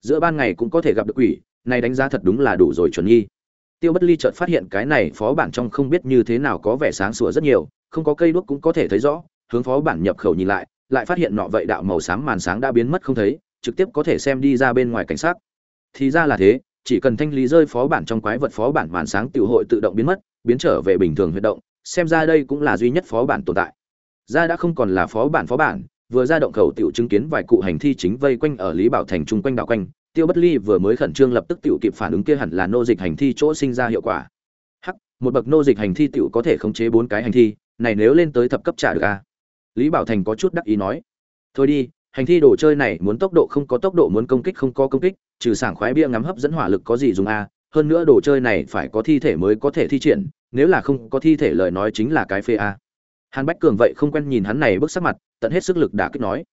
giữa ban ngày cũng có thể gặp được quỷ này đánh giá thật đúng là đủ rồi chuẩn nhi tiêu bất ly chợt phát hiện cái này phó bản trong không biết như thế nào có vẻ sáng sủa rất nhiều, không có cây đuốc cũng có thể thấy rõ, hướng phó bản nhập khẩu nhìn lại lại phát hiện nọ vậy đạo màu xám màn sáng đã biến mất không thấy, trực tiếp có thể xem đi ra bên ngoài cảnh sát thì ra là thế, chỉ cần thanh lý rơi phó bản trong quái vật phó bản màn sáng tiểu hội tự động biến mất, biến trở về bình thường hoạt động, xem ra đây cũng là duy nhất phó bản tồn tại. Ra đã không còn là phó bản phó bản vừa ra động khẩu tiểu chứng kiến vài cụ hành thi chính vây quanh ở lý bảo thành trung quanh đảo quanh, tiêu bất ly vừa mới khẩn trương lập tức tiểu kịp phản ứng kia hẳn là nô dịch hành thi chỗ sinh ra hiệu quả. Hắc, một bậc nô dịch hành thi tiểu có thể khống chế bốn cái hành thi, này nếu lên tới thập cấp trả được a lý bảo thành có chút đắc ý nói. Thôi đi, hành thi đồ chơi này muốn tốc độ không có tốc độ muốn công kích không có công kích, trừ sảng khoái bia ngắm hấp dẫn hỏa lực có gì dùng a hơn nữa đồ chơi này phải có thi thể mới có thể thi triển, nếu là không có thi thể lời nói chính là cái phê a hàn bách cường vậy không quen nhìn hắn này bước sắc mặt, tận hết sức lực đã kích nói.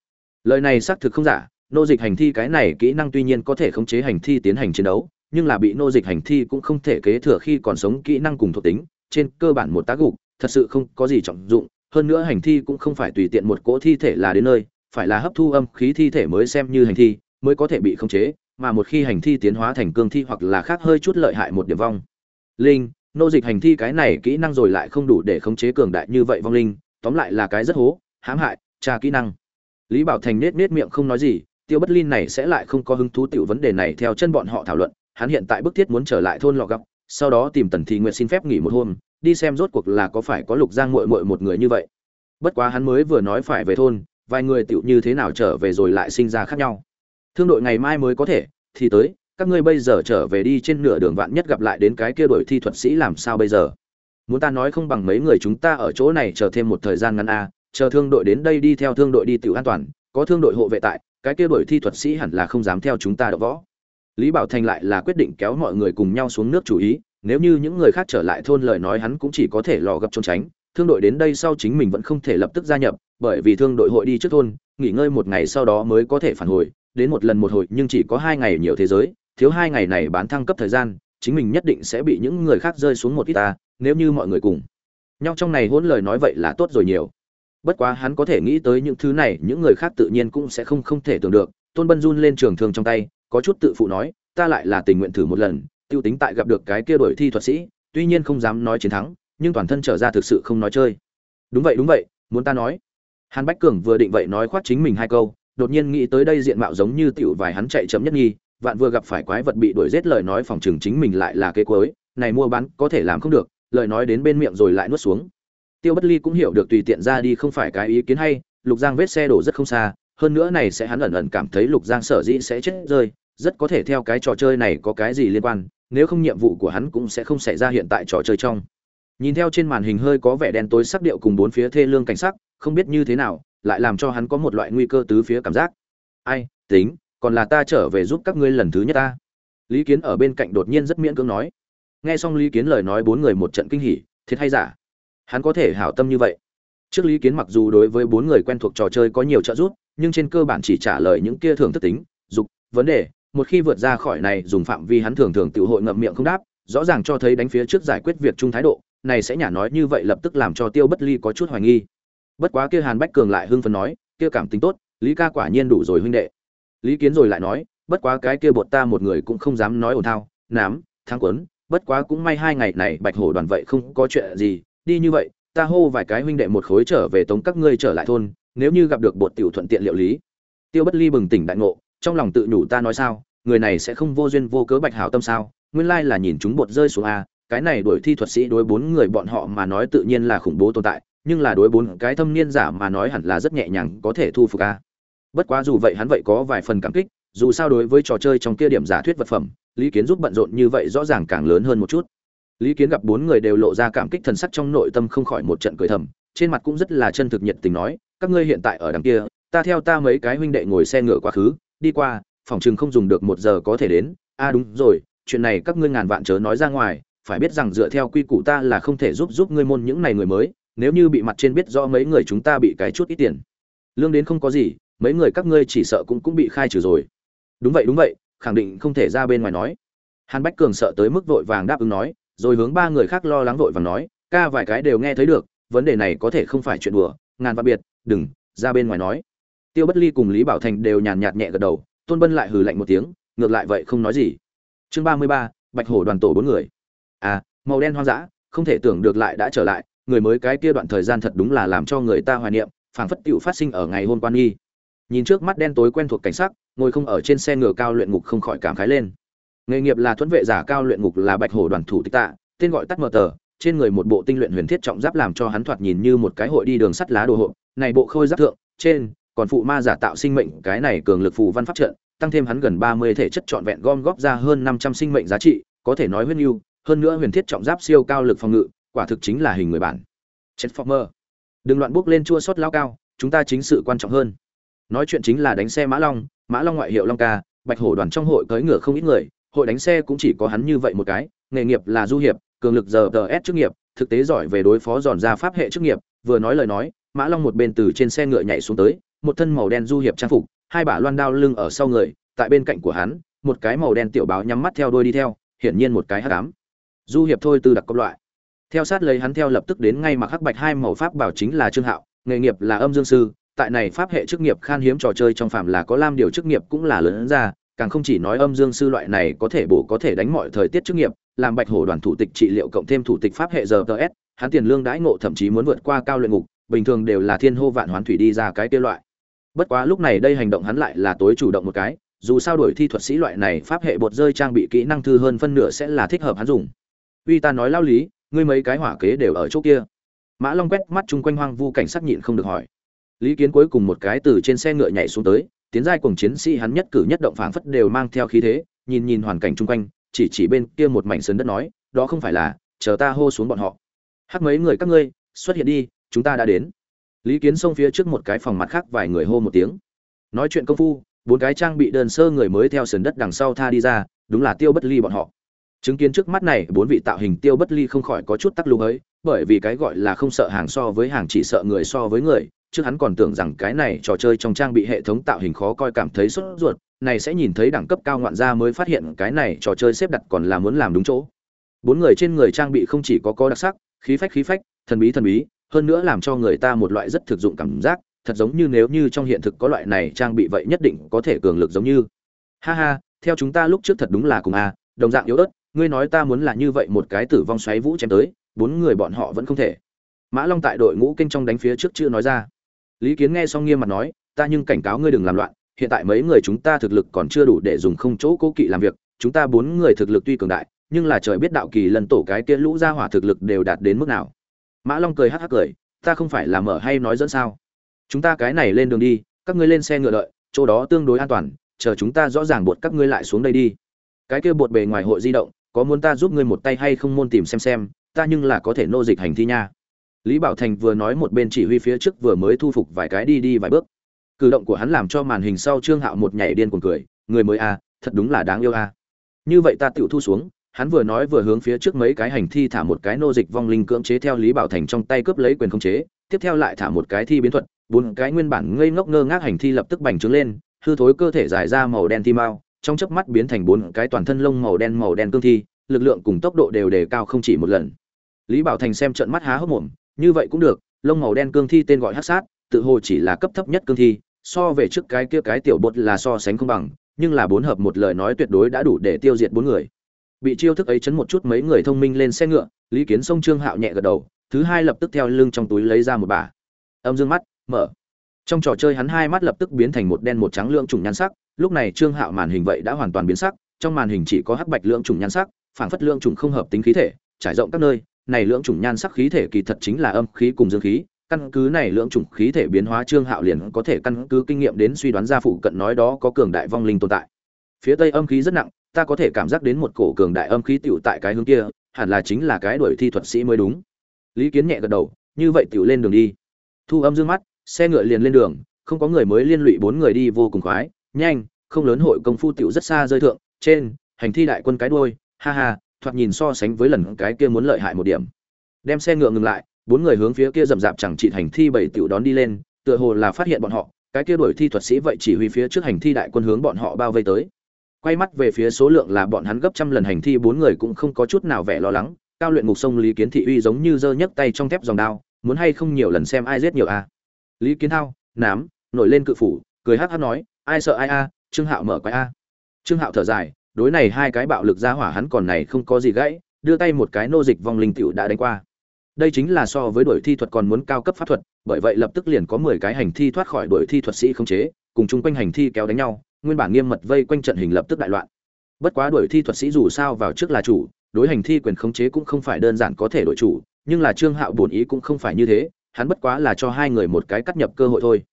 Lời này xác thực không giả, nô dịch hành thi cái này kỹ năng tuy nhiên có thể khống chế hành thi tiến hành chiến đấu, nhưng là bị nô dịch hành thi cũng không thể kế thừa khi còn sống kỹ năng cùng thuộc tính, trên cơ bản một tác gục thật sự không có gì trọng dụng, hơn nữa hành thi cũng không phải tùy tiện một cỗ thi thể là đến nơi, phải là hấp thu âm khí thi thể mới xem như hành thi, mới có thể bị khống chế, mà một khi hành thi tiến hóa thành cương thi hoặc là khác hơi chút lợi hại một điểm vong. Linh nô dịch hành thi cái này kỹ năng rồi lại không đủ để khống chế cường đại như vậy vong linh, tóm lại là cái rất hố, hãm hại, tra kỹ năng. Lý bảo thành nết nết miệng không nói gì, tiêu bất linh này sẽ lại không có hứng thú tiểu vấn đề này theo chân bọn họ thảo luận, hắn hiện tại bức thiết muốn trở lại thôn lọ gặp, sau đó tìm tần thị nguyện xin phép nghỉ một hôm, đi xem rốt cuộc là có phải có lục giang mội mội một người như vậy. Bất quá hắn mới vừa nói phải về thôn, vài người tiểu như thế nào trở về rồi lại sinh ra khác nhau. Thương đội ngày mai mới có thể, thì tới các ngươi bây giờ trở về đi trên nửa đường vạn nhất gặp lại đến cái kia đổi thi thuật sĩ làm sao bây giờ? Muốn ta nói không bằng mấy người chúng ta ở chỗ này chờ thêm một thời gian ngắn a chờ thương đội đến đây đi theo thương đội đi tiểu an toàn, có thương đội hộ vệ tại, cái kia đổi thi thuật sĩ hẳn là không dám theo chúng ta đỡ võ. Lý bảo thành lại là quyết định kéo mọi người cùng nhau xuống nước chủ ý, nếu như những người khác trở lại thôn lời nói hắn cũng chỉ có thể lò gặp trốn tránh, thương đội đến đây sau chính mình vẫn không thể lập tức gia nhập, bởi vì thương đội hội đi trước thôn, nghỉ ngơi một ngày sau đó mới có thể phản hồi, đến một lần một hồi nhưng chỉ có hai ngày nhiều thế giới thiếu hai ngày này bán thăng cấp thời gian, chính mình nhất định sẽ bị những người khác rơi xuống một ít ta, nếu như mọi người cùng nhau trong này hỗn lời nói vậy là tốt rồi nhiều. Bất quá hắn có thể nghĩ tới những thứ này, những người khác tự nhiên cũng sẽ không không thể tưởng được. Tôn bân run lên trường thương trong tay, có chút tự phụ nói, ta lại là tình nguyện thử một lần, tiêu tính tại gặp được cái kia đổi thi thuật sĩ, tuy nhiên không dám nói chiến thắng, nhưng toàn thân trở ra thực sự không nói chơi. Đúng vậy đúng vậy, muốn ta nói? Hàn bách cường vừa định vậy nói khoác chính mình hai câu, đột nhiên nghĩ tới đây diện mạo giống như tiểu vài hắn chạy chấm nhất nghi vạn vừa gặp phải quái vật bị đuổi giết lời nói phòng trường chính mình lại là kế cuối này mua bán có thể làm không được, lời nói đến bên miệng rồi lại nuốt xuống. Tiêu bất ly cũng hiểu được tùy tiện ra đi không phải cái ý kiến hay, lục giang vết xe đổ rất không xa, hơn nữa này sẽ hắn ẩn ẩn cảm thấy lục giang sở dĩ sẽ chết rơi, rất có thể theo cái trò chơi này có cái gì liên quan, nếu không nhiệm vụ của hắn cũng sẽ không xảy ra hiện tại trò chơi trong. Nhìn theo trên màn hình hơi có vẻ đen tối sắc điệu cùng bốn phía thê lương cảnh sắc, không biết như thế nào, lại làm cho hắn có một loại nguy cơ tứ phía cảm giác. Ai, tính còn là ta trở về giúp các ngươi lần thứ nhất ta. Lý kiến ở bên cạnh đột nhiên rất miễn cưỡng nói. Nghe xong lý kiến lời nói bốn người một trận kinh hỉ, thiệt hay giả? Hắn có thể hảo tâm như vậy. Trước lý kiến mặc dù đối với bốn người quen thuộc trò chơi có nhiều trợ giúp, nhưng trên cơ bản chỉ trả lời những kia thường thức tính, dục, vấn đề. Một khi vượt ra khỏi này, dùng phạm vi hắn thường thường tự hội ngậm miệng không đáp, rõ ràng cho thấy đánh phía trước giải quyết việc chung thái độ, này sẽ nhả nói như vậy lập tức làm cho tiêu bất ly có chút hoài nghi. Bất quá kia hàn bách cường lại hưng phấn nói, kia cảm tính tốt, lý ca quả nhiên đủ rồi huynh đệ lý kiến rồi lại nói, bất quá cái kia bột ta một người cũng không dám nói ồn thao, nám, thang quấn, bất quá cũng may hai ngày này bạch hổ đoàn vậy không có chuyện gì, đi như vậy, ta hô vài cái huynh đệ một khối trở về tống các ngươi trở lại thôn, nếu như gặp được bột tiểu thuận tiện liệu lý. Tiêu bất ly bừng tỉnh đại ngộ, trong lòng tự nhủ ta nói sao, người này sẽ không vô duyên vô cớ bạch hảo tâm sao, nguyên lai là nhìn chúng bột rơi xuống a, cái này đuổi thi thuật sĩ đối bốn người bọn họ mà nói tự nhiên là khủng bố tồn tại, nhưng là đối bốn cái thâm niên giả mà nói hẳn là rất nhẹ nhàng có thể thu phục a bất quá dù vậy hắn vậy có vài phần cảm kích, dù sao đối với trò chơi trong kia điểm giả thuyết vật phẩm, lý kiến giúp bận rộn như vậy rõ ràng càng lớn hơn một chút. Lý kiến gặp bốn người đều lộ ra cảm kích thần sắc trong nội tâm không khỏi một trận cười thầm, trên mặt cũng rất là chân thực nhiệt tình nói, các ngươi hiện tại ở đằng kia, ta theo ta mấy cái huynh đệ ngồi xe ngựa quá khứ, đi qua, phòng chừng không dùng được một giờ có thể đến. A, đúng rồi, chuyện này các ngươi ngàn vạn chớ nói ra ngoài, phải biết rằng dựa theo quy củ ta là không thể giúp giúp ngươi môn những này người mới, nếu như bị mặt trên biết rõ mấy người chúng ta bị cái chút ít tiền. Lương đến không có gì mấy người các ngươi chỉ sợ cũng cũng bị khai trừ rồi. Đúng vậy đúng vậy, khẳng định không thể ra bên ngoài nói. Hàn bách cường sợ tới mức vội vàng đáp ứng nói, rồi hướng ba người khác lo lắng vội vàng nói, ca, vài cái đều nghe thấy được, vấn đề này có thể không phải chuyện đùa, ngàn vạn biệt, đừng, ra bên ngoài nói. Tiêu bất ly cùng lý bảo thành đều nhàn nhạt nhẹ gật đầu, tôn bân lại hừ lạnh một tiếng, ngược lại vậy không nói gì. Chương ba mươi ba, bạch hổ đoàn tổ bốn người. À màu đen hoang dã, không thể tưởng được lại đã trở lại, người mới cái kia đoạn thời gian thật đúng là làm cho người ta hoài niệm, phảng phất tựu phát sinh ở ngày hôm quan nghi nhìn trước mắt đen tối quen thuộc cảnh sắc, ngồi không ở trên xe ngựa cao luyện ngục không khỏi cảm khái lên. Nghề nghiệp là thuẫn vệ giả cao luyện ngục là bạch hổ đoàn thủ tịch tạ, tên gọi tắt mờ tờ, trên người một bộ tinh luyện huyền thiết trọng giáp làm cho hắn thoạt nhìn như một cái hội đi đường sắt lá đồ hộ, này bộ khôi giáp thượng, trên, còn phụ ma giả tạo sinh mệnh, cái này cường lực phù văn pháp trận, tăng thêm hắn gần ba mươi thể chất trọn vẹn gom góp ra hơn năm trăm sinh mệnh giá trị, có thể nói huyết nhu hơn nữa huyền thiết trọng giáp siêu cao lực phòng ngự, quả thực chính là hình người bản. Transformer. Đừng loạn bước lên chua sót lao cao, chúng ta chính sự quan trọng hơn nói chuyện chính là đánh xe mã long mã long ngoại hiệu long ca, bạch hổ đoàn trong hội cưỡi ngựa không ít người, hội đánh xe cũng chỉ có hắn như vậy một cái, nghề nghiệp là du hiệp, cường lực giờ tờ s chức nghiệp, thực tế giỏi về đối phó giòn ra pháp hệ chức nghiệp, vừa nói lời nói, mã long một bên từ trên xe ngựa nhảy xuống tới, một thân màu đen du hiệp trang phục, hai bả loan đao lưng ở sau người, tại bên cạnh của hắn, một cái màu đen tiểu báo nhắm mắt theo đuôi đi theo, hiển nhiên một cái hắc ám. Du hiệp thôi từ đặc cấp loại. Theo sát lấy hắn theo lập tức đến ngay mặc hắc bạch hai màu pháp bảo chính là trương hạo, nghề nghiệp là âm dương sư tại này pháp hệ chức nghiệp khan hiếm trò chơi trong phạm là có lam điều chức nghiệp cũng là lớn ra, càng không chỉ nói âm dương sư loại này có thể bổ có thể đánh mọi thời tiết chức nghiệp, làm bạch hổ đoàn thủ tịch trị liệu cộng thêm thủ tịch pháp hệ giờ ts hắn tiền lương đãi ngộ thậm chí muốn vượt qua cao luyện ngục, bình thường đều là thiên hô vạn hoán thủy đi ra cái kia loại. Bất quá lúc này đây hành động hắn lại là tối chủ động một cái, dù sao đổi thi thuật sĩ loại này pháp hệ bột rơi trang bị kỹ năng thư hơn phân nửa sẽ là thích hợp hắn dùng. Uy ta nói lao lý, ngươi mấy cái hỏa kế đều ở chỗ kia. Mã long quét mắt chung quanh hoang vu cảnh sát nhịn không được hỏi lý kiến cuối cùng một cái từ trên xe ngựa nhảy xuống tới, tiến giai cùng chiến sĩ hắn nhất cử nhất động phảng phất đều mang theo khí thế, nhìn nhìn hoàn cảnh chung quanh, chỉ chỉ bên kia một mảnh sườn đất nói, đó không phải là, chờ ta hô xuống bọn họ. Hắc mấy người các ngươi, xuất hiện đi, chúng ta đã đến. Lý kiến xông phía trước một cái phòng mặt khác vài người hô một tiếng. Nói chuyện công phu, bốn cái trang bị đơn sơ người mới theo sườn đất đằng sau tha đi ra, đúng là tiêu bất ly bọn họ. Chứng kiến trước mắt này, bốn vị tạo hình tiêu bất ly không khỏi có chút tắc lung ấy, bởi vì cái gọi là không sợ hàng so với hàng chỉ sợ người so với người trước hắn còn tưởng rằng cái này trò chơi trong trang bị hệ thống tạo hình khó coi cảm thấy sốt ruột, này sẽ nhìn thấy đẳng cấp cao ngoạn gia mới phát hiện cái này trò chơi xếp đặt còn là muốn làm đúng chỗ. Bốn người trên người trang bị không chỉ có có đặc sắc, khí phách khí phách, thần bí thần bí, hơn nữa làm cho người ta một loại rất thực dụng cảm giác, thật giống như nếu như trong hiện thực có loại này trang bị vậy nhất định có thể cường lực giống như. Ha ha, theo chúng ta lúc trước thật đúng là cùng a đồng dạng yếu ớt, ngươi nói ta muốn là như vậy một cái tử vong xoáy vũ chém tới, bốn người bọn họ vẫn không thể. Mã long tại đội ngũ kinh trong đánh phía trước chưa nói ra lý kiến nghe xong nghiêm mặt nói, ta nhưng cảnh cáo ngươi đừng làm loạn, hiện tại mấy người chúng ta thực lực còn chưa đủ để dùng không chỗ cố kỵ làm việc, chúng ta bốn người thực lực tuy cường đại, nhưng là trời biết đạo kỳ lần tổ cái kia lũ ra hỏa thực lực đều đạt đến mức nào. Mã long cười hắc hắc cười, ta không phải là mở hay nói dẫn sao? Chúng ta cái này lên đường đi, các ngươi lên xe ngựa đợi, chỗ đó tương đối an toàn, chờ chúng ta rõ ràng buộc các ngươi lại xuống đây đi. Cái kia bột bề ngoài hội di động, có muốn ta giúp ngươi một tay hay không môn tìm xem xem, ta nhưng là có thể nô dịch hành thi nha lý bảo thành vừa nói một bên chỉ huy phía trước vừa mới thu phục vài cái đi đi vài bước. Cử động của hắn làm cho màn hình sau trương hạo một nhảy điên cuồng cười, người mới a thật đúng là đáng yêu a như vậy ta tựu thu xuống, hắn vừa nói vừa hướng phía trước mấy cái hành thi thả một cái nô dịch vong linh cưỡng chế theo lý bảo thành trong tay cướp lấy quyền khống chế, tiếp theo lại thả một cái thi biến thuật, bốn cái nguyên bản ngây ngốc ngơ ngác hành thi lập tức bành trướng lên, hư thối cơ thể dài ra màu đen thi mao, trong chớp mắt biến thành bốn cái toàn thân lông màu đen màu đen cương thi, lực lượng cùng tốc độ đều đề cao không chỉ một lần. Lý bảo thành xem trận mắt há hốc mồm như vậy cũng được, lông màu đen cương thi tên gọi hắc sát, tự hồ chỉ là cấp thấp nhất cương thi, so về trước cái kia cái tiểu bột là so sánh không bằng, nhưng là bốn hợp một lời nói tuyệt đối đã đủ để tiêu diệt bốn người. Bị chiêu thức ấy chấn một chút mấy người thông minh lên xe ngựa, lý kiến sông, trương hạo nhẹ gật đầu, thứ hai lập tức theo lưng trong túi lấy ra một bà. Âm dương mắt, mở. Trong trò chơi hắn hai mắt lập tức biến thành một đen một trắng lượng trùng nhan sắc, lúc này trương hạo màn hình vậy đã hoàn toàn biến sắc, trong màn hình chỉ có hắc bạch lượng trùng nhan sắc, phảng phất lượng trùng không hợp tính khí thể, trải rộng các nơi này lượng trùng nhan sắc khí thể kỳ thật chính là âm khí cùng dương khí, căn cứ này lượng trùng khí thể biến hóa trương hạo liền có thể căn cứ kinh nghiệm đến suy đoán ra phụ cận nói đó có cường đại vong linh tồn tại. Phía tây âm khí rất nặng, ta có thể cảm giác đến một cổ cường đại âm khí tiểu tại cái hướng kia, hẳn là chính là cái đuổi thi thuật sĩ mới đúng. Lý kiến nhẹ gật đầu, như vậy tiểu lên đường đi. Thu âm dương mắt, xe ngựa liền lên đường, không có người mới liên lụy bốn người đi vô cùng khoái, nhanh, không lớn hội công phu tiểu rất xa rơi thượng, trên, hành thi đại quân cái đuôi, ha ha thoạt nhìn so sánh với lần cái kia muốn lợi hại một điểm. Đem xe ngựa ngừng lại, bốn người hướng phía kia rậm rạp chẳng trị hành thi bảy tiểu đón đi lên, tựa hồ là phát hiện bọn họ, cái kia đuổi thi thuật sĩ vậy chỉ huy phía trước hành thi đại quân hướng bọn họ bao vây tới. Quay mắt về phía số lượng là bọn hắn gấp trăm lần hành thi, bốn người cũng không có chút nào vẻ lo lắng, cao luyện ngục sông lý kiến thị uy giống như giơ nhấc tay trong thép dòng đao, muốn hay không nhiều lần xem ai giết nhiều a. Lý kiến thao, nám, nổi lên cự phủ, cười hắc hắc nói, ai sợ ai a, trương hạo mở quái a. Trương hạo thở dài đối này hai cái bạo lực ra hỏa hắn còn này không có gì gãy, đưa tay một cái nô dịch vong linh tiểu đã đánh qua. Đây chính là so với đuổi thi thuật còn muốn cao cấp pháp thuật, bởi vậy lập tức liền có mười cái hành thi thoát khỏi đuổi thi thuật sĩ không chế, cùng chung quanh hành thi kéo đánh nhau, nguyên bản nghiêm mật vây quanh trận hình lập tức đại loạn. Bất quá đuổi thi thuật sĩ dù sao vào trước là chủ, đối hành thi quyền khống chế cũng không phải đơn giản có thể đổi chủ, nhưng là trương hạo bổn ý cũng không phải như thế, hắn bất quá là cho hai người một cái cắt nhập cơ hội thôi.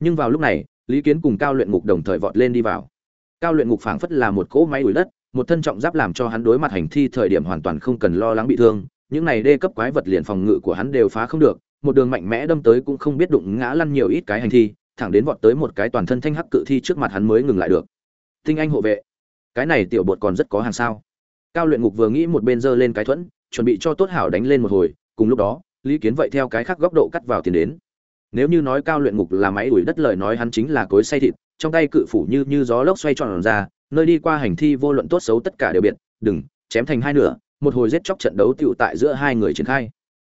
Nhưng vào lúc này, lý kiến cùng cao luyện ngục đồng thời vọt lên đi vào cao luyện ngục phảng phất là một cỗ máy đuổi đất, một thân trọng giáp làm cho hắn đối mặt hành thi thời điểm hoàn toàn không cần lo lắng bị thương. Những này đê cấp quái vật liền phòng ngự của hắn đều phá không được, một đường mạnh mẽ đâm tới cũng không biết đụng ngã lăn nhiều ít cái hành thi, thẳng đến vọt tới một cái toàn thân thanh hắc cự thi trước mặt hắn mới ngừng lại được. Tinh anh hộ vệ, cái này tiểu bột còn rất có hàng sao. Cao luyện ngục vừa nghĩ một bên giơ lên cái thuẫn, chuẩn bị cho tốt hảo đánh lên một hồi, cùng lúc đó, lý kiến vậy theo cái khác góc độ cắt vào tiền đến. Nếu như nói cao luyện ngục là máy đuổi đất lời nói hắn chính là cối say thịt trong tay cự phủ như như gió lốc xoay tròn ra nơi đi qua hành thi vô luận tốt xấu tất cả đều biệt đừng chém thành hai nửa một hồi giết chóc trận đấu tiểu tại giữa hai người triển khai.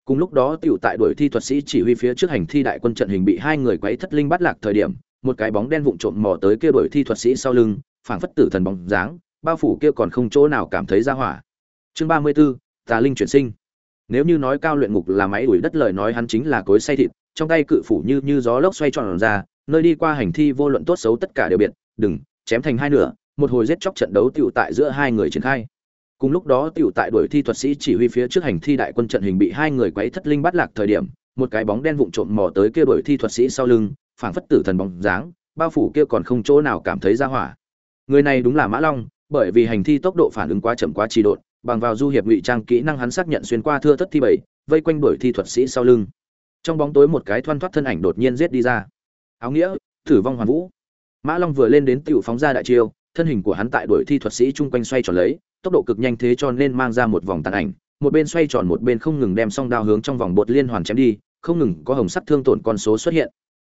Cùng lúc đó tiểu tại đuổi thi thuật sĩ chỉ huy phía trước hành thi đại quân trận hình bị hai người quấy thất linh bắt lạc thời điểm một cái bóng đen vụng trộm mò tới kia đuổi thi thuật sĩ sau lưng phảng phất tử thần bóng dáng bao phủ kia còn không chỗ nào cảm thấy ra hỏa. Chương ba mươi 34, tà linh chuyển sinh. Nếu như nói cao luyện ngục là máy đuổi đất lời nói hắn chính là cối xay thịt trong tay cự phủ như như gió lốc xoay tròn ra nơi đi qua hành thi vô luận tốt xấu tất cả đều biệt, đừng, chém thành hai nửa, một hồi giết chóc trận đấu tiểu tại giữa hai người triển khai. Cùng lúc đó tiểu tại đuổi thi thuật sĩ chỉ huy phía trước hành thi đại quân trận hình bị hai người quấy thất linh bắt lạc thời điểm, một cái bóng đen vụng trộm mò tới kia đuổi thi thuật sĩ sau lưng, phảng phất tử thần bóng dáng, bao phủ kia còn không chỗ nào cảm thấy ra hỏa. Người này đúng là mã long, bởi vì hành thi tốc độ phản ứng quá chậm quá trì độn, bằng vào du hiệp ngụy trang kỹ năng hắn xác nhận xuyên qua thưa thất thi bảy, vây quanh đuổi thi thuật sĩ sau lưng. Trong bóng tối một cái thoăn thoắt thân ảnh đột nhiên giết đi ra áo nghĩa, thử vong hoàn vũ. Mã long vừa lên đến tiểu phóng ra đại chiêu, thân hình của hắn tại đuổi thi thuật sĩ chung quanh xoay tròn lấy, tốc độ cực nhanh thế cho nên mang ra một vòng tàn ảnh, một bên xoay tròn một bên không ngừng đem song đao hướng trong vòng bột liên hoàn chém đi, không ngừng có hồng sắt thương tổn con số xuất hiện.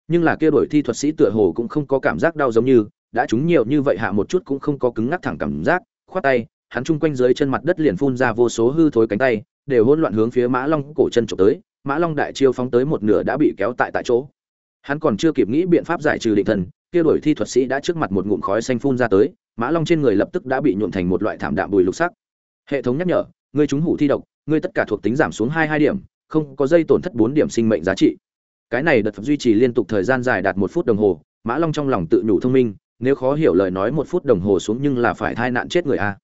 Nhưng là kia đuổi thi thuật sĩ tựa hồ cũng không có cảm giác đau giống như, đã trúng nhiều như vậy hạ một chút cũng không có cứng ngắc thẳng cảm giác, khoát tay, hắn chung quanh dưới chân mặt đất liền phun ra vô số hư thối cánh tay, đều hỗn loạn hướng phía mã long cổ chân trộm tới, mã long đại chiêu phóng tới một nửa đã bị kéo tại tại chỗ hắn còn chưa kịp nghĩ biện pháp giải trừ định thần, kia đuổi thi thuật sĩ đã trước mặt một ngụm khói xanh phun ra tới, mã long trên người lập tức đã bị nhuộm thành một loại thảm đạm bùi lục sắc. Hệ thống nhắc nhở, ngươi trúng hủ thi độc, ngươi tất cả thuộc tính giảm xuống hai hai điểm, không có dây tổn thất bốn điểm sinh mệnh giá trị. Cái này đợt duy trì liên tục thời gian dài đạt một phút đồng hồ, mã long trong lòng tự nhủ thông minh, nếu khó hiểu lời nói một phút đồng hồ xuống nhưng là phải thai nạn chết người a.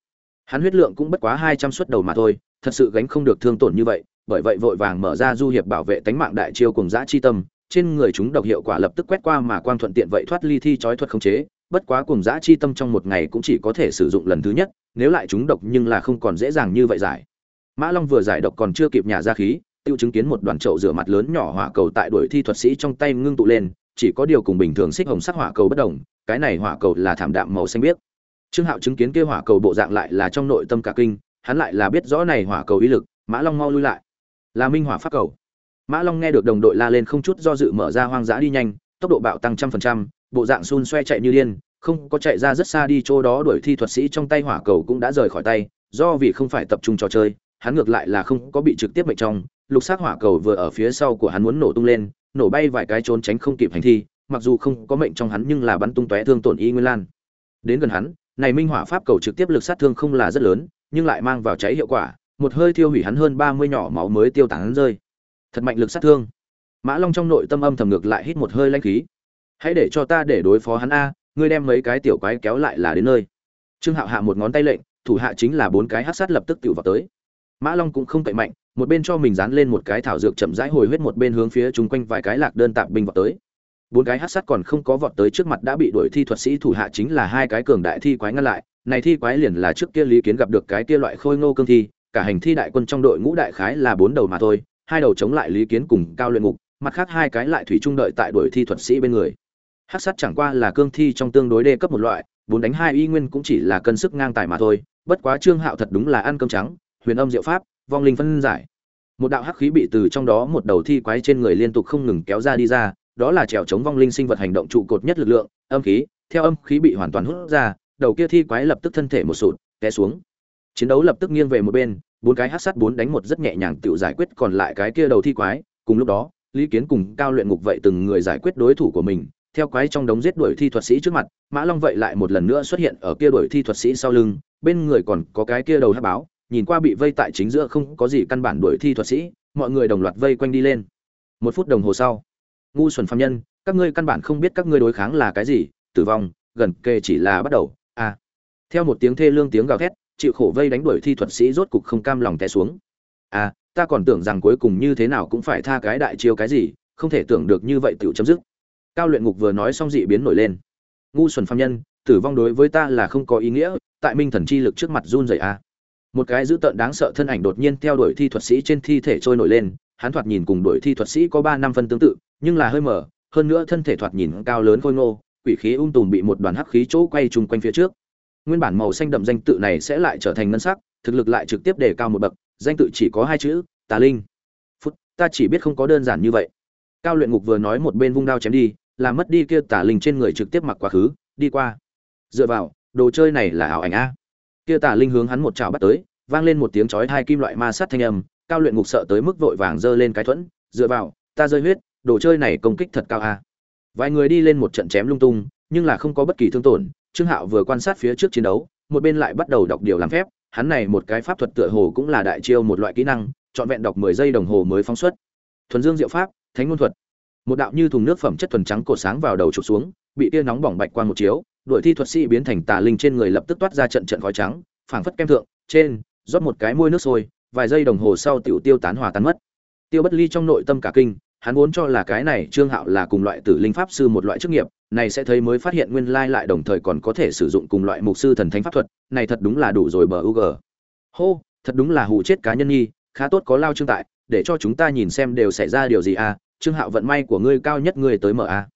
Hắn huyết lượng cũng bất quá hai trăm suất đầu mà thôi, thật sự gánh không được thương tổn như vậy, bởi vậy vội vàng mở ra du hiệp bảo vệ tánh mạng đại chiêu cùng giã chi tâm trên người chúng độc hiệu quả lập tức quét qua mà quang thuận tiện vậy thoát ly thi chói thuật không chế, bất quá cùng giã chi tâm trong một ngày cũng chỉ có thể sử dụng lần thứ nhất, nếu lại chúng độc nhưng là không còn dễ dàng như vậy giải. Mã long vừa giải độc còn chưa kịp nhả ra khí, tiêu chứng kiến một đoàn chậu rửa mặt lớn nhỏ hỏa cầu tại đuổi thi thuật sĩ trong tay ngưng tụ lên, chỉ có điều cùng bình thường xích hồng sắc hỏa cầu bất đồng, cái này hỏa cầu là thảm đạm màu xanh biếc. Trương hạo chứng kiến kia hỏa cầu bộ dạng lại là trong nội tâm cả kinh, hắn lại là biết rõ này hỏa cầu uy lực, mã long mau lui lại. Là minh hỏa pháp cầu mã long nghe được đồng đội la lên không chút do dự mở ra hoang dã đi nhanh, tốc độ bạo tăng trăm phần trăm, bộ dạng xun xoe chạy như điên, không có chạy ra rất xa đi chỗ đó đuổi thi thuật sĩ trong tay hỏa cầu cũng đã rời khỏi tay, do vì không phải tập trung trò chơi, hắn ngược lại là không có bị trực tiếp mệnh trong, lục xác hỏa cầu vừa ở phía sau của hắn muốn nổ tung lên, nổ bay vài cái trốn tránh không kịp hành thi, mặc dù không có mệnh trong hắn nhưng là bắn tung tóe thương tổn y nguyên lan. Đến gần hắn, này minh hỏa pháp cầu trực tiếp lực sát thương không là rất lớn, nhưng lại mang vào cháy hiệu quả, một hơi thiêu hủy hắn hơn ba mươi nhỏ máu mới tiêu tán hắn rơi thật mạnh lực sát thương. Mã long trong nội tâm âm thầm ngược lại hít một hơi lanh khí. Hãy để cho ta để đối phó hắn a, ngươi đem mấy cái tiểu quái kéo lại là đến nơi. Trương hạo hạ một ngón tay lệnh, thủ hạ chính là bốn cái hát sát lập tức tự vào tới. Mã long cũng không cậy mạnh, một bên cho mình dán lên một cái thảo dược chậm rãi hồi huyết một bên hướng phía chung quanh vài cái lạc đơn tạp binh vào tới. Bốn cái hát sát còn không có vọt tới trước mặt đã bị đuổi thi thuật sĩ thủ hạ chính là hai cái cường đại thi quái ngăn lại. Này thi quái liền là trước kia lý kiến gặp được cái kia loại khôi ngô cương thi, cả hành thi đại quân trong đội ngũ đại khái là bốn đầu mà thôi hai đầu chống lại lý kiến cùng cao luyện ngục, mặt khác hai cái lại thủy trung đợi tại đuổi thi thuật sĩ bên người. Hắc sát chẳng qua là cương thi trong tương đối đê cấp một loại, bốn đánh hai y nguyên cũng chỉ là cân sức ngang tài mà thôi, bất quá trương hạo thật đúng là ăn cơm trắng, huyền âm diệu pháp, vong linh phân giải. Một đạo hắc khí bị từ trong đó một đầu thi quái trên người liên tục không ngừng kéo ra đi ra, đó là trèo chống vong linh sinh vật hành động trụ cột nhất lực lượng, âm khí, theo âm khí bị hoàn toàn hút ra, đầu kia thi quái lập tức thân thể một sụt, té xuống. Chiến đấu lập tức nghiêng về một bên bốn cái hát sát bốn đánh một rất nhẹ nhàng tự giải quyết còn lại cái kia đầu thi quái. Cùng lúc đó, lý kiến cùng cao luyện ngục vậy từng người giải quyết đối thủ của mình. Theo quái trong đống giết đuổi thi thuật sĩ trước mặt, mã long vậy lại một lần nữa xuất hiện ở kia đuổi thi thuật sĩ sau lưng. Bên người còn có cái kia đầu hát báo, nhìn qua bị vây tại chính giữa không có gì căn bản đuổi thi thuật sĩ, mọi người đồng loạt vây quanh đi lên. Một phút đồng hồ sau, ngu xuẩn phạm nhân, các ngươi căn bản không biết các ngươi đối kháng là cái gì, tử vong, gần kề chỉ là bắt đầu. A à. theo một tiếng thê lương tiếng gào thét chịu khổ vây đánh đuổi thi thuật sĩ rốt cục không cam lòng té xuống. À, ta còn tưởng rằng cuối cùng như thế nào cũng phải tha cái đại chiêu cái gì không thể tưởng được như vậy tiểu chấm dứt. Cao luyện ngục vừa nói xong dị biến nổi lên. Ngu xuẩn phàm nhân tử vong đối với ta là không có ý nghĩa tại minh thần chi lực trước mặt run rẩy a một cái dữ tợn đáng sợ thân ảnh đột nhiên theo đuổi thi thuật sĩ trên thi thể trôi nổi lên hắn thoạt nhìn cùng đuổi thi thuật sĩ có ba năm phân tương tự nhưng là hơi mở hơn nữa thân thể thoạt nhìn cao lớn khôi ngô quỷ khí ung tùm bị một đoàn hắc khí chỗ quay trùng quanh phía trước nguyên bản màu xanh đậm danh tự này sẽ lại trở thành ngân sắc, thực lực lại trực tiếp đề cao một bậc, danh tự chỉ có hai chữ, tà linh. Phút, ta chỉ biết không có đơn giản như vậy. Cao luyện ngục vừa nói một bên vung đao chém đi, làm mất đi kia tà linh trên người trực tiếp mặc quá khứ, đi qua. Dựa vào, đồ chơi này là ảo ảnh a. Kia tà linh hướng hắn một chảo bắt tới, vang lên một tiếng chói hai kim loại ma sát thanh âm, cao luyện ngục sợ tới mức vội vàng giơ lên cái thuẫn, dựa vào, ta rơi huyết, đồ chơi này công kích thật cao a. Vài người đi lên một trận chém lung tung, nhưng là không có bất kỳ thương tổn trương hạo vừa quan sát phía trước chiến đấu, một bên lại bắt đầu đọc điều làm phép. Hắn này một cái pháp thuật tựa hồ cũng là đại chiêu một loại kỹ năng, trọn vẹn đọc mười giây đồng hồ mới phóng xuất. Thuần dương diệu pháp, thánh ngôn thuật. Một đạo như thùng nước phẩm chất thuần trắng cổ sáng vào đầu trục xuống, bị tia nóng bỏng bạch quang một chiếu đội thi thuật sĩ biến thành tà linh trên người lập tức toát ra trận trận khói trắng, phảng phất kem thượng, trên, rót một cái môi nước sôi, vài giây đồng hồ sau tiểu tiêu tán hòa tan mất. Tiêu bất ly trong nội tâm cả kinh hắn vốn cho là cái này trương hạo là cùng loại tử linh pháp sư một loại chức nghiệp, này sẽ thấy mới phát hiện nguyên lai lại đồng thời còn có thể sử dụng cùng loại mục sư thần thánh pháp thuật, này thật đúng là đủ rồi bờ ug hô, thật đúng là hụ chết cá nhân nhi, khá tốt có lao trương tại, để cho chúng ta nhìn xem đều xảy ra điều gì à trương hạo vận may của ngươi cao nhất ngươi tới mở a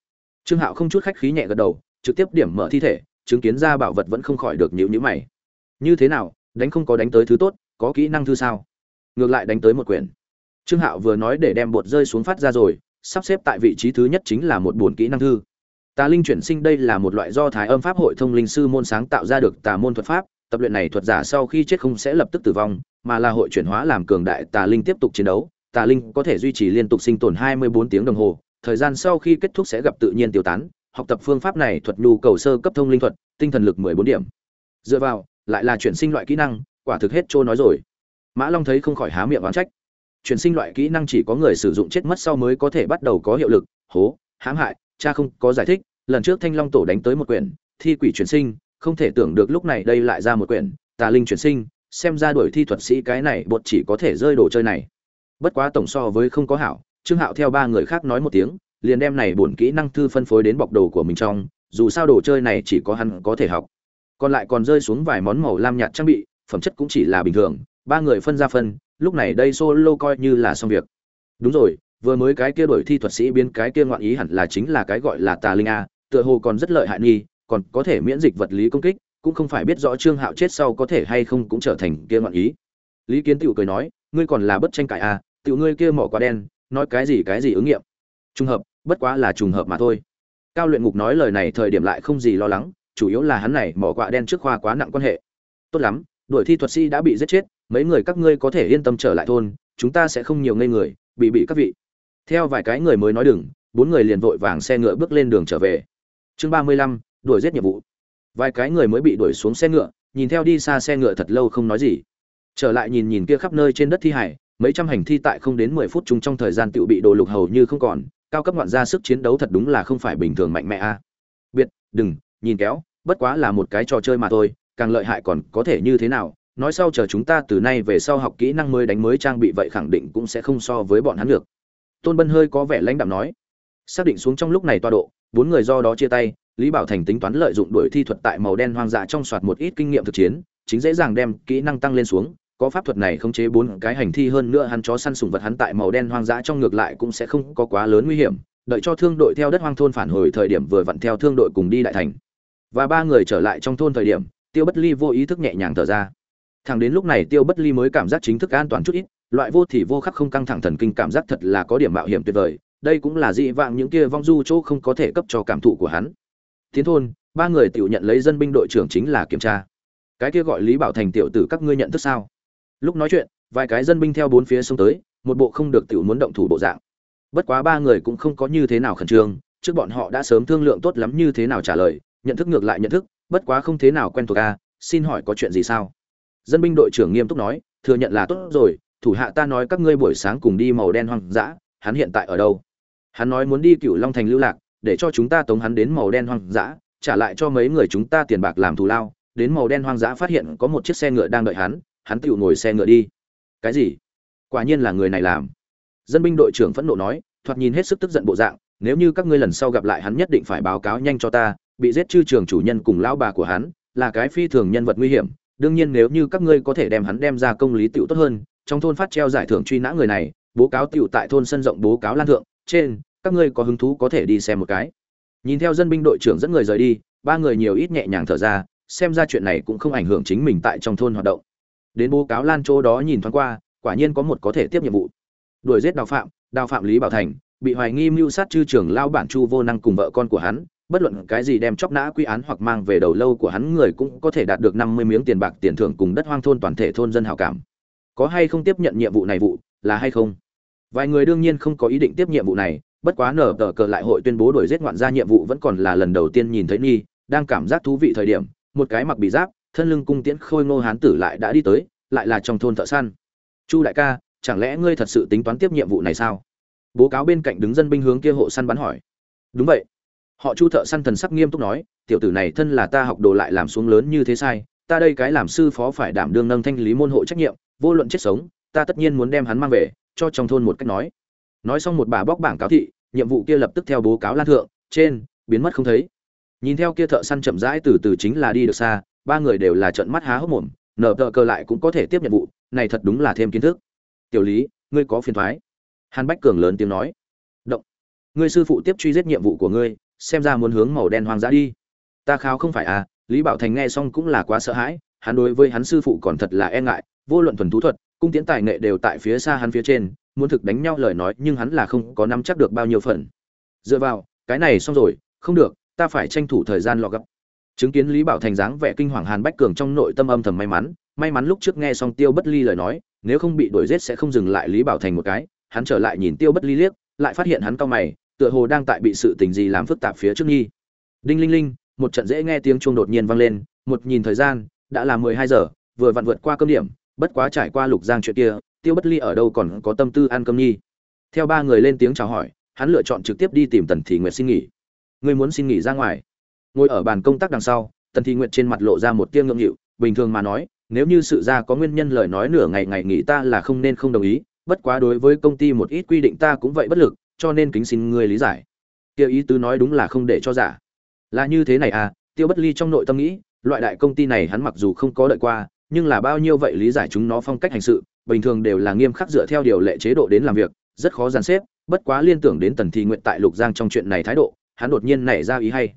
trương hạo không chút khách khí nhẹ gật đầu, trực tiếp điểm mở thi thể, chứng kiến ra bảo vật vẫn không khỏi được nhịu nhữ mày. Như thế nào, đánh không có đánh tới thứ tốt, có kỹ năng thư sao? Ngược lại đánh tới một quyển trương hạo vừa nói để đem bột rơi xuống phát ra rồi, sắp xếp tại vị trí thứ nhất chính là một buồn kỹ năng thư. Tà linh chuyển sinh đây là một loại do thái âm pháp hội thông linh sư môn sáng tạo ra được tà môn thuật pháp, tập luyện này thuật giả sau khi chết không sẽ lập tức tử vong, mà là hội chuyển hóa làm cường đại tà linh tiếp tục chiến đấu. Tà linh có thể duy trì liên tục sinh tồn 24 tiếng đồng hồ, thời gian sau khi kết thúc sẽ gặp tự nhiên tiêu tán. Học tập phương pháp này thuật nhu cầu sơ cấp thông linh thuật, tinh thần lực 14 điểm. Dựa vào, lại là chuyển sinh loại kỹ năng, quả thực hết trôi nói rồi. Mã long thấy không khỏi há miệng oán trách chuyển sinh loại kỹ năng chỉ có người sử dụng chết mất sau mới có thể bắt đầu có hiệu lực. Hố, hãm hại, cha không có giải thích. Lần trước thanh long tổ đánh tới một quyển, thi quỷ chuyển sinh, không thể tưởng được lúc này đây lại ra một quyển, tà linh chuyển sinh, xem ra đuổi thi thuật sĩ cái này bột chỉ có thể rơi đồ chơi này. Bất quá tổng so với không có hảo, trương hạo theo ba người khác nói một tiếng, liền đem này bổn kỹ năng thư phân phối đến bọc đồ của mình trong, dù sao đồ chơi này chỉ có hắn có thể học. Còn lại còn rơi xuống vài món màu lam nhạt trang bị, phẩm chất cũng chỉ là bình thường, ba người phân ra phân lúc này đây solo coi như là xong việc. Đúng rồi, vừa mới cái kia đổi thi thuật sĩ biến cái kia ngoạn ý hẳn là chính là cái gọi là tà linh a, tựa hồ còn rất lợi hại nghi, còn có thể miễn dịch vật lý công kích, cũng không phải biết rõ trương hạo chết sau có thể hay không cũng trở thành kia ngoạn ý. Lý kiến tựu cười nói, ngươi còn là bất tranh cãi a, tựu ngươi kia mỏ quá đen, nói cái gì cái gì ứng nghiệm. Trùng hợp, bất quá là trùng hợp mà thôi. Cao luyện ngục nói lời này thời điểm lại không gì lo lắng, chủ yếu là hắn này mỏ quạ đen trước khoa quá nặng quan hệ. Tốt lắm đuổi thi thuật sĩ đã bị giết chết, mấy người các ngươi có thể yên tâm trở lại thôn, chúng ta sẽ không nhiều ngây người, bị bị các vị. Theo vài cái người mới nói đừng, bốn người liền vội vàng xe ngựa bước lên đường trở về. Chương ba mươi lăm, đuổi giết nhiệm vụ. Vài cái người mới bị đuổi xuống xe ngựa, nhìn theo đi xa xe ngựa thật lâu không nói gì. Trở lại nhìn nhìn kia khắp nơi trên đất thi hải, mấy trăm hành thi tại không đến mười phút chúng trong thời gian tự bị đồ lục hầu như không còn, cao cấp ngoạn ra sức chiến đấu thật đúng là không phải bình thường mạnh mẽ a. Biệt, đừng, nhìn kéo, bất quá là một cái trò chơi mà thôi càng lợi hại còn có thể như thế nào, nói sau chờ chúng ta từ nay về sau học kỹ năng mới đánh mới trang bị vậy khẳng định cũng sẽ không so với bọn hắn được. Tôn bân hơi có vẻ lãnh đạm nói. Xác định xuống trong lúc này toa độ, bốn người do đó chia tay, lý bảo thành tính toán lợi dụng đuổi thi thuật tại màu đen hoang dã trong soạt một ít kinh nghiệm thực chiến, chính dễ dàng đem kỹ năng tăng lên xuống, có pháp thuật này khống chế bốn cái hành thi hơn nữa hắn chó săn sùng vật hắn tại màu đen hoang dã trong ngược lại cũng sẽ không có quá lớn nguy hiểm, đợi cho thương đội theo đất hoang thôn phản hồi thời điểm vừa vặn theo thương đội cùng đi đại thành. Và ba người trở lại trong thôn thời điểm tiêu bất ly vô ý thức nhẹ nhàng thở ra. Thằng đến lúc này tiêu bất ly mới cảm giác chính thức an toàn chút ít, loại vô thì vô khắc không căng thẳng thần kinh cảm giác thật là có điểm mạo hiểm tuyệt vời, đây cũng là dị vạng những kia vong du chỗ không có thể cấp cho cảm thụ của hắn. Tiến thôn, ba người tiểu nhận lấy dân binh đội trưởng chính là kiểm tra. Cái kia gọi lý bảo thành tiểu tử các ngươi nhận thức sao? Lúc nói chuyện, vài cái dân binh theo bốn phía xông tới, một bộ không được tiểu muốn động thủ bộ dạng. Bất quá ba người cũng không có như thế nào khẩn trương, trước bọn họ đã sớm thương lượng tốt lắm như thế nào trả lời, nhận thức ngược lại nhận thức bất quá không thế nào quen thuộc a, xin hỏi có chuyện gì sao? Dân binh đội trưởng nghiêm túc nói, thừa nhận là tốt rồi, thủ hạ ta nói các ngươi buổi sáng cùng đi màu đen hoang dã, hắn hiện tại ở đâu? Hắn nói muốn đi cựu long thành lưu lạc, để cho chúng ta tống hắn đến màu đen hoang dã, trả lại cho mấy người chúng ta tiền bạc làm thù lao. Đến màu đen hoang dã phát hiện có một chiếc xe ngựa đang đợi hắn hắn tự ngồi xe ngựa đi. Cái gì? Quả nhiên là người này làm. Dân binh đội trưởng phẫn nộ nói, thoạt nhìn hết sức tức giận bộ dạng, nếu như các ngươi lần sau gặp lại hắn nhất định phải báo cáo nhanh cho ta bị giết chư trường chủ nhân cùng lão bà của hắn, là cái phi thường nhân vật nguy hiểm. Đương nhiên nếu như các ngươi có thể đem hắn đem ra công lý tiểu tốt hơn, trong thôn phát treo giải thưởng truy nã người này, bố cáo tiểu tại thôn sân rộng bố cáo lan thượng, trên, các ngươi có hứng thú có thể đi xem một cái. Nhìn theo dân binh đội trưởng dẫn người rời đi, ba người nhiều ít nhẹ nhàng thở ra, xem ra chuyện này cũng không ảnh hưởng chính mình tại trong thôn hoạt động. Đến bố cáo lan chỗ đó nhìn thoáng qua, quả nhiên có một có thể tiếp nhiệm vụ. Đuổi giết đào phạm đào phạm lý bảo thành, bị hoài nghi mưu sát chư trưởng lao bản chu vô năng cùng vợ con của hắn bất luận cái gì đem chóc nã quy án hoặc mang về đầu lâu của hắn người cũng có thể đạt được năm mươi miếng tiền bạc tiền thưởng cùng đất hoang thôn toàn thể thôn dân hảo cảm. Có hay không tiếp nhận nhiệm vụ này vụ, là hay không? Vài người đương nhiên không có ý định tiếp nhiệm vụ này, bất quá nở tờ cờ lại hội tuyên bố đuổi giết ngoạn gia nhiệm vụ vẫn còn là lần đầu tiên nhìn thấy nghi đang cảm giác thú vị thời điểm, một cái mặc bị giáp, thân lưng cung tiễn khôi ngô hán tử lại đã đi tới, lại là trong thôn thợ săn. Chu đại ca, chẳng lẽ ngươi thật sự tính toán tiếp nhiệm vụ này sao? Bố cáo bên cạnh đứng dân binh hướng kia hộ săn bắn hỏi. Đúng vậy họ chu thợ săn thần sắc nghiêm túc nói, tiểu tử này thân là ta học đồ lại làm xuống lớn như thế sai, ta đây cái làm sư phó phải đảm đương nâng thanh lý môn hộ trách nhiệm, vô luận chết sống, ta tất nhiên muốn đem hắn mang về, cho trong thôn một cách nói. Nói xong một bà bóc bảng cáo thị, nhiệm vụ kia lập tức theo bố cáo lan thượng, trên, biến mất không thấy. Nhìn theo kia thợ săn chậm rãi từ từ chính là đi được xa, ba người đều là trận mắt há hốc mồm, nở tờ cơ lại cũng có thể tiếp nhiệm vụ, này thật đúng là thêm kiến thức. Tiểu lý, ngươi có phiền thoái. Hàn bách cường lớn tiếng nói. Động, ngươi sư phụ tiếp truy giết nhiệm vụ của ngươi xem ra muốn hướng màu đen hoang dã đi. Ta khao không phải à lý bảo thành nghe xong cũng là quá sợ hãi, hắn đối với hắn sư phụ còn thật là e ngại, vô luận thuần thú thuật, cung tiến tài nghệ đều tại phía xa hắn phía trên, muốn thực đánh nhau lời nói nhưng hắn là không có nắm chắc được bao nhiêu phần. Dựa vào, cái này xong rồi, không được, ta phải tranh thủ thời gian lọ gấp. Chứng kiến lý bảo thành dáng vẻ kinh hoàng hàn bách cường trong nội tâm âm thầm may mắn may mắn lúc trước nghe xong tiêu bất ly lời nói, nếu không bị đuổi giết sẽ không dừng lại lý bảo thành một cái, hắn trở lại nhìn tiêu bất ly liếc, lại phát hiện hắn cao mày tựa hồ đang tại bị sự tình gì làm phức tạp phía trước nghi. Đinh linh linh, một trận dễ nghe tiếng chuông đột nhiên vang lên, một nhìn thời gian, đã là mười hai giờ, vừa vặn vượt qua cơm điểm, bất quá trải qua lục giang chuyện kia, tiêu bất ly ở đâu còn có tâm tư ăn cơm nhi theo ba người lên tiếng chào hỏi, hắn lựa chọn trực tiếp đi tìm tần thị nguyệt xin nghỉ. Ngươi muốn xin nghỉ ra ngoài? Ngồi ở bàn công tác đằng sau, tần thị nguyệt trên mặt lộ ra một tia ngượng nghịu, bình thường mà nói, nếu như sự ra có nguyên nhân lời nói nửa ngày ngày nghỉ ta là không nên không đồng ý, bất quá đối với công ty một ít quy định ta cũng vậy bất lực cho nên kính xin ngươi lý giải. Tiêu ý tứ nói đúng là không để cho giả. Là như thế này à tiêu bất ly trong nội tâm nghĩ, loại đại công ty này hắn mặc dù không có đợi qua, nhưng là bao nhiêu vậy lý giải chúng nó phong cách hành sự, bình thường đều là nghiêm khắc dựa theo điều lệ chế độ đến làm việc, rất khó dàn xếp, bất quá liên tưởng đến tần thị nguyện tại lục giang trong chuyện này thái độ, hắn đột nhiên nảy ra ý hay.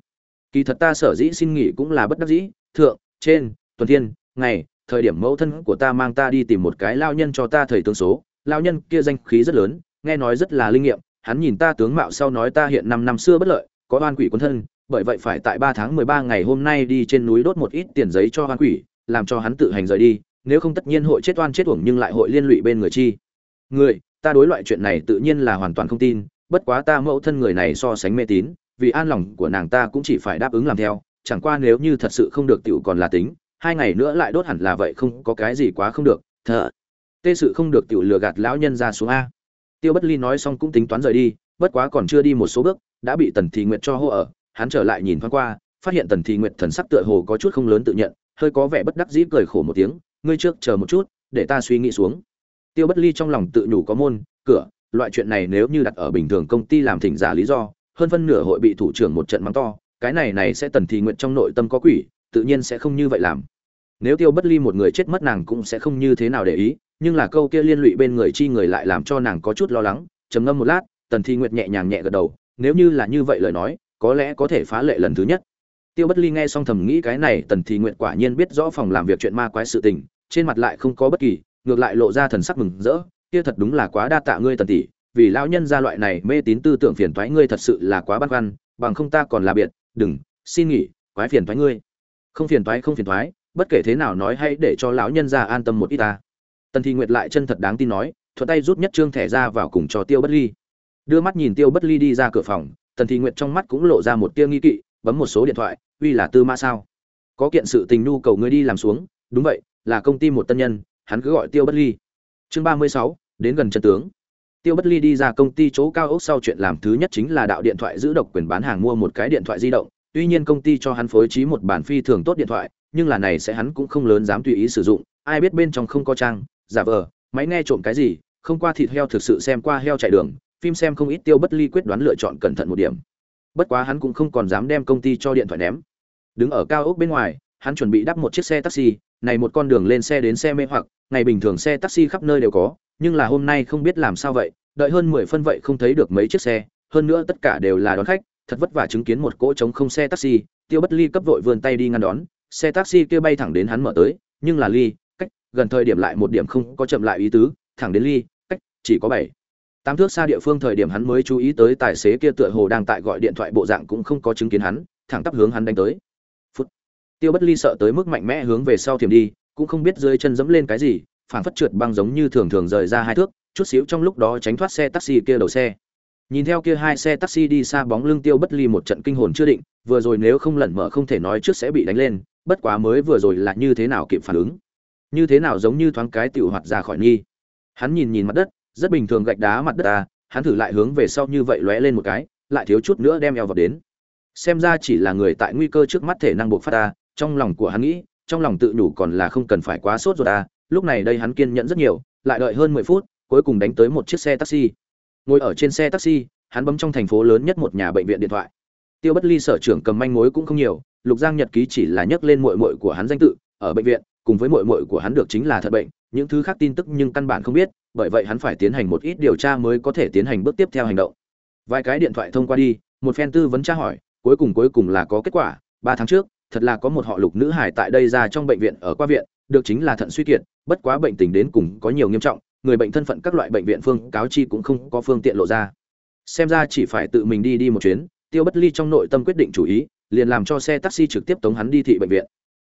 Kỳ thật ta sở dĩ xin nghỉ cũng là bất đắc dĩ, thượng, trên, tuần thiên, ngày, thời điểm mẫu thân của ta mang ta đi tìm một cái lao nhân cho ta thầy tương số, lao nhân kia danh khí rất lớn, nghe nói rất là linh nghiệm hắn nhìn ta tướng mạo sau nói ta hiện năm năm xưa bất lợi, có oan quỷ quân thân, bởi vậy phải tại ba tháng mười ba ngày hôm nay đi trên núi đốt một ít tiền giấy cho oan quỷ, làm cho hắn tự hành rời đi, nếu không tất nhiên hội chết oan chết uổng nhưng lại hội liên lụy bên người chi. Người, ta đối loại chuyện này tự nhiên là hoàn toàn không tin, bất quá ta mẫu thân người này so sánh mê tín, vì an lòng của nàng ta cũng chỉ phải đáp ứng làm theo, chẳng qua nếu như thật sự không được tiểu còn là tính, hai ngày nữa lại đốt hẳn là vậy không có cái gì quá không được thợ tê sự không được tiểu lừa gạt lão nhân ra xuống a tiêu bất ly nói xong cũng tính toán rời đi, bất quá còn chưa đi một số bước, đã bị tần thị nguyệt cho hô ở. Hắn trở lại nhìn thoáng qua, phát hiện tần thị nguyệt thần sắc tựa hồ có chút không lớn tự nhận, hơi có vẻ bất đắc dĩ cười khổ một tiếng, ngươi trước chờ một chút, để ta suy nghĩ xuống. Tiêu bất ly trong lòng tự nhủ có môn, cửa, loại chuyện này nếu như đặt ở bình thường công ty làm thỉnh giả lý do, hơn phân nửa hội bị thủ trưởng một trận mắng to, cái này này sẽ tần thị nguyện trong nội tâm có quỷ, tự nhiên sẽ không như vậy làm nếu tiêu bất ly một người chết mất nàng cũng sẽ không như thế nào để ý, nhưng là câu kia liên lụy bên người chi người lại làm cho nàng có chút lo lắng, trầm ngâm một lát, tần thi nguyệt nhẹ nhàng nhẹ gật đầu, nếu như là như vậy lời nói, có lẽ có thể phá lệ lần thứ nhất. Tiêu bất ly nghe xong thầm nghĩ cái này, tần thi nguyệt quả nhiên biết rõ phòng làm việc chuyện ma quái sự tình, trên mặt lại không có bất kỳ, ngược lại lộ ra thần sắc mừng rỡ, kia thật đúng là quá đa tạ ngươi tần tỷ, vì lão nhân gia loại này mê tín tư tưởng phiền toái ngươi thật sự là quá băn khoăn, bằng không ta còn là biệt, đừng, xin nghỉ, quái phiền toái ngươi. Không phiền toái, không phiền toái bất kể thế nào nói hãy để cho lão nhân gia an tâm một ít ta. Tần thị nguyệt lại chân thật đáng tin nói, thuận tay rút nhất trương thẻ ra vào cùng cho tiêu bất ly. Đưa mắt nhìn tiêu bất ly đi ra cửa phòng, tần thị nguyệt trong mắt cũng lộ ra một tia nghi kỵ, bấm một số điện thoại, uy là tư mã sao? Có kiện sự tình nhu cầu ngươi đi làm xuống. Đúng vậy, là công ty một tân nhân, hắn cứ gọi tiêu bất ly. Chương ba mươi sáu, đến gần chân tướng. Tiêu bất ly đi ra công ty chỗ cao ốc sau chuyện làm thứ nhất chính là đạo điện thoại giữ độc quyền bán hàng mua một cái điện thoại di động, tuy nhiên công ty cho hắn phối trí một bản phi thường tốt điện thoại nhưng là này sẽ hắn cũng không lớn dám tùy ý sử dụng, ai biết bên trong không có trang, giả vờ, máy nghe trộm cái gì, không qua thịt heo thực sự xem qua heo chạy đường, phim xem không ít tiêu bất ly quyết đoán lựa chọn cẩn thận một điểm. Bất quá hắn cũng không còn dám đem công ty cho điện thoại ném. Đứng ở cao ốc bên ngoài, hắn chuẩn bị đắp một chiếc xe taxi, này một con đường lên xe đến xe mê hoặc, ngày bình thường xe taxi khắp nơi đều có, nhưng là hôm nay không biết làm sao vậy, đợi hơn mười phân vậy không thấy được mấy chiếc xe, hơn nữa tất cả đều là đón khách, thật vất vả chứng kiến một cỗ trống không xe taxi, tiêu bất ly cấp vội vươn tay đi ngăn đón xe taxi kia bay thẳng đến hắn mở tới, nhưng là ly, cách, gần thời điểm lại một điểm không có chậm lại ý tứ, thẳng đến ly, cách, chỉ có bảy. Tám thước xa địa phương thời điểm hắn mới chú ý tới tài xế kia tựa hồ đang tại gọi điện thoại bộ dạng cũng không có chứng kiến hắn, thẳng tắp hướng hắn đánh tới. Phút. Tiêu bất ly sợ tới mức mạnh mẽ hướng về sau thiềm đi, cũng không biết dưới chân dẫm lên cái gì phản phất trượt băng giống như thường thường rời ra hai thước, chút xíu trong lúc đó tránh thoát xe taxi kia đầu xe. Nhìn theo kia hai xe taxi đi xa bóng lưng tiêu bất ly một trận kinh hồn chưa định, vừa rồi nếu không lẩn mở không thể nói trước sẽ bị đánh lên bất quá mới vừa rồi là như thế nào kịp phản ứng. Như thế nào giống như thoáng cái tiểu hoạt ra khỏi nghi. Hắn nhìn nhìn mặt đất, rất bình thường gạch đá mặt đất ta hắn thử lại hướng về sau như vậy lóe lên một cái, lại thiếu chút nữa đem eo vào đến. Xem ra chỉ là người tại nguy cơ trước mắt thể năng buộc phát ta trong lòng của hắn nghĩ, trong lòng tự nhủ còn là không cần phải quá sốt rồi ta à, lúc này đây hắn kiên nhẫn rất nhiều, lại đợi hơn mười phút, cuối cùng đánh tới một chiếc xe taxi. Ngồi ở trên xe taxi, hắn bấm trong thành phố lớn nhất một nhà bệnh viện điện thoại. Tiêu bất ly sở trưởng cầm manh mối cũng không nhiều lục giang nhật ký chỉ là nhắc lên muội muội của hắn danh tự, ở bệnh viện, cùng với muội muội của hắn được chính là thật bệnh, những thứ khác tin tức nhưng căn bản không biết, bởi vậy hắn phải tiến hành một ít điều tra mới có thể tiến hành bước tiếp theo hành động. Vài cái điện thoại thông qua đi, một phen tư vấn tra hỏi, cuối cùng cuối cùng là có kết quả. Ba tháng trước, thật là có một họ lục nữ hải tại đây ra trong bệnh viện ở qua viện, được chính là thận suy kiệt, bất quá bệnh tình đến cùng có nhiều nghiêm trọng, người bệnh thân phận các loại bệnh viện phương cáo chi cũng không có phương tiện lộ ra. Xem ra chỉ phải tự mình đi đi một chuyến, tiêu bất ly trong nội tâm quyết định chủ ý liền làm cho xe taxi trực tiếp tống hắn đi thị bệnh viện.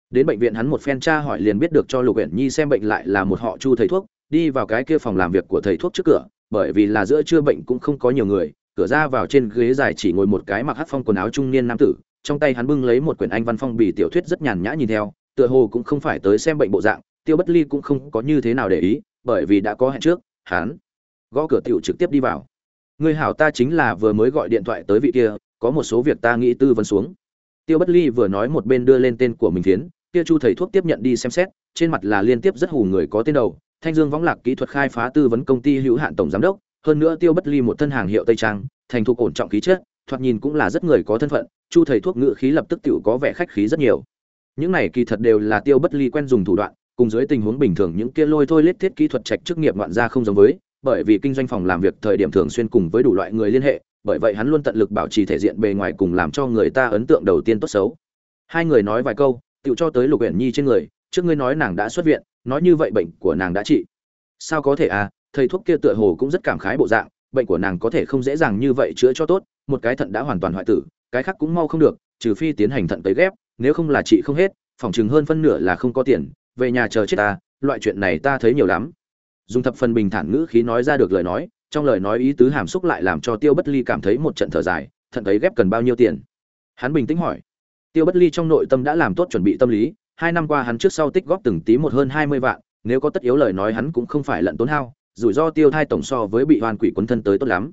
Đến bệnh viện hắn một phen tra hỏi liền biết được cho lục uyển nhi xem bệnh lại là một họ chu thầy thuốc, đi vào cái kia phòng làm việc của thầy thuốc trước cửa, bởi vì là giữa trưa bệnh cũng không có nhiều người, cửa ra vào trên ghế dài chỉ ngồi một cái mặc hát phong quần áo trung niên nam tử, trong tay hắn bưng lấy một quyển anh văn phong bì tiểu thuyết rất nhàn nhã nhìn theo, tựa hồ cũng không phải tới xem bệnh bộ dạng, tiêu bất ly cũng không có như thế nào để ý, bởi vì đã có hẹn trước, hắn gõ cửa tiểu trực tiếp đi vào. Người hảo ta chính là vừa mới gọi điện thoại tới vị kia, có một số việc ta nghĩ tư vấn xuống tiêu bất ly vừa nói một bên đưa lên tên của mình phiến, kia chu thầy thuốc tiếp nhận đi xem xét, trên mặt là liên tiếp rất hù người có tên đầu, thanh dương võng lạc kỹ thuật khai phá tư vấn công ty hữu hạn tổng giám đốc, hơn nữa tiêu bất ly một thân hàng hiệu tây trang, thành thục ổn trọng khí chất, thoạt nhìn cũng là rất người có thân phận, chu thầy thuốc ngự khí lập tức tự có vẻ khách khí rất nhiều. Những này kỳ thật đều là tiêu bất ly quen dùng thủ đoạn, cùng dưới tình huống bình thường những kia lôi thôi lết thiết kỹ thuật trạch chức nghiệp ngoạn gia không giống với, bởi vì kinh doanh phòng làm việc thời điểm thường xuyên cùng với đủ loại người liên hệ bởi vậy hắn luôn tận lực bảo trì thể diện bề ngoài cùng làm cho người ta ấn tượng đầu tiên tốt xấu. Hai người nói vài câu, tựu cho tới lục uyển nhi trên người, trước ngươi nói nàng đã xuất viện, nói như vậy bệnh của nàng đã trị. Sao có thể à thầy thuốc kia tựa hồ cũng rất cảm khái bộ dạng, bệnh của nàng có thể không dễ dàng như vậy chữa cho tốt, một cái thận đã hoàn toàn hoại tử, cái khác cũng mau không được, trừ phi tiến hành thận tấy ghép, nếu không là trị không hết, phòng chừng hơn phân nửa là không có tiền, về nhà chờ chết ta, loại chuyện này ta thấy nhiều lắm. Dùng thập phần bình thản ngữ khí nói ra được lời nói trong lời nói ý tứ hàm xúc lại làm cho tiêu bất ly cảm thấy một trận thở dài, thận thấy ghép cần bao nhiêu tiền. Hắn bình tĩnh hỏi. Tiêu bất ly trong nội tâm đã làm tốt chuẩn bị tâm lý, hai năm qua hắn trước sau tích góp từng tí một hơn hai mươi vạn, nếu có tất yếu lời nói hắn cũng không phải lận tốn hao, rủi ro tiêu thai tổng so với bị hoàn quỷ quấn thân tới tốt lắm.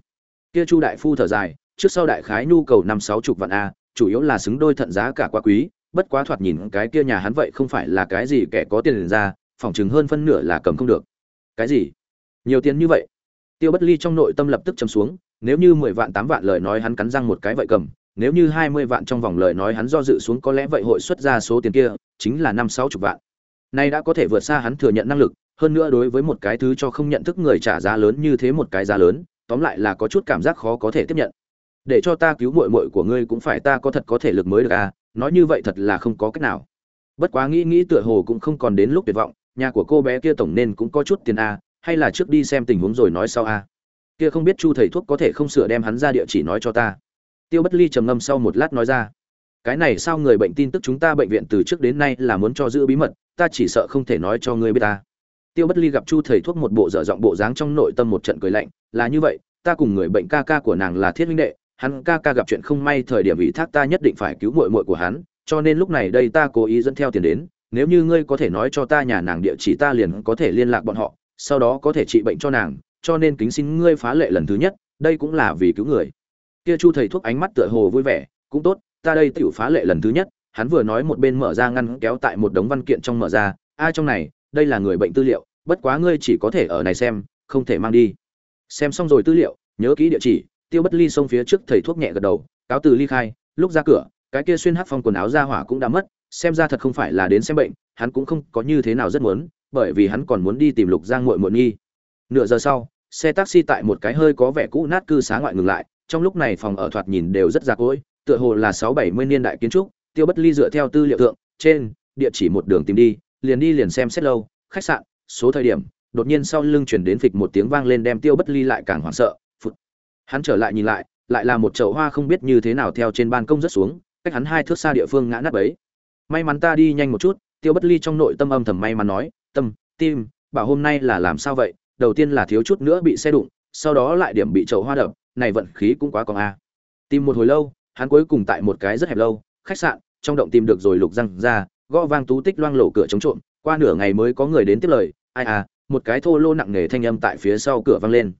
Kia chu đại phu thở dài, trước sau đại khái nhu cầu năm sáu chục vạn a, chủ yếu là xứng đôi thận giá cả quá quý, bất quá thoạt nhìn cái kia nhà hắn vậy không phải là cái gì kẻ có tiền ra phỏng chừng hơn phân nửa là cầm không được. Cái gì? Nhiều tiền như vậy? Tiêu bất ly trong nội tâm lập tức chấm xuống nếu như mười vạn tám vạn lời nói hắn cắn răng một cái vậy cầm nếu như hai mươi vạn trong vòng lời nói hắn do dự xuống có lẽ vậy hội xuất ra số tiền kia chính là năm sáu chục vạn. Nay đã có thể vượt xa hắn thừa nhận năng lực hơn nữa đối với một cái thứ cho không nhận thức người trả giá lớn như thế một cái giá lớn tóm lại là có chút cảm giác khó có thể tiếp nhận. Để cho ta cứu muội muội của ngươi cũng phải ta có thật có thể lực mới được à nói như vậy thật là không có cách nào. Bất quá nghĩ nghĩ tựa hồ cũng không còn đến lúc tuyệt vọng nhà của cô bé kia tổng nên cũng có chút tiền a à, hay là trước đi xem tình huống rồi nói sau a à. kia không biết chu thầy thuốc có thể không sửa đem hắn ra địa chỉ nói cho ta tiêu bất ly trầm ngâm sau một lát nói ra, cái này sao người bệnh tin tức chúng ta bệnh viện từ trước đến nay là muốn cho giữ bí mật, ta chỉ sợ không thể nói cho ngươi biết ta tiêu bất ly gặp chu thầy thuốc một bộ dở giọng bộ dáng trong nội tâm một trận cười lạnh, là như vậy, ta cùng người bệnh ca ca của nàng là thiết huynh đệ, hắn ca ca gặp chuyện không may thời điểm ủy thác ta nhất định phải cứu muội muội của hắn, cho nên lúc này đây ta cố ý dẫn theo tiền đến, nếu như ngươi có thể nói cho ta nhà nàng địa chỉ ta liền có thể liên lạc bọn họ sau đó có thể trị bệnh cho nàng, cho nên kính xin ngươi phá lệ lần thứ nhất, đây cũng là vì cứu người. Kia chu thầy thuốc ánh mắt tựa hồ vui vẻ, cũng tốt, ta đây tiểu phá lệ lần thứ nhất, hắn vừa nói một bên mở ra ngăn kéo tại một đống văn kiện trong mở ra ai trong này, đây là người bệnh tư liệu, bất quá ngươi chỉ có thể ở này xem, không thể mang đi. Xem xong rồi tư liệu, nhớ kỹ địa chỉ, tiêu bất ly xông phía trước thầy thuốc nhẹ gật đầu, cáo từ ly khai, lúc ra cửa, cái kia xuyên hắc phong quần áo ra hỏa cũng đã mất, xem ra thật không phải là đến xem bệnh, hắn cũng không có như thế nào rất muốn bởi vì hắn còn muốn đi tìm lục giang muội muội nghi. Nửa giờ sau, xe taxi tại một cái hơi có vẻ cũ nát cư xá ngoại ngừng lại, trong lúc này phòng ở thoạt nhìn đều rất già cỗi, tựa hồ là sáu bảy mươi niên đại kiến trúc, tiêu bất ly dựa theo tư liệu tượng trên địa chỉ một đường tìm đi, liền đi liền xem xét lâu, khách sạn, số thời điểm, đột nhiên sau lưng chuyển đến phịch một tiếng vang lên đem tiêu bất ly lại càng hoảng sợ, phụt. Hắn trở lại nhìn lại lại là một chậu hoa không biết như thế nào theo trên ban công rất xuống, cách hắn hai thước xa địa phương ngã nắp ấy may mắn ta đi nhanh một chút, tiêu bất ly trong nội tâm âm thầm may mắn nói tâm, tim, bảo hôm nay là làm sao vậy? Đầu tiên là thiếu chút nữa bị xe đụng, sau đó lại điểm bị chậu hoa đập, này vận khí cũng quá còn a. Tìm một hồi lâu, hắn cuối cùng tại một cái rất hẹp lâu, khách sạn, trong động tìm được rồi lục răng ra, gõ vang tú tích loang lộ cửa chống trộm, qua nửa ngày mới có người đến tiếp lời, ai à một cái thô lô nặng nề thanh âm tại phía sau cửa vang lên.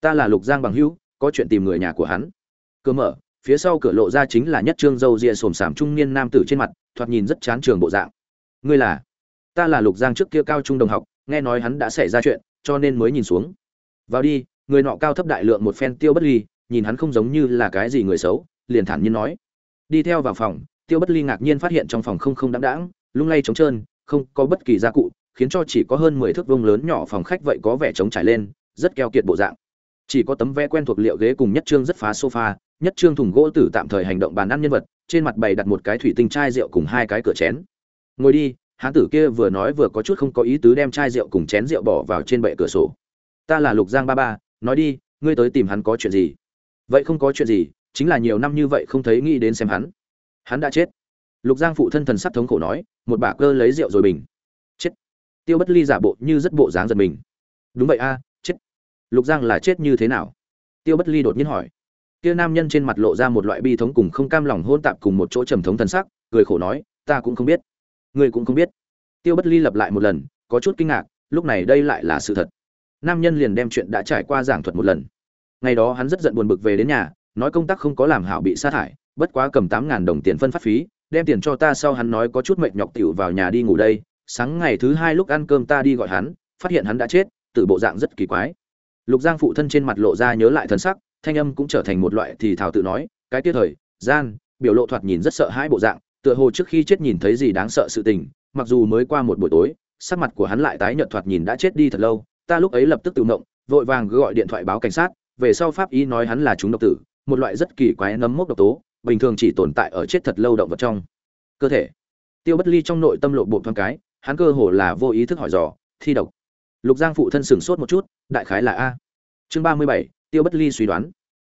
Ta là lục giang bằng hữu, có chuyện tìm người nhà của hắn. Cửa mở, phía sau cửa lộ ra chính là nhất trương dâu ria xồm xàm trung niên nam tử trên mặt, thoạt nhìn rất chán trường bộ dạng. Ngươi là? Ta là lục giang trước kia cao trung đồng học, nghe nói hắn đã xảy ra chuyện, cho nên mới nhìn xuống. Vào đi, người nọ cao thấp đại lượng một phen tiêu bất ly, nhìn hắn không giống như là cái gì người xấu, liền thản nhiên nói. Đi theo vào phòng, tiêu bất ly ngạc nhiên phát hiện trong phòng không không đáng đáng lung lay trống trơn, không có bất kỳ gia cụ, khiến cho chỉ có hơn mười thước vuông lớn nhỏ phòng khách vậy có vẻ trống trải lên, rất keo kiệt bộ dạng. Chỉ có tấm vé quen thuộc liệu ghế cùng nhất trương rất phá sofa, nhất trương thùng gỗ tử tạm thời hành động bàn ăn nhân vật, trên mặt bày đặt một cái thủy tinh chai rượu cùng hai cái cửa chén. Ngồi đi hán tử kia vừa nói vừa có chút không có ý tứ đem chai rượu cùng chén rượu bỏ vào trên bệ cửa sổ. Ta là lục giang ba ba, nói đi, ngươi tới tìm hắn có chuyện gì? Vậy không có chuyện gì, chính là nhiều năm như vậy không thấy nghĩ đến xem hắn. Hắn đã chết. Lục giang phụ thân thần sắc thống khổ nói, một bà cơ lấy rượu rồi bình. Chết. Tiêu bất ly giả bộ như rất bộ dáng giật mình. Đúng vậy a, chết. Lục giang là chết như thế nào? Tiêu bất ly đột nhiên hỏi. Kia nam nhân trên mặt lộ ra một loại bi thống cùng không cam lòng hôn tạp cùng một chỗ trầm thống thần sắc, cười khổ nói, ta cũng không biết ngươi cũng không biết. Tiêu bất ly lặp lại một lần, có chút kinh ngạc, lúc này đây lại là sự thật. Nam nhân liền đem chuyện đã trải qua giảng thuật một lần. Ngày đó hắn rất giận buồn bực về đến nhà, nói công tác không có làm hảo bị sa thải, bất quá cầm tám ngàn đồng tiền phân phát phí, đem tiền cho ta sau hắn nói có chút mệt nhọc tiểu vào nhà đi ngủ đây. Sáng ngày thứ hai lúc ăn cơm ta đi gọi hắn, phát hiện hắn đã chết, tự bộ dạng rất kỳ quái. Lục giang phụ thân trên mặt lộ ra nhớ lại thân sắc, thanh âm cũng trở thành một loại thì thảo tự nói, cái tiết thời, gian, biểu lộ thoạt nhìn rất sợ hãi bộ dạng tựa hồ trước khi chết nhìn thấy gì đáng sợ sự tình, mặc dù mới qua một buổi tối, sắc mặt của hắn lại tái nhợt thoạt nhìn đã chết đi thật lâu, ta lúc ấy lập tức tự động vội vàng gọi điện thoại báo cảnh sát, về sau pháp y nói hắn là chúng độc tử, một loại rất kỳ quái nấm mốc độc tố, bình thường chỉ tồn tại ở chết thật lâu động vật trong cơ thể. Tiêu bất ly trong nội tâm lộ bộ thoáng cái, hắn cơ hồ là vô ý thức hỏi dò, thi độc. Lục giang phụ thân sửng sốt một chút, đại khái là a. Chương ba mươi bảy, tiêu bất ly suy đoán.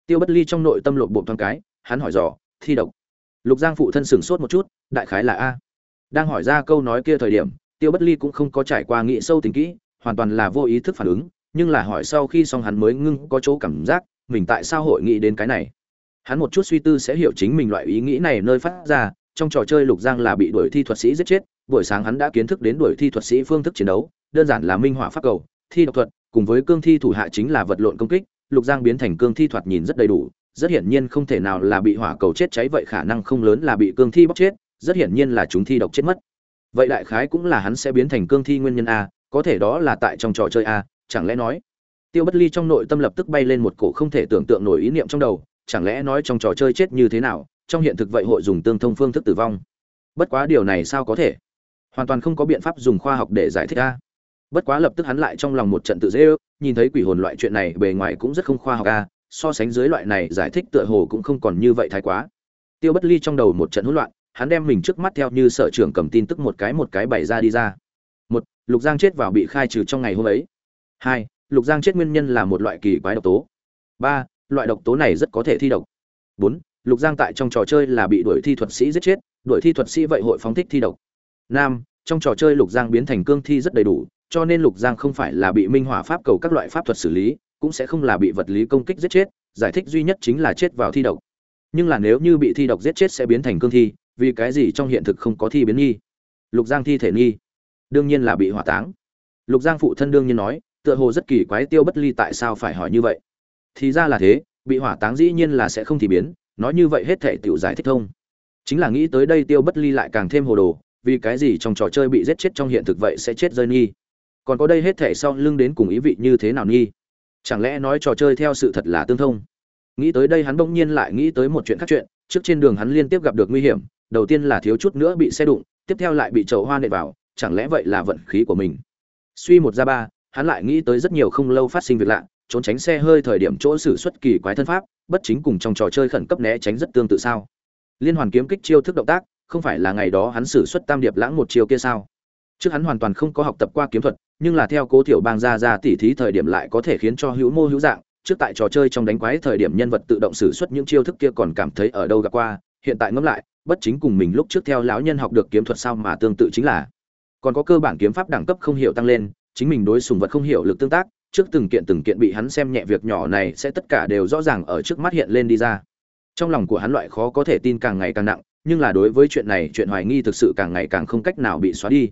Tiêu bất ly trong nội tâm lộ bộ thoáng cái, hắn hỏi dò, thi độc lục giang phụ thân sửng sốt một chút, đại khái là a. Đang hỏi ra câu nói kia thời điểm, tiêu bất ly cũng không có trải qua nghĩ sâu tính kỹ, hoàn toàn là vô ý thức phản ứng, nhưng là hỏi sau khi xong hắn mới ngưng có chỗ cảm giác, mình tại sao hội nghĩ đến cái này? Hắn một chút suy tư sẽ hiểu chính mình loại ý nghĩ này nơi phát ra, trong trò chơi lục giang là bị đuổi thi thuật sĩ giết chết, buổi sáng hắn đã kiến thức đến đuổi thi thuật sĩ phương thức chiến đấu, đơn giản là minh họa pháp cầu, thi độc thuật, cùng với cương thi thủ hạ chính là vật lộn công kích, lục giang biến thành cương thi thoạt nhìn rất đầy đủ rất hiển nhiên không thể nào là bị hỏa cầu chết cháy vậy khả năng không lớn là bị cương thi bóc chết, rất hiển nhiên là chúng thi độc chết mất. Vậy đại khái cũng là hắn sẽ biến thành cương thi nguyên nhân a, có thể đó là tại trong trò chơi a, chẳng lẽ nói? Tiêu bất ly trong nội tâm lập tức bay lên một cổ không thể tưởng tượng nổi ý niệm trong đầu, chẳng lẽ nói trong trò chơi chết như thế nào, trong hiện thực vậy hội dùng tương thông phương thức tử vong? Bất quá điều này sao có thể? Hoàn toàn không có biện pháp dùng khoa học để giải thích a. Bất quá lập tức hắn lại trong lòng một trận tự dễ ước, nhìn thấy quỷ hồn loại chuyện này bề ngoài cũng rất không khoa học a so sánh dưới loại này giải thích tựa hồ cũng không còn như vậy thái quá. Tiêu bất ly trong đầu một trận hỗn loạn, hắn đem mình trước mắt theo như sở trưởng cầm tin tức một cái một cái bày ra đi ra. Một, lục giang chết vào bị khai trừ trong ngày hôm ấy. Hai, lục giang chết nguyên nhân là một loại kỳ quái độc tố. Ba, loại độc tố này rất có thể thi độc. Bốn, lục giang tại trong trò chơi là bị đuổi thi thuật sĩ giết chết, đuổi thi thuật sĩ vậy hội phóng thích thi độc. Năm, trong trò chơi lục giang biến thành cương thi rất đầy đủ, cho nên lục giang không phải là bị minh hỏa pháp cầu các loại pháp thuật xử lý cũng sẽ không là bị vật lý công kích giết chết, giải thích duy nhất chính là chết vào thi độc. Nhưng là nếu như bị thi độc giết chết sẽ biến thành cương thi, vì cái gì trong hiện thực không có thi biến nghi? Lục giang thi thể nghi, đương nhiên là bị hỏa táng. Lục giang phụ thân đương nhiên nói, tựa hồ rất kỳ quái tiêu bất ly tại sao phải hỏi như vậy? Thì ra là thế, bị hỏa táng dĩ nhiên là sẽ không thì biến, nói như vậy hết thể tiểu giải thích thông. Chính là nghĩ tới đây tiêu bất ly lại càng thêm hồ đồ, vì cái gì trong trò chơi bị giết chết trong hiện thực vậy sẽ chết rơi nghi? Còn có đây hết thể sau lưng đến cùng ý vị như thế nào nghi? Chẳng lẽ nói trò chơi theo sự thật là tương thông? Nghĩ tới đây hắn bỗng nhiên lại nghĩ tới một chuyện khác chuyện, trước trên đường hắn liên tiếp gặp được nguy hiểm, đầu tiên là thiếu chút nữa bị xe đụng, tiếp theo lại bị chậu hoa nệ vào, chẳng lẽ vậy là vận khí của mình? Suy một ra ba, hắn lại nghĩ tới rất nhiều không lâu phát sinh việc lạ, trốn tránh xe hơi thời điểm chỗ xử xuất kỳ quái thân pháp, bất chính cùng trong trò chơi khẩn cấp né tránh rất tương tự sao? Liên hoàn kiếm kích chiêu thức động tác, không phải là ngày đó hắn xử xuất tam điệp lãng một chiêu kia sao? Trước hắn hoàn toàn không có học tập qua kiếm thuật, nhưng là theo cố tiểu bang ra ra tỉ thí thời điểm lại có thể khiến cho hữu mô hữu dạng. Trước tại trò chơi trong đánh quái thời điểm nhân vật tự động xử xuất những chiêu thức kia còn cảm thấy ở đâu gặp qua, hiện tại ngẫm lại, bất chính cùng mình lúc trước theo lão nhân học được kiếm thuật sao mà tương tự chính là. Còn có cơ bản kiếm pháp đẳng cấp không hiểu tăng lên, chính mình đối sùng vật không hiểu lực tương tác, trước từng kiện từng kiện bị hắn xem nhẹ việc nhỏ này sẽ tất cả đều rõ ràng ở trước mắt hiện lên đi ra. Trong lòng của hắn loại khó có thể tin càng ngày càng nặng, nhưng là đối với chuyện này, chuyện hoài nghi thực sự càng ngày càng không cách nào bị xóa đi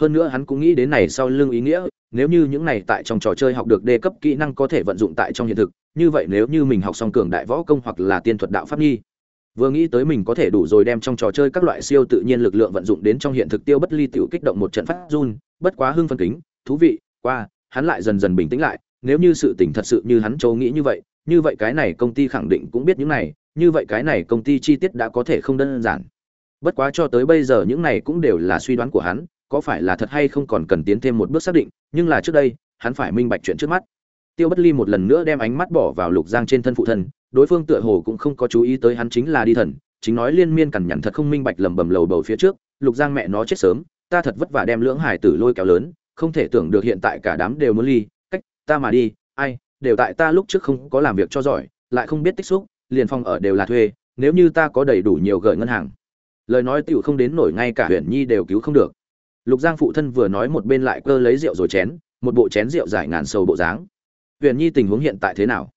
hơn nữa hắn cũng nghĩ đến này sau lưng ý nghĩa, nếu như những này tại trong trò chơi học được đề cấp kỹ năng có thể vận dụng tại trong hiện thực, như vậy nếu như mình học xong cường đại võ công hoặc là tiên thuật đạo pháp nghi vừa nghĩ tới mình có thể đủ rồi đem trong trò chơi các loại siêu tự nhiên lực lượng vận dụng đến trong hiện thực tiêu bất ly tiểu kích động một trận phát run, bất quá hưng phân kính, thú vị, qua, hắn lại dần dần bình tĩnh lại, nếu như sự tình thật sự như hắn châu nghĩ như vậy như vậy cái này công ty khẳng định cũng biết những này, như vậy cái này công ty chi tiết đã có thể không đơn giản. Bất quá cho tới bây giờ những này cũng đều là suy đoán của hắn có phải là thật hay không còn cần tiến thêm một bước xác định, nhưng là trước đây, hắn phải minh bạch chuyện trước mắt. Tiêu bất ly một lần nữa đem ánh mắt bỏ vào lục giang trên thân phụ thân, đối phương tựa hồ cũng không có chú ý tới hắn chính là đi thần, chính nói liên miên cằn nhằn thật không minh bạch lầm bầm lầu bầu phía trước, lục giang mẹ nó chết sớm, ta thật vất vả đem lưỡng hải tử lôi kéo lớn, không thể tưởng được hiện tại cả đám đều muốn ly, cách ta mà đi, ai, đều tại ta lúc trước không có làm việc cho giỏi, lại không biết tích xúc, liền phòng ở đều là thuê, nếu như ta có đầy đủ nhiều gửi ngân hàng. Lời nói tiểu không đến nổi ngay cả huyền nhi đều cứu không được lục giang phụ thân vừa nói một bên lại cơ lấy rượu rồi chén, một bộ chén rượu dài ngàn sầu bộ dáng. Huyền nhi tình huống hiện tại thế nào?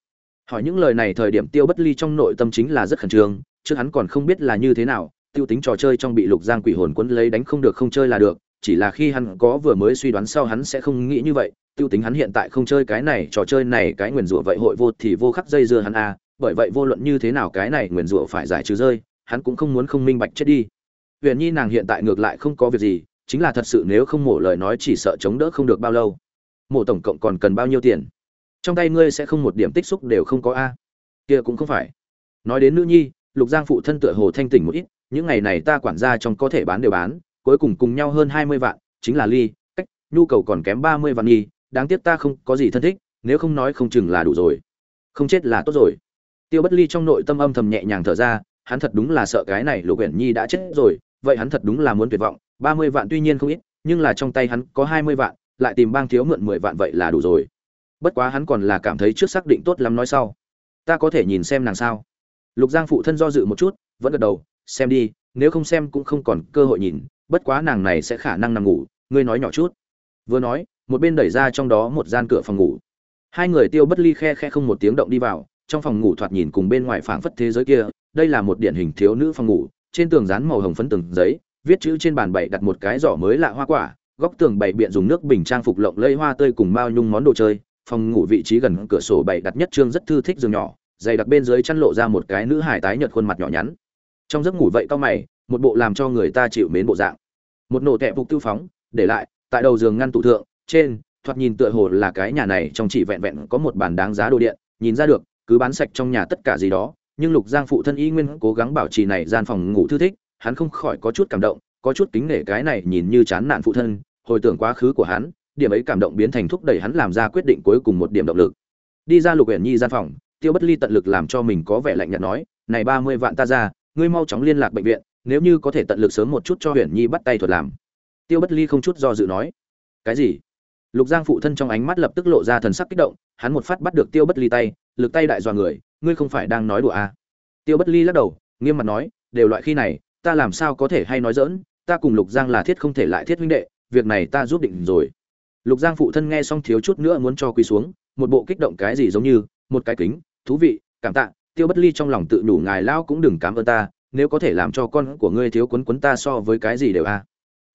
Hỏi những lời này thời điểm tiêu bất ly trong nội tâm chính là rất khẩn trương, trước hắn còn không biết là như thế nào, tiêu tính trò chơi trong bị lục giang quỷ hồn quấn lấy đánh không được không chơi là được, chỉ là khi hắn có vừa mới suy đoán sau hắn sẽ không nghĩ như vậy, tiêu tính hắn hiện tại không chơi cái này, trò chơi này cái nguyền rủa vậy hội vô thì vô khắc dây dưa hắn a bởi vậy vô luận như thế nào cái này nguyền rủa phải giải trừ rơi, hắn cũng không muốn không minh bạch chết đi. Huyền nhi nàng hiện tại ngược lại không có việc gì chính là thật sự nếu không mổ lời nói chỉ sợ chống đỡ không được bao lâu. Mổ tổng cộng còn cần bao nhiêu tiền? Trong tay ngươi sẽ không một điểm tích xúc đều không có a? Kia cũng không phải. Nói đến nữ nhi, lục giang phụ thân tựa hồ thanh tỉnh một ít, những ngày này ta quản gia trong có thể bán đều bán, cuối cùng cùng nhau hơn hai mươi vạn, chính là ly, cách, nhu cầu còn kém ba mươi vạn nhi, đáng tiếc ta không có gì thân thích, nếu không nói không chừng là đủ rồi. Không chết là tốt rồi. Tiêu bất ly trong nội tâm âm thầm nhẹ nhàng thở ra, hắn thật đúng là sợ cái này lục uyển nhi đã chết rồi, vậy hắn thật đúng là muốn tuyệt vọng ba mươi vạn tuy nhiên không ít, nhưng là trong tay hắn có hai mươi vạn, lại tìm bang thiếu mượn mười vạn vậy là đủ rồi. Bất quá hắn còn là cảm thấy trước xác định tốt lắm nói sau. Ta có thể nhìn xem nàng sao? Lục giang phụ thân do dự một chút, vẫn gật đầu, xem đi, nếu không xem cũng không còn cơ hội nhìn, bất quá nàng này sẽ khả năng nằm ngủ, ngươi nói nhỏ chút. Vừa nói, một bên đẩy ra trong đó một gian cửa phòng ngủ. Hai người tiêu bất ly khe khe không một tiếng động đi vào, trong phòng ngủ thoạt nhìn cùng bên ngoài phảng phất thế giới kia, đây là một điển hình thiếu nữ phòng ngủ, trên tường dán màu hồng phấn từng giấy viết chữ trên bàn bày đặt một cái giỏ mới lạ hoa quả, góc tường bày biện dùng nước bình trang phục lộng lây hoa tươi cùng bao nhung món đồ chơi, phòng ngủ vị trí gần cửa sổ bày đặt nhất trương rất thư thích giường nhỏ dày đặc bên dưới chăn lộ ra một cái nữ hải tái nhợt khuôn mặt nhỏ nhắn. Trong giấc ngủ vậy cao mày, một bộ làm cho người ta chịu mến bộ dạng. Một nổ tẹp phục tiêu phóng, để lại, tại đầu giường ngăn tủ thượng, trên, thoạt nhìn tựa hồ là cái nhà này, trong chỉ vẹn vẹn có một bàn đáng giá đồ điện, nhìn ra được, cứ bán sạch trong nhà tất cả gì đó, nhưng lục giang phụ thân y nguyên cố gắng bảo trì này gian phòng ngủ thư thích hắn không khỏi có chút cảm động, có chút kính nể cái này nhìn như chán nản phụ thân, hồi tưởng quá khứ của hắn, điểm ấy cảm động biến thành thúc đẩy hắn làm ra quyết định cuối cùng một điểm động lực. Đi ra lục uyển nhi gian phòng, tiêu bất ly tận lực làm cho mình có vẻ lạnh nhạt nói, này ba mươi vạn ta ra, ngươi mau chóng liên lạc bệnh viện, nếu như có thể tận lực sớm một chút cho uyển nhi bắt tay thuật làm. Tiêu bất ly không chút do dự nói, cái gì? Lục giang phụ thân trong ánh mắt lập tức lộ ra thần sắc kích động, hắn một phát bắt được tiêu bất ly tay, lực tay đại dọa người, ngươi không phải đang nói đùa à. tiêu bất ly lắc đầu, nghiêm mặt nói, đều loại khi này ta làm sao có thể hay nói dỡn ta cùng lục giang là thiết không thể lại thiết huynh đệ, việc này ta giúp định rồi. Lục giang phụ thân nghe xong thiếu chút nữa muốn cho quỳ xuống, một bộ kích động cái gì giống như, một cái kính, thú vị, cảm tạ, tiêu bất ly trong lòng tự nhủ ngài lao cũng đừng cảm ơn ta, nếu có thể làm cho con của ngươi thiếu quấn quấn ta so với cái gì đều a.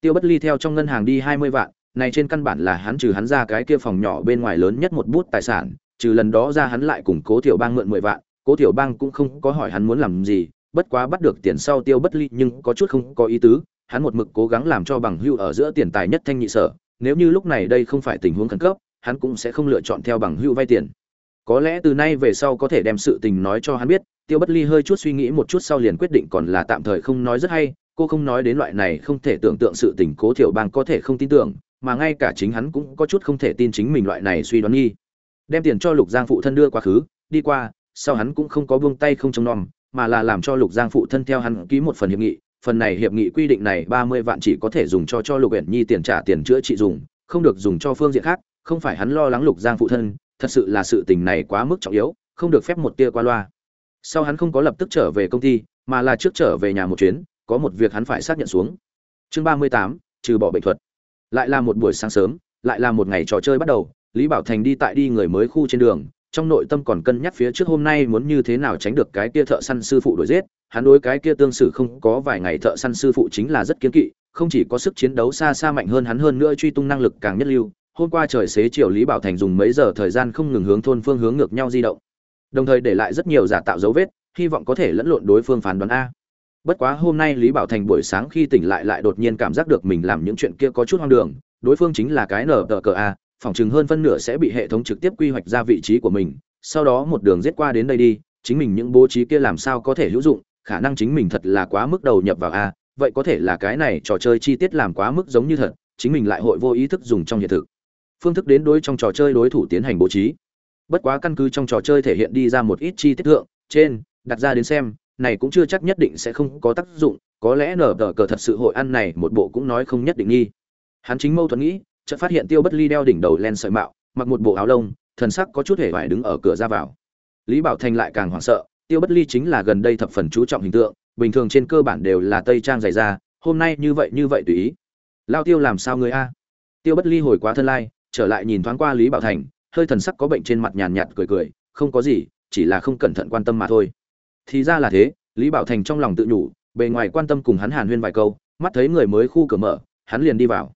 Tiêu bất ly theo trong ngân hàng đi hai mươi vạn, này trên căn bản là hắn trừ hắn ra cái kia phòng nhỏ bên ngoài lớn nhất một bút tài sản, trừ lần đó ra hắn lại cùng cố tiểu bang mượn mười vạn, cố tiểu bang cũng không có hỏi hắn muốn làm gì bất quá bắt được tiền sau tiêu bất ly nhưng có chút không có ý tứ, hắn một mực cố gắng làm cho bằng hưu ở giữa tiền tài nhất thanh nhị sở, nếu như lúc này đây không phải tình huống khẩn cấp, hắn cũng sẽ không lựa chọn theo bằng hưu vay tiền. Có lẽ từ nay về sau có thể đem sự tình nói cho hắn biết, tiêu bất ly hơi chút suy nghĩ một chút sau liền quyết định còn là tạm thời không nói rất hay, cô không nói đến loại này không thể tưởng tượng sự tình cố thiểu bang có thể không tin tưởng, mà ngay cả chính hắn cũng có chút không thể tin chính mình loại này suy đoán nghi. Đem tiền cho lục giang phụ thân đưa quá khứ, đi qua, sau hắn cũng không có buông tay không trông nom mà là làm cho lục giang phụ thân theo hắn ký một phần hiệp nghị. Phần này hiệp nghị quy định này ba mươi vạn chỉ có thể dùng cho cho lục uyển nhi tiền trả tiền chữa trị dùng, không được dùng cho phương diện khác. Không phải hắn lo lắng lục giang phụ thân, thật sự là sự tình này quá mức trọng yếu, không được phép một tia qua loa. Sau hắn không có lập tức trở về công ty, mà là trước trở về nhà một chuyến, có một việc hắn phải xác nhận xuống. Chương ba mươi tám, trừ bỏ bệnh thuật. Lại là một buổi sáng sớm, lại là một ngày trò chơi bắt đầu, lý bảo thành đi tại đi người mới khu trên đường trong nội tâm còn cân nhắc phía trước hôm nay muốn như thế nào tránh được cái kia thợ săn sư phụ đuổi giết, hắn đối cái kia tương sử không có vài ngày thợ săn sư phụ chính là rất kiên kỵ, không chỉ có sức chiến đấu xa xa mạnh hơn hắn hơn nữa truy tung năng lực càng nhất lưu, hôm qua trời xế chiều lý bảo thành dùng mấy giờ thời gian không ngừng hướng thôn phương hướng ngược nhau di động. Đồng thời để lại rất nhiều giả tạo dấu vết, hy vọng có thể lẫn lộn đối phương phán đoán a. Bất quá hôm nay lý bảo thành buổi sáng khi tỉnh lại lại đột nhiên cảm giác được mình làm những chuyện kia có chút hoang đường, đối phương chính là cái nở tờ cờ a phỏng chừng hơn phân nửa sẽ bị hệ thống trực tiếp quy hoạch ra vị trí của mình, sau đó một đường giết qua đến đây đi, chính mình những bố trí kia làm sao có thể hữu dụng, khả năng chính mình thật là quá mức đầu nhập vào a, vậy có thể là cái này trò chơi chi tiết làm quá mức giống như thật, chính mình lại hội vô ý thức dùng trong hiện thực. Phương thức đến đối trong trò chơi đối thủ tiến hành bố trí. Bất quá căn cứ trong trò chơi thể hiện đi ra một ít chi tiết thượng, trên, đặt ra đến xem, này cũng chưa chắc nhất định sẽ không có tác dụng, có lẽ nở tờ cờ thật sự hội ăn này, một bộ cũng nói không nhất định nghi. Hắn chính mâu thuẫn nghĩ chợt phát hiện tiêu bất ly đeo đỉnh đầu len sợi mạo, mặc một bộ áo lông, thần sắc có chút hề vải đứng ở cửa ra vào. Lý bảo thành lại càng hoảng sợ, tiêu bất ly chính là gần đây thập phần chú trọng hình tượng, bình thường trên cơ bản đều là tây trang dày da, hôm nay như vậy như vậy tùy ý. Lao tiêu làm sao người a? Tiêu bất ly hồi quá thân lai, trở lại nhìn thoáng qua lý bảo thành, hơi thần sắc có bệnh trên mặt nhàn nhạt cười cười, không có gì, chỉ là không cẩn thận quan tâm mà thôi. Thì ra là thế, lý bảo thành trong lòng tự nhủ, bề ngoài quan tâm cùng hắn hàn huyên vài câu, mắt thấy người mới khu cửa mở, hắn liền đi vào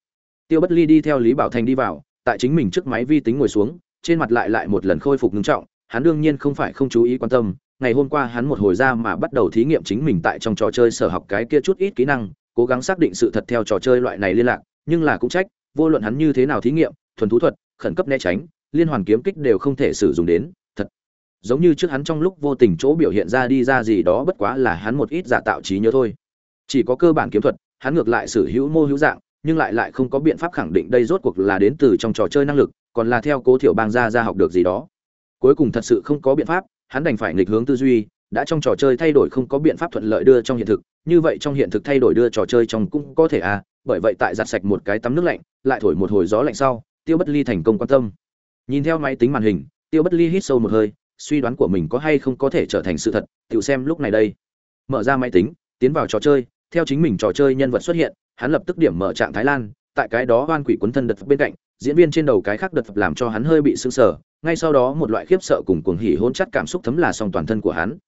tiêu bất ly đi theo lý bảo thành đi vào, tại chính mình trước máy vi tính ngồi xuống, trên mặt lại lại một lần khôi phục ngưng trọng, hắn đương nhiên không phải không chú ý quan tâm, ngày hôm qua hắn một hồi ra mà bắt đầu thí nghiệm chính mình tại trong trò chơi sở học cái kia chút ít kỹ năng, cố gắng xác định sự thật theo trò chơi loại này liên lạc, nhưng là cũng trách, vô luận hắn như thế nào thí nghiệm, thuần thú thuật, khẩn cấp né tránh, liên hoàn kiếm kích đều không thể sử dụng đến, thật. Giống như trước hắn trong lúc vô tình chỗ biểu hiện ra đi ra gì đó bất quá là hắn một ít giả tạo trí nhớ thôi. Chỉ có cơ bản kiếm thuật, hắn ngược lại sử hữu mô hữu dạng nhưng lại lại không có biện pháp khẳng định đây rốt cuộc là đến từ trong trò chơi năng lực, còn là theo cố thiểu bang ra ra học được gì đó. Cuối cùng thật sự không có biện pháp, hắn đành phải nghịch hướng tư duy, đã trong trò chơi thay đổi không có biện pháp thuận lợi đưa trong hiện thực, như vậy trong hiện thực thay đổi đưa trò chơi trong cũng có thể à bởi vậy tại giặt sạch một cái tắm nước lạnh, lại thổi một hồi gió lạnh sau, tiêu bất ly thành công quan tâm. Nhìn theo máy tính màn hình, tiêu bất ly hít sâu một hơi, suy đoán của mình có hay không có thể trở thành sự thật tự xem lúc này đây. Mở ra máy tính, tiến vào trò chơi, theo chính mình trò chơi nhân vật xuất hiện hắn lập tức điểm mở trạng thái lan tại cái đó oan quỷ quấn thân đật bên cạnh diễn viên trên đầu cái khác đật làm cho hắn hơi bị sưng sờ ngay sau đó một loại khiếp sợ cùng cuồng hỉ hôn chắt cảm xúc thấm là xong toàn thân của hắn.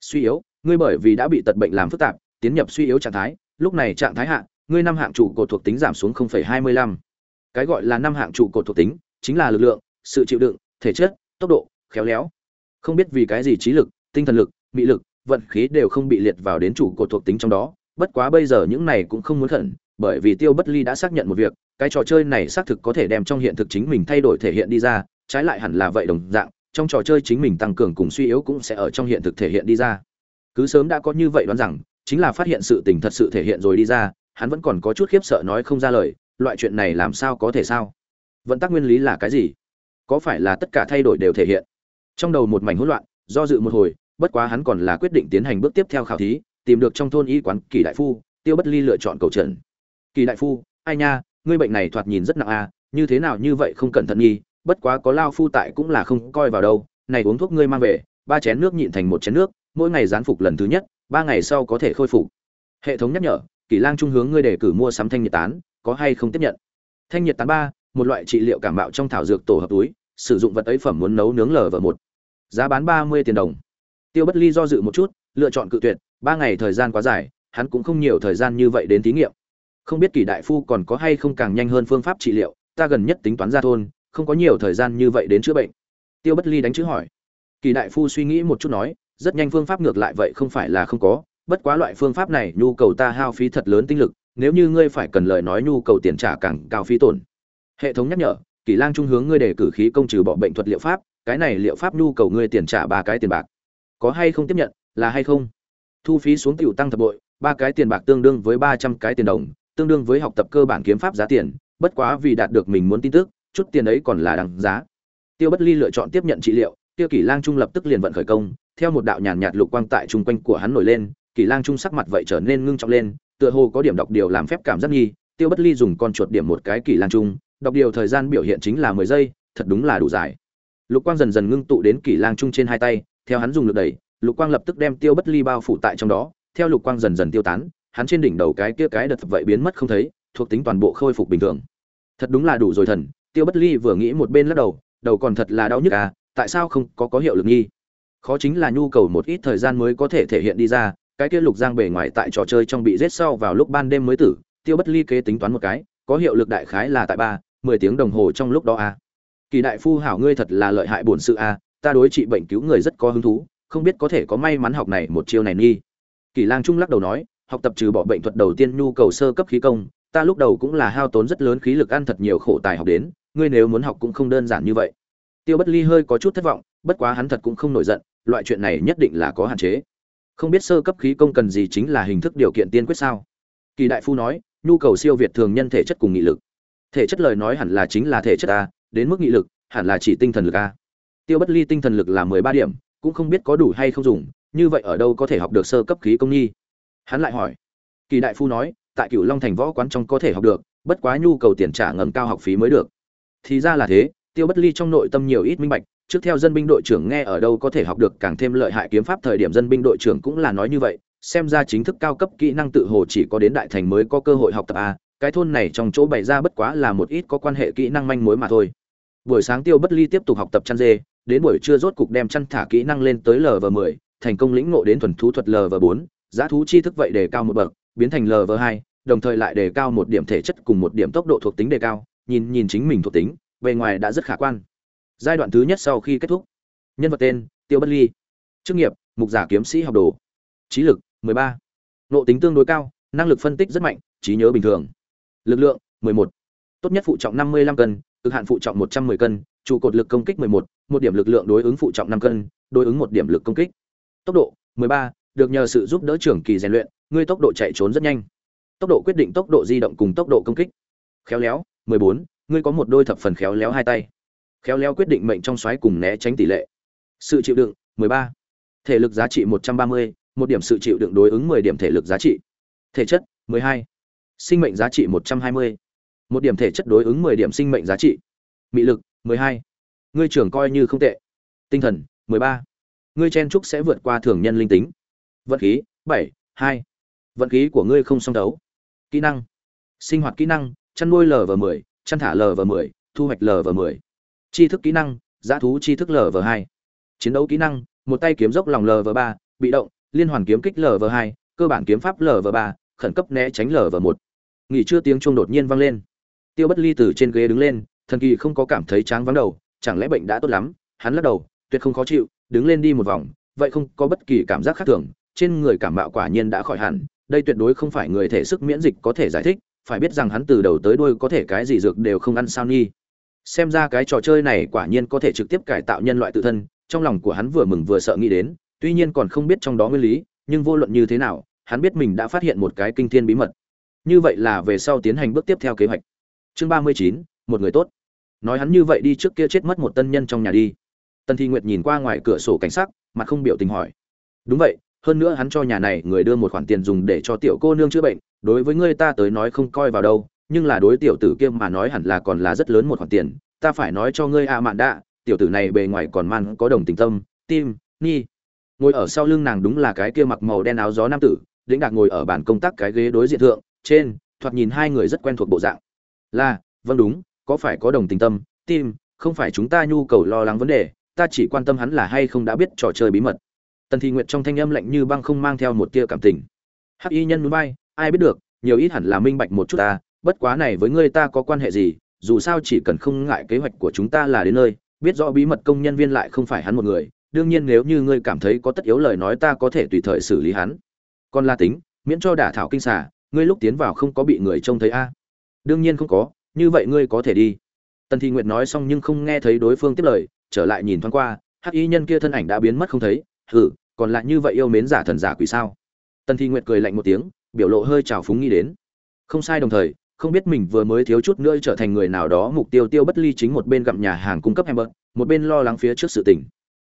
Suy yếu ngươi bởi vì đã bị tật bệnh làm phức tạp tiến nhập suy yếu trạng thái lúc này trạng thái hạ ngươi năm hạng trụ cột thuộc tính giảm xuống 0,25. cái gọi là năm hạng trụ cột thuộc tính chính là lực lượng sự chịu đựng thể chất tốc độ khéo léo. Không biết vì cái gì trí lực tinh thần lực mị lực vận khí đều không bị liệt vào đến chủ cột thuộc tính trong đó bất quá bây giờ những này cũng không muốn khẩn, bởi vì tiêu bất ly đã xác nhận một việc, cái trò chơi này xác thực có thể đem trong hiện thực chính mình thay đổi thể hiện đi ra, trái lại hẳn là vậy đồng dạng, trong trò chơi chính mình tăng cường cùng suy yếu cũng sẽ ở trong hiện thực thể hiện đi ra. Cứ sớm đã có như vậy đoán rằng, chính là phát hiện sự tình thật sự thể hiện rồi đi ra, hắn vẫn còn có chút khiếp sợ nói không ra lời, loại chuyện này làm sao có thể sao? Vận tắc nguyên lý là cái gì? Có phải là tất cả thay đổi đều thể hiện? Trong đầu một mảnh hỗn loạn, do dự một hồi, bất quá hắn còn là quyết định tiến hành bước tiếp theo khảo thí tìm được trong thôn y quán kỳ đại phu, tiêu bất ly lựa chọn cầu trần. Kỳ đại phu, ai nha, ngươi bệnh này thoạt nhìn rất nặng à như thế nào như vậy không cẩn thận nghi, bất quá có lao phu tại cũng là không coi vào đâu. Này uống thuốc ngươi mang về, ba chén nước nhịn thành một chén nước, mỗi ngày gián phục lần thứ nhất, ba ngày sau có thể khôi phục. Hệ thống nhắc nhở, kỳ lang trung hướng ngươi để cử mua sắm thanh nhiệt tán, có hay không tiếp nhận? Thanh nhiệt tán ba, một loại trị liệu cảm bạo trong thảo dược tổ hợp túi, sử dụng vật ấy phẩm muốn nấu nướng lở vợ một. Giá bán ba mươi tiền đồng. Tiêu bất ly do dự một chút, lựa chọn cự tuyệt ba ngày thời gian quá dài, hắn cũng không nhiều thời gian như vậy đến thí nghiệm. Không biết kỳ đại phu còn có hay không càng nhanh hơn phương pháp trị liệu, ta gần nhất tính toán ra thôn, không có nhiều thời gian như vậy đến chữa bệnh. Tiêu bất ly đánh chữ hỏi. Kỳ đại phu suy nghĩ một chút nói, rất nhanh phương pháp ngược lại vậy không phải là không có, bất quá loại phương pháp này nhu cầu ta hao phí thật lớn tinh lực, nếu như ngươi phải cần lời nói nhu cầu tiền trả càng cao phí tổn. Hệ thống nhắc nhở, kỳ lang trung hướng ngươi để cử khí công trừ bỏ bệnh thuật liệu pháp, cái này liệu pháp nhu cầu ngươi tiền trả ba cái tiền bạc. Có hay không tiếp nhận, là hay không? Thu phí xuống tiểu tăng thập bội, ba cái tiền bạc tương đương với ba trăm cái tiền đồng, tương đương với học tập cơ bản kiếm pháp giá tiền, bất quá vì đạt được mình muốn tin tức, chút tiền ấy còn là đằng giá. Tiêu bất ly lựa chọn tiếp nhận trị liệu, tiêu kỷ lang trung lập tức liền vận khởi công, theo một đạo nhàn nhạt lục quang tại trung quanh của hắn nổi lên, kỷ lang trung sắc mặt vậy trở nên ngưng trọng lên, tựa hồ có điểm đọc điều làm phép cảm giác nghi, tiêu bất ly dùng con chuột điểm một cái kỷ lang trung, đọc điều thời gian biểu hiện chính là mười giây, thật đúng là đủ dài. Lục quang dần dần ngưng tụ đến kỷ lang trung trên hai tay, theo hắn dùng lực đẩy lục quang lập tức đem tiêu bất ly bao phủ tại trong đó, theo lục quang dần dần tiêu tán, hắn trên đỉnh đầu cái kia cái đợt vậy biến mất không thấy, thuộc tính toàn bộ khôi phục bình thường. Thật đúng là đủ rồi thần, tiêu bất ly vừa nghĩ một bên lắc đầu đầu còn thật là đau nhức à tại sao không có có hiệu lực nghi? Khó chính là nhu cầu một ít thời gian mới có thể thể hiện đi ra, cái kia lục giang bề ngoài tại trò chơi trong bị rết sau vào lúc ban đêm mới tử, tiêu bất ly kế tính toán một cái, có hiệu lực đại khái là tại ba, mười tiếng đồng hồ trong lúc đó a kỳ đại phu hảo ngươi thật là lợi hại bổn sự a ta đối trị bệnh cứu người rất có hứng thú không biết có thể có may mắn học này một chiêu này nghi. Kỳ lang trung lắc đầu nói, học tập trừ bỏ bệnh thuật đầu tiên nhu cầu sơ cấp khí công, ta lúc đầu cũng là hao tốn rất lớn khí lực ăn thật nhiều khổ tài học đến, ngươi nếu muốn học cũng không đơn giản như vậy. Tiêu bất ly hơi có chút thất vọng, bất quá hắn thật cũng không nổi giận, loại chuyện này nhất định là có hạn chế. Không biết sơ cấp khí công cần gì chính là hình thức điều kiện tiên quyết sao? Kỳ đại phu nói, nhu cầu siêu việt thường nhân thể chất cùng nghị lực. Thể chất lời nói hẳn là chính là thể chất a, đến mức nghị lực, hẳn là chỉ tinh thần lực a. Tiêu bất ly tinh thần lực là mười ba điểm cũng không biết có đủ hay không dùng, như vậy ở đâu có thể học được sơ cấp khí công nhi? Hắn lại hỏi. Kỳ đại phu nói, tại cửu long thành võ quán trong có thể học được, bất quá nhu cầu tiền trả ngầm cao học phí mới được. Thì ra là thế, tiêu bất ly trong nội tâm nhiều ít minh bạch, trước theo dân binh đội trưởng nghe ở đâu có thể học được càng thêm lợi hại kiếm pháp thời điểm dân binh đội trưởng cũng là nói như vậy, xem ra chính thức cao cấp kỹ năng tự hồ chỉ có đến đại thành mới có cơ hội học tập a, cái thôn này trong chỗ bày ra bất quá là một ít có quan hệ kỹ năng manh mối mà thôi. Buổi sáng tiêu bất ly tiếp tục học tập chăn dê đến buổi trưa rốt cục đem chăn thả kỹ năng lên tới lv 10 thành công lĩnh ngộ đến thuần thú thuật lv 4 giá thú chi thức vậy đề cao một bậc biến thành lv 2 đồng thời lại đề cao một điểm thể chất cùng một điểm tốc độ thuộc tính đề cao nhìn nhìn chính mình thuộc tính bề ngoài đã rất khả quan. Giai đoạn thứ nhất sau khi kết thúc. Nhân vật tên tiêu bất ly. Chức nghiệp mục giả kiếm sĩ học đồ. Trí lực 13. nộ tính tương đối cao năng lực phân tích rất mạnh trí nhớ bình thường. Lực lượng 11. tốt nhất phụ trọng 55 cân cực hạn phụ trọng 110 cân trụ cột lực công kích 11, một điểm lực lượng đối ứng phụ trọng 5 cân đối ứng một điểm lực công kích tốc độ 13, được nhờ sự giúp đỡ trưởng kỳ rèn luyện ngươi tốc độ chạy trốn rất nhanh tốc độ quyết định tốc độ di động cùng tốc độ công kích khéo léo 14, ngươi có một đôi thập phần khéo léo hai tay khéo léo quyết định mệnh trong xoáy cùng né tránh tỷ lệ sự chịu đựng 13. thể lực giá trị 130, một điểm sự chịu đựng đối ứng 10 điểm thể lực giá trị thể chất 12. sinh mệnh giá trị 120. một điểm thể chất đối ứng 10 điểm sinh mệnh giá trị mị lực 12 ngươi trưởng coi như không tệ. Tinh thần 13. ngươi chen trúc sẽ vượt qua thường nhân linh tính. Vận khí 7, 2. vận khí của ngươi không song đấu. Kỹ năng sinh hoạt kỹ năng chăn nuôi lv 10 chăn thả lv 10 thu hoạch lv 10 tri thức kỹ năng giá thú tri thức lv 2 chiến đấu kỹ năng một tay kiếm dốc lòng lv 3 bị động liên hoàn kiếm kích lv 2 cơ bản kiếm pháp lv 3 khẩn cấp né tránh lv 1 nghỉ trưa tiếng chuông đột nhiên vang lên. Tiêu bất ly từ trên ghế đứng lên thần kỳ không có cảm thấy tráng vắng đầu chẳng lẽ bệnh đã tốt lắm? Hắn lắc đầu, tuyệt không khó chịu, đứng lên đi một vòng, vậy không có bất kỳ cảm giác khác thường. Trên người cảm mạo quả nhiên đã khỏi hẳn, đây tuyệt đối không phải người thể sức miễn dịch có thể giải thích, phải biết rằng hắn từ đầu tới đuôi có thể cái gì dược đều không ăn sao nghi xem ra cái trò chơi này quả nhiên có thể trực tiếp cải tạo nhân loại tự thân, trong lòng của hắn vừa mừng vừa sợ nghĩ đến, tuy nhiên còn không biết trong đó nguyên lý, nhưng vô luận như thế nào, hắn biết mình đã phát hiện một cái kinh thiên bí mật. Như vậy là về sau tiến hành bước tiếp theo kế hoạch. Chương ba mươi chín, một người tốt nói hắn như vậy đi trước kia chết mất một tân nhân trong nhà đi. Tần thi nguyệt nhìn qua ngoài cửa sổ cảnh sắc, mà không biểu tình hỏi. Đúng vậy, hơn nữa hắn cho nhà này người đưa một khoản tiền dùng để cho tiểu cô nương chữa bệnh, đối với ngươi ta tới nói không coi vào đâu, nhưng là đối tiểu tử kia mà nói hẳn là còn là rất lớn một khoản tiền, ta phải nói cho ngươi a mạn đạ, tiểu tử này bề ngoài còn man có đồng tình tâm, tim, ni. Ngồi ở sau lưng nàng đúng là cái kia mặc màu đen áo gió nam tử, lĩnh đạc ngồi ở bàn công tác cái ghế đối diện thượng, trên, thoạt nhìn hai người rất quen thuộc bộ dạng. Là vâng đúng có phải có đồng tình tâm, tim, không phải chúng ta nhu cầu lo lắng vấn đề, ta chỉ quan tâm hắn là hay không đã biết trò chơi bí mật. Tần thị nguyệt trong thanh âm lạnh như băng không mang theo một tia cảm tình. Hắc y nhân núi bay, ai biết được, nhiều ít hẳn là minh bạch một chút ta, bất quá này với ngươi ta có quan hệ gì, dù sao chỉ cần không ngại kế hoạch của chúng ta là đến nơi, biết rõ bí mật công nhân viên lại không phải hắn một người, đương nhiên nếu như ngươi cảm thấy có tất yếu lời nói ta có thể tùy thời xử lý hắn. Còn la tính, miễn cho đả thảo kinh xả ngươi lúc tiến vào không có bị người trông thấy a? Đương nhiên không có như vậy ngươi có thể đi. Tần thị nguyệt nói xong nhưng không nghe thấy đối phương tiếp lời trở lại nhìn thoáng qua hắc y nhân kia thân ảnh đã biến mất không thấy. Hử, còn lại như vậy yêu mến giả thần giả quỷ sao? Tần thị nguyệt cười lạnh một tiếng biểu lộ hơi trào phúng nghĩ đến. Không sai đồng thời không biết mình vừa mới thiếu chút nữa trở thành người nào đó mục tiêu tiêu bất ly chính một bên gặm nhà hàng cung cấp hamburger một bên lo lắng phía trước sự tình.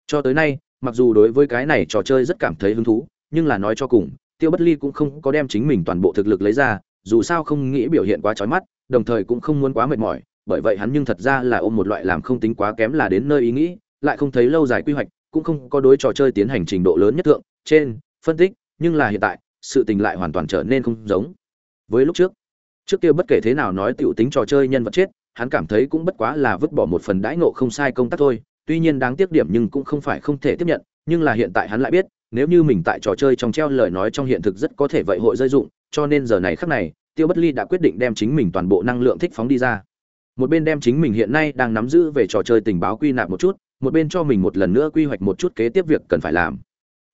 Cho tới nay mặc dù đối với cái này trò chơi rất cảm thấy hứng thú nhưng là nói cho cùng tiêu bất ly cũng không có đem chính mình toàn bộ thực lực lấy ra dù sao không nghĩ biểu hiện quá trói mắt đồng thời cũng không muốn quá mệt mỏi, bởi vậy hắn nhưng thật ra là ôm một loại làm không tính quá kém là đến nơi ý nghĩ, lại không thấy lâu dài quy hoạch, cũng không có đối trò chơi tiến hành trình độ lớn nhất thượng, trên, phân tích, nhưng là hiện tại, sự tình lại hoàn toàn trở nên không giống. Với lúc trước trước kia bất kể thế nào nói tiểu tính trò chơi nhân vật chết, hắn cảm thấy cũng bất quá là vứt bỏ một phần đãi ngộ không sai công tác thôi, tuy nhiên đáng tiếc điểm nhưng cũng không phải không thể tiếp nhận, nhưng là hiện tại hắn lại biết, nếu như mình tại trò chơi trong treo lời nói trong hiện thực rất có thể vậy hội rơi dụng, cho nên giờ này khắc này tiêu bất ly đã quyết định đem chính mình toàn bộ năng lượng thích phóng đi ra. Một bên đem chính mình hiện nay đang nắm giữ về trò chơi tình báo quy nạp một chút, một bên cho mình một lần nữa quy hoạch một chút kế tiếp việc cần phải làm.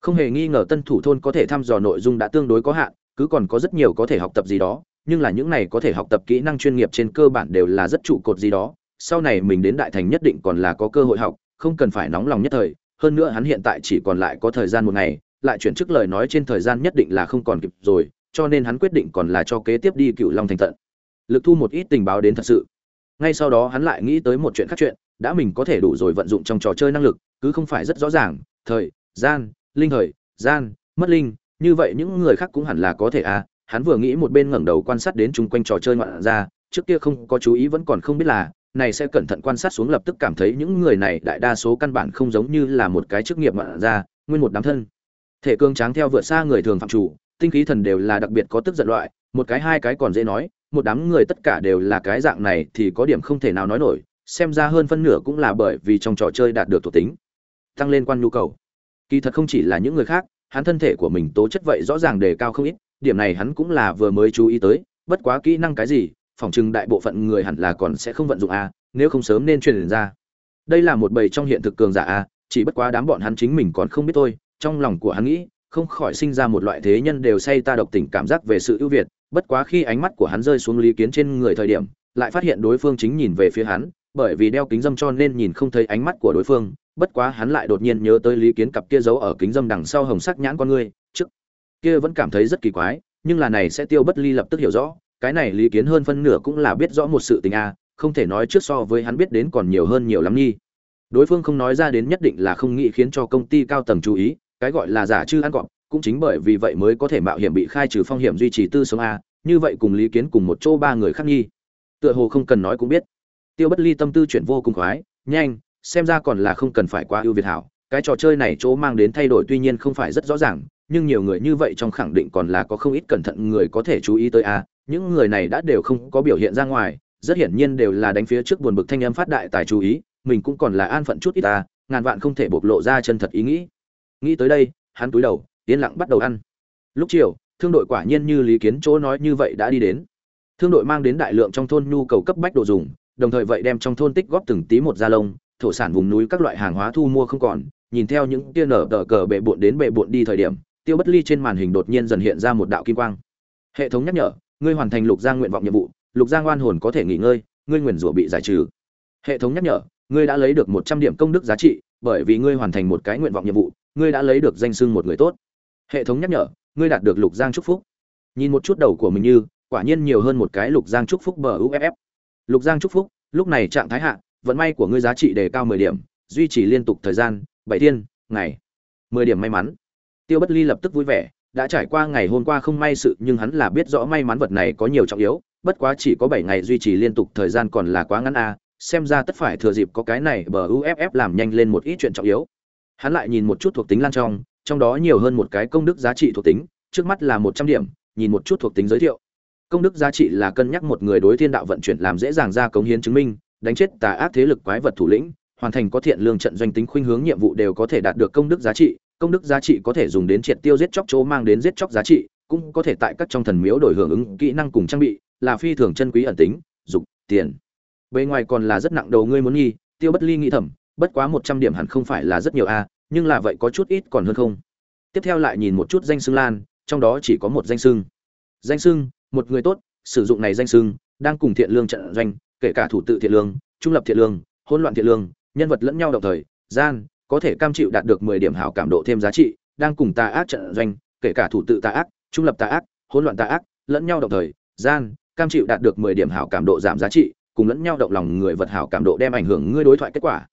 Không hề nghi ngờ tân thủ thôn có thể thăm dò nội dung đã tương đối có hạn, cứ còn có rất nhiều có thể học tập gì đó, nhưng là những này có thể học tập kỹ năng chuyên nghiệp trên cơ bản đều là rất trụ cột gì đó. Sau này mình đến đại thành nhất định còn là có cơ hội học, không cần phải nóng lòng nhất thời, hơn nữa hắn hiện tại chỉ còn lại có thời gian một ngày, lại chuyển chức lời nói trên thời gian nhất định là không còn kịp rồi cho nên hắn quyết định còn là cho kế tiếp đi cựu long thành tận lực thu một ít tình báo đến thật sự. Ngay sau đó hắn lại nghĩ tới một chuyện khác chuyện, đã mình có thể đủ rồi vận dụng trong trò chơi năng lực, cứ không phải rất rõ ràng, thời, gian, linh thời, gian, mất linh, như vậy những người khác cũng hẳn là có thể à hắn vừa nghĩ một bên ngẩng đầu quan sát đến chung quanh trò chơi ngoạn ra trước kia không có chú ý vẫn còn không biết là, này sẽ cẩn thận quan sát xuống lập tức cảm thấy những người này đại đa số căn bản không giống như là một cái chức nghiệp ngoạn ra nguyên một đám thân. Thể cương tráng theo vượt xa người thường phạm chủ tinh khí thần đều là đặc biệt có tức giận loại, một cái hai cái còn dễ nói, một đám người tất cả đều là cái dạng này thì có điểm không thể nào nói nổi, xem ra hơn phân nửa cũng là bởi vì trong trò chơi đạt được thuộc tính, tăng lên quan nhu cầu. Kỳ thật không chỉ là những người khác, hắn thân thể của mình tố chất vậy rõ ràng đề cao không ít, điểm này hắn cũng là vừa mới chú ý tới, bất quá kỹ năng cái gì phỏng chừng đại bộ phận người hẳn là còn sẽ không vận dụng a, nếu không sớm nên truyền ra. Đây là một bầy trong hiện thực cường giả a, chỉ bất quá đám bọn hắn chính mình còn không biết thôi, trong lòng của hắn nghĩ không khỏi sinh ra một loại thế nhân đều say ta độc tình cảm giác về sự ưu việt. Bất quá khi ánh mắt của hắn rơi xuống lý kiến trên người thời điểm, lại phát hiện đối phương chính nhìn về phía hắn, bởi vì đeo kính dâm cho nên nhìn không thấy ánh mắt của đối phương. Bất quá hắn lại đột nhiên nhớ tới lý kiến cặp kia giấu ở kính dâm đằng sau hồng sắc nhãn con ngươi trước kia vẫn cảm thấy rất kỳ quái, nhưng là này sẽ tiêu bất ly lập tức hiểu rõ, cái này lý kiến hơn phân nửa cũng là biết rõ một sự tình a, không thể nói trước so với hắn biết đến còn nhiều hơn nhiều lắm nhi. Đối phương không nói ra đến nhất định là không nghĩ khiến cho công ty cao tầng chú ý cái gọi là giả chư ăn cọp, cũng chính bởi vì vậy mới có thể mạo hiểm bị khai trừ phong hiểm duy trì tư sống a, như vậy cùng lý kiến cùng một chỗ ba người khác nghi. Tựa hồ không cần nói cũng biết. Tiêu bất ly tâm tư chuyển vô cùng khoái, nhanh, xem ra còn là không cần phải quá ưu việt hảo, cái trò chơi này chỗ mang đến thay đổi tuy nhiên không phải rất rõ ràng, nhưng nhiều người như vậy trong khẳng định còn là có không ít cẩn thận người có thể chú ý tới a, những người này đã đều không có biểu hiện ra ngoài, rất hiển nhiên đều là đánh phía trước buồn bực thanh âm phát đại tài chú ý, mình cũng còn là an phận chút ít ta ngàn vạn không thể bộc lộ ra chân thật ý nghĩ nghĩ tới đây, hắn cúi đầu, yên lặng bắt đầu ăn. Lúc chiều, thương đội quả nhiên như lý kiến chỗ nói như vậy đã đi đến. Thương đội mang đến đại lượng trong thôn nhu cầu cấp bách đồ dùng, đồng thời vậy đem trong thôn tích góp từng tí một da lông, thổ sản vùng núi các loại hàng hóa thu mua không còn. Nhìn theo những tia nở tờ cờ bệ bộn đến bệ bộn đi thời điểm, tiêu bất ly trên màn hình đột nhiên dần hiện ra một đạo kim quang. Hệ thống nhắc nhở, ngươi hoàn thành lục giang nguyện vọng nhiệm vụ, lục giang oan hồn có thể nghỉ ngơi, ngươi nguyền rủa bị giải trừ. Hệ thống nhắc nhở, ngươi đã lấy được một trăm điểm công đức giá trị, bởi vì ngươi hoàn thành một cái nguyện vọng nhiệm vụ ngươi đã lấy được danh xưng một người tốt. Hệ thống nhắc nhở, ngươi đạt được lục giang chúc phúc. Nhìn một chút đầu của mình như, quả nhiên nhiều hơn một cái lục giang chúc phúc bờ uff lục giang chúc phúc, lúc này trạng thái hạ, vận may của ngươi giá trị đề cao mười điểm, duy trì liên tục thời gian, bảy thiên, ngày, mười điểm may mắn. Tiêu bất ly lập tức vui vẻ, đã trải qua ngày hôm qua không may sự, nhưng hắn là biết rõ may mắn vật này có nhiều trọng yếu, bất quá chỉ có bảy ngày duy trì liên tục thời gian còn là quá ngắn a xem ra tất phải thừa dịp có cái này bờ uff làm nhanh lên một ít chuyện trọng yếu hắn lại nhìn một chút thuộc tính lan trong trong đó nhiều hơn một cái công đức giá trị thuộc tính, trước mắt là một trăm điểm, nhìn một chút thuộc tính giới thiệu. Công đức giá trị là cân nhắc một người đối thiên đạo vận chuyển làm dễ dàng ra cống hiến chứng minh, đánh chết tà ác thế lực quái vật thủ lĩnh, hoàn thành có thiện lương trận doanh tính khuynh hướng nhiệm vụ đều có thể đạt được công đức giá trị, công đức giá trị có thể dùng đến triệt tiêu giết chóc chỗ mang đến giết chóc giá trị, cũng có thể tại các trong thần miếu đổi hưởng ứng kỹ năng cùng trang bị, là phi thường chân quý ẩn tính, dục, tiền. Bề ngoài còn là rất nặng đầu ngươi muốn nghi, tiêu bất ly nghĩ thầm bất quá một trăm điểm hẳn không phải là rất nhiều a, nhưng là vậy có chút ít còn hơn không. Tiếp theo lại nhìn một chút danh xưng lan, trong đó chỉ có một danh xưng. Danh xưng, một người tốt, sử dụng này danh xưng, đang cùng thiện lương trận doanh, kể cả thủ tự thiện lương, trung lập thiện lương, hỗn loạn thiện lương, nhân vật lẫn nhau đồng thời, gian, có thể cam chịu đạt được mười điểm hảo cảm độ thêm giá trị, đang cùng tà ác trận doanh, kể cả thủ tự tà ác, trung lập tà ác, hỗn loạn tà ác, lẫn nhau đồng thời, gian, cam chịu đạt được mười điểm hảo cảm độ giảm giá trị, cùng lẫn nhau động lòng người vật hảo cảm độ đem ảnh hưởng ngươi đối thoại kết quả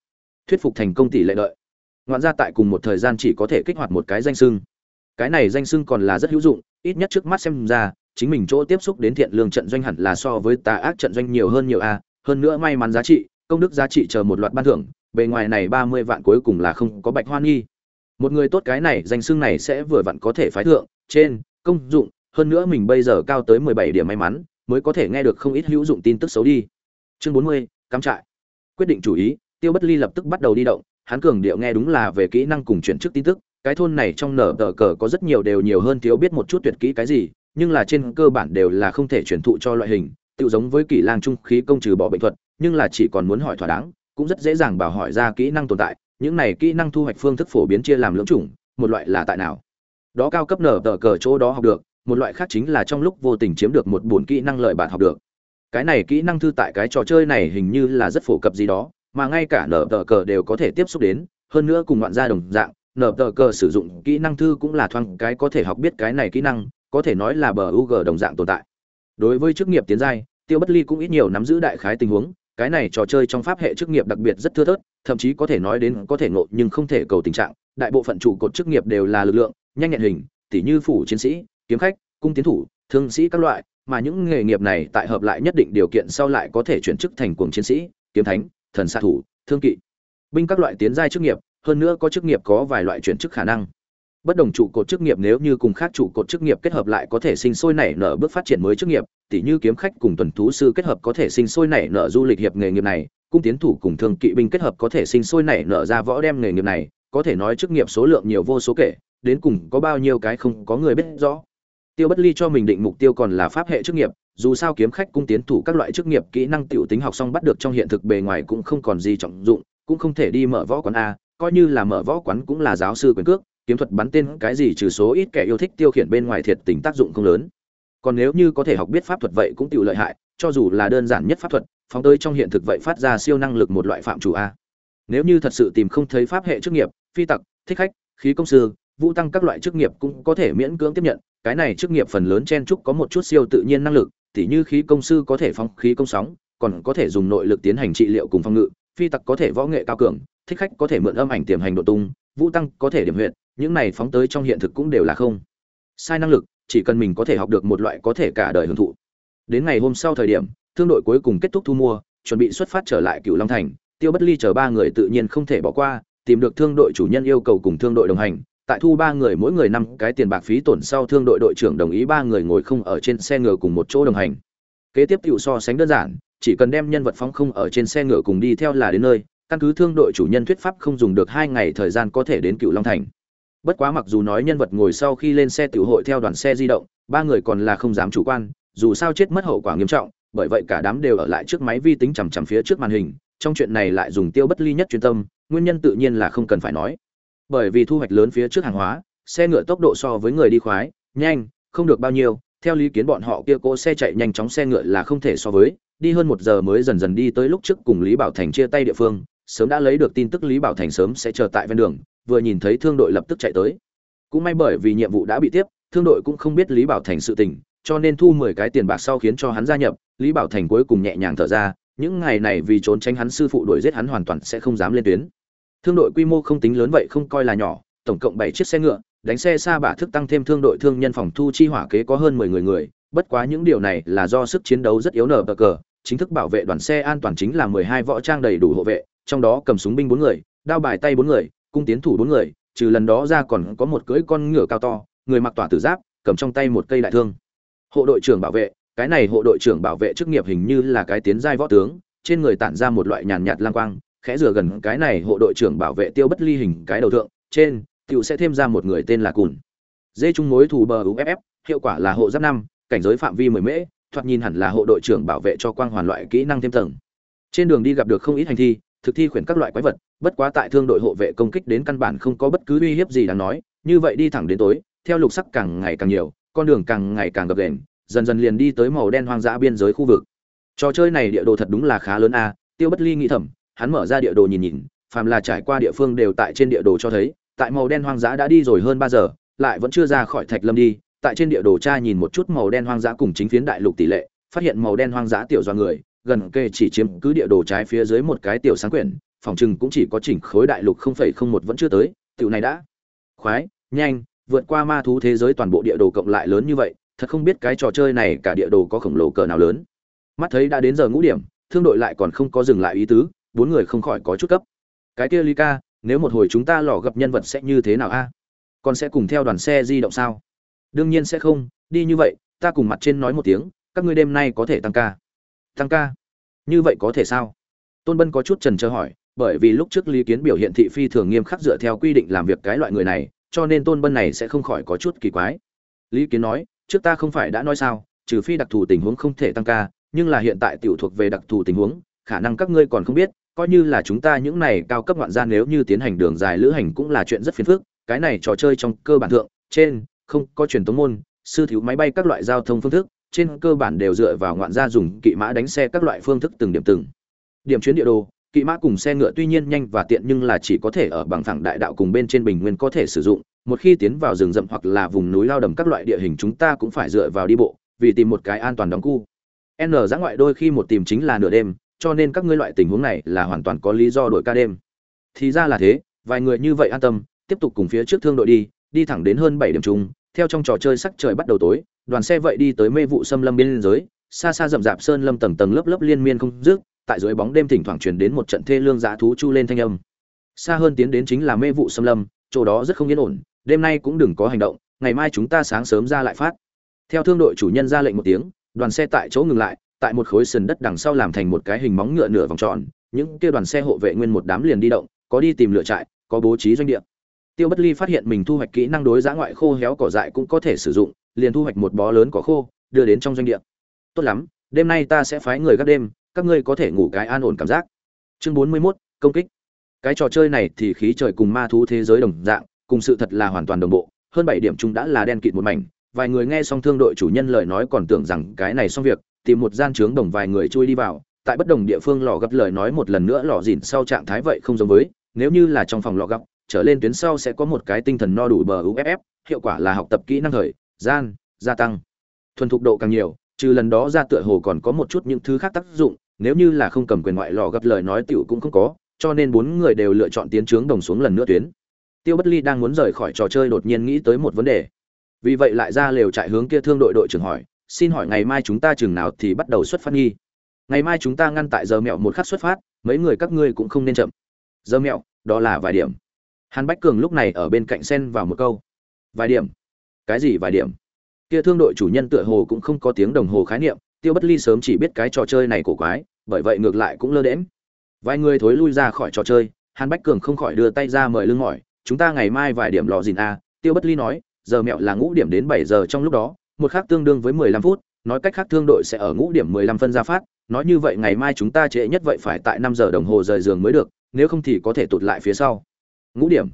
thuyết phục thành công tỷ lệ lợi ngoạn ra tại cùng một thời gian chỉ có thể kích hoạt một cái danh sưng. Cái này danh sưng còn là rất hữu dụng, ít nhất trước mắt xem ra, chính mình chỗ tiếp xúc đến thiện lương trận doanh hẳn là so với tà ác trận doanh nhiều hơn nhiều a, hơn nữa may mắn giá trị, công đức giá trị chờ một loạt ban thưởng, bề ngoài này ba mươi vạn cuối cùng là không có bạch hoan nghi một người tốt cái này, danh xưng này sẽ vừa vặn có thể phái thượng, trên, công dụng, hơn nữa mình bây giờ cao tới mười bảy điểm may mắn, mới có thể nghe được không ít hữu dụng tin tức xấu đi. Chương bốn mươi, cắm trại. Quyết định chủ ý tiêu bất ly lập tức bắt đầu đi động, hắn cường điệu nghe đúng là về kỹ năng cùng chuyển chức tin tức, cái thôn này trong nở tờ cờ có rất nhiều đều nhiều hơn thiếu biết một chút tuyệt kỹ cái gì, nhưng là trên cơ bản đều là không thể truyền thụ cho loại hình tự giống với kỹ lang trung khí công trừ bỏ bệnh thuật, nhưng là chỉ còn muốn hỏi thỏa đáng, cũng rất dễ dàng bảo hỏi ra kỹ năng tồn tại, những này kỹ năng thu hoạch phương thức phổ biến chia làm lưỡng chủng, một loại là tại nào? Đó cao cấp nở tờ cờ chỗ đó học được, một loại khác chính là trong lúc vô tình chiếm được một bổn kỹ năng lợi bạn học được. Cái này kỹ năng thư tại cái trò chơi này hình như là rất phổ cập gì đó mà ngay cả nở tờ cờ đều có thể tiếp xúc đến, hơn nữa cùng ngoạn gia đồng dạng, nở tờ cờ sử dụng kỹ năng thư cũng là thoáng cái có thể học biết cái này kỹ năng, có thể nói là bờ UG đồng dạng tồn tại. Đối với chức nghiệp tiến giai, tiêu bất ly cũng ít nhiều nắm giữ đại khái tình huống, cái này trò chơi trong pháp hệ chức nghiệp đặc biệt rất thưa thớt, thậm chí có thể nói đến có thể ngộ nhưng không thể cầu tình trạng, đại bộ phận trụ cột chức nghiệp đều là lực lượng, nhanh nhẹn hình, tỉ như phủ chiến sĩ, kiếm khách, cung tiến thủ, thương sĩ các loại, mà những nghề nghiệp này tại hợp lại nhất định điều kiện sau lại có thể chuyển chức thành cuồng chiến sĩ, kiếm thánh thần xạ thủ, thương kỵ. Binh các loại tiến giai chức nghiệp, hơn nữa có chức nghiệp có vài loại chuyển chức khả năng. Bất đồng trụ cột chức nghiệp nếu như cùng khác trụ cột chức nghiệp kết hợp lại có thể sinh sôi nảy nở bước phát triển mới chức nghiệp, tỉ như kiếm khách cùng tuần thú sư kết hợp có thể sinh sôi nảy nở du lịch hiệp nghề nghiệp này, cung tiến thủ cùng thương kỵ binh kết hợp có thể sinh sôi nảy nở ra võ đem nghề nghiệp này, có thể nói chức nghiệp số lượng nhiều vô số kể, đến cùng có bao nhiêu cái không có người biết rõ tiêu bất ly cho mình định mục tiêu còn là pháp hệ chức nghiệp, dù sao kiếm khách cung tiến thủ các loại chức nghiệp, kỹ năng tiểu tính học xong bắt được trong hiện thực bề ngoài cũng không còn gì trọng dụng, cũng không thể đi mở võ quán a, coi như là mở võ quán cũng là giáo sư quyền cước, kiếm thuật bắn tên cái gì trừ số ít kẻ yêu thích tiêu khiển bên ngoài thiệt tình tác dụng không lớn. Còn nếu như có thể học biết pháp thuật vậy cũng tiểu lợi hại, cho dù là đơn giản nhất pháp thuật, phóng tới trong hiện thực vậy phát ra siêu năng lực một loại phạm chủ a. Nếu như thật sự tìm không thấy pháp hệ chức nghiệp, phi tặc, thích khách, khí công sư, vũ tăng các loại chức nghiệp cũng có thể miễn cưỡng tiếp nhận cái này chức nghiệp phần lớn chen trúc có một chút siêu tự nhiên năng lực, tỉ như khí công sư có thể phong khí công sóng, còn có thể dùng nội lực tiến hành trị liệu cùng phong ngự, phi tặc có thể võ nghệ cao cường, thích khách có thể mượn âm ảnh tiềm hành độ tung, vũ tăng có thể điểm huyện những này phóng tới trong hiện thực cũng đều là không sai năng lực, chỉ cần mình có thể học được một loại có thể cả đời hưởng thụ. Đến ngày hôm sau thời điểm, thương đội cuối cùng kết thúc thu mua, chuẩn bị xuất phát trở lại cựu long thành, tiêu bất ly chờ ba người tự nhiên không thể bỏ qua, tìm được thương đội chủ nhân yêu cầu cùng thương đội đồng hành tại thu ba người mỗi người năm cái tiền bạc phí tổn sau thương đội đội trưởng đồng ý ba người ngồi không ở trên xe ngựa cùng một chỗ đồng hành. Kế tiếp tiểu so sánh đơn giản, chỉ cần đem nhân vật phóng không ở trên xe ngựa cùng đi theo là đến nơi, căn cứ thương đội chủ nhân thuyết pháp không dùng được hai ngày thời gian có thể đến cựu long thành. Bất quá mặc dù nói nhân vật ngồi sau khi lên xe tiểu hội theo đoàn xe di động, ba người còn là không dám chủ quan, dù sao chết mất hậu quả nghiêm trọng, bởi vậy cả đám đều ở lại trước máy vi tính chằm chằm phía trước màn hình, trong chuyện này lại dùng tiêu bất ly nhất chuyên tâm, nguyên nhân tự nhiên là không cần phải nói bởi vì thu hoạch lớn phía trước hàng hóa, xe ngựa tốc độ so với người đi khoái, nhanh, không được bao nhiêu. Theo lý kiến bọn họ kia cỗ xe chạy nhanh chóng xe ngựa là không thể so với. Đi hơn một giờ mới dần dần đi tới lúc trước cùng lý bảo thành chia tay địa phương. Sớm đã lấy được tin tức lý bảo thành sớm sẽ chờ tại ven đường, vừa nhìn thấy thương đội lập tức chạy tới. Cũng may bởi vì nhiệm vụ đã bị tiếp, thương đội cũng không biết lý bảo thành sự tình, cho nên thu mười cái tiền bạc sau khiến cho hắn gia nhập. Lý bảo thành cuối cùng nhẹ nhàng thở ra, những ngày này vì trốn tránh hắn sư phụ đuổi giết hắn hoàn toàn sẽ không dám lên tuyến thương đội quy mô không tính lớn vậy không coi là nhỏ, tổng cộng bảy chiếc xe ngựa, đánh xe xa bả thức tăng thêm thương đội thương nhân phòng thu chi hỏa kế có hơn mười người người, bất quá những điều này là do sức chiến đấu rất yếu nở bờ cờ, chính thức bảo vệ đoàn xe an toàn chính là mười hai võ trang đầy đủ hộ vệ, trong đó cầm súng binh bốn người, đao bài tay bốn người, cung tiến thủ bốn người, trừ lần đó ra còn có một cưỡi con ngựa cao to, người mặc tỏa tử giáp, cầm trong tay một cây đại thương. Hộ đội trưởng bảo vệ, cái này hộ đội trưởng bảo vệ chức nghiệp hình như là cái tiến giai võ tướng, trên người tản ra một loại nhàn nhạt lang quang khẽ rửa gần cái này hộ đội trưởng bảo vệ tiêu bất ly hình cái đầu thượng, trên, tiểu sẽ thêm ra một người tên là cùn. Dê trung mối thủ bờ uff hiệu quả là hộ giáp năm, cảnh giới phạm vi mười mễ, thoạt nhìn hẳn là hộ đội trưởng bảo vệ cho quang hoàn loại kỹ năng thêm tầng. Trên đường đi gặp được không ít hành thi, thực thi khuyển các loại quái vật, bất quá tại thương đội hộ vệ công kích đến căn bản không có bất cứ uy hiếp gì đáng nói, như vậy đi thẳng đến tối, theo lục sắc càng ngày càng nhiều, con đường càng ngày càng gập ghềnh, dần dần liền đi tới màu đen hoang dã biên giới khu vực. Trò chơi này địa đồ thật đúng là khá lớn a, tiêu bất ly nghĩ thầm hắn mở ra địa đồ nhìn nhìn, phàm là trải qua địa phương đều tại trên địa đồ cho thấy, tại màu đen hoang dã đã đi rồi hơn ba giờ, lại vẫn chưa ra khỏi thạch lâm đi, tại trên địa đồ tra nhìn một chút màu đen hoang dã cùng chính phiến đại lục tỷ lệ, phát hiện màu đen hoang dã tiểu do người, gần kề chỉ chiếm cứ địa đồ trái phía dưới một cái tiểu sáng quyển, phòng chừng cũng chỉ có chỉnh khối đại lục 0.01 vẫn chưa tới, tiểu này đã. Khoái, nhanh, vượt qua ma thú thế giới toàn bộ địa đồ cộng lại lớn như vậy, thật không biết cái trò chơi này cả địa đồ có khổng lồ cỡ nào lớn. Mắt thấy đã đến giờ ngũ điểm, thương đội lại còn không có dừng lại ý tứ bốn người không khỏi có chút cấp. Cái kia ly ca, nếu một hồi chúng ta lò gặp nhân vật sẽ như thế nào a? Còn sẽ cùng theo đoàn xe di động sao? Đương nhiên sẽ không, đi như vậy, ta cùng mặt trên nói một tiếng, các ngươi đêm nay có thể tăng ca. Tăng ca? Như vậy có thể sao? Tôn bân có chút trần trơ hỏi, bởi vì lúc trước lý kiến biểu hiện thị phi thường nghiêm khắc dựa theo quy định làm việc cái loại người này, cho nên tôn bân này sẽ không khỏi có chút kỳ quái. Lý kiến nói, trước ta không phải đã nói sao, trừ phi đặc thù tình huống không thể tăng ca, nhưng là hiện tại tiểu thuộc về đặc thù tình huống, khả năng các ngươi còn không biết coi như là chúng ta những này cao cấp ngoạn gia nếu như tiến hành đường dài lữ hành cũng là chuyện rất phiền phức, cái này trò chơi trong cơ bản thượng, trên, không có truyền tống môn, sư thiếu máy bay các loại giao thông phương thức, trên cơ bản đều dựa vào ngoạn gia dùng kỵ mã đánh xe các loại phương thức từng điểm từng. Điểm chuyến địa đồ, kỵ mã cùng xe ngựa tuy nhiên nhanh và tiện nhưng là chỉ có thể ở bằng phẳng đại đạo cùng bên trên bình nguyên có thể sử dụng, một khi tiến vào rừng rậm hoặc là vùng núi lao đầm các loại địa hình chúng ta cũng phải dựa vào đi bộ, vì tìm một cái an toàn đóng cu. N giã ngoại đôi khi một tìm chính là nửa đêm cho nên các ngươi loại tình huống này là hoàn toàn có lý do đổi ca đêm. Thì ra là thế, vài người như vậy an tâm, tiếp tục cùng phía trước thương đội đi đi thẳng đến hơn bảy điểm chung, theo trong trò chơi sắc trời bắt đầu tối, đoàn xe vậy đi tới mê vụ xâm lâm biên giới, xa xa rậm rạp sơn lâm tầng tầng lớp lớp liên miên không dứt, tại dưới bóng đêm thỉnh thoảng truyền đến một trận thê lương dã thú chu lên thanh âm. Xa hơn tiến đến chính là mê vụ xâm lâm, chỗ đó rất không yên ổn, đêm nay cũng đừng có hành động, ngày mai chúng ta sáng sớm ra lại phát. Theo thương đội chủ nhân ra lệnh một tiếng, đoàn xe tại chỗ ngừng lại tại một khối sườn đất đằng sau làm thành một cái hình móng ngựa nửa vòng tròn những kia đoàn xe hộ vệ nguyên một đám liền đi động có đi tìm lựa trại có bố trí doanh địa. Tiêu bất ly phát hiện mình thu hoạch kỹ năng đối giã ngoại khô héo cỏ dại cũng có thể sử dụng liền thu hoạch một bó lớn cỏ khô đưa đến trong doanh địa. Tốt lắm đêm nay ta sẽ phái người gác đêm các ngươi có thể ngủ cái an ổn cảm giác. Chương bốn mươi 41, công kích. Cái trò chơi này thì khí trời cùng ma thú thế giới đồng dạng cùng sự thật là hoàn toàn đồng bộ hơn bảy điểm chung đã là đen kịt một mảnh vài người nghe xong thương đội chủ nhân lời nói còn tưởng rằng cái này xong việc tìm một gian trướng đồng vài người chui đi vào, tại bất đồng địa phương lò gặp lời nói một lần nữa lò dỉn sau trạng thái vậy không giống với, nếu như là trong phòng lò gặp trở lên tuyến sau sẽ có một cái tinh thần no đủ bờ uff hiệu quả là học tập kỹ năng thời, gian, gia tăng. Thuần thục độ càng nhiều, trừ lần đó ra tựa hồ còn có một chút những thứ khác tác dụng, nếu như là không cầm quyền ngoại lò gặp lời nói tiểu cũng không có, cho nên bốn người đều lựa chọn tiến trướng đồng xuống lần nữa tuyến. Tiêu bất ly đang muốn rời khỏi trò chơi đột nhiên nghĩ tới một vấn đề vì vậy lại ra lều trại hướng kia thương đội đội trưởng hỏi, xin hỏi ngày mai chúng ta chừng nào thì bắt đầu xuất phát nghi? Ngày mai chúng ta ngăn tại giờ mẹo một khắc xuất phát, mấy người các ngươi cũng không nên chậm. Giờ mẹo, đó là vài điểm. Hàn bách cường lúc này ở bên cạnh xen vào một câu. Vài điểm? Cái gì vài điểm? Kia thương đội chủ nhân tựa hồ cũng không có tiếng đồng hồ khái niệm, tiêu bất ly sớm chỉ biết cái trò chơi này cổ quái, bởi vậy ngược lại cũng lơ đễm vài người thối lui ra khỏi trò chơi, hàn bách cường không khỏi đưa tay ra mời lưng mỏi, chúng ta ngày mai vài điểm lò dìn a tiêu bất ly nói giờ mẹo là ngũ điểm đến bảy giờ trong lúc đó, một khác tương đương với mười lăm phút, nói cách khác thương đội sẽ ở ngũ điểm mười lăm phân ra phát, nói như vậy ngày mai chúng ta trễ nhất vậy phải tại năm giờ đồng hồ rời giường mới được, nếu không thì có thể tụt lại phía sau. Ngũ điểm.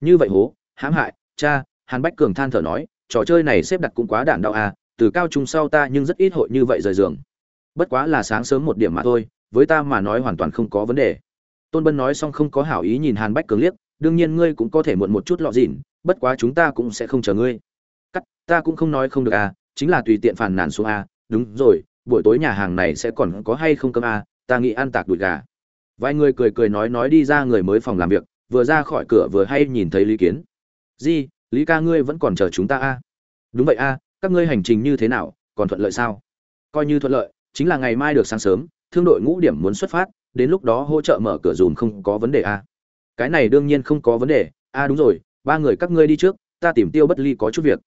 Như vậy hố, hãm hại, cha, hàn bách cường than thở nói, trò chơi này xếp đặt cũng quá đản đạo à từ cao trung sau ta nhưng rất ít hội như vậy rời giường. Bất quá là sáng sớm một điểm mà thôi, với ta mà nói hoàn toàn không có vấn đề. Tôn bân nói xong không có hảo ý nhìn hàn bách cường liếc, đương nhiên ngươi cũng có thể muộn một chút lọ dỉn bất quá chúng ta cũng sẽ không chờ ngươi cắt ta cũng không nói không được à chính là tùy tiện phản nàn xuống à đúng rồi buổi tối nhà hàng này sẽ còn có hay không cơm à ta nghĩ ăn tạc đùi gà vài người cười cười nói nói đi ra người mới phòng làm việc vừa ra khỏi cửa vừa hay nhìn thấy lý kiến di lý ca ngươi vẫn còn chờ chúng ta à? đúng vậy à, các ngươi hành trình như thế nào còn thuận lợi sao coi như thuận lợi chính là ngày mai được sáng sớm thương đội ngũ điểm muốn xuất phát đến lúc đó hỗ trợ mở cửa dùm không có vấn đề à? cái này đương nhiên không có vấn đề a đúng rồi ba người các ngươi đi trước, ta tìm tiêu bất ly có chút việc.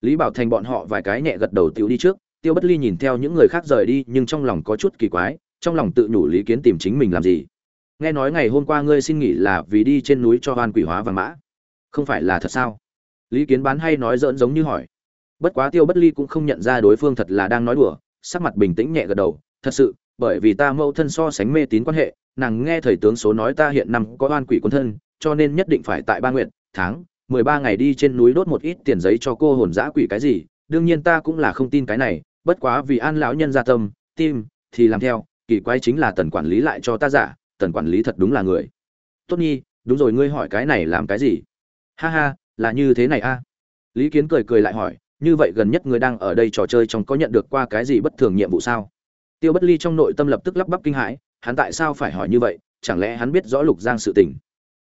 Lý bảo thành bọn họ vài cái nhẹ gật đầu tiêu đi trước, tiêu bất ly nhìn theo những người khác rời đi, nhưng trong lòng có chút kỳ quái, trong lòng tự nhủ lý kiến tìm chính mình làm gì. Nghe nói ngày hôm qua ngươi xin nghỉ là vì đi trên núi cho hoan quỷ hóa và mã. Không phải là thật sao? Lý kiến bán hay nói dỡn giống như hỏi. Bất quá tiêu bất ly cũng không nhận ra đối phương thật là đang nói đùa, sắc mặt bình tĩnh nhẹ gật đầu. Thật sự, bởi vì ta mâu thân so sánh mê tín quan hệ, nàng nghe thầy tướng số nói ta hiện nằm có oan quỷ quân thân, cho nên nhất định phải tại ba nguyện tháng, mười ba ngày đi trên núi đốt một ít tiền giấy cho cô hồn dã quỷ cái gì, đương nhiên ta cũng là không tin cái này, bất quá vì an lão nhân gia tâm, tim thì làm theo, kỳ quái chính là tần quản lý lại cho ta giả, tần quản lý thật đúng là người. Tốt nhi, đúng rồi, ngươi hỏi cái này làm cái gì? Ha ha, là như thế này a. Lý kiến cười cười lại hỏi, như vậy gần nhất ngươi đang ở đây trò chơi trong có nhận được qua cái gì bất thường nhiệm vụ sao? Tiêu bất ly trong nội tâm lập tức lắp bắp kinh hãi, hắn tại sao phải hỏi như vậy, chẳng lẽ hắn biết rõ lục giang sự tình?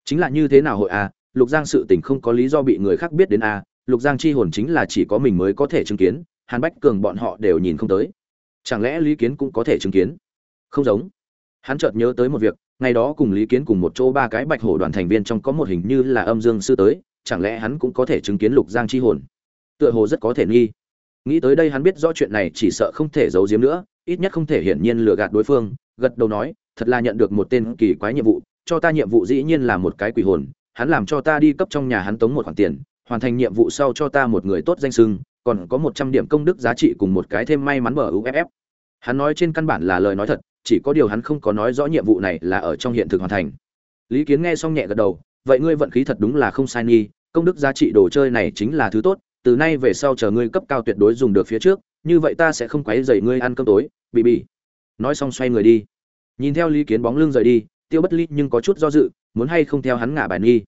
Chính là như thế nào hội a lục giang sự tình không có lý do bị người khác biết đến a lục giang chi hồn chính là chỉ có mình mới có thể chứng kiến, hàn bách cường bọn họ đều nhìn không tới. Chẳng lẽ lý kiến cũng có thể chứng kiến? Không giống. Hắn chợt nhớ tới một việc, ngày đó cùng lý kiến cùng một chỗ ba cái bạch hổ đoàn thành viên trong có một hình như là âm dương sư tới, chẳng lẽ hắn cũng có thể chứng kiến lục giang chi hồn? Tựa hồ rất có thể nghi. Nghĩ tới đây hắn biết rõ chuyện này chỉ sợ không thể giấu giếm nữa, ít nhất không thể hiển nhiên lừa gạt đối phương, gật đầu nói, thật là nhận được một tên kỳ quái nhiệm vụ, cho ta nhiệm vụ dĩ nhiên là một cái quỷ hồn hắn làm cho ta đi cấp trong nhà hắn tống một khoản tiền, hoàn thành nhiệm vụ sau cho ta một người tốt danh sưng, còn có một trăm điểm công đức giá trị cùng một cái thêm may mắn bờ uff hắn nói trên căn bản là lời nói thật, chỉ có điều hắn không có nói rõ nhiệm vụ này là ở trong hiện thực hoàn thành. Lý kiến nghe xong nhẹ gật đầu, vậy ngươi vận khí thật đúng là không sai nghi, công đức giá trị đồ chơi này chính là thứ tốt, từ nay về sau chờ ngươi cấp cao tuyệt đối dùng được phía trước, như vậy ta sẽ không quấy dậy ngươi ăn cơm tối bị bị nói xong xoay người đi. Nhìn theo lý kiến bóng lưng rời đi, tiêu bất ly nhưng có chút do dự muốn hay không theo hắn ngả bài nghi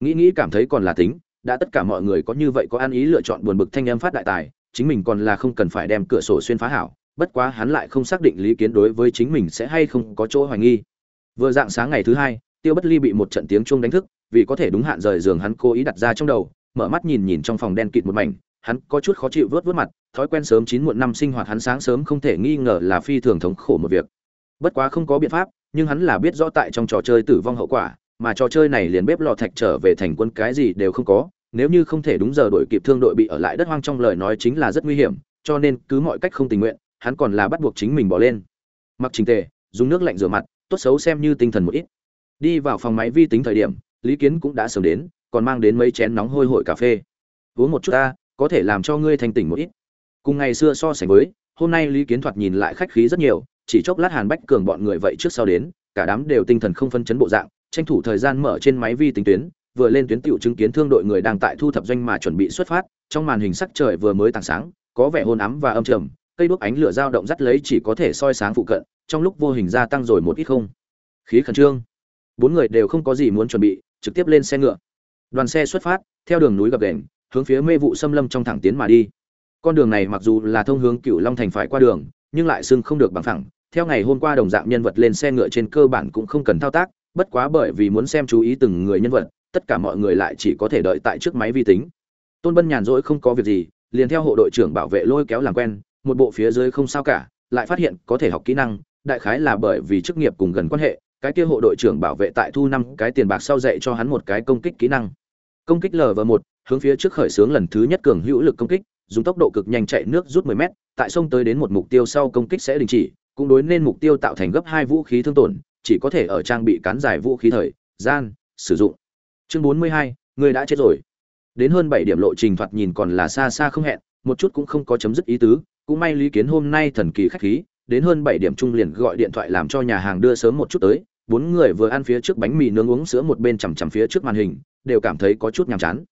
nghĩ nghĩ cảm thấy còn là tính, đã tất cả mọi người có như vậy có ăn ý lựa chọn buồn bực thanh em phát đại tài, chính mình còn là không cần phải đem cửa sổ xuyên phá hảo, bất quá hắn lại không xác định lý kiến đối với chính mình sẽ hay không có chỗ hoài nghi. Vừa dạng sáng ngày thứ hai, tiêu bất ly bị một trận tiếng chuông đánh thức, vì có thể đúng hạn rời giường hắn cố ý đặt ra trong đầu, mở mắt nhìn nhìn trong phòng đen kịt một mảnh, hắn có chút khó chịu vớt vớt mặt, thói quen sớm chín muộn năm sinh hoạt hắn sáng sớm không thể nghi ngờ là phi thường thống khổ một việc. Bất quá không có biện pháp, nhưng hắn là biết rõ tại trong trò chơi tử vong hậu quả mà trò chơi này liền bếp lò thạch trở về thành quân cái gì đều không có, nếu như không thể đúng giờ đổi kịp thương đội bị ở lại đất hoang trong lời nói chính là rất nguy hiểm, cho nên cứ mọi cách không tình nguyện, hắn còn là bắt buộc chính mình bỏ lên. Mặc trình tề, dùng nước lạnh rửa mặt, tốt xấu xem như tinh thần một ít. Đi vào phòng máy vi tính thời điểm, lý kiến cũng đã sớm đến, còn mang đến mấy chén nóng hôi hổi cà phê. Uống một chút ta, có thể làm cho ngươi thanh tỉnh một ít. Cùng ngày xưa so sánh với, hôm nay lý kiến thoạt nhìn lại khách khí rất nhiều, chỉ chốc lát hàn bách cường bọn người vậy trước sau đến, cả đám đều tinh thần không phân chấn bộ dạng tranh thủ thời gian mở trên máy vi tính tuyến, vừa lên tuyến tiểu chứng kiến thương đội người đang tại thu thập doanh mà chuẩn bị xuất phát, trong màn hình sắc trời vừa mới tảng sáng, có vẻ hôn ám và âm trầm, cây đuốc ánh lửa dao động dắt lấy chỉ có thể soi sáng phụ cận, trong lúc vô hình gia tăng rồi một ít không. Khí khẩn trương. Bốn người đều không có gì muốn chuẩn bị, trực tiếp lên xe ngựa. Đoàn xe xuất phát, theo đường núi gập đền hướng phía mê vụ xâm lâm trong thẳng tiến mà đi. Con đường này mặc dù là thông hướng cựu long thành phải qua đường, nhưng lại xưng không được bằng phẳng. Theo ngày hôm qua đồng dạng nhân vật lên xe ngựa trên cơ bản cũng không cần thao tác bất quá bởi vì muốn xem chú ý từng người nhân vật, tất cả mọi người lại chỉ có thể đợi tại trước máy vi tính. Tôn bân nhàn rỗi không có việc gì, liền theo hộ đội trưởng bảo vệ lôi kéo làm quen, một bộ phía dưới không sao cả, lại phát hiện có thể học kỹ năng, đại khái là bởi vì chức nghiệp cùng gần quan hệ, cái kia hộ đội trưởng bảo vệ tại thu năm cái tiền bạc sau dạy cho hắn một cái công kích kỹ năng. Công kích lv một, hướng phía trước khởi xướng lần thứ nhất cường hữu lực công kích, dùng tốc độ cực nhanh chạy nước rút 10 mét, tại sông tới đến một mục tiêu sau công kích sẽ đình chỉ, cũng đối nên mục tiêu tạo thành gấp hai vũ khí thương tổn chỉ có thể ở trang bị cán giải vũ khí thời gian sử dụng. Chương 42, người đã chết rồi. Đến hơn 7 điểm lộ trình thoạt nhìn còn là xa xa không hẹn một chút cũng không có chấm dứt ý tứ cũng may lý kiến hôm nay thần kỳ khách khí đến hơn bảy điểm trung liền gọi điện thoại làm cho nhà hàng đưa sớm một chút tới bốn người vừa ăn phía trước bánh mì nướng uống sữa một bên chằm chằm phía trước màn hình đều cảm thấy có chút nhàm chán.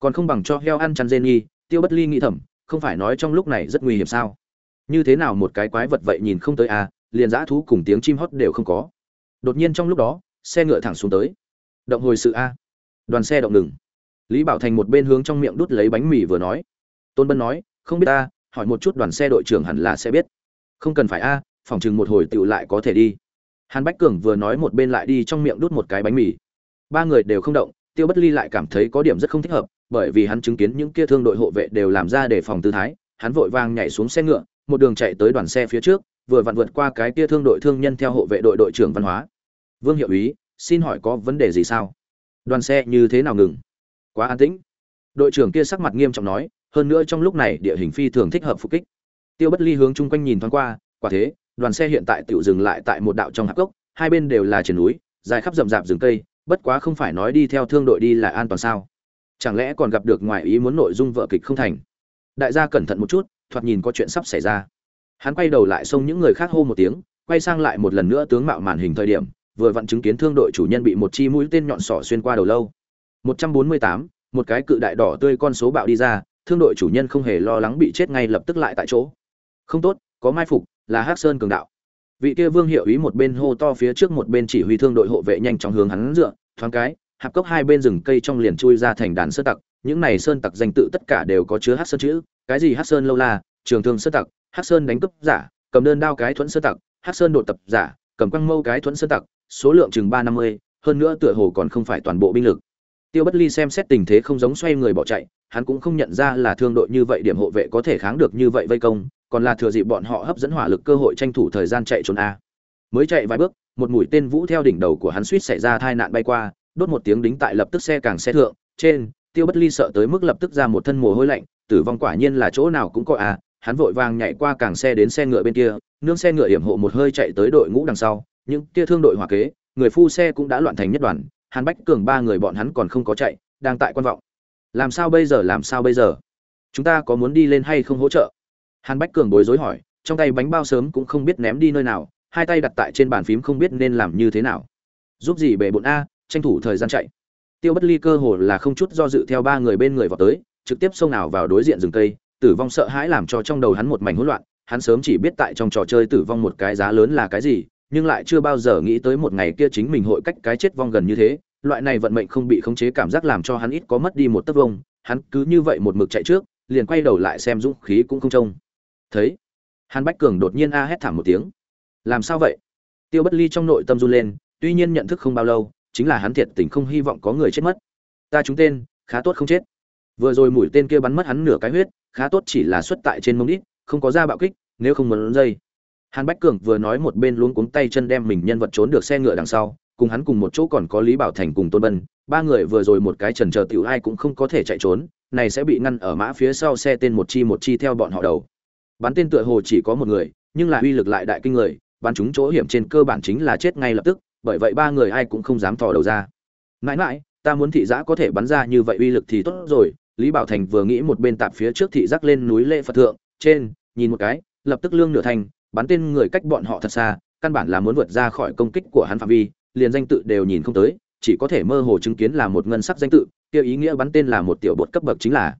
Còn không bằng cho heo ăn chăn dê nghi tiêu bất ly nghĩ thầm không phải nói trong lúc này rất nguy hiểm sao? Như thế nào một cái quái vật vậy nhìn không tới à liền dã thú cùng tiếng chim hót đều không có đột nhiên trong lúc đó, xe ngựa thẳng xuống tới. Động hồi sự a. Đoàn xe động ngừng. Lý bảo thành một bên hướng trong miệng đút lấy bánh mì vừa nói. Tôn bân nói, không biết ta, hỏi một chút đoàn xe đội trưởng hẳn là sẽ biết. Không cần phải a, phòng chừng một hồi tựu lại có thể đi. Hàn bách cường vừa nói một bên lại đi trong miệng đút một cái bánh mì. Ba người đều không động, tiêu bất ly lại cảm thấy có điểm rất không thích hợp, bởi vì hắn chứng kiến những kia thương đội hộ vệ đều làm ra để phòng tư thái, hắn vội vàng nhảy xuống xe ngựa, một đường chạy tới đoàn xe phía trước, vừa vặn vượt qua cái kia thương đội thương nhân theo hộ vệ đội đội trưởng văn hóa vương hiệu úy, xin hỏi có vấn đề gì sao? Đoàn xe như thế nào ngừng? Quá an tĩnh. Đội trưởng kia sắc mặt nghiêm trọng nói, hơn nữa trong lúc này địa hình phi thường thích hợp phục kích. Tiêu bất ly hướng chung quanh nhìn thoáng qua, quả thế, đoàn xe hiện tại tự dừng lại tại một đạo trong hạp cốc hai bên đều là triển núi, dài khắp rậm rạp rừng cây, bất quá không phải nói đi theo thương đội đi là an toàn sao? Chẳng lẽ còn gặp được ngoài ý muốn nội dung vợ kịch không thành? Đại gia cẩn thận một chút, thoạt nhìn có chuyện sắp xảy ra. Hắn quay đầu lại xông những người khác hô một tiếng, quay sang lại một lần nữa tướng mạo màn hình thời điểm vừa vặn chứng kiến thương đội chủ nhân bị một chi mũi tên nhọn sỏ xuyên qua đầu lâu. 148, một cái cự đại đỏ tươi con số bạo đi ra thương đội chủ nhân không hề lo lắng bị chết ngay lập tức lại tại chỗ. Không tốt có mai phục là hắc sơn cường đạo. Vị kia vương hiệu ý một bên hô to phía trước một bên chỉ huy thương đội hộ vệ nhanh chóng hướng hắn dựa thoáng cái hạp cốc hai bên rừng cây trong liền chui ra thành đàn sơn tặc. Những này sơn tặc danh tự tất cả đều có chứa hắc sơn chữ cái gì hắc sơn lâu la trường thương sơn tặc hắc sơn đánh cướp giả cầm đơn đao cái thuẫn sơn tặc hắc sơn đột tập giả cầm quăng mâu cái thuẫn sơn tặc số lượng chừng ba năm mươi, hơn nữa tựa hồ còn không phải toàn bộ binh lực. Tiêu bất ly xem xét tình thế không giống xoay người bỏ chạy, hắn cũng không nhận ra là thương đội như vậy điểm hộ vệ có thể kháng được như vậy vây công, còn là thừa dịp bọn họ hấp dẫn hỏa lực cơ hội tranh thủ thời gian chạy trốn a. Mới chạy vài bước, một mũi tên vũ theo đỉnh đầu của hắn suýt xảy ra tai nạn bay qua, đốt một tiếng đính tại lập tức xe càng xe thượng, trên, tiêu bất ly sợ tới mức lập tức ra một thân mồ hôi lạnh, tử vong quả nhiên là chỗ nào cũng có à hắn vội vàng nhảy qua càng xe đến xe ngựa bên kia, nương xe ngựa hiểm hộ một hơi chạy tới đội ngũ đằng sau những kia thương đội hỏa kế, người phu xe cũng đã loạn thành nhất đoàn, hàn bách cường ba người bọn hắn còn không có chạy, đang tại quan vọng. Làm sao bây giờ, làm sao bây giờ? Chúng ta có muốn đi lên hay không hỗ trợ? Hàn bách cường bối rối hỏi, trong tay bánh bao sớm cũng không biết ném đi nơi nào, hai tay đặt tại trên bàn phím không biết nên làm như thế nào. Giúp gì bề bộn a, tranh thủ thời gian chạy. Tiêu bất ly cơ hồ là không chút do dự theo ba người bên người vào tới, trực tiếp xông nào vào đối diện rừng cây, tử vong sợ hãi làm cho trong đầu hắn một mảnh hỗn loạn, hắn sớm chỉ biết tại trong trò chơi tử vong một cái giá lớn là cái gì nhưng lại chưa bao giờ nghĩ tới một ngày kia chính mình hội cách cái chết vong gần như thế. Loại này vận mệnh không bị khống chế cảm giác làm cho hắn ít có mất đi một tấc vông. Hắn cứ như vậy một mực chạy trước, liền quay đầu lại xem dũng khí cũng không trông thấy. Hắn bách cường đột nhiên a hét thảm một tiếng. Làm sao vậy? Tiêu bất ly trong nội tâm run lên, tuy nhiên nhận thức không bao lâu, chính là hắn thiệt tình không hy vọng có người chết mất. Ta trúng tên, khá tốt không chết. Vừa rồi mũi tên kia bắn mất hắn nửa cái huyết, khá tốt chỉ là xuất tại trên mông đít, không có ra bạo kích, nếu không muốn dây hàn bách cường vừa nói một bên luống cuống tay chân đem mình nhân vật trốn được xe ngựa đằng sau, cùng hắn cùng một chỗ còn có lý bảo thành cùng tôn bân, ba người vừa rồi một cái trần chờ tiểu ai cũng không có thể chạy trốn, này sẽ bị ngăn ở mã phía sau xe tên một chi một chi theo bọn họ đầu. Bắn tên tựa hồ chỉ có một người, nhưng là uy lực lại đại kinh người, bắn chúng chỗ hiểm trên cơ bản chính là chết ngay lập tức, bởi vậy ba người ai cũng không dám thò đầu ra. Mãi mãi, ta muốn thị giã có thể bắn ra như vậy uy lực thì tốt rồi, lý bảo thành vừa nghĩ một bên tạp phía trước thị giác lên núi lệ phật thượng, trên, nhìn một cái, lập tức lương nửa thành bắn tên người cách bọn họ thật xa, căn bản là muốn vượt ra khỏi công kích của hắn phạm vi, liền danh tự đều nhìn không tới, chỉ có thể mơ hồ chứng kiến là một ngân sắc danh tự, kia ý nghĩa bắn tên là một tiểu bột cấp bậc chính là.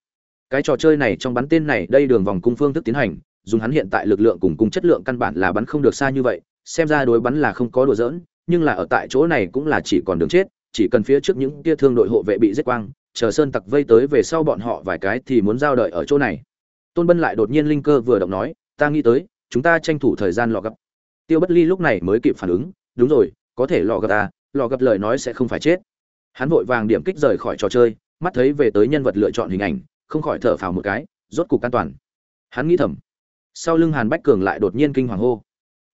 Cái trò chơi này trong bắn tên này, đây đường vòng cung phương thức tiến hành, dùng hắn hiện tại lực lượng cùng cung chất lượng căn bản là bắn không được xa như vậy, xem ra đối bắn là không có đùa giỡn, nhưng là ở tại chỗ này cũng là chỉ còn đường chết, chỉ cần phía trước những kia thương đội hộ vệ bị giết quang, chờ sơn tặc vây tới về sau bọn họ vài cái thì muốn giao đợi ở chỗ này. Tôn bân lại đột nhiên linh cơ vừa động nói, ta nghĩ tới chúng ta tranh thủ thời gian lò gặp tiêu bất ly lúc này mới kịp phản ứng, đúng rồi, có thể lò gặp ta à, lò gặp lời nói sẽ không phải chết. Hắn vội vàng điểm kích rời khỏi trò chơi, mắt thấy về tới nhân vật lựa chọn hình ảnh, không khỏi thở phào một cái, rốt cục an toàn. Hắn nghĩ thầm, sau lưng hàn bách cường lại đột nhiên kinh hoàng hô,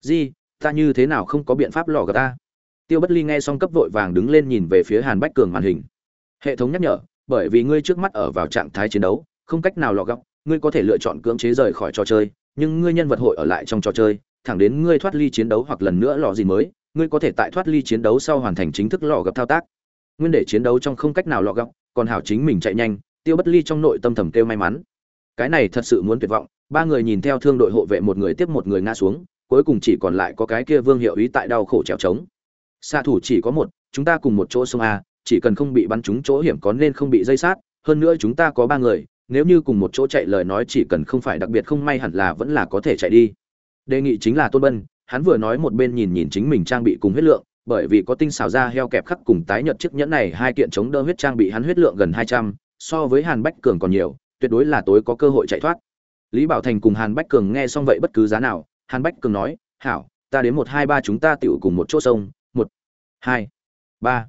di, ta như thế nào không có biện pháp lò gặp ta? Tiêu bất ly nghe xong cấp vội vàng đứng lên nhìn về phía hàn bách cường màn hình. Hệ thống nhắc nhở, bởi vì ngươi trước mắt ở vào trạng thái chiến đấu, không cách nào lò gặp ngươi có thể lựa chọn cưỡng chế rời khỏi trò chơi nhưng ngươi nhân vật hội ở lại trong trò chơi, thẳng đến ngươi thoát ly chiến đấu hoặc lần nữa lò gì mới, ngươi có thể tại thoát ly chiến đấu sau hoàn thành chính thức lò gặp thao tác. Nguyên để chiến đấu trong không cách nào lò gặp, còn hảo chính mình chạy nhanh, tiêu bất ly trong nội tâm thầm kêu may mắn. Cái này thật sự muốn tuyệt vọng, ba người nhìn theo thương đội hộ vệ một người tiếp một người ngã xuống, cuối cùng chỉ còn lại có cái kia vương hiệu ý tại đau khổ trèo trống. Xạ thủ chỉ có một, chúng ta cùng một chỗ sông a, chỉ cần không bị bắn trúng chỗ hiểm có nên không bị dây sát, hơn nữa chúng ta có ba người nếu như cùng một chỗ chạy lời nói chỉ cần không phải đặc biệt không may hẳn là vẫn là có thể chạy đi. Đề nghị chính là tôn bân, hắn vừa nói một bên nhìn nhìn chính mình trang bị cùng huyết lượng, bởi vì có tinh xào ra heo kẹp khắc cùng tái nhật chiếc nhẫn này, hai kiện chống đỡ huyết trang bị hắn huyết lượng gần hai trăm, so với hàn bách cường còn nhiều, tuyệt đối là tối có cơ hội chạy thoát. Lý bảo thành cùng hàn bách cường nghe xong vậy bất cứ giá nào, hàn bách cường nói, hảo, ta đến một hai ba chúng ta tựu cùng một chỗ sông, một, hai, ba.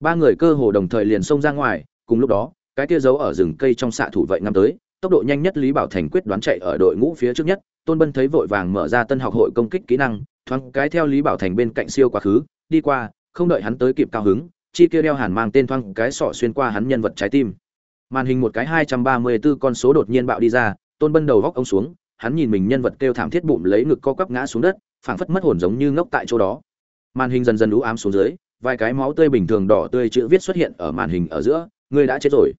Ba người cơ hồ đồng thời liền xông ra ngoài, cùng lúc đó cái kia giấu ở rừng cây trong xạ thủ vậy ngắm tới, tốc độ nhanh nhất lý bảo thành quyết đoán chạy ở đội ngũ phía trước nhất, tôn bân thấy vội vàng mở ra tân học hội công kích kỹ năng, thoáng cái theo lý bảo thành bên cạnh siêu quá khứ, đi qua, không đợi hắn tới kịp cao hứng, chi kia đeo hàn mang tên thoáng cái sọ xuyên qua hắn nhân vật trái tim. Màn hình một cái hai trăm ba mươi 234 con số đột nhiên bạo đi ra, tôn bân đầu góc ông xuống, hắn nhìn mình nhân vật kêu thảm thiết bụng lấy ngực co quắp ngã xuống đất, phảng phất mất hồn giống như ngốc tại chỗ đó. Màn hình dần dần lũ ám xuống dưới, vài cái máu tươi bình thường đỏ tươi chữ viết xuất hiện ở màn hình ở giữa, ngươi đã chết rồi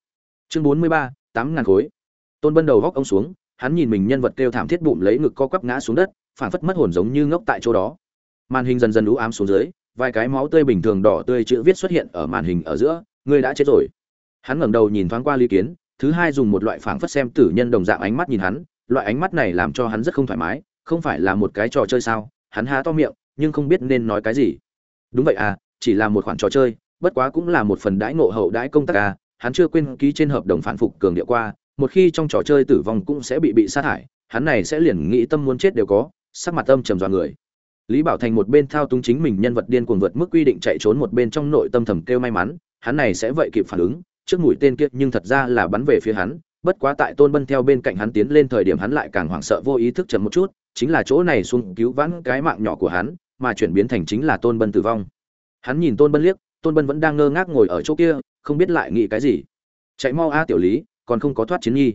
chương bốn mươi ba, tám ngàn khối. Tôn bân đầu góc ông xuống, hắn nhìn mình nhân vật kêu thảm thiết bụng lấy ngực co quắp ngã xuống đất phản phất mất hồn giống như ngốc tại chỗ đó. Màn hình dần dần lũ ám xuống dưới, vài cái máu tươi bình thường đỏ tươi chữ viết xuất hiện ở màn hình ở giữa, ngươi đã chết rồi. Hắn ngẩng đầu nhìn thoáng qua lý kiến, thứ hai dùng một loại phảng phất xem tử nhân đồng dạng ánh mắt nhìn hắn, loại ánh mắt này làm cho hắn rất không thoải mái, không phải là một cái trò chơi sao? Hắn há to miệng, nhưng không biết nên nói cái gì. Đúng vậy à chỉ là một khoản trò chơi, bất quá cũng là một phần đãi ngộ hậu đãi công tác à hắn chưa quên ký trên hợp đồng phản phục cường địa qua, một khi trong trò chơi tử vong cũng sẽ bị bị sát hại hắn này sẽ liền nghĩ tâm muốn chết đều có, sắc mặt âm trầm dọa người. Lý bảo thành một bên thao túng chính mình nhân vật điên cuồng vượt mức quy định chạy trốn một bên trong nội tâm thầm kêu may mắn, hắn này sẽ vậy kịp phản ứng, trước mũi tên kia nhưng thật ra là bắn về phía hắn, bất quá tại tôn bân theo bên cạnh hắn tiến lên thời điểm hắn lại càng hoảng sợ vô ý thức chậm một chút, chính là chỗ này xuống cứu vãn cái mạng nhỏ của hắn, mà chuyển biến thành chính là tôn bân tử vong. Hắn nhìn tôn bân liếc, tôn bân vẫn đang ngơ ngác ngồi ở chỗ kia không biết lại nghĩ cái gì. Chạy mau a, tiểu lý, còn không có thoát chiến nhi.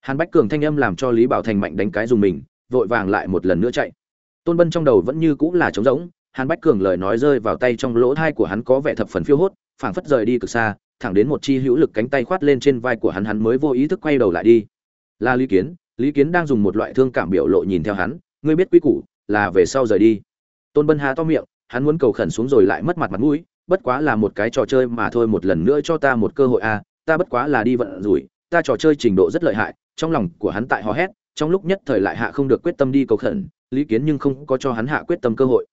Hàn bách cường thanh âm làm cho lý bảo thành mạnh đánh cái dùng mình, vội vàng lại một lần nữa chạy. Tôn bân trong đầu vẫn như cũng là trống rỗng, hàn bách cường lời nói rơi vào tay trong lỗ thai của hắn có vẻ thập phần phiêu hốt, phảng phất rời đi cực xa, thẳng đến một chi hữu lực cánh tay khoát lên trên vai của hắn hắn mới vô ý thức quay đầu lại đi. Là lý kiến lý kiến đang dùng một loại thương cảm biểu lộ nhìn theo hắn, ngươi biết quy củ, là về sau rời đi. Tôn bân há to miệng, hắn muốn cầu khẩn xuống rồi lại mất mặt mặt mũi bất quá là một cái trò chơi mà thôi, một lần nữa cho ta một cơ hội a ta bất quá là đi vận rủi, ta trò chơi trình độ rất lợi hại, trong lòng của hắn tại hò hét, trong lúc nhất thời lại hạ không được quyết tâm đi cầu khẩn, lý kiến nhưng không có cho hắn hạ quyết tâm cơ hội.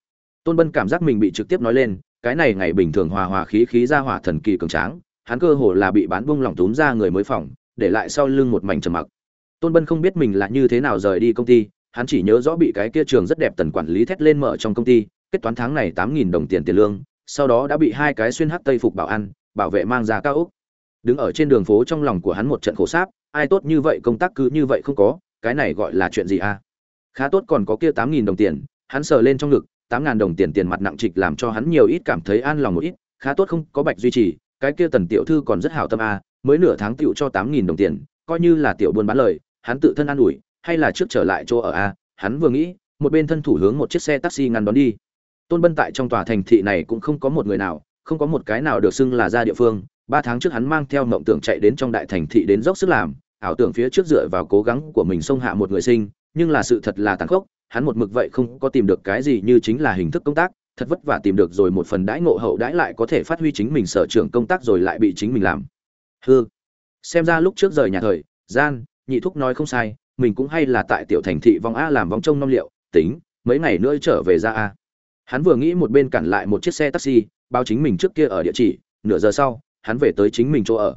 Tôn bân cảm giác mình bị trực tiếp nói lên, cái này ngày bình thường hòa hòa khí khí ra hỏa thần kỳ cường tráng, hắn cơ hồ là bị bán bung lỏng túm ra người mới phòng, để lại sau lưng một mảnh trầm mặc. Tôn bân không biết mình là như thế nào rời đi công ty, hắn chỉ nhớ rõ bị cái kia trường rất đẹp tần quản lý thét lên mở trong công ty, kết toán tháng này tám nghìn đồng tiền tiền lương sau đó đã bị hai cái xuyên hắc tây phục bảo ăn, bảo vệ mang ra cao úc đứng ở trên đường phố trong lòng của hắn một trận khổ sáp ai tốt như vậy công tác cứ như vậy không có cái này gọi là chuyện gì a à? khá tốt còn có kia tám nghìn đồng tiền hắn sờ lên trong ngực tám ngàn đồng tiền tiền mặt nặng trịch làm cho hắn nhiều ít cảm thấy an lòng một ít khá tốt không có bạch duy trì cái kia tần tiểu thư còn rất hảo tâm a à, mới nửa tháng tựu cho tám nghìn đồng tiền coi như là tiểu buôn bán lời hắn tự thân an ủi hay là trước trở lại chỗ ở a hắn vừa nghĩ một bên thân thủ hướng một chiếc xe taxi ngăn đón đi tôn bân tại trong tòa thành thị này cũng không có một người nào, không có một cái nào được xưng là ra địa phương. Ba tháng trước hắn mang theo mộng tưởng chạy đến trong đại thành thị đến dốc sức làm, ảo tưởng phía trước dựa vào cố gắng của mình xông hạ một người sinh, nhưng là sự thật là tàn khốc, hắn một mực vậy không có tìm được cái gì như chính là hình thức công tác, thật vất vả tìm được rồi một phần đãi ngộ hậu đãi lại có thể phát huy chính mình sở trường công tác rồi lại bị chính mình làm. Hư xem ra lúc trước rời nhà thời, gian, nhị thúc nói không sai, mình cũng hay là tại tiểu thành thị vong a làm vong trông nom liệu, tính, mấy ngày nữa trở về ra a hắn vừa nghĩ một bên cản lại một chiếc xe taxi, báo chính mình trước kia ở địa chỉ, nửa giờ sau, hắn về tới chính mình chỗ ở.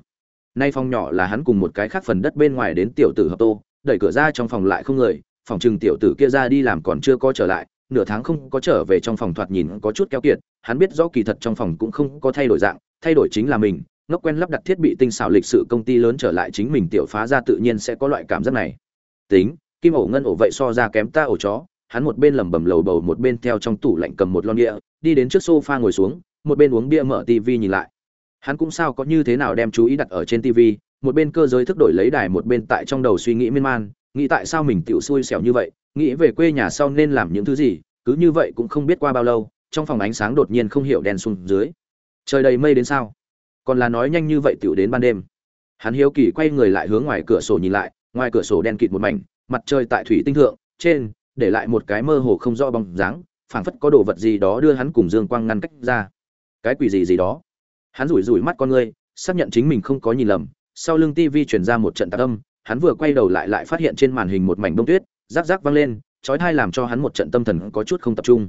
Nay phòng nhỏ là hắn cùng một cái khác phần đất bên ngoài đến tiểu tử hợp tô, đẩy cửa ra trong phòng lại không người, phòng trừng tiểu tử kia ra đi làm còn chưa có trở lại, nửa tháng không có trở về trong phòng thoạt nhìn có chút keo kiệt, hắn biết rõ kỳ thật trong phòng cũng không có thay đổi dạng, thay đổi chính là mình, ngốc quen lắp đặt thiết bị tinh xảo lịch sự công ty lớn trở lại chính mình tiểu phá ra tự nhiên sẽ có loại cảm giác này. Tính, kim ổ ngân ổ vậy so ra kém ta ổ chó hắn một bên lẩm bẩm lầu bầu một bên theo trong tủ lạnh cầm một lon bia, đi đến trước sofa ngồi xuống, một bên uống bia mở tivi nhìn lại. Hắn cũng sao có như thế nào đem chú ý đặt ở trên tivi, một bên cơ giới thức đổi lấy đài một bên tại trong đầu suy nghĩ miên man, nghĩ tại sao mình tiểu xui xẻo như vậy, nghĩ về quê nhà sau nên làm những thứ gì, cứ như vậy cũng không biết qua bao lâu, trong phòng ánh sáng đột nhiên không hiểu đèn xuống dưới. Trời đầy mây đến sao? Còn là nói nhanh như vậy tiểu đến ban đêm. Hắn hiếu kỳ quay người lại hướng ngoài cửa sổ nhìn lại, ngoài cửa sổ đen kịt một mảnh, mặt trời tại thủy tinh thượng, trên để lại một cái mơ hồ không rõ bóng dáng, phảng phất có đồ vật gì đó đưa hắn cùng dương quang ngăn cách ra. Cái quỷ gì gì đó? Hắn rủi rủi mắt con ngươi, xác nhận chính mình không có nhìn lầm, sau lưng tivi truyền ra một trận tạc âm, hắn vừa quay đầu lại lại phát hiện trên màn hình một mảnh bông tuyết rác rác vang lên, chói thai làm cho hắn một trận tâm thần có chút không tập trung.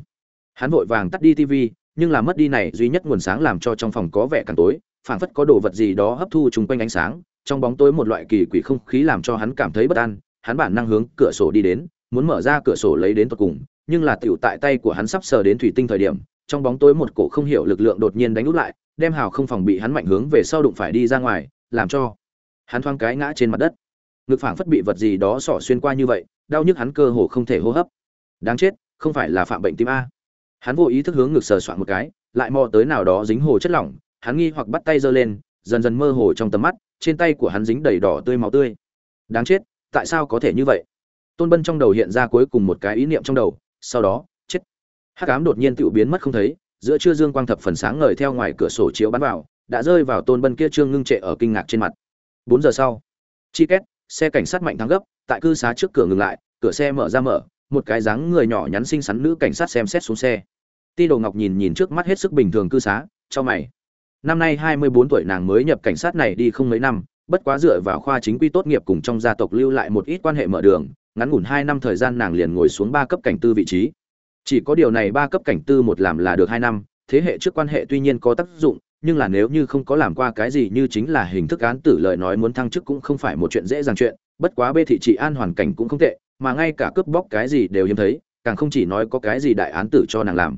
Hắn vội vàng tắt đi tivi nhưng là mất đi này duy nhất nguồn sáng làm cho trong phòng có vẻ càng tối, phảng phất có đồ vật gì đó hấp thu chung quanh ánh sáng, trong bóng tối một loại kỳ quỷ không khí làm cho hắn cảm thấy bất an, hắn bản năng hướng cửa sổ đi đến muốn mở ra cửa sổ lấy đến tận cùng, nhưng là tiểu tại tay của hắn sắp sờ đến thủy tinh thời điểm, trong bóng tối một cổ không hiểu lực lượng đột nhiên đánh út lại, đem hào không phòng bị hắn mạnh hướng về sau đụng phải đi ra ngoài, làm cho hắn thoáng cái ngã trên mặt đất. Ngực phảng phất bị vật gì đó xỏ xuyên qua như vậy, đau nhức hắn cơ hồ không thể hô hấp. Đáng chết, không phải là phạm bệnh tim a. Hắn vô ý thức hướng ngực sờ soạn một cái, lại mò tới nào đó dính hồ chất lỏng, hắn nghi hoặc bắt tay giơ lên, dần dần mơ hồ trong tầm mắt, trên tay của hắn dính đầy đỏ tươi máu tươi. Đáng chết, tại sao có thể như vậy? Tôn bân trong đầu hiện ra cuối cùng một cái ý niệm trong đầu, sau đó, chết. Hắc ám đột nhiên tự biến mất không thấy, giữa trưa dương quang thập phần sáng ngời theo ngoài cửa sổ chiếu bắn vào, đã rơi vào tôn bân kia trương ngưng trệ ở kinh ngạc trên mặt. Bốn giờ sau, chi két, xe cảnh sát mạnh thắng gấp, tại cư xá trước cửa ngừng lại, cửa xe mở ra mở, một cái dáng người nhỏ nhắn xinh xắn nữ cảnh sát xem xét xuống xe. Ti đồ ngọc nhìn nhìn trước mắt hết sức bình thường cư xá, cho mày. Năm nay hai mươi bốn tuổi nàng mới nhập cảnh sát này đi không mấy năm, bất quá dựa vào khoa chính quy tốt nghiệp cùng trong gia tộc lưu lại một ít quan hệ mở đường ngắn ngủn hai năm thời gian nàng liền ngồi xuống ba cấp cảnh tư vị trí. Chỉ có điều này ba cấp cảnh tư một làm là được hai năm, thế hệ trước quan hệ tuy nhiên có tác dụng, nhưng là nếu như không có làm qua cái gì như chính là hình thức án tử lời nói muốn thăng chức cũng không phải một chuyện dễ dàng chuyện, bất quá bê thị trị an hoàn cảnh cũng không tệ, mà ngay cả cướp bóc cái gì đều hiếm thấy, càng không chỉ nói có cái gì đại án tử cho nàng làm.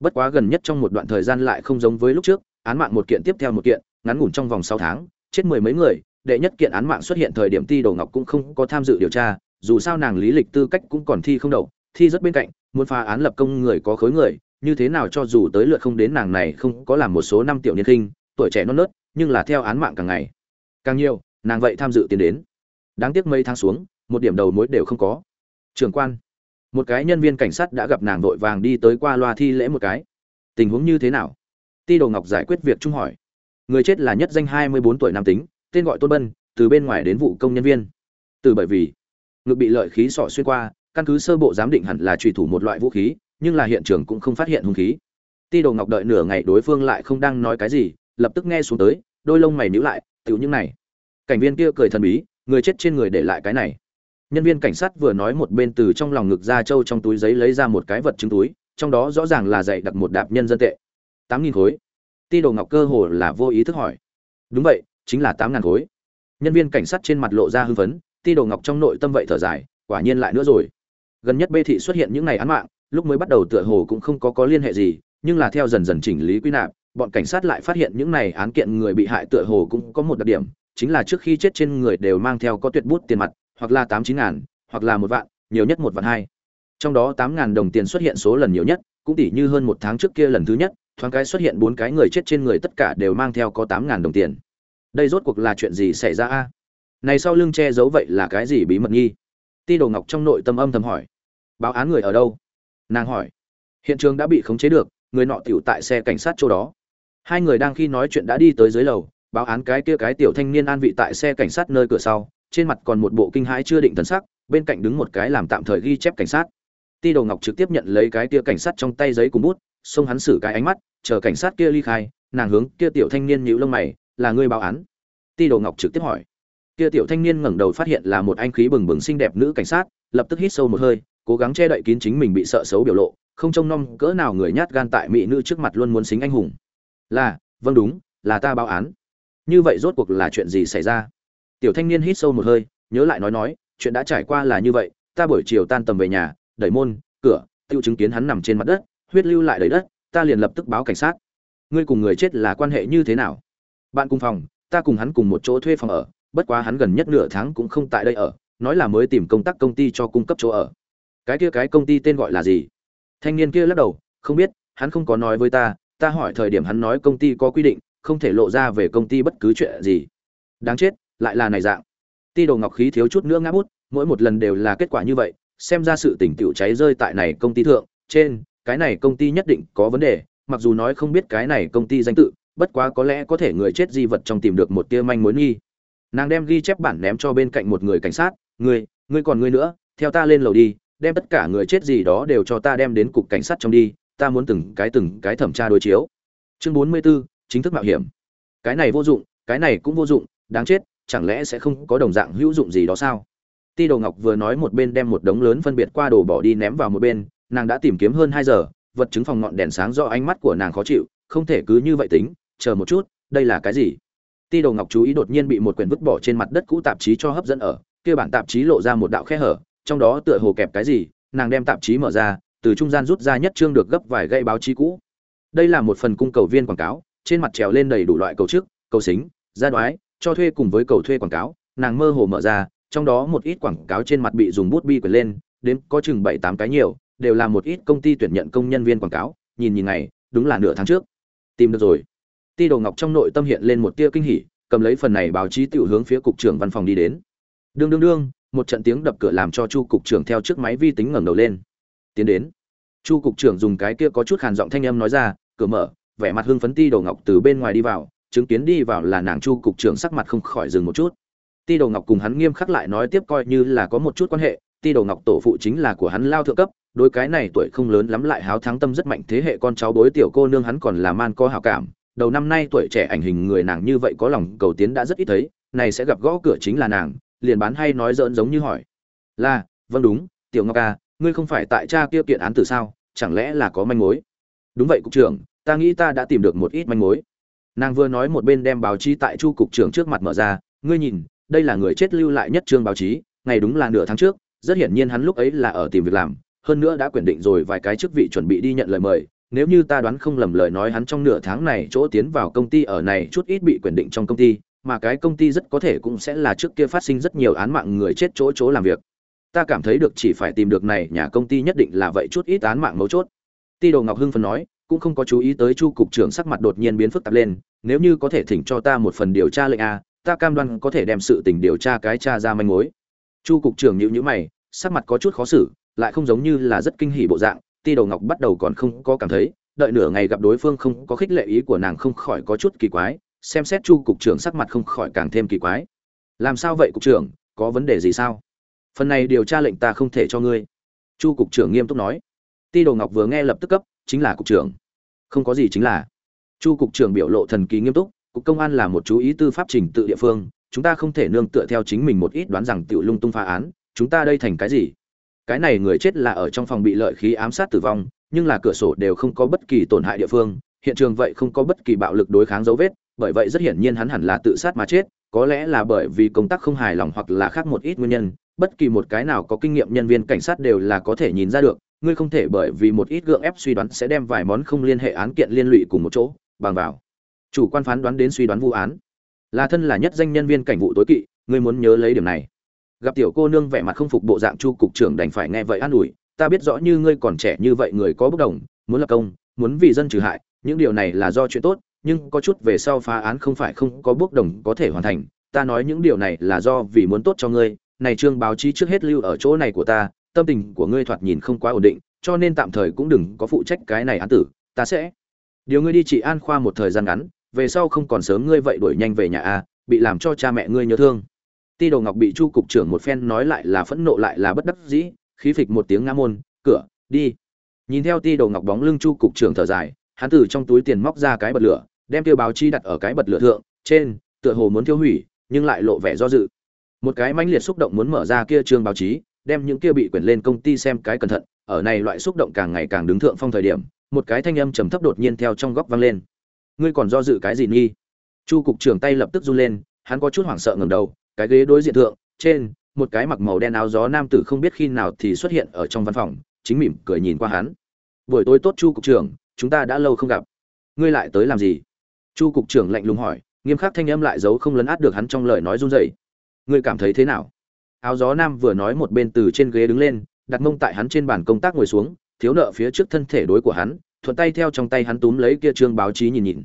Bất quá gần nhất trong một đoạn thời gian lại không giống với lúc trước, án mạng một kiện tiếp theo một kiện, ngắn ngủn trong vòng sáu tháng, chết mười mấy người, đệ nhất kiện án mạng xuất hiện thời điểm ti đồ ngọc cũng không có tham dự điều tra dù sao nàng lý lịch tư cách cũng còn thi không đậu, thi rất bên cạnh, muốn phá án lập công người có khối người, như thế nào cho dù tới lượt không đến nàng này không có làm một số năm tiểu niên khinh, tuổi trẻ non nớt, nhưng là theo án mạng càng ngày càng nhiều, nàng vậy tham dự tiến đến. Đáng tiếc mấy tháng xuống, một điểm đầu mối đều không có. Trường quan, một cái nhân viên cảnh sát đã gặp nàng vội vàng đi tới qua loa thi lễ một cái. Tình huống như thế nào? Ti đồ ngọc giải quyết việc trung hỏi. Người chết là nhất danh hai mươi bốn tuổi nam tính, tên gọi tôn bân, từ bên ngoài đến vụ công nhân viên. Từ bởi vì ngực bị lợi khí sỏ xuyên qua, căn cứ sơ bộ giám định hẳn là truy thủ một loại vũ khí, nhưng là hiện trường cũng không phát hiện hung khí. Ti đồ ngọc đợi nửa ngày đối phương lại không đang nói cái gì, lập tức nghe xuống tới, đôi lông mày nhíu lại tựu những này. Cảnh viên kia cười thần bí, người chết trên người để lại cái này. Nhân viên cảnh sát vừa nói một bên từ trong lòng ngực ra châu trong túi giấy lấy ra một cái vật chứng túi, trong đó rõ ràng là dạy đặt một đạp nhân dân tệ. Tám nghìn khối. Ti đồ ngọc cơ hồ là vô ý thức hỏi. Đúng vậy, chính là tám ngàn khối. Nhân viên cảnh sát trên mặt lộ ra hưng phấn ti đồ ngọc trong nội tâm vậy thở dài, quả nhiên lại nữa rồi. Gần nhất bê thị xuất hiện những ngày án mạng, lúc mới bắt đầu tựa hồ cũng không có có liên hệ gì, nhưng là theo dần dần chỉnh lý quy nạp, bọn cảnh sát lại phát hiện những này án kiện người bị hại tựa hồ cũng có một đặc điểm, chính là trước khi chết trên người đều mang theo có tuyệt bút tiền mặt, hoặc là tám chín ngàn, hoặc là một vạn, nhiều nhất một vạn hai. Trong đó tám ngàn đồng tiền xuất hiện số lần nhiều nhất, cũng tỷ như hơn một tháng trước kia lần thứ nhất, thoáng cái xuất hiện bốn cái người chết trên người tất cả đều mang theo có tám ngàn đồng tiền. Đây rốt cuộc là chuyện gì xảy ra a? Này sau lưng che giấu vậy là cái gì bí mật nghi? Ti đồ ngọc trong nội tâm âm thầm hỏi. Báo án người ở đâu? Nàng hỏi. Hiện trường đã bị khống chế được, người nọ tiểu tại xe cảnh sát chỗ đó. Hai người đang khi nói chuyện đã đi tới dưới lầu, báo án cái kia cái tiểu thanh niên an vị tại xe cảnh sát nơi cửa sau, trên mặt còn một bộ kinh hãi chưa định thần sắc, bên cạnh đứng một cái làm tạm thời ghi chép cảnh sát. Ti đồ ngọc trực tiếp nhận lấy cái kia cảnh sát trong tay giấy cùng bút, xông hắn xử cái ánh mắt, chờ cảnh sát kia ly khai, nàng hướng kia tiểu thanh niên nhíu lông mày, là ngươi báo án? Ti đồ ngọc trực tiếp hỏi kia tiểu thanh niên ngẩng đầu phát hiện là một anh khí bừng bừng xinh đẹp nữ cảnh sát, lập tức hít sâu một hơi, cố gắng che đậy kín chính mình bị sợ xấu biểu lộ, không trông nom cỡ nào người nhát gan tại mỹ nữ trước mặt luôn muốn xính anh hùng. Là vâng đúng, là ta báo án. Như vậy rốt cuộc là chuyện gì xảy ra? Tiểu thanh niên hít sâu một hơi, nhớ lại nói nói, chuyện đã trải qua là như vậy, ta buổi chiều tan tầm về nhà, đẩy môn, cửa, tiêu chứng kiến hắn nằm trên mặt đất, huyết lưu lại đầy đất, ta liền lập tức báo cảnh sát. Ngươi cùng người chết là quan hệ như thế nào? Bạn cùng phòng, ta cùng hắn cùng một chỗ thuê phòng ở bất quá hắn gần nhất nửa tháng cũng không tại đây ở, nói là mới tìm công tác công ty cho cung cấp chỗ ở. Cái kia cái công ty tên gọi là gì? Thanh niên kia lắc đầu, không biết, hắn không có nói với ta ta hỏi thời điểm hắn nói công ty có quy định, không thể lộ ra về công ty bất cứ chuyện gì. Đáng chết, lại là này dạng. Ti đồ ngọc khí thiếu chút nữa ngã bút, mỗi một lần đều là kết quả như vậy, xem ra sự tỉnh tiểu cháy rơi tại này công ty thượng. Trên, cái này công ty nhất định có vấn đề, mặc dù nói không biết cái này công ty danh tự, bất quá có lẽ có thể người chết di vật trong tìm được một tia manh mối nghi nàng đem ghi chép bản ném cho bên cạnh một người cảnh sát ngươi ngươi còn ngươi nữa theo ta lên lầu đi đem tất cả người chết gì đó đều cho ta đem đến cục cảnh sát trong đi ta muốn từng cái từng cái thẩm tra đối chiếu. Chương bốn mươi 44, chính thức mạo hiểm. Cái này vô dụng cái này cũng vô dụng đáng chết chẳng lẽ sẽ không có đồng dạng hữu dụng gì đó sao? Ti đồ ngọc vừa nói một bên đem một đống lớn phân biệt qua đồ bỏ đi ném vào một bên nàng đã tìm kiếm hơn hai giờ vật chứng phòng ngọn đèn sáng do ánh mắt của nàng khó chịu không thể cứ như vậy tính chờ một chút đây là cái gì? Ti đồ ngọc chú ý đột nhiên bị một quyển vứt bỏ trên mặt đất cũ tạp chí cho hấp dẫn ở, kia bản tạp chí lộ ra một đạo khe hở, trong đó tựa hồ kẹp cái gì, nàng đem tạp chí mở ra, từ trung gian rút ra nhất trương được gấp vài gây báo chí cũ. Đây là một phần cung cầu viên quảng cáo, trên mặt trèo lên đầy đủ loại cầu chức cầu xính, gia đoái, cho thuê cùng với cầu thuê quảng cáo, nàng mơ hồ mở ra, trong đó một ít quảng cáo trên mặt bị dùng bút bi quyển lên, đến có chừng bảy tám cái nhiều, đều là một ít công ty tuyển nhận công nhân viên quảng cáo, nhìn nhìn này đúng là nửa tháng trước. Tìm được rồi ti đồ ngọc trong nội tâm hiện lên một tia kinh hỉ, cầm lấy phần này báo chí tiểu hướng phía cục trưởng văn phòng đi đến. Đương đương đương, một trận tiếng đập cửa làm cho chu cục trưởng theo chiếc máy vi tính ngẩng đầu lên. Tiến đến. Chu cục trưởng dùng cái kia có chút khàn giọng thanh âm nói ra, cửa mở. Vẻ mặt hưng phấn ti đồ ngọc từ bên ngoài đi vào, chứng kiến đi vào là nàng chu cục trưởng sắc mặt không khỏi dừng một chút. Ti đồ ngọc cùng hắn nghiêm khắc lại nói tiếp coi như là có một chút quan hệ, ti đồ ngọc tổ phụ chính là của hắn lao thượng cấp, đối cái này tuổi không lớn lắm lại háo thắng tâm rất mạnh, thế hệ con cháu bối tiểu cô nương hắn còn là man có hảo cảm đầu năm nay tuổi trẻ ảnh hình người nàng như vậy có lòng cầu tiến đã rất ít thấy này sẽ gặp gõ cửa chính là nàng liền bán hay nói dỡn giống như hỏi. Là vâng đúng tiểu ngọc Ca, ngươi không phải tại cha kia kiện án từ sao chẳng lẽ là có manh mối? Đúng vậy cục trưởng ta nghĩ ta đã tìm được một ít manh mối. Nàng vừa nói một bên đem báo chí tại chu cục trưởng trước mặt mở ra ngươi nhìn đây là người chết lưu lại nhất trương báo chí ngày đúng là nửa tháng trước rất hiển nhiên hắn lúc ấy là ở tìm việc làm hơn nữa đã quyết định rồi vài cái chức vị chuẩn bị đi nhận lời mời nếu như ta đoán không lầm lời nói hắn trong nửa tháng này chỗ tiến vào công ty ở này chút ít bị quyền định trong công ty, mà cái công ty rất có thể cũng sẽ là trước kia phát sinh rất nhiều án mạng người chết chỗ chỗ làm việc. Ta cảm thấy được chỉ phải tìm được này nhà công ty nhất định là vậy chút ít án mạng mấu chốt. Ti đồ ngọc hưng phần nói, cũng không có chú ý tới chu cục trưởng sắc mặt đột nhiên biến phức tạp lên, nếu như có thể thỉnh cho ta một phần điều tra lệnh a, ta cam đoan có thể đem sự tình điều tra cái tra ra manh mối. Chu cục trưởng nhíu nhíu mày, sắc mặt có chút khó xử, lại không giống như là rất kinh hỉ bộ dạng ti đầu ngọc bắt đầu còn không có cảm thấy, đợi nửa ngày gặp đối phương không có khích lệ ý của nàng không khỏi có chút kỳ quái, xem xét chu cục trưởng sắc mặt không khỏi càng thêm kỳ quái. Làm sao vậy cục trưởng, có vấn đề gì sao? Phần này điều tra lệnh ta không thể cho ngươi. Chu cục trưởng nghiêm túc nói. Ti đồ ngọc vừa nghe lập tức cấp, chính là cục trưởng. Không có gì chính là. Chu cục trưởng biểu lộ thần kỳ nghiêm túc, cục công an là một chú ý tư pháp trình tự địa phương, chúng ta không thể nương tựa theo chính mình một ít đoán rằng tiểu lung tung phá án, chúng ta đây thành cái gì? Cái này người chết là ở trong phòng bị lợi khí ám sát tử vong, nhưng là cửa sổ đều không có bất kỳ tổn hại địa phương, hiện trường vậy không có bất kỳ bạo lực đối kháng dấu vết, bởi vậy rất hiển nhiên hắn hẳn là tự sát mà chết, có lẽ là bởi vì công tác không hài lòng hoặc là khác một ít nguyên nhân, bất kỳ một cái nào có kinh nghiệm nhân viên cảnh sát đều là có thể nhìn ra được, ngươi không thể bởi vì một ít gượng ép suy đoán sẽ đem vài món không liên hệ án kiện liên lụy cùng một chỗ, bằng vào. Chủ quan phán đoán đến suy đoán vụ án. Là thân là nhất danh nhân viên cảnh vụ tối kỵ, ngươi muốn nhớ lấy điểm này gặp tiểu cô nương vẻ mặt không phục bộ dạng chu cục trưởng đành phải nghe vậy an ủi, ta biết rõ như ngươi còn trẻ như vậy người có bất đồng, muốn lập công, muốn vì dân trừ hại, những điều này là do chuyện tốt, nhưng có chút về sau phá án không phải không có bước đồng có thể hoàn thành. Ta nói những điều này là do vì muốn tốt cho ngươi, này trương báo chí trước hết lưu ở chỗ này của ta, tâm tình của ngươi thoạt nhìn không quá ổn định, cho nên tạm thời cũng đừng có phụ trách cái này án tử, ta sẽ điều ngươi đi trị an khoa một thời gian ngắn, về sau không còn sớm ngươi vậy đuổi nhanh về nhà a bị làm cho cha mẹ ngươi nhớ thương ti đồ ngọc bị chu cục trưởng một phen nói lại là phẫn nộ lại là bất đắc dĩ, khí phịch một tiếng ngã môn, cửa, đi. Nhìn theo ti đồ ngọc bóng lưng chu cục trưởng thở dài, hắn từ trong túi tiền móc ra cái bật lửa, đem tiêu báo chi đặt ở cái bật lửa thượng, trên, tựa hồ muốn thiêu hủy, nhưng lại lộ vẻ do dự. Một cái mãnh liệt xúc động muốn mở ra kia trương báo chí, đem những kia bị quyển lên công ty xem cái cẩn thận, ở này loại xúc động càng ngày càng đứng thượng phong thời điểm, một cái thanh âm trầm thấp đột nhiên theo trong góc vang lên. Ngươi còn do dự cái gì nghi? Chu cục trưởng tay lập tức run lên, hắn có chút hoảng sợ ngẩng đầu cái ghế đối diện thượng, trên, một cái mặc màu đen áo gió nam tử không biết khi nào thì xuất hiện ở trong văn phòng, chính mỉm cười nhìn qua hắn. Buổi tối tốt, chu cục trưởng, chúng ta đã lâu không gặp. Ngươi lại tới làm gì? Chu cục trưởng lạnh lùng hỏi, nghiêm khắc thanh âm lại giấu không lấn át được hắn trong lời nói run rẩy. Ngươi cảm thấy thế nào? Áo gió nam vừa nói một bên từ trên ghế đứng lên, đặt mông tại hắn trên bàn công tác ngồi xuống, thiếu nợ phía trước thân thể đối của hắn, thuận tay theo trong tay hắn túm lấy kia trương báo chí nhìn nhìn.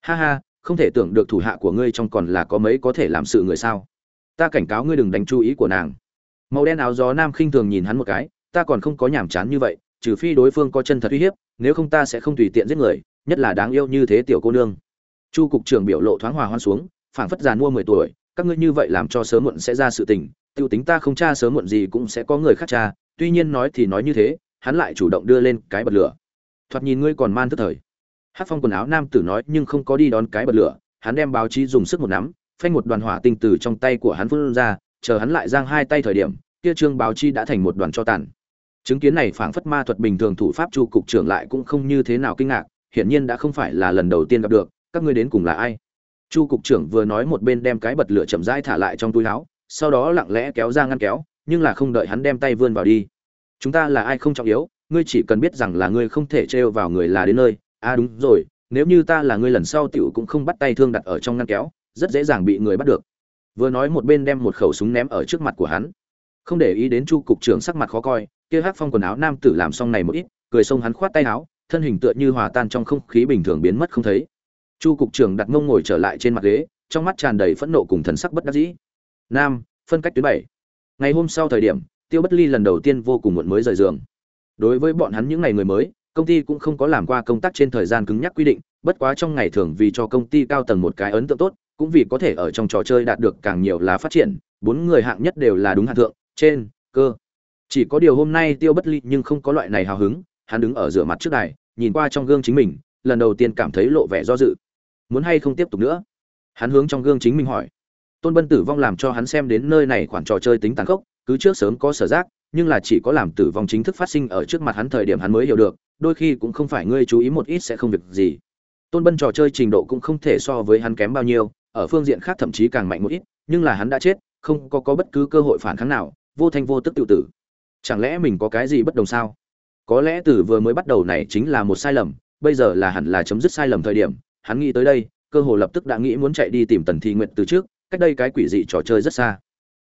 Ha ha, không thể tưởng được thủ hạ của ngươi trong còn là có mấy có thể làm sự người sao? Ta cảnh cáo ngươi đừng đánh chú ý của nàng. Màu đen áo gió nam khinh thường nhìn hắn một cái, ta còn không có nhàm chán như vậy, trừ phi đối phương có chân thật uy hiếp, nếu không ta sẽ không tùy tiện giết người, nhất là đáng yêu như thế tiểu cô nương. Chu cục trưởng biểu lộ thoáng hòa hoan xuống, phảng phất già mua mười tuổi, các ngươi như vậy làm cho sớm muộn sẽ ra sự tình, tiêu tính ta không tra sớm muộn gì cũng sẽ có người khác tra, tuy nhiên nói thì nói như thế, hắn lại chủ động đưa lên cái bật lửa. Thoạt nhìn ngươi còn man tức thời. Hát phong quần áo nam tử nói nhưng không có đi đón cái bật lửa, hắn đem báo chí dùng sức một nắm phanh một đoàn hỏa tinh từ trong tay của hắn phun ra, chờ hắn lại giang hai tay thời điểm, kia trương báo chi đã thành một đoàn cho tàn. Chứng kiến này phảng phất ma thuật bình thường thủ pháp chu cục trưởng lại cũng không như thế nào kinh ngạc, hiển nhiên đã không phải là lần đầu tiên gặp được, các ngươi đến cùng là ai? Chu cục trưởng vừa nói một bên đem cái bật lửa chậm rãi thả lại trong túi áo, sau đó lặng lẽ kéo ra ngăn kéo, nhưng là không đợi hắn đem tay vươn vào đi. Chúng ta là ai không trọng yếu, ngươi chỉ cần biết rằng là ngươi không thể trêu vào người là đến nơi. À đúng rồi, nếu như ta là ngươi lần sau tiểu cũng không bắt tay thương đặt ở trong ngăn kéo rất dễ dàng bị người bắt được. Vừa nói một bên đem một khẩu súng ném ở trước mặt của hắn. Không để ý đến chu cục trưởng sắc mặt khó coi, kia hắc phong quần áo nam tử làm xong này một ít, cười xông hắn khoát tay áo, thân hình tựa như hòa tan trong không khí bình thường biến mất không thấy. Chu cục trưởng đặt mông ngồi trở lại trên mặt ghế, trong mắt tràn đầy phẫn nộ cùng thần sắc bất đắc dĩ. Nam, phân cách tuyến bảy. Ngày hôm sau thời điểm, tiêu bất ly lần đầu tiên vô cùng muộn mới rời giường. Đối với bọn hắn những ngày người mới, công ty cũng không có làm qua công tác trên thời gian cứng nhắc quy định, bất quá trong ngày thường vì cho công ty cao tầng một cái ấn tượng tốt cũng vì có thể ở trong trò chơi đạt được càng nhiều là phát triển, bốn người hạng nhất đều là đúng hạng thượng, trên, cơ. Chỉ có điều hôm nay tiêu bất ly nhưng không có loại này hào hứng, hắn đứng ở rửa mặt trước đài, nhìn qua trong gương chính mình, lần đầu tiên cảm thấy lộ vẻ do dự. Muốn hay không tiếp tục nữa? Hắn hướng trong gương chính mình hỏi. Tôn bân tử vong làm cho hắn xem đến nơi này khoản trò chơi tính tàn khốc, cứ trước sớm có sở giác, nhưng là chỉ có làm tử vong chính thức phát sinh ở trước mặt hắn thời điểm hắn mới hiểu được, đôi khi cũng không phải ngươi chú ý một ít sẽ không việc gì. Tôn bân trò chơi trình độ cũng không thể so với hắn kém bao nhiêu ở phương diện khác thậm chí càng mạnh một ít, nhưng là hắn đã chết, không có có bất cứ cơ hội phản kháng nào, vô thanh vô tức tự tử. Chẳng lẽ mình có cái gì bất đồng sao? Có lẽ từ vừa mới bắt đầu này chính là một sai lầm, bây giờ là hẳn là chấm dứt sai lầm thời điểm, hắn nghĩ tới đây, cơ hồ lập tức đã nghĩ muốn chạy đi tìm tần thi nguyện từ trước, cách đây cái quỷ dị trò chơi rất xa.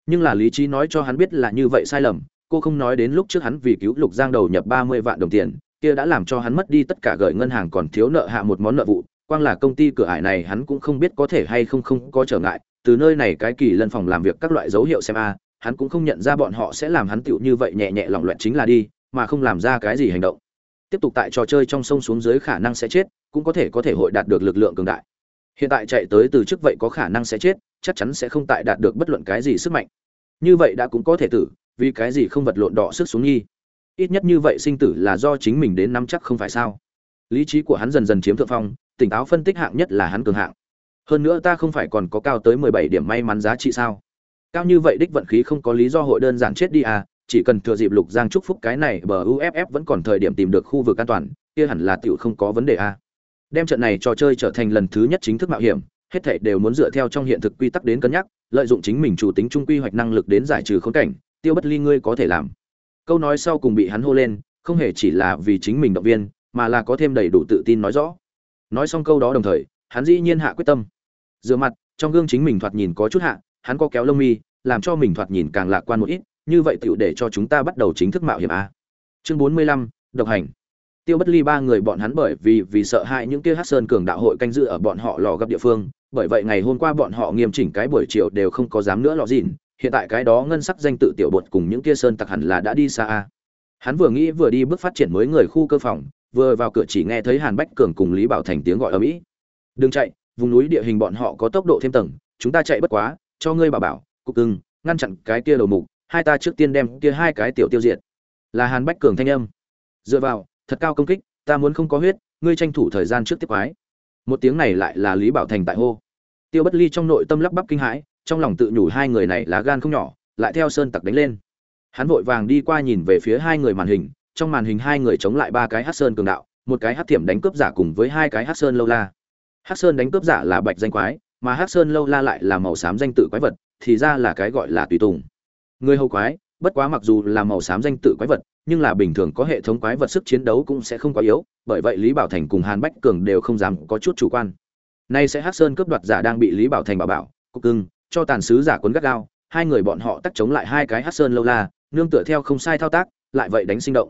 Nhưng là lý trí nói cho hắn biết là như vậy sai lầm, cô không nói đến lúc trước hắn vì cứu lục giang đầu nhập ba mươi vạn đồng tiền, kia đã làm cho hắn mất đi tất cả gửi ngân hàng còn thiếu nợ hạ một món nợ vụ quang là công ty cửa ải này hắn cũng không biết có thể hay không không có trở ngại, từ nơi này cái kỳ lân phòng làm việc các loại dấu hiệu xem a, hắn cũng không nhận ra bọn họ sẽ làm hắn tựu như vậy nhẹ nhẹ lỏng loạn chính là đi, mà không làm ra cái gì hành động. Tiếp tục tại trò chơi trong sông xuống dưới khả năng sẽ chết, cũng có thể có thể hội đạt được lực lượng cường đại. Hiện tại chạy tới từ trước vậy có khả năng sẽ chết, chắc chắn sẽ không tại đạt được bất luận cái gì sức mạnh. Như vậy đã cũng có thể tử, vì cái gì không vật lộn đỏ sức xuống nghi? Ít nhất như vậy sinh tử là do chính mình đến nắm chắc không phải sao? Lý trí của hắn dần dần chiếm thượng phong tỉnh táo phân tích hạng nhất là hắn cường hạng. Hơn nữa ta không phải còn có cao tới mười bảy điểm may mắn giá trị sao? Cao như vậy đích vận khí không có lý do hội đơn giản chết đi à chỉ cần thừa dịp lục giang chúc phúc cái này bờ uff vẫn còn thời điểm tìm được khu vực an toàn, kia hẳn là tiểu không có vấn đề à. Đem trận này trò chơi trở thành lần thứ nhất chính thức mạo hiểm, hết thảy đều muốn dựa theo trong hiện thực quy tắc đến cân nhắc, lợi dụng chính mình chủ tính trung quy hoạch năng lực đến giải trừ khốn cảnh, tiêu bất ly ngươi có thể làm. Câu nói sau cùng bị hắn hô lên, không hề chỉ là vì chính mình động viên, mà là có thêm đầy đủ tự tin nói rõ nói xong câu đó đồng thời, hắn dĩ nhiên hạ quyết tâm. Rửa mặt, trong gương chính mình thoạt nhìn có chút hạ, hắn có kéo lông mi, làm cho mình thoạt nhìn càng lạc quan một ít, như vậy tựu để cho chúng ta bắt đầu chính thức mạo hiểm a. Chương bốn mươi lăm, độc hành. Tiêu bất ly ba người bọn hắn bởi vì vì sợ hãi những kia hát sơn cường đạo hội canh giữ ở bọn họ lò gặp địa phương, bởi vậy ngày hôm qua bọn họ nghiêm chỉnh cái buổi chiều đều không có dám nữa lò dìn hiện tại cái đó ngân sắc danh tự tiểu bột cùng những kia sơn tặc hẳn là đã đi xa a. Hắn vừa nghĩ vừa đi bước phát triển mới người khu cơ phòng vừa vào cửa chỉ nghe thấy hàn bách cường cùng lý bảo thành tiếng gọi ở mỹ. Đừng chạy, vùng núi địa hình bọn họ có tốc độ thêm tầng, chúng ta chạy bất quá, cho ngươi bảo bảo, cục cưng, ngăn chặn cái kia đầu mục, hai ta trước tiên đem kia hai cái tiểu tiêu diệt. Là hàn bách cường thanh âm. Dựa vào, thật cao công kích, ta muốn không có huyết, ngươi tranh thủ thời gian trước tiếp quái. Một tiếng này lại là lý bảo thành tại hô. Tiêu bất ly trong nội tâm lắp bắp kinh hãi, trong lòng tự nhủ hai người này là gan không nhỏ, lại theo sơn tặc đánh lên. Hắn vội vàng đi qua nhìn về phía hai người màn hình trong màn hình hai người chống lại ba cái hát sơn cường đạo, một cái hát thiểm đánh cướp giả cùng với hai cái hát sơn lâu la. Hát sơn đánh cướp giả là bạch danh quái, mà hát sơn lâu la lại là màu xám danh tự quái vật, thì ra là cái gọi là tùy tùng. Người hầu quái, bất quá mặc dù là màu xám danh tự quái vật, nhưng là bình thường có hệ thống quái vật sức chiến đấu cũng sẽ không quá yếu, bởi vậy lý bảo thành cùng hàn bách cường đều không dám có chút chủ quan. Nay sẽ hát sơn cướp đoạt giả đang bị lý bảo thành bảo bảo, cục cưng, cho tàn sứ giả cuốn gắt gao, hai người bọn họ tắt chống lại hai cái hát sơn lâu la, nương tựa theo không sai thao tác, lại vậy đánh sinh động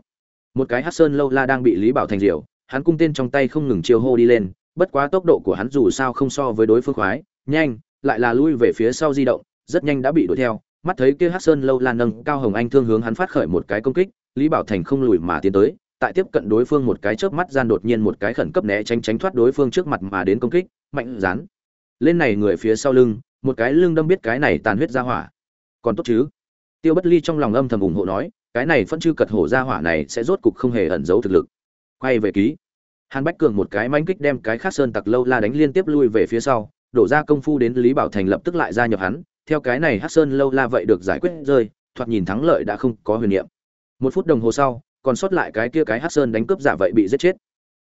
một cái hát sơn lâu la đang bị lý bảo thành diều, hắn cung tên trong tay không ngừng chiêu hô đi lên, bất quá tốc độ của hắn dù sao không so với đối phương khoái, nhanh, lại là lui về phía sau di động, rất nhanh đã bị đuổi theo, mắt thấy kia hát sơn lâu la nâng cao hồng anh thương hướng hắn phát khởi một cái công kích, lý bảo thành không lùi mà tiến tới, tại tiếp cận đối phương một cái chớp mắt gian đột nhiên một cái khẩn cấp né tránh tránh thoát đối phương trước mặt mà đến công kích, mạnh dán lên này người phía sau lưng, một cái lưng đâm biết cái này tàn huyết ra hỏa. Còn tốt chứ? Tiêu bất ly trong lòng âm thầm ủng hộ nói cái này phân chư cật hổ ra hỏa này sẽ rốt cục không hề ẩn giấu thực lực. Quay về ký. Hàn bách cường một cái manh kích đem cái khác sơn tặc lâu la đánh liên tiếp lui về phía sau, đổ ra công phu đến lý bảo thành lập tức lại gia nhập hắn. Theo cái này hát sơn lâu la vậy được giải quyết rơi, thoạt nhìn thắng lợi đã không có huyền niệm. Một phút đồng hồ sau, còn sót lại cái kia cái hát sơn đánh cướp giả vậy bị giết chết.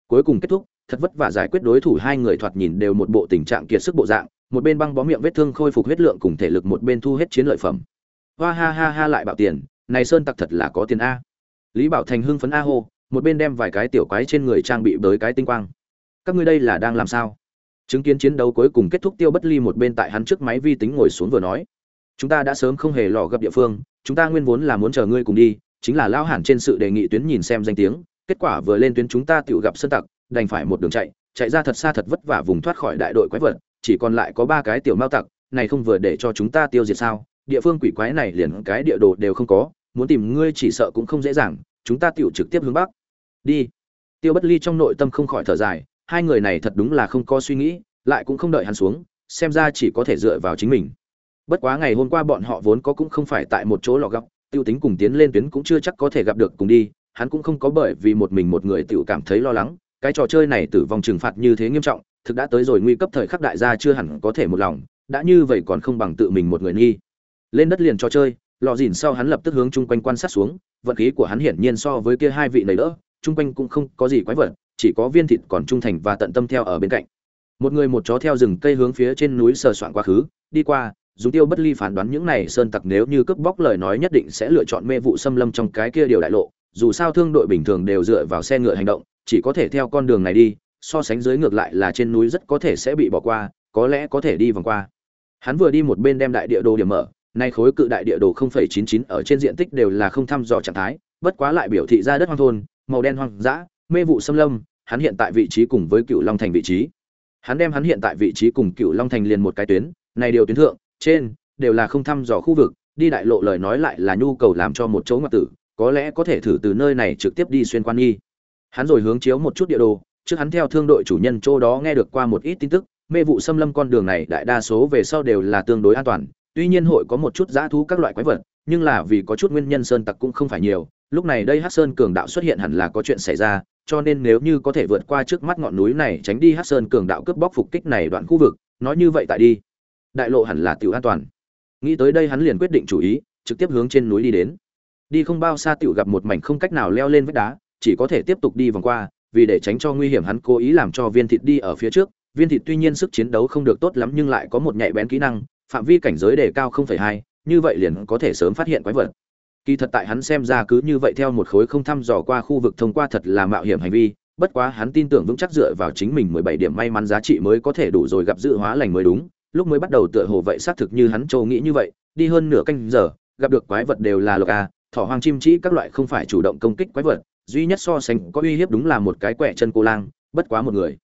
Cuối cùng kết thúc, thật vất vả giải quyết đối thủ hai người thoạt nhìn đều một bộ tình trạng kiệt sức bộ dạng, một bên băng bó miệng vết thương khôi phục huyết lượng cùng thể lực, một bên thu hết chiến lợi phẩm. Hoa ha ha ha lại bảo tiền này sơn tặc thật là có tiền a. Lý bảo thành hưng phấn a hô, một bên đem vài cái tiểu quái trên người trang bị bới cái tinh quang. Các ngươi đây là đang làm sao? Chứng kiến chiến đấu cuối cùng kết thúc tiêu bất ly một bên tại hắn trước máy vi tính ngồi xuống vừa nói. Chúng ta đã sớm không hề lò gặp địa phương, chúng ta nguyên vốn là muốn chờ ngươi cùng đi, chính là lao hẳn trên sự đề nghị tuyến nhìn xem danh tiếng, kết quả vừa lên tuyến chúng ta tự gặp sơn tặc, đành phải một đường chạy chạy ra thật xa thật vất vả vùng thoát khỏi đại đội quái vật, chỉ còn lại có ba cái tiểu mao tặc, này không vừa để cho chúng ta tiêu diệt sao? Địa phương quỷ quái này liền cái địa đồ đều không có, muốn tìm ngươi chỉ sợ cũng không dễ dàng, chúng ta tiểu trực tiếp hướng bắc. Đi. Tiêu bất ly trong nội tâm không khỏi thở dài, hai người này thật đúng là không có suy nghĩ, lại cũng không đợi hắn xuống, xem ra chỉ có thể dựa vào chính mình. Bất quá ngày hôm qua bọn họ vốn có cũng không phải tại một chỗ lọ góc tiêu tính cùng tiến lên tuyến cũng chưa chắc có thể gặp được cùng đi, hắn cũng không có bởi vì một mình một người tự cảm thấy lo lắng, cái trò chơi này tử vong trừng phạt như thế nghiêm trọng, thực đã tới rồi nguy cấp thời khắc đại gia chưa hẳn có thể một lòng, đã như vậy còn không bằng tự mình một người nghi lên đất liền cho chơi lò dìn sau hắn lập tức hướng chung quanh quan sát xuống, vận khí của hắn hiển nhiên so với kia hai vị này đỡ, chung quanh cũng không có gì quái vật, chỉ có viên thịt còn trung thành và tận tâm theo ở bên cạnh. Một người một chó theo rừng cây hướng phía trên núi sờ soạn quá khứ, đi qua, dùng tiêu bất ly phán đoán những này sơn tặc nếu như cướp bóc lời nói nhất định sẽ lựa chọn mê vụ xâm lâm trong cái kia điều đại lộ, dù sao thương đội bình thường đều dựa vào xe ngựa hành động, chỉ có thể theo con đường này đi, so sánh dưới ngược lại là trên núi rất có thể sẽ bị bỏ qua, có lẽ có thể đi vòng qua. Hắn vừa đi một bên đem đại địa đồ điểm mở nay khối cự đại địa đồ 0.99 ở trên diện tích đều là không thăm dò trạng thái, bất quá lại biểu thị ra đất hoang thôn, màu đen hoang dã, mê vụ xâm lâm, hắn hiện tại vị trí cùng với cựu long thành vị trí. Hắn đem hắn hiện tại vị trí cùng cựu long thành liền một cái tuyến, này điều tuyến thượng, trên, đều là không thăm dò khu vực, đi đại lộ lời nói lại là nhu cầu làm cho một chỗ ngoại tử, có lẽ có thể thử từ nơi này trực tiếp đi xuyên quan nghi. Hắn rồi hướng chiếu một chút địa đồ, trước hắn theo thương đội chủ nhân chỗ đó nghe được qua một ít tin tức, mê vụ xâm lâm con đường này đại đa số về sau đều là tương đối an toàn tuy nhiên hội có một chút dã thú các loại quái vật, nhưng là vì có chút nguyên nhân sơn tặc cũng không phải nhiều, lúc này đây Hắc sơn cường đạo xuất hiện hẳn là có chuyện xảy ra, cho nên nếu như có thể vượt qua trước mắt ngọn núi này tránh đi Hắc sơn cường đạo cướp bóc phục kích này đoạn khu vực, nói như vậy tại đi. Đại lộ hẳn là tiểu an toàn. Nghĩ tới đây hắn liền quyết định chủ ý, trực tiếp hướng trên núi đi đến. Đi không bao xa tiểu gặp một mảnh không cách nào leo lên vách đá, chỉ có thể tiếp tục đi vòng qua, vì để tránh cho nguy hiểm hắn cố ý làm cho viên thịt đi ở phía trước. Viên thịt tuy nhiên sức chiến đấu không được tốt lắm nhưng lại có một nhạy bén kỹ năng phạm vi cảnh giới đề cao 0.2, như vậy liền có thể sớm phát hiện quái vật. Kỳ thật tại hắn xem ra cứ như vậy theo một khối không thăm dò qua khu vực thông qua thật là mạo hiểm hành vi bất quá hắn tin tưởng vững chắc dựa vào chính mình 17 điểm may mắn giá trị mới có thể đủ rồi gặp dự hóa lành mới đúng. Lúc mới bắt đầu tựa hồ vậy xác thực như hắn châu nghĩ như vậy đi hơn nửa canh giờ gặp được quái vật đều là lộc a thỏ hoang chim chí các loại không phải chủ động công kích quái vật duy nhất so sánh có uy hiếp đúng là một cái quẻ chân cô lang bất quá một người.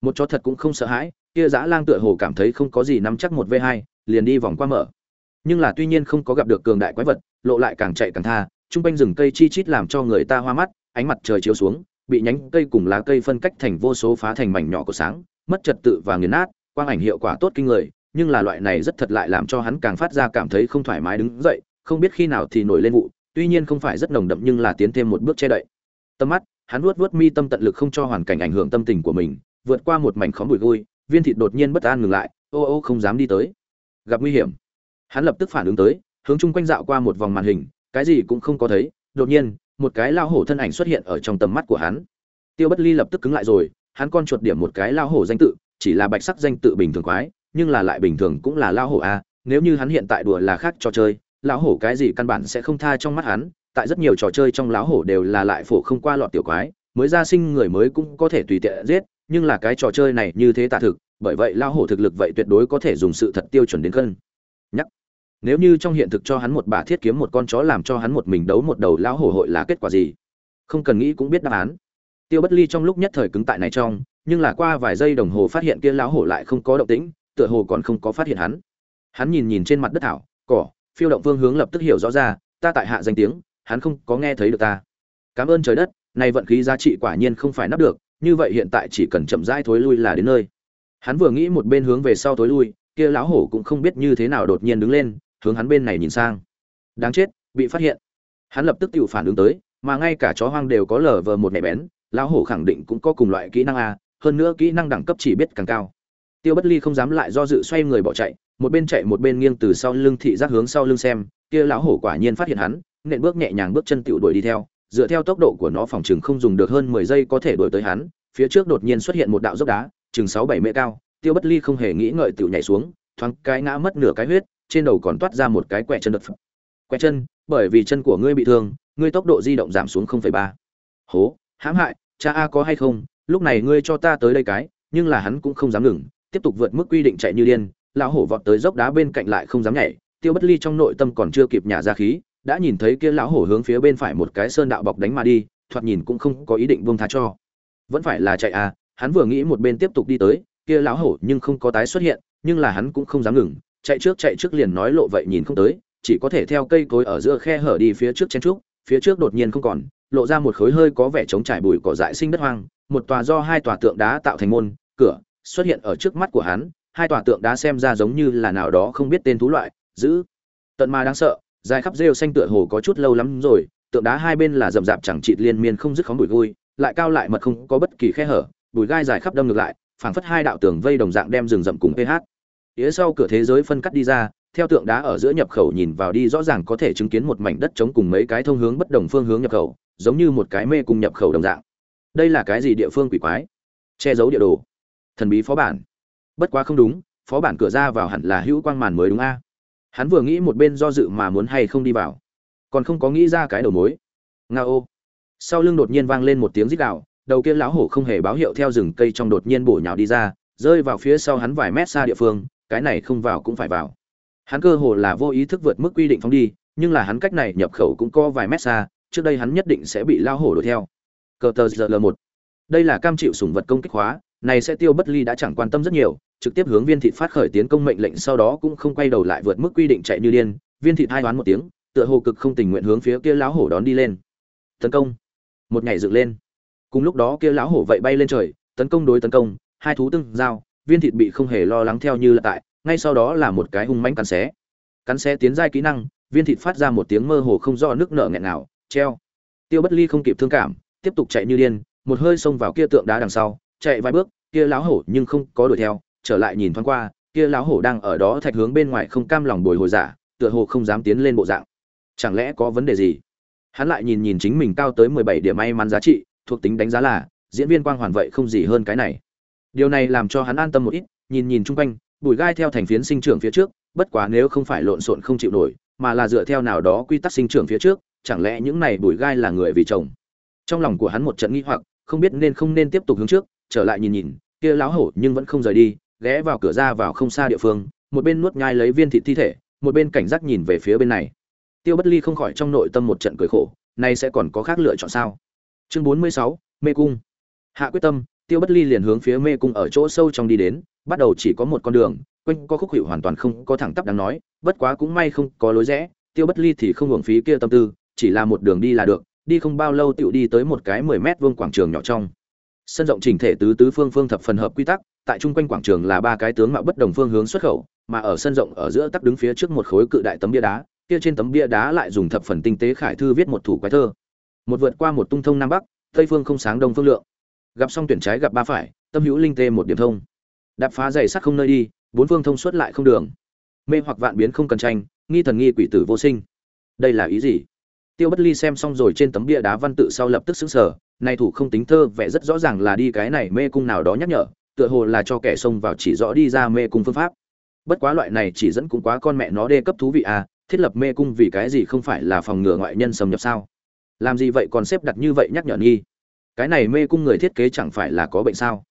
Một chó thật cũng không sợ hãi kia dã lang tựa hồ cảm thấy không có gì nắm chắc một v hai liền đi vòng qua mở. Nhưng là tuy nhiên không có gặp được cường đại quái vật, lộ lại càng chạy càng tha trung quanh rừng cây chi chít làm cho người ta hoa mắt, ánh mặt trời chiếu xuống, bị nhánh cây cùng lá cây phân cách thành vô số phá thành mảnh nhỏ của sáng, mất trật tự và nghiền nát, quang ảnh hiệu quả tốt kinh người, nhưng là loại này rất thật lại làm cho hắn càng phát ra cảm thấy không thoải mái đứng dậy, không biết khi nào thì nổi lên vụ, tuy nhiên không phải rất nồng đậm nhưng là tiến thêm một bước che đậy. Tâm mắt, hắn vuốt vuốt mi tâm tận lực không cho hoàn cảnh ảnh hưởng tâm tình của mình, vượt qua một mảnh khóm bụi vui viên thịt đột nhiên bất an ngừng lại, ô ô không dám đi tới gặp nguy hiểm. Hắn lập tức phản ứng tới, hướng chung quanh dạo qua một vòng màn hình, cái gì cũng không có thấy. Đột nhiên, một cái lao hổ thân ảnh xuất hiện ở trong tầm mắt của hắn. Tiêu bất ly lập tức cứng lại rồi, hắn con chuột điểm một cái lao hổ danh tự, chỉ là bạch sắc danh tự bình thường quái, nhưng là lại bình thường cũng là lao hổ a. Nếu như hắn hiện tại đùa là khác trò chơi, lão hổ cái gì căn bản sẽ không tha trong mắt hắn. Tại rất nhiều trò chơi trong lão hổ đều là lại phổ không qua lọt tiểu quái, mới ra sinh người mới cũng có thể tùy tiện giết, nhưng là cái trò chơi này như thế tả thực bởi vậy lao hổ thực lực vậy tuyệt đối có thể dùng sự thật tiêu chuẩn đến cân. Nhắc, nếu như trong hiện thực cho hắn một bà thiết kiếm một con chó làm cho hắn một mình đấu một đầu lao hổ hội là kết quả gì? Không cần nghĩ cũng biết đáp án. Tiêu bất ly trong lúc nhất thời cứng tại này trong, nhưng là qua vài giây đồng hồ phát hiện kia lão hổ lại không có động tĩnh, tựa hồ còn không có phát hiện hắn. Hắn nhìn nhìn trên mặt đất thảo, cỏ, phiêu động phương hướng lập tức hiểu rõ ra, ta tại hạ danh tiếng, hắn không có nghe thấy được ta. Cảm ơn trời đất, này vận khí giá trị quả nhiên không phải nắp được, như vậy hiện tại chỉ cần chậm rãi thối lui là đến nơi hắn vừa nghĩ một bên hướng về sau tối lui, kia lão hổ cũng không biết như thế nào đột nhiên đứng lên, hướng hắn bên này nhìn sang. Đáng chết, bị phát hiện. Hắn lập tức tự phản ứng tới, mà ngay cả chó hoang đều có lờ vờ một mẹ bén, lão hổ khẳng định cũng có cùng loại kỹ năng a, hơn nữa kỹ năng đẳng cấp chỉ biết càng cao. Tiêu bất ly không dám lại do dự xoay người bỏ chạy, một bên chạy một bên nghiêng từ sau lưng thị giác hướng sau lưng xem, kia lão hổ quả nhiên phát hiện hắn, nện bước nhẹ nhàng bước chân tựu đuổi đi theo, dựa theo tốc độ của nó phòng chừng không dùng được hơn mười giây có thể đuổi tới hắn, phía trước đột nhiên xuất hiện một đạo dốc đá chừng sáu bảy mễ cao, tiêu bất ly không hề nghĩ ngợi tiểu nhảy xuống, thoáng cái ngã mất nửa cái huyết, trên đầu còn toát ra một cái quẹ chân đập quẹ chân, bởi vì chân của ngươi bị thương, ngươi tốc độ di động giảm xuống không phẩy ba. Hố, hãm hại, cha a có hay không? Lúc này ngươi cho ta tới đây cái, nhưng là hắn cũng không dám ngừng, tiếp tục vượt mức quy định chạy như điên. Lão hổ vọt tới dốc đá bên cạnh lại không dám nhảy, tiêu bất ly trong nội tâm còn chưa kịp nhả ra khí, đã nhìn thấy kia lão hổ hướng phía bên phải một cái sơn đạo bọc đánh mà đi, thoạt nhìn cũng không có ý định buông tha cho. Vẫn phải là chạy à hắn vừa nghĩ một bên tiếp tục đi tới, kia lão hổ nhưng không có tái xuất hiện, nhưng là hắn cũng không dám ngừng, chạy trước chạy trước liền nói lộ vậy nhìn không tới, chỉ có thể theo cây cối ở giữa khe hở đi phía trước chen trúc, phía trước đột nhiên không còn, lộ ra một khối hơi có vẻ trống trải bụi cỏ dại sinh đất hoang, một tòa do hai tòa tượng đá tạo thành môn, cửa xuất hiện ở trước mắt của hắn, hai tòa tượng đá xem ra giống như là nào đó không biết tên thú loại, giữ. Tận mà đáng sợ, dài khắp rêu xanh tựa hồ có chút lâu lắm rồi, tượng đá hai bên là rậm rạp chẳng chịt liên miên không dứt khóm bụi vui, lại cao lại mật không có bất kỳ khe hở bụi gai dài khắp đâm ngược lại, phảng phất hai đạo tường vây đồng dạng đem rừng rậm cùng ph. Phía sau cửa thế giới phân cắt đi ra, theo tượng đá ở giữa nhập khẩu nhìn vào đi rõ ràng có thể chứng kiến một mảnh đất trống cùng mấy cái thông hướng bất đồng phương hướng nhập khẩu, giống như một cái mê cùng nhập khẩu đồng dạng. Đây là cái gì địa phương quỷ quái? Che giấu địa đồ. Thần bí phó bản. Bất quá không đúng, phó bản cửa ra vào hẳn là hữu quang màn mới đúng a. Hắn vừa nghĩ một bên do dự mà muốn hay không đi vào. Còn không có nghĩ ra cái đầu mối. Nga ô sau lưng đột nhiên vang lên một tiếng rít đạo đầu kia lão hổ không hề báo hiệu theo rừng cây trong đột nhiên bổ nhào đi ra, rơi vào phía sau hắn vài mét xa địa phương, cái này không vào cũng phải vào. Hắn cơ hồ là vô ý thức vượt mức quy định phóng đi, nhưng là hắn cách này nhập khẩu cũng có vài mét xa, trước đây hắn nhất định sẽ bị lao hổ đuổi theo. Cờ tờ giờ l một. Đây là cam chịu sủng vật công kích hóa, này sẽ tiêu bất ly đã chẳng quan tâm rất nhiều, trực tiếp hướng viên thịt phát khởi tiến công mệnh lệnh sau đó cũng không quay đầu lại vượt mức quy định chạy như điên, viên thịt hai đoán một tiếng, tựa hồ cực không tình nguyện hướng phía kia lão hổ đón đi lên. Tấn công. Một nhảy dựng lên cùng lúc đó kia lão hổ vậy bay lên trời, tấn công đối tấn công, hai thú tương giao, viên thịt bị không hề lo lắng theo như là tại, ngay sau đó là một cái hung mãnh cắn xé. Cắn xé tiến giai kỹ năng, viên thịt phát ra một tiếng mơ hồ không do nước nợ nghẹn nào treo. Tiêu bất ly không kịp thương cảm, tiếp tục chạy như điên, một hơi xông vào kia tượng đá đằng sau, chạy vài bước, kia lão hổ nhưng không có đuổi theo, trở lại nhìn thoáng qua, kia lão hổ đang ở đó thạch hướng bên ngoài không cam lòng bồi hồi giả, tựa hồ không dám tiến lên bộ dạng. Chẳng lẽ có vấn đề gì? Hắn lại nhìn nhìn chính mình cao tới mười bảy điểm may mắn giá trị thuộc tính đánh giá là, diễn viên quang hoàn vậy không gì hơn cái này. Điều này làm cho hắn an tâm một ít, nhìn nhìn chung quanh, bùi gai theo thành phiến sinh trưởng phía trước, bất quá nếu không phải lộn xộn không chịu nổi, mà là dựa theo nào đó quy tắc sinh trưởng phía trước, chẳng lẽ những này bùi gai là người vì chồng? Trong lòng của hắn một trận nghi hoặc, không biết nên không nên tiếp tục hướng trước, trở lại nhìn nhìn, kia láo hổ nhưng vẫn không rời đi, ghé vào cửa ra vào không xa địa phương, một bên nuốt nhai lấy viên thịt thi thể, một bên cảnh giác nhìn về phía bên này. Tiêu bất ly không khỏi trong nội tâm một trận cười khổ, nay sẽ còn có khác lựa chọn sao? Chương bốn mươi sáu, mê cung. Hạ quyết tâm, tiêu bất ly liền hướng phía mê cung ở chỗ sâu trong đi đến, bắt đầu chỉ có một con đường, quanh có khúc hiệu hoàn toàn không có thẳng tắp đáng nói, bất quá cũng may không có lối rẽ, tiêu bất ly thì không hưởng phí kia tâm tư, chỉ là một đường đi là được, đi không bao lâu tựu đi tới một cái mười mét vuông quảng trường nhỏ trong. Sân rộng chỉnh thể tứ tứ phương phương thập phần hợp quy tắc, tại chung quanh quảng trường là ba cái tướng mạo bất đồng phương hướng xuất khẩu, mà ở sân rộng ở giữa tắc đứng phía trước một khối cự đại tấm bia đá, kia trên tấm bia đá lại dùng thập phần tinh tế khải thư viết một thủ quái thơ một vượt qua một tung thông nam bắc, tây phương không sáng đông phương lượng. Gặp xong tuyển trái gặp ba phải, tâm hữu linh tê một điểm thông. Đạp phá dày sắt không nơi đi, bốn phương thông suốt lại không đường. Mê hoặc vạn biến không cần tranh, nghi thần nghi quỷ tử vô sinh. Đây là ý gì? Tiêu bất ly xem xong rồi trên tấm bia đá văn tự sau lập tức xứng sở này thủ không tính thơ vẽ rất rõ ràng là đi cái này mê cung nào đó nhắc nhở, tựa hồ là cho kẻ xông vào chỉ rõ đi ra mê cung phương pháp. Bất quá loại này chỉ dẫn cũng quá con mẹ nó đê cấp thú vị à thiết lập mê cung vì cái gì không phải là phòng ngừa ngoại nhân xâm nhập sao? Làm gì vậy còn xếp đặt như vậy nhắc nhở nghi? Cái này mê cung người thiết kế chẳng phải là có bệnh sao?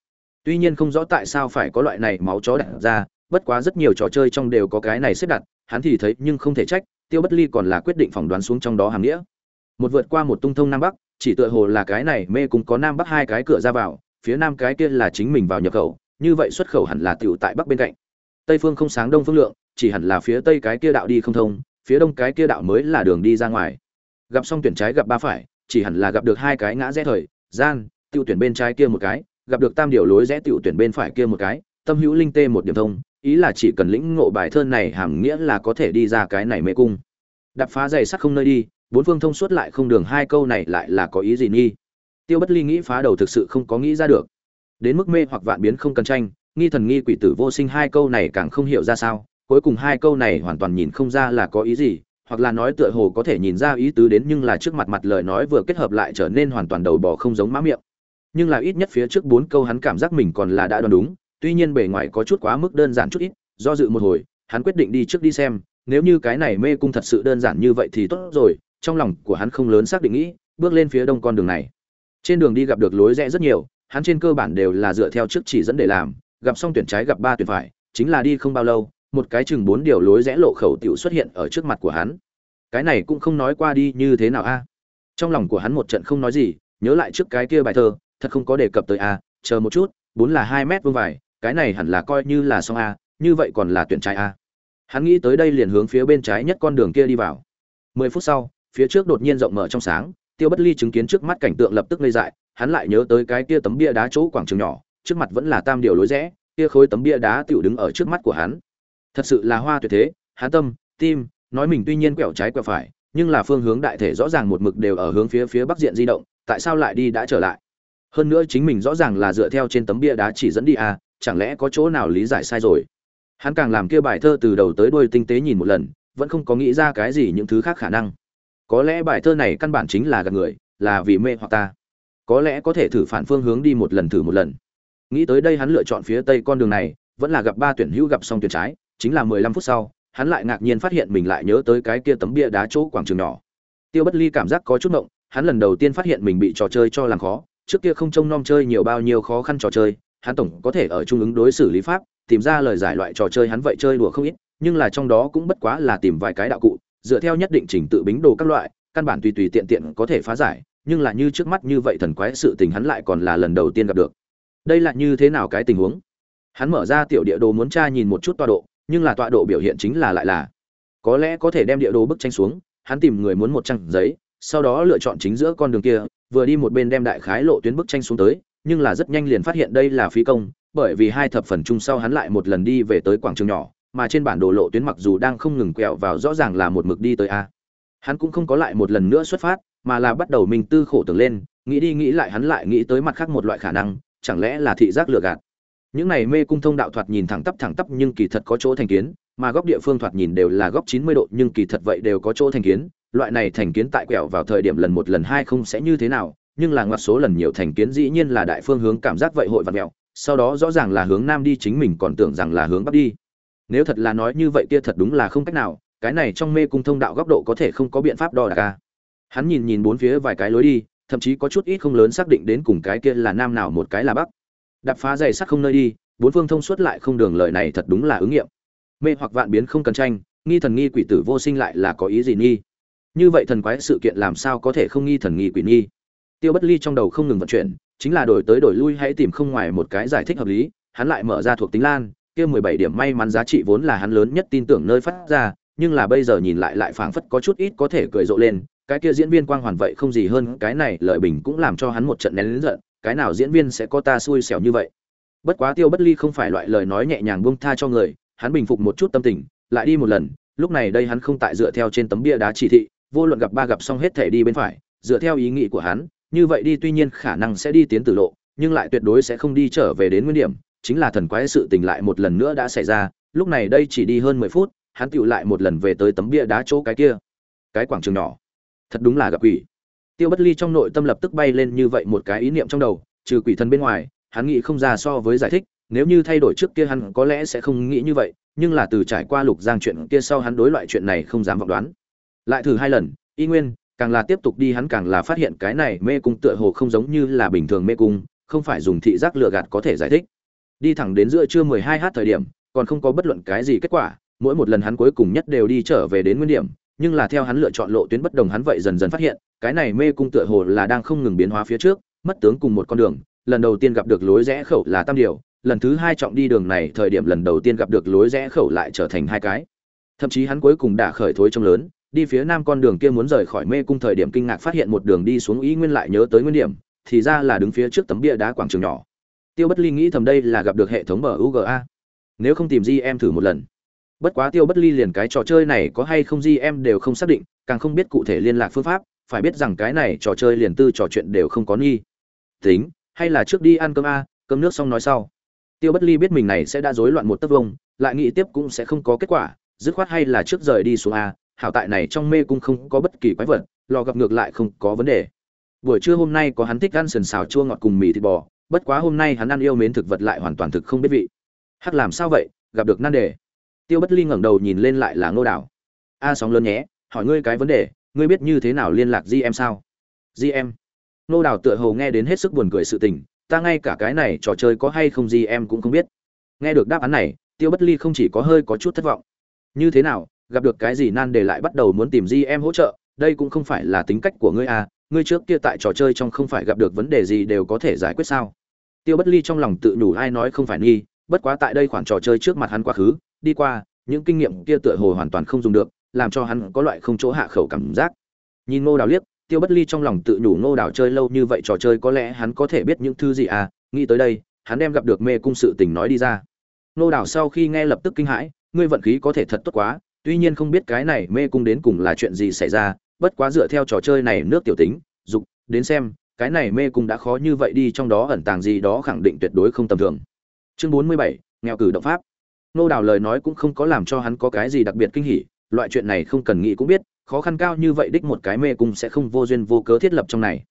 Tuy nhiên không rõ tại sao phải có loại này máu chó đặt ra, bất quá rất nhiều trò chơi trong đều có cái này xếp đặt, hắn thì thấy nhưng không thể trách, tiêu bất ly còn là quyết định phỏng đoán xuống trong đó hàm nghĩa. Một vượt qua một tung thông nam bắc, chỉ tựa hồ là cái này mê cung có nam bắc hai cái cửa ra vào, phía nam cái kia là chính mình vào nhập khẩu, như vậy xuất khẩu hẳn là tiểu tại bắc bên cạnh. Tây phương không sáng đông phương lượng, chỉ hẳn là phía tây cái kia đạo đi không thông, phía đông cái kia đạo mới là đường đi ra ngoài gặp xong tuyển trái gặp ba phải, chỉ hẳn là gặp được hai cái ngã rẽ thời, gian tiêu tuyển bên trái kia một cái, gặp được tam điều lối rẽ tiêu tuyển bên phải kia một cái, tâm hữu linh tê một điểm thông, ý là chỉ cần lĩnh ngộ bài thơ này hàm nghĩa là có thể đi ra cái này mê cung. Đập phá dày sắc không nơi đi, bốn phương thông suốt lại không đường hai câu này lại là có ý gì nghi? Tiêu bất ly nghĩ phá đầu thực sự không có nghĩ ra được. Đến mức mê hoặc vạn biến không cần tranh, nghi thần nghi quỷ tử vô sinh hai câu này càng không hiểu ra sao, cuối cùng hai câu này hoàn toàn nhìn không ra là có ý gì hoặc là nói tựa hồ có thể nhìn ra ý tứ đến nhưng là trước mặt mặt lời nói vừa kết hợp lại trở nên hoàn toàn đầu bò không giống má miệng. Nhưng là ít nhất phía trước bốn câu hắn cảm giác mình còn là đã đoán đúng, tuy nhiên bề ngoài có chút quá mức đơn giản chút ít, do dự một hồi, hắn quyết định đi trước đi xem, nếu như cái này mê cung thật sự đơn giản như vậy thì tốt rồi, trong lòng của hắn không lớn xác định nghĩ, bước lên phía đông con đường này. Trên đường đi gặp được lối rẽ rất nhiều, hắn trên cơ bản đều là dựa theo trước chỉ dẫn để làm, gặp xong tuyển trái gặp ba tuyển phải, chính là đi không bao lâu một cái chừng bốn điều lối rẽ lộ khẩu tiểu xuất hiện ở trước mặt của hắn. Cái này cũng không nói qua đi như thế nào a. Trong lòng của hắn một trận không nói gì, nhớ lại trước cái kia bài thơ, thật không có đề cập tới a, chờ một chút, bốn là hai mét vuông vải, cái này hẳn là coi như là xong a, như vậy còn là tuyển trái a. Hắn nghĩ tới đây liền hướng phía bên trái nhất con đường kia đi vào. Mười phút sau, phía trước đột nhiên rộng mở trong sáng, tiêu bất ly chứng kiến trước mắt cảnh tượng lập tức ngây dại, hắn lại nhớ tới cái kia tấm bia đá chỗ quảng trường nhỏ, trước mặt vẫn là tam điều lối rẽ, kia khối tấm bia đá tiểu đứng ở trước mắt của hắn thật sự là hoa tuyệt thế, hán tâm, tim, nói mình tuy nhiên quẹo trái quẹo phải, nhưng là phương hướng đại thể rõ ràng một mực đều ở hướng phía phía bắc diện di động, tại sao lại đi đã trở lại? Hơn nữa chính mình rõ ràng là dựa theo trên tấm bia đá chỉ dẫn đi à chẳng lẽ có chỗ nào lý giải sai rồi? Hắn càng làm kia bài thơ từ đầu tới đuôi tinh tế nhìn một lần, vẫn không có nghĩ ra cái gì những thứ khác khả năng. Có lẽ bài thơ này căn bản chính là gạt người, là vì mê hoặc ta. Có lẽ có thể thử phản phương hướng đi một lần thử một lần. Nghĩ tới đây hắn lựa chọn phía tây con đường này, vẫn là gặp ba tuyển hữu gặp xong tuyển trái chính là mười lăm phút sau hắn lại ngạc nhiên phát hiện mình lại nhớ tới cái kia tấm bia đá chỗ quảng trường nhỏ. Tiêu bất ly cảm giác có chút ngộng, hắn lần đầu tiên phát hiện mình bị trò chơi cho làm khó trước kia không trông nom chơi nhiều bao nhiêu khó khăn trò chơi hắn tổng có thể ở trung ứng đối xử lý pháp tìm ra lời giải loại trò chơi hắn vậy chơi đùa không ít nhưng là trong đó cũng bất quá là tìm vài cái đạo cụ dựa theo nhất định trình tự bính đồ các loại căn bản tùy tùy tiện tiện có thể phá giải nhưng là như trước mắt như vậy thần quái sự tình hắn lại còn là lần đầu tiên gặp được. Đây là như thế nào cái tình huống? Hắn mở ra tiểu địa đồ muốn tra nhìn một chút tọa độ nhưng là tọa độ biểu hiện chính là lại là. Có lẽ có thể đem địa đồ bức tranh xuống, hắn tìm người muốn một trang giấy, sau đó lựa chọn chính giữa con đường kia, vừa đi một bên đem đại khái lộ tuyến bức tranh xuống tới, nhưng là rất nhanh liền phát hiện đây là phí công, bởi vì hai thập phần chung sau hắn lại một lần đi về tới quảng trường nhỏ, mà trên bản đồ lộ tuyến mặc dù đang không ngừng quẹo vào rõ ràng là một mực đi tới a. Hắn cũng không có lại một lần nữa xuất phát, mà là bắt đầu mình tư khổ tưởng lên, nghĩ đi nghĩ lại hắn lại nghĩ tới mặt khác một loại khả năng, chẳng lẽ là thị giác lừa gạt những này mê cung thông đạo thoạt nhìn thẳng tắp thẳng tắp nhưng kỳ thật có chỗ thành kiến, mà góc địa phương thoạt nhìn đều là góc 90 độ nhưng kỳ thật vậy đều có chỗ thành kiến. Loại này thành kiến tại quẹo vào thời điểm lần một, lần hai không sẽ như thế nào, nhưng là ngoặt số lần nhiều thành kiến dĩ nhiên là đại phương hướng cảm giác vậy hội vặn mẹo. Sau đó rõ ràng là hướng nam đi, chính mình còn tưởng rằng là hướng bắc đi. Nếu thật là nói như vậy kia thật đúng là không cách nào, cái này trong mê cung thông đạo góc độ có thể không có biện pháp đo đạc ca hắn nhìn nhìn bốn phía vài cái lối đi, thậm chí có chút ít không lớn xác định đến cùng cái kia là nam nào một cái là bắc đập phá dày sắc không nơi đi, bốn phương thông suốt lại không đường lợi này thật đúng là ứng nghiệm. Mê hoặc vạn biến không cần tranh, nghi thần nghi quỷ tử vô sinh lại là có ý gì nghi? Như vậy thần quái sự kiện làm sao có thể không nghi thần nghi quỷ nghi? Tiêu bất ly trong đầu không ngừng vận chuyển, chính là đổi tới đổi lui hãy tìm không ngoài một cái giải thích hợp lý, hắn lại mở ra thuộc tính lan, kia mười bảy điểm may mắn giá trị vốn là hắn lớn nhất tin tưởng nơi phát ra, nhưng là bây giờ nhìn lại lại phảng phất có chút ít có thể cười rộ lên, cái kia diễn viên quang hoàn vậy không gì hơn, cái này lợi bình cũng làm cho hắn một trận nén lớn giận cái nào diễn viên sẽ có ta xui xẻo như vậy? Bất quá tiêu bất ly không phải loại lời nói nhẹ nhàng buông tha cho người, hắn bình phục một chút tâm tình, lại đi một lần, lúc này đây hắn không tại dựa theo trên tấm bia đá chỉ thị, vô luận gặp ba gặp xong hết thể đi bên phải, dựa theo ý nghĩ của hắn, như vậy đi tuy nhiên khả năng sẽ đi tiến tử lộ, nhưng lại tuyệt đối sẽ không đi trở về đến nguyên điểm, chính là thần quái sự tình lại một lần nữa đã xảy ra, lúc này đây chỉ đi hơn mười phút, hắn tựu lại một lần về tới tấm bia đá chỗ cái kia. Cái quảng trường nhỏ. Thật đúng là gặp quỷ tiêu bất ly trong nội tâm lập tức bay lên như vậy một cái ý niệm trong đầu, trừ quỷ thần bên ngoài, hắn nghĩ không ra so với giải thích, nếu như thay đổi trước kia hắn có lẽ sẽ không nghĩ như vậy, nhưng là từ trải qua lục giang chuyện kia sau hắn đối loại chuyện này không dám vọng đoán. Lại thử hai lần, y nguyên, càng là tiếp tục đi hắn càng là phát hiện cái này mê cung tựa hồ không giống như là bình thường mê cung, không phải dùng thị giác lừa gạt có thể giải thích. Đi thẳng đến giữa trưa 12 h thời điểm, còn không có bất luận cái gì kết quả, mỗi một lần hắn cuối cùng nhất đều đi trở về đến nguyên điểm, nhưng là theo hắn lựa chọn lộ tuyến bất đồng hắn vậy dần dần phát hiện cái này mê cung tựa hồ là đang không ngừng biến hóa phía trước, mất tướng cùng một con đường, lần đầu tiên gặp được lối rẽ khẩu là tam điều, lần thứ hai trọng đi đường này thời điểm lần đầu tiên gặp được lối rẽ khẩu lại trở thành hai cái. Thậm chí hắn cuối cùng đã khởi thối trông lớn, đi phía nam con đường kia muốn rời khỏi mê cung thời điểm kinh ngạc phát hiện một đường đi xuống ý nguyên lại nhớ tới nguyên điểm, thì ra là đứng phía trước tấm bia đá quảng trường nhỏ. Tiêu bất ly nghĩ thầm đây là gặp được hệ thống bờ uga nếu không tìm gì em thử một lần. Bất quá tiêu bất ly liền cái trò chơi này có hay không gì em đều không xác định, càng không biết cụ thể liên lạc phương pháp phải biết rằng cái này trò chơi liền tư trò chuyện đều không có nghi. Tính, hay là trước đi ăn cơm a, cơm nước xong nói sau. Tiêu bất ly biết mình này sẽ đã rối loạn một tấc vông, lại nghĩ tiếp cũng sẽ không có kết quả, dứt khoát hay là trước rời đi xuống a, hảo tại này trong mê cung không có bất kỳ quái vật, lò gặp ngược lại không có vấn đề. Buổi trưa hôm nay có hắn thích ăn sườn xào chua ngọt cùng mì thịt bò, bất quá hôm nay hắn ăn yêu mến thực vật lại hoàn toàn thực không biết vị. Hắc làm sao vậy, gặp được nan đề. Tiêu bất ly ngẩng đầu nhìn lên lại là ngô đảo a sóng lớn nhé, hỏi ngươi cái vấn đề ngươi biết như thế nào liên lạc di em sao? Di em ngô tựa hồ nghe đến hết sức buồn cười sự tình, ta ngay cả cái này trò chơi có hay không di em cũng không biết. Nghe được đáp án này, tiêu bất ly không chỉ có hơi có chút thất vọng. Như thế nào, gặp được cái gì nan để lại bắt đầu muốn tìm di em hỗ trợ, đây cũng không phải là tính cách của ngươi à ngươi trước kia tại trò chơi trong không phải gặp được vấn đề gì đều có thể giải quyết sao? Tiêu bất ly trong lòng tự nhủ ai nói không phải nghi, bất quá tại đây khoản trò chơi trước mặt hắn quá khứ, đi qua, những kinh nghiệm kia tựa hồ hoàn toàn không dùng được làm cho hắn có loại không chỗ hạ khẩu cảm giác. Nhìn ngô đào liếc, tiêu bất ly trong lòng tự nhủ ngô đào chơi lâu như vậy trò chơi có lẽ hắn có thể biết những thứ gì à nghĩ tới đây, hắn đem gặp được mê cung sự tình nói đi ra. Ngô Đào sau khi nghe lập tức kinh hãi, ngươi vận khí có thể thật tốt quá, tuy nhiên không biết cái này mê cung đến cùng là chuyện gì xảy ra, bất quá dựa theo trò chơi này nước tiểu tính, dục, đến xem, cái này mê cung đã khó như vậy đi trong đó ẩn tàng gì đó khẳng định tuyệt đối không tầm thường. Chương bốn mươi bảy, nghèo cử động pháp. Nô đào lời nói cũng không có làm cho hắn có cái gì đặc biệt kinh hỉ loại chuyện này không cần nghĩ cũng biết, khó khăn cao như vậy đích một cái mê cung sẽ không vô duyên vô cớ thiết lập trong này.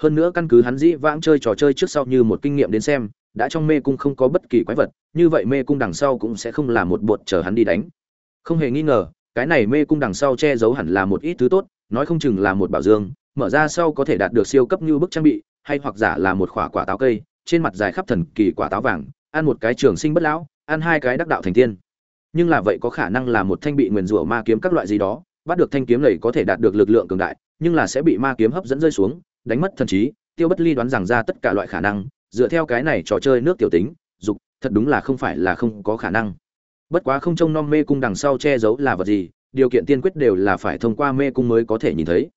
Hơn nữa căn cứ hắn dĩ vãng chơi trò chơi trước sau như một kinh nghiệm đến xem, đã trong mê cung không có bất kỳ quái vật, như vậy mê cung đằng sau cũng sẽ không là một bột chờ hắn đi đánh. Không hề nghi ngờ, cái này mê cung đằng sau che giấu hẳn là một ít thứ tốt, nói không chừng là một bảo dương, mở ra sau có thể đạt được siêu cấp như bức trang bị, hay hoặc giả là một quả quả táo cây, trên mặt dài khắp thần kỳ quả táo vàng, ăn một cái trường sinh bất lão, ăn hai cái đắc đạo thành tiên nhưng là vậy có khả năng là một thanh bị nguyền rủa ma kiếm các loại gì đó, bắt được thanh kiếm lầy có thể đạt được lực lượng cường đại, nhưng là sẽ bị ma kiếm hấp dẫn rơi xuống, đánh mất thần trí. Tiêu bất ly đoán rằng ra tất cả loại khả năng, dựa theo cái này trò chơi nước tiểu tính, dục, thật đúng là không phải là không có khả năng. Bất quá không trông nom mê cung đằng sau che giấu là vật gì, điều kiện tiên quyết đều là phải thông qua mê cung mới có thể nhìn thấy.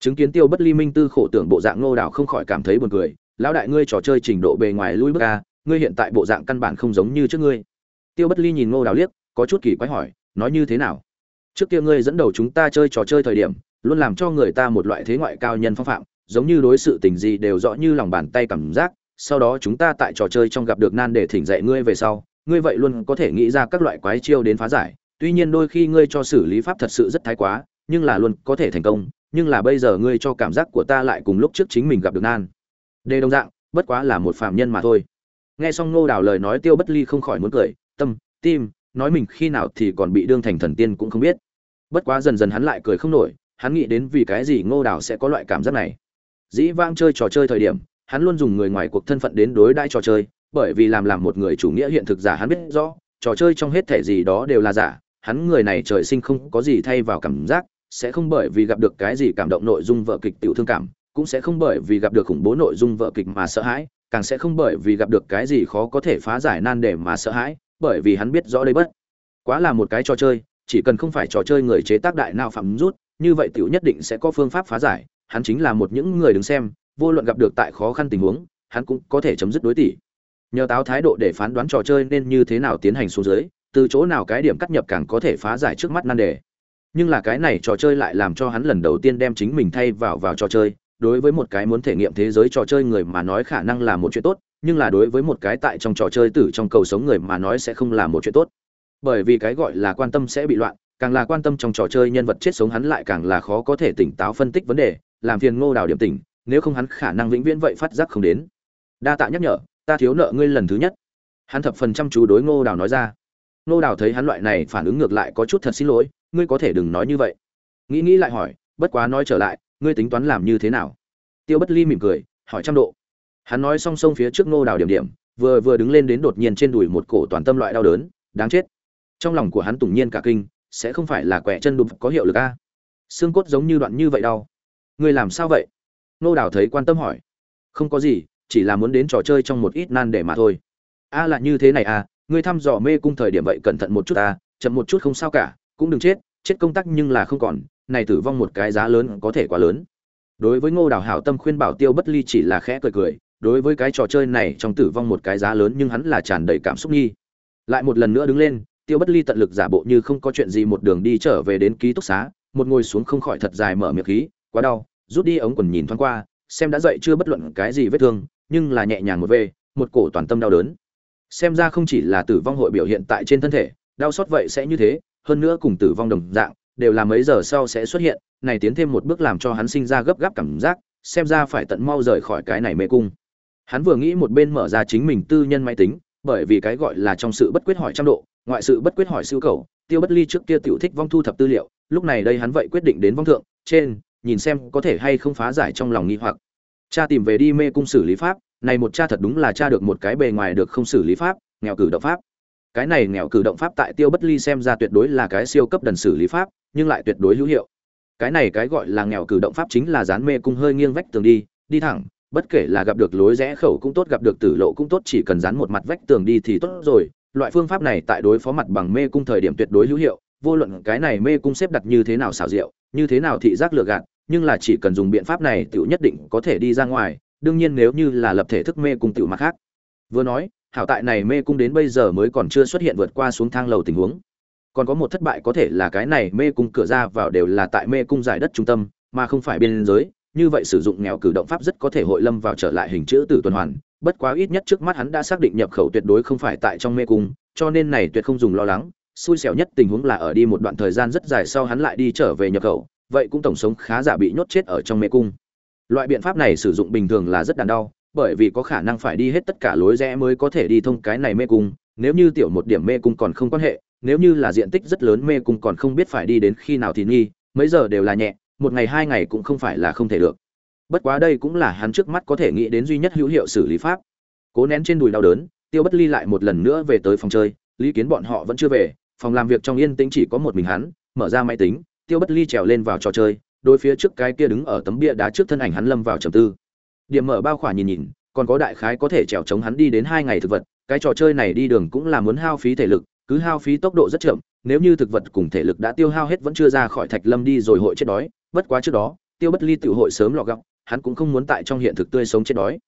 Chứng kiến tiêu bất ly minh tư khổ tưởng bộ dạng ngô đảo không khỏi cảm thấy buồn cười. Lão đại ngươi trò chơi trình độ bề ngoài lui bước a, ngươi hiện tại bộ dạng căn bản không giống như trước ngươi. Tiêu bất ly nhìn ngô đảo liếc có chút kỳ quái hỏi, nói như thế nào? Trước kia ngươi dẫn đầu chúng ta chơi trò chơi thời điểm, luôn làm cho người ta một loại thế ngoại cao nhân phong phạm, giống như đối sự tình gì đều rõ như lòng bàn tay cảm giác, sau đó chúng ta tại trò chơi trong gặp được nan để thỉnh dạy ngươi về sau, ngươi vậy luôn có thể nghĩ ra các loại quái chiêu đến phá giải. Tuy nhiên đôi khi ngươi cho xử lý pháp thật sự rất thái quá, nhưng là luôn có thể thành công, nhưng là bây giờ ngươi cho cảm giác của ta lại cùng lúc trước chính mình gặp được nan đề đồng dạng, bất quá là một phạm nhân mà thôi. Nghe xong ngô đào lời nói, tiêu bất ly không khỏi muốn cười, tâm, tim nói mình khi nào thì còn bị đương thành thần tiên cũng không biết. Bất quá dần dần hắn lại cười không nổi, hắn nghĩ đến vì cái gì ngô đào sẽ có loại cảm giác này. Dĩ vãng chơi trò chơi thời điểm, hắn luôn dùng người ngoài cuộc thân phận đến đối đãi trò chơi, bởi vì làm làm một người chủ nghĩa hiện thực giả hắn biết rõ, trò chơi trong hết thể gì đó đều là giả, hắn người này trời sinh không có gì thay vào cảm giác, sẽ không bởi vì gặp được cái gì cảm động nội dung vợ kịch tiểu thương cảm, cũng sẽ không bởi vì gặp được khủng bố nội dung vợ kịch mà sợ hãi, càng sẽ không bởi vì gặp được cái gì khó có thể phá giải nan đề mà sợ hãi bởi vì hắn biết rõ đây bất. Quá là một cái trò chơi, chỉ cần không phải trò chơi người chế tác đại nào phạm rút, như vậy tiểu nhất định sẽ có phương pháp phá giải, hắn chính là một những người đứng xem, vô luận gặp được tại khó khăn tình huống, hắn cũng có thể chấm dứt đối tỷ. Nhờ táo thái độ để phán đoán trò chơi nên như thế nào tiến hành xuống dưới, từ chỗ nào cái điểm cắt nhập càng có thể phá giải trước mắt nan đề. Nhưng là cái này trò chơi lại làm cho hắn lần đầu tiên đem chính mình thay vào vào trò chơi, đối với một cái muốn thể nghiệm thế giới trò chơi người mà nói khả năng là một chuyện tốt nhưng là đối với một cái tại trong trò chơi tử trong cầu sống người mà nói sẽ không là một chuyện tốt. Bởi vì cái gọi là quan tâm sẽ bị loạn, càng là quan tâm trong trò chơi nhân vật chết sống hắn lại càng là khó có thể tỉnh táo phân tích vấn đề, làm phiền ngô đào điểm tỉnh, nếu không hắn khả năng vĩnh viễn vậy phát giác không đến. Đa tạ nhắc nhở, ta thiếu nợ ngươi lần thứ nhất. Hắn thập phần chăm chú đối ngô đào nói ra. Ngô đào thấy hắn loại này phản ứng ngược lại có chút thật xin lỗi, ngươi có thể đừng nói như vậy. Nghĩ nghĩ lại hỏi, bất quá nói trở lại, ngươi tính toán làm như thế nào? Tiêu bất ly mỉm cười, hỏi trăm độ hắn nói song song phía trước ngô đào điểm điểm, vừa vừa đứng lên đến đột nhiên trên đùi một cổ toàn tâm loại đau đớn, đáng chết. Trong lòng của hắn tủng nhiên cả kinh, sẽ không phải là quẹ chân đục có hiệu lực a? Xương cốt giống như đoạn như vậy đau. Ngươi làm sao vậy? Ngô đào thấy quan tâm hỏi. Không có gì, chỉ là muốn đến trò chơi trong một ít nan để mà thôi. A là như thế này à ngươi thăm dò mê cung thời điểm vậy cẩn thận một chút à chậm một chút không sao cả, cũng đừng chết chết công tác nhưng là không còn, này tử vong một cái giá lớn có thể quá lớn. Đối với ngô đào hảo tâm khuyên bảo tiêu bất ly chỉ là khẽ cười cười đối với cái trò chơi này trong tử vong một cái giá lớn nhưng hắn là tràn đầy cảm xúc nghi. Lại một lần nữa đứng lên, tiêu bất ly tận lực giả bộ như không có chuyện gì một đường đi trở về đến ký túc xá, một ngồi xuống không khỏi thật dài mở miệng khí, quá đau, rút đi ống quần nhìn thoáng qua, xem đã dậy chưa bất luận cái gì vết thương, nhưng là nhẹ nhàng một về, một cổ toàn tâm đau đớn. Xem ra không chỉ là tử vong hội biểu hiện tại trên thân thể, đau xót vậy sẽ như thế, hơn nữa cùng tử vong đồng dạng, đều là mấy giờ sau sẽ xuất hiện, này tiến thêm một bước làm cho hắn sinh ra gấp gáp cảm giác, xem ra phải tận mau rời khỏi cái này mê cung hắn vừa nghĩ một bên mở ra chính mình tư nhân máy tính, bởi vì cái gọi là trong sự bất quyết hỏi trăm độ, ngoại sự bất quyết hỏi siêu cầu, tiêu bất ly trước kia tiểu thích vong thu thập tư liệu, lúc này đây hắn vậy quyết định đến vong thượng, trên, nhìn xem có thể hay không phá giải trong lòng nghi hoặc. Cha tìm về đi mê cung xử lý pháp, này một cha thật đúng là cha được một cái bề ngoài được không xử lý pháp, nghèo cử động pháp. Cái này nghèo cử động pháp tại tiêu bất ly xem ra tuyệt đối là cái siêu cấp đần xử lý pháp, nhưng lại tuyệt đối hữu hiệu. Cái này cái gọi là nghèo cử động pháp chính là dán mê cung hơi nghiêng vách tường đi đi thẳng bất kể là gặp được lối rẽ khẩu cũng tốt, gặp được tử lộ cũng tốt, chỉ cần dán một mặt vách tường đi thì tốt rồi. Loại phương pháp này tại đối phó mặt bằng mê cung thời điểm tuyệt đối hữu hiệu. Vô luận cái này mê cung xếp đặt như thế nào xảo diệu, như thế nào thị giác lừa gạt, nhưng là chỉ cần dùng biện pháp này tiểu nhất định có thể đi ra ngoài. Đương nhiên nếu như là lập thể thức mê cung tiểu mặt khác. Vừa nói, hảo tại này mê cung đến bây giờ mới còn chưa xuất hiện vượt qua xuống thang lầu tình huống. Còn có một thất bại có thể là cái này mê cung cửa ra vào đều là tại mê cung giải đất trung tâm, mà không phải biên giới như vậy sử dụng nghèo cử động pháp rất có thể hội lâm vào trở lại hình chữ tử tuần hoàn, bất quá ít nhất trước mắt hắn đã xác định nhập khẩu tuyệt đối không phải tại trong mê cung, cho nên này tuyệt không dùng lo lắng, xui xẻo nhất tình huống là ở đi một đoạn thời gian rất dài sau hắn lại đi trở về nhập khẩu, vậy cũng tổng sống khá giả bị nhốt chết ở trong mê cung. Loại biện pháp này sử dụng bình thường là rất đàn đau, bởi vì có khả năng phải đi hết tất cả lối rẽ mới có thể đi thông cái này mê cung, nếu như tiểu một điểm mê cung còn không quan hệ, nếu như là diện tích rất lớn mê cung còn không biết phải đi đến khi nào thì nghi, mấy giờ đều là nhẹ một ngày hai ngày cũng không phải là không thể được. Bất quá đây cũng là hắn trước mắt có thể nghĩ đến duy nhất hữu hiệu xử lý pháp. Cố nén trên đùi đau đớn, tiêu bất ly lại một lần nữa về tới phòng chơi, lý kiến bọn họ vẫn chưa về, phòng làm việc trong yên tĩnh chỉ có một mình hắn, mở ra máy tính, tiêu bất ly trèo lên vào trò chơi, đôi phía trước cái kia đứng ở tấm bia đá trước thân ảnh hắn lâm vào trầm tư. Điểm mở bao khỏa nhìn nhìn, còn có đại khái có thể trèo chống hắn đi đến hai ngày thực vật, cái trò chơi này đi đường cũng là muốn hao phí thể lực, cứ hao phí tốc độ rất chậm, nếu như thực vật cùng thể lực đã tiêu hao hết vẫn chưa ra khỏi thạch lâm đi rồi hội chết đói bất quá trước đó, tiêu bất ly tự hội sớm lọ gọng, hắn cũng không muốn tại trong hiện thực tươi sống chết đói.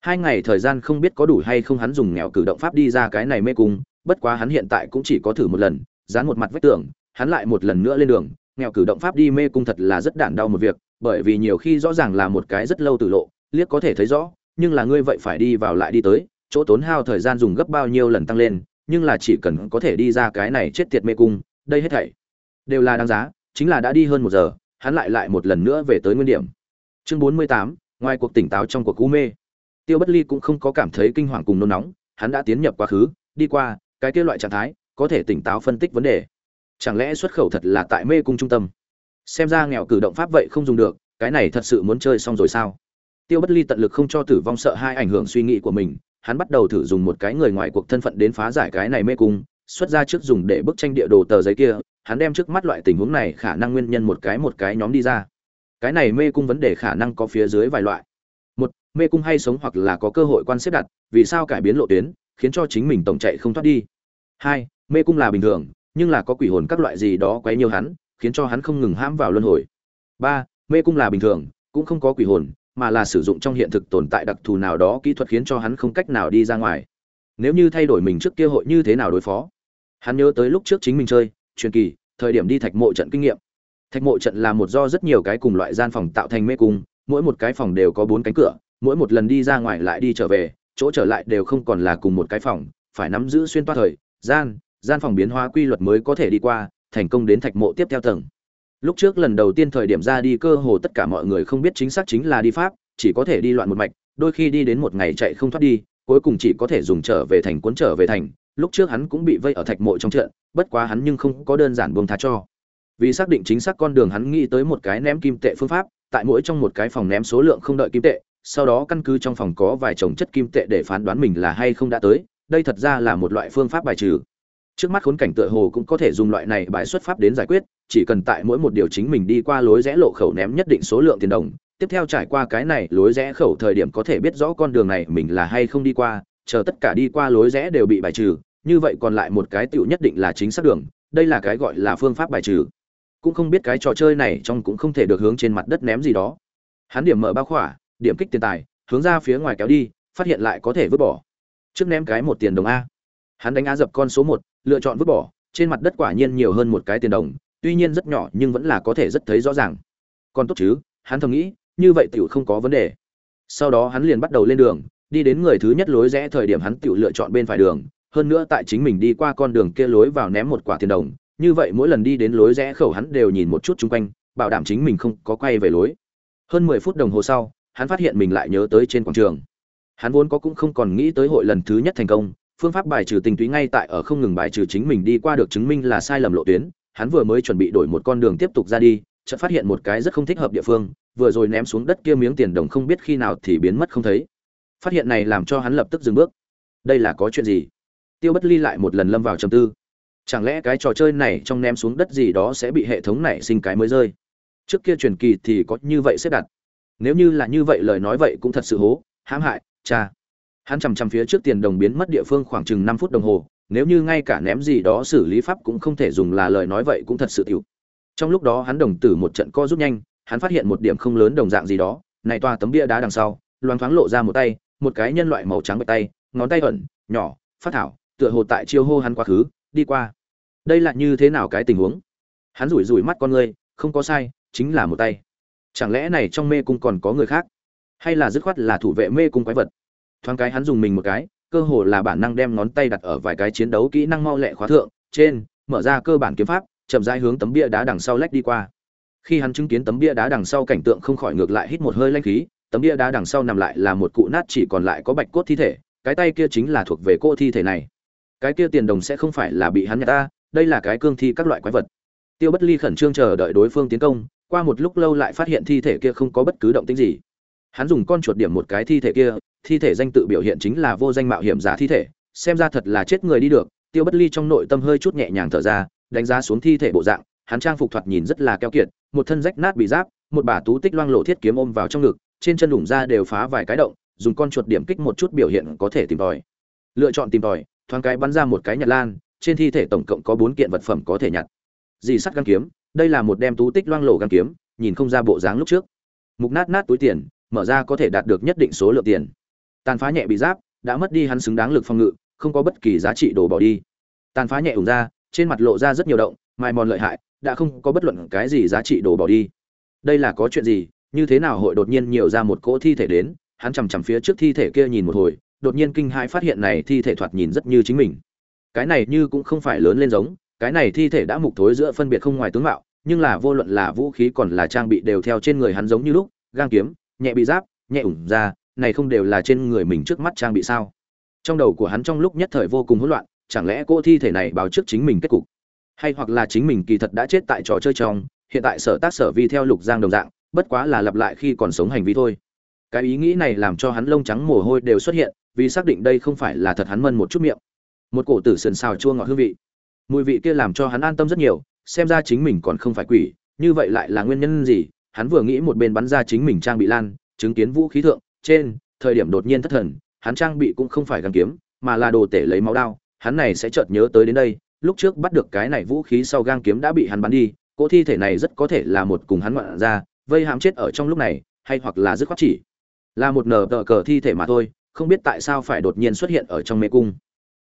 Hai ngày thời gian không biết có đủ hay không hắn dùng nghèo cử động pháp đi ra cái này mê cung, bất quá hắn hiện tại cũng chỉ có thử một lần, dán một mặt vách tường, hắn lại một lần nữa lên đường. Nghèo cử động pháp đi mê cung thật là rất đản đau một việc, bởi vì nhiều khi rõ ràng là một cái rất lâu từ lộ, liếc có thể thấy rõ, nhưng là ngươi vậy phải đi vào lại đi tới, chỗ tốn hao thời gian dùng gấp bao nhiêu lần tăng lên, nhưng là chỉ cần có thể đi ra cái này chết tiệt mê cung, đây hết thảy đều là đáng giá, chính là đã đi hơn một giờ hắn lại lại một lần nữa về tới nguyên điểm. Chương bốn mươi tám, ngoài cuộc tỉnh táo trong cuộc u mê. Tiêu bất ly cũng không có cảm thấy kinh hoàng cùng nôn nóng, hắn đã tiến nhập quá khứ, đi qua, cái kia loại trạng thái, có thể tỉnh táo phân tích vấn đề. Chẳng lẽ xuất khẩu thật là tại mê cung trung tâm? Xem ra nghèo cử động pháp vậy không dùng được, cái này thật sự muốn chơi xong rồi sao? Tiêu bất ly tận lực không cho tử vong sợ hai ảnh hưởng suy nghĩ của mình, hắn bắt đầu thử dùng một cái người ngoài cuộc thân phận đến phá giải cái này mê cung, xuất ra trước dùng để bức tranh địa đồ tờ giấy kia hắn đem trước mắt loại tình huống này khả năng nguyên nhân một cái một cái nhóm đi ra. Cái này mê cung vấn đề khả năng có phía dưới vài loại. Một, mê cung hay sống hoặc là có cơ hội quan xếp đặt, vì sao cải biến lộ tuyến, khiến cho chính mình tổng chạy không thoát đi. Hai, mê cung là bình thường, nhưng là có quỷ hồn các loại gì đó quấy nhiều hắn, khiến cho hắn không ngừng hãm vào luân hồi. Ba, mê cung là bình thường, cũng không có quỷ hồn, mà là sử dụng trong hiện thực tồn tại đặc thù nào đó kỹ thuật khiến cho hắn không cách nào đi ra ngoài. Nếu như thay đổi mình trước kia hội như thế nào đối phó? Hắn nhớ tới lúc trước chính mình chơi truyền kỳ, thời điểm đi thạch mộ trận kinh nghiệm. Thạch mộ trận là một do rất nhiều cái cùng loại gian phòng tạo thành mê cung, mỗi một cái phòng đều có bốn cánh cửa, mỗi một lần đi ra ngoài lại đi trở về, chỗ trở lại đều không còn là cùng một cái phòng, phải nắm giữ xuyên toa thời, gian gian phòng biến hóa quy luật mới có thể đi qua, thành công đến thạch mộ tiếp theo tầng. Lúc trước lần đầu tiên thời điểm ra đi cơ hồ tất cả mọi người không biết chính xác chính là đi pháp, chỉ có thể đi loạn một mạch, đôi khi đi đến một ngày chạy không thoát đi, cuối cùng chỉ có thể dùng trở về thành cuốn trở về thành lúc trước hắn cũng bị vây ở thạch mộ trong trận, bất quá hắn nhưng không có đơn giản buông tha cho. Vì xác định chính xác con đường hắn nghĩ tới một cái ném kim tệ phương pháp, tại mỗi trong một cái phòng ném số lượng không đợi kim tệ, sau đó căn cứ trong phòng có vài chồng chất kim tệ để phán đoán mình là hay không đã tới, đây thật ra là một loại phương pháp bài trừ. Trước mắt khốn cảnh tựa hồ cũng có thể dùng loại này bài xuất pháp đến giải quyết, chỉ cần tại mỗi một điều chính mình đi qua lối rẽ lộ khẩu ném nhất định số lượng tiền đồng, tiếp theo trải qua cái này lối rẽ khẩu thời điểm có thể biết rõ con đường này mình là hay không đi qua chờ tất cả đi qua lối rẽ đều bị bài trừ, như vậy còn lại một cái tựu nhất định là chính xác đường, đây là cái gọi là phương pháp bài trừ. Cũng không biết cái trò chơi này trong cũng không thể được hướng trên mặt đất ném gì đó. Hắn điểm mở bao khỏa, điểm kích tiền tài, hướng ra phía ngoài kéo đi, phát hiện lại có thể vứt bỏ. Trước ném cái một tiền đồng a. Hắn đánh á dập con số một, lựa chọn vứt bỏ, trên mặt đất quả nhiên nhiều hơn một cái tiền đồng, tuy nhiên rất nhỏ nhưng vẫn là có thể rất thấy rõ ràng. Còn tốt chứ, hắn thầm nghĩ, như vậy tiểu không có vấn đề. Sau đó hắn liền bắt đầu lên đường đi đến người thứ nhất lối rẽ thời điểm hắn tự lựa chọn bên phải đường, hơn nữa tại chính mình đi qua con đường kia lối vào ném một quả tiền đồng, như vậy mỗi lần đi đến lối rẽ khẩu hắn đều nhìn một chút chung quanh, bảo đảm chính mình không có quay về lối. Hơn mười phút đồng hồ sau, hắn phát hiện mình lại nhớ tới trên quảng trường. Hắn vốn có cũng không còn nghĩ tới hội lần thứ nhất thành công, phương pháp bài trừ tình túy ngay tại ở không ngừng bài trừ chính mình đi qua được chứng minh là sai lầm lộ tuyến, hắn vừa mới chuẩn bị đổi một con đường tiếp tục ra đi, chợt phát hiện một cái rất không thích hợp địa phương, vừa rồi ném xuống đất kia miếng tiền đồng không biết khi nào thì biến mất không thấy phát hiện này làm cho hắn lập tức dừng bước. Đây là có chuyện gì? Tiêu bất ly lại một lần lâm vào trầm tư. Chẳng lẽ cái trò chơi này trong ném xuống đất gì đó sẽ bị hệ thống này sinh cái mới rơi? Trước kia truyền kỳ thì có như vậy xếp đặt. Nếu như là như vậy lời nói vậy cũng thật sự hố, hãm hại, cha. Hắn chằm chằm phía trước tiền đồng biến mất địa phương khoảng chừng năm phút đồng hồ, nếu như ngay cả ném gì đó xử lý pháp cũng không thể dùng là lời nói vậy cũng thật sự tiểu. Trong lúc đó hắn đồng tử một trận co rút nhanh, hắn phát hiện một điểm không lớn đồng dạng gì đó, này toa tấm bia đá đằng sau loáng thoáng lộ ra một tay một cái nhân loại màu trắng bạch tay, ngón tay ẩn, nhỏ, phát thảo, tựa hồ tại chiêu hô hắn quá khứ, đi qua. Đây là như thế nào cái tình huống? Hắn rủi rủi mắt con ngươi không có sai, chính là một tay. Chẳng lẽ này trong mê cung còn có người khác? Hay là dứt khoát là thủ vệ mê cung quái vật? Thoáng cái hắn dùng mình một cái, cơ hồ là bản năng đem ngón tay đặt ở vài cái chiến đấu kỹ năng mau lẹ khóa thượng, trên, mở ra cơ bản kiếm pháp, chậm rãi hướng tấm bia đá đằng sau lách đi qua. Khi hắn chứng kiến tấm bia đá đằng sau cảnh tượng không khỏi ngược lại hít một hơi lanh khí tấm bia đá đằng sau nằm lại là một cụ nát chỉ còn lại có bạch cốt thi thể, cái tay kia chính là thuộc về cô thi thể này. Cái kia tiền đồng sẽ không phải là bị hắn nhặt ta, đây là cái cương thi các loại quái vật. Tiêu bất ly khẩn trương chờ đợi đối phương tiến công, qua một lúc lâu lại phát hiện thi thể kia không có bất cứ động tĩnh gì. Hắn dùng con chuột điểm một cái thi thể kia, thi thể danh tự biểu hiện chính là vô danh mạo hiểm giả thi thể, xem ra thật là chết người đi được. Tiêu bất ly trong nội tâm hơi chút nhẹ nhàng thở ra, đánh giá xuống thi thể bộ dạng, hắn trang phục thoạt nhìn rất là keo kiệt, một thân rách nát bị giáp, một bà tú tích loang lộ thiết kiếm ôm vào trong ngực trên chân đủng ra đều phá vài cái động, dùng con chuột điểm kích một chút biểu hiện có thể tìm tòi. Lựa chọn tìm tòi, thoáng cái bắn ra một cái nhặt lan, trên thi thể tổng cộng có bốn kiện vật phẩm có thể nhặt. Dì sắt găng kiếm, đây là một đem tú tích loang lổ găng kiếm, nhìn không ra bộ dáng lúc trước. Mục nát nát túi tiền, mở ra có thể đạt được nhất định số lượng tiền. Tàn phá nhẹ bị giáp, đã mất đi hắn xứng đáng lực phòng ngự, không có bất kỳ giá trị đổ bỏ đi. Tàn phá nhẹ ủng ra, trên mặt lộ ra rất nhiều động, mai mòn lợi hại, đã không có bất luận cái gì giá trị đổ bỏ đi. Đây là có chuyện gì như thế nào hội đột nhiên nhiều ra một cỗ thi thể đến? Hắn chằm chằm phía trước thi thể kia nhìn một hồi, đột nhiên kinh hãi phát hiện này thi thể thoạt nhìn rất như chính mình. Cái này như cũng không phải lớn lên giống, cái này thi thể đã mục thối giữa phân biệt không ngoài tướng mạo, nhưng là vô luận là vũ khí còn là trang bị đều theo trên người hắn giống như lúc, gang kiếm, nhẹ bị giáp, nhẹ ủng ra, này không đều là trên người mình trước mắt trang bị sao? Trong đầu của hắn trong lúc nhất thời vô cùng hỗn loạn, chẳng lẽ cô thi thể này báo trước chính mình kết cục? Hay hoặc là chính mình kỳ thật đã chết tại trò chơi trong, hiện tại sở tác sở vi theo lục giang đồng dạng bất quá là lặp lại khi còn sống hành vi thôi. Cái ý nghĩ này làm cho hắn lông trắng mồ hôi đều xuất hiện, vì xác định đây không phải là thật hắn mân một chút miệng. Một cổ tử sườn xào chua ngọt hương vị. Mùi vị kia làm cho hắn an tâm rất nhiều, xem ra chính mình còn không phải quỷ, như vậy lại là nguyên nhân gì? Hắn vừa nghĩ một bên bắn ra chính mình trang bị lan, chứng kiến vũ khí thượng, trên, thời điểm đột nhiên thất thần, hắn trang bị cũng không phải gắn kiếm, mà là đồ tể lấy máu đao, hắn này sẽ chợt nhớ tới đến đây, lúc trước bắt được cái này vũ khí sau gang kiếm đã bị hắn bắn đi, cỗ thi thể này rất có thể là một cùng hắn ngoạn ra vây hãm chết ở trong lúc này, hay hoặc là dứt khoát chỉ. Là một nở tờ cờ thi thể mà thôi, không biết tại sao phải đột nhiên xuất hiện ở trong mê cung.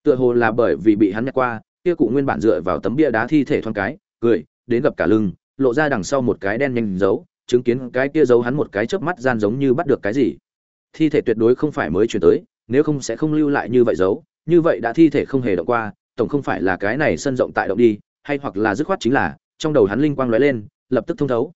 Tựa hồ là bởi vì bị hắn nhặt qua, kia cụ nguyên bản dựa vào tấm bia đá thi thể thoáng cái, cười, đến gặp cả lưng, lộ ra đằng sau một cái đen nhanh giấu chứng kiến cái kia giấu hắn một cái chớp mắt gian giống như bắt được cái gì. Thi thể tuyệt đối không phải mới chuyển tới, nếu không sẽ không lưu lại như vậy giấu như vậy đã thi thể không hề động qua, tổng không phải là cái này sân rộng tại động đi, hay hoặc là dứt khoát chính là, trong đầu hắn linh quang lóe lên, lập tức thông thấu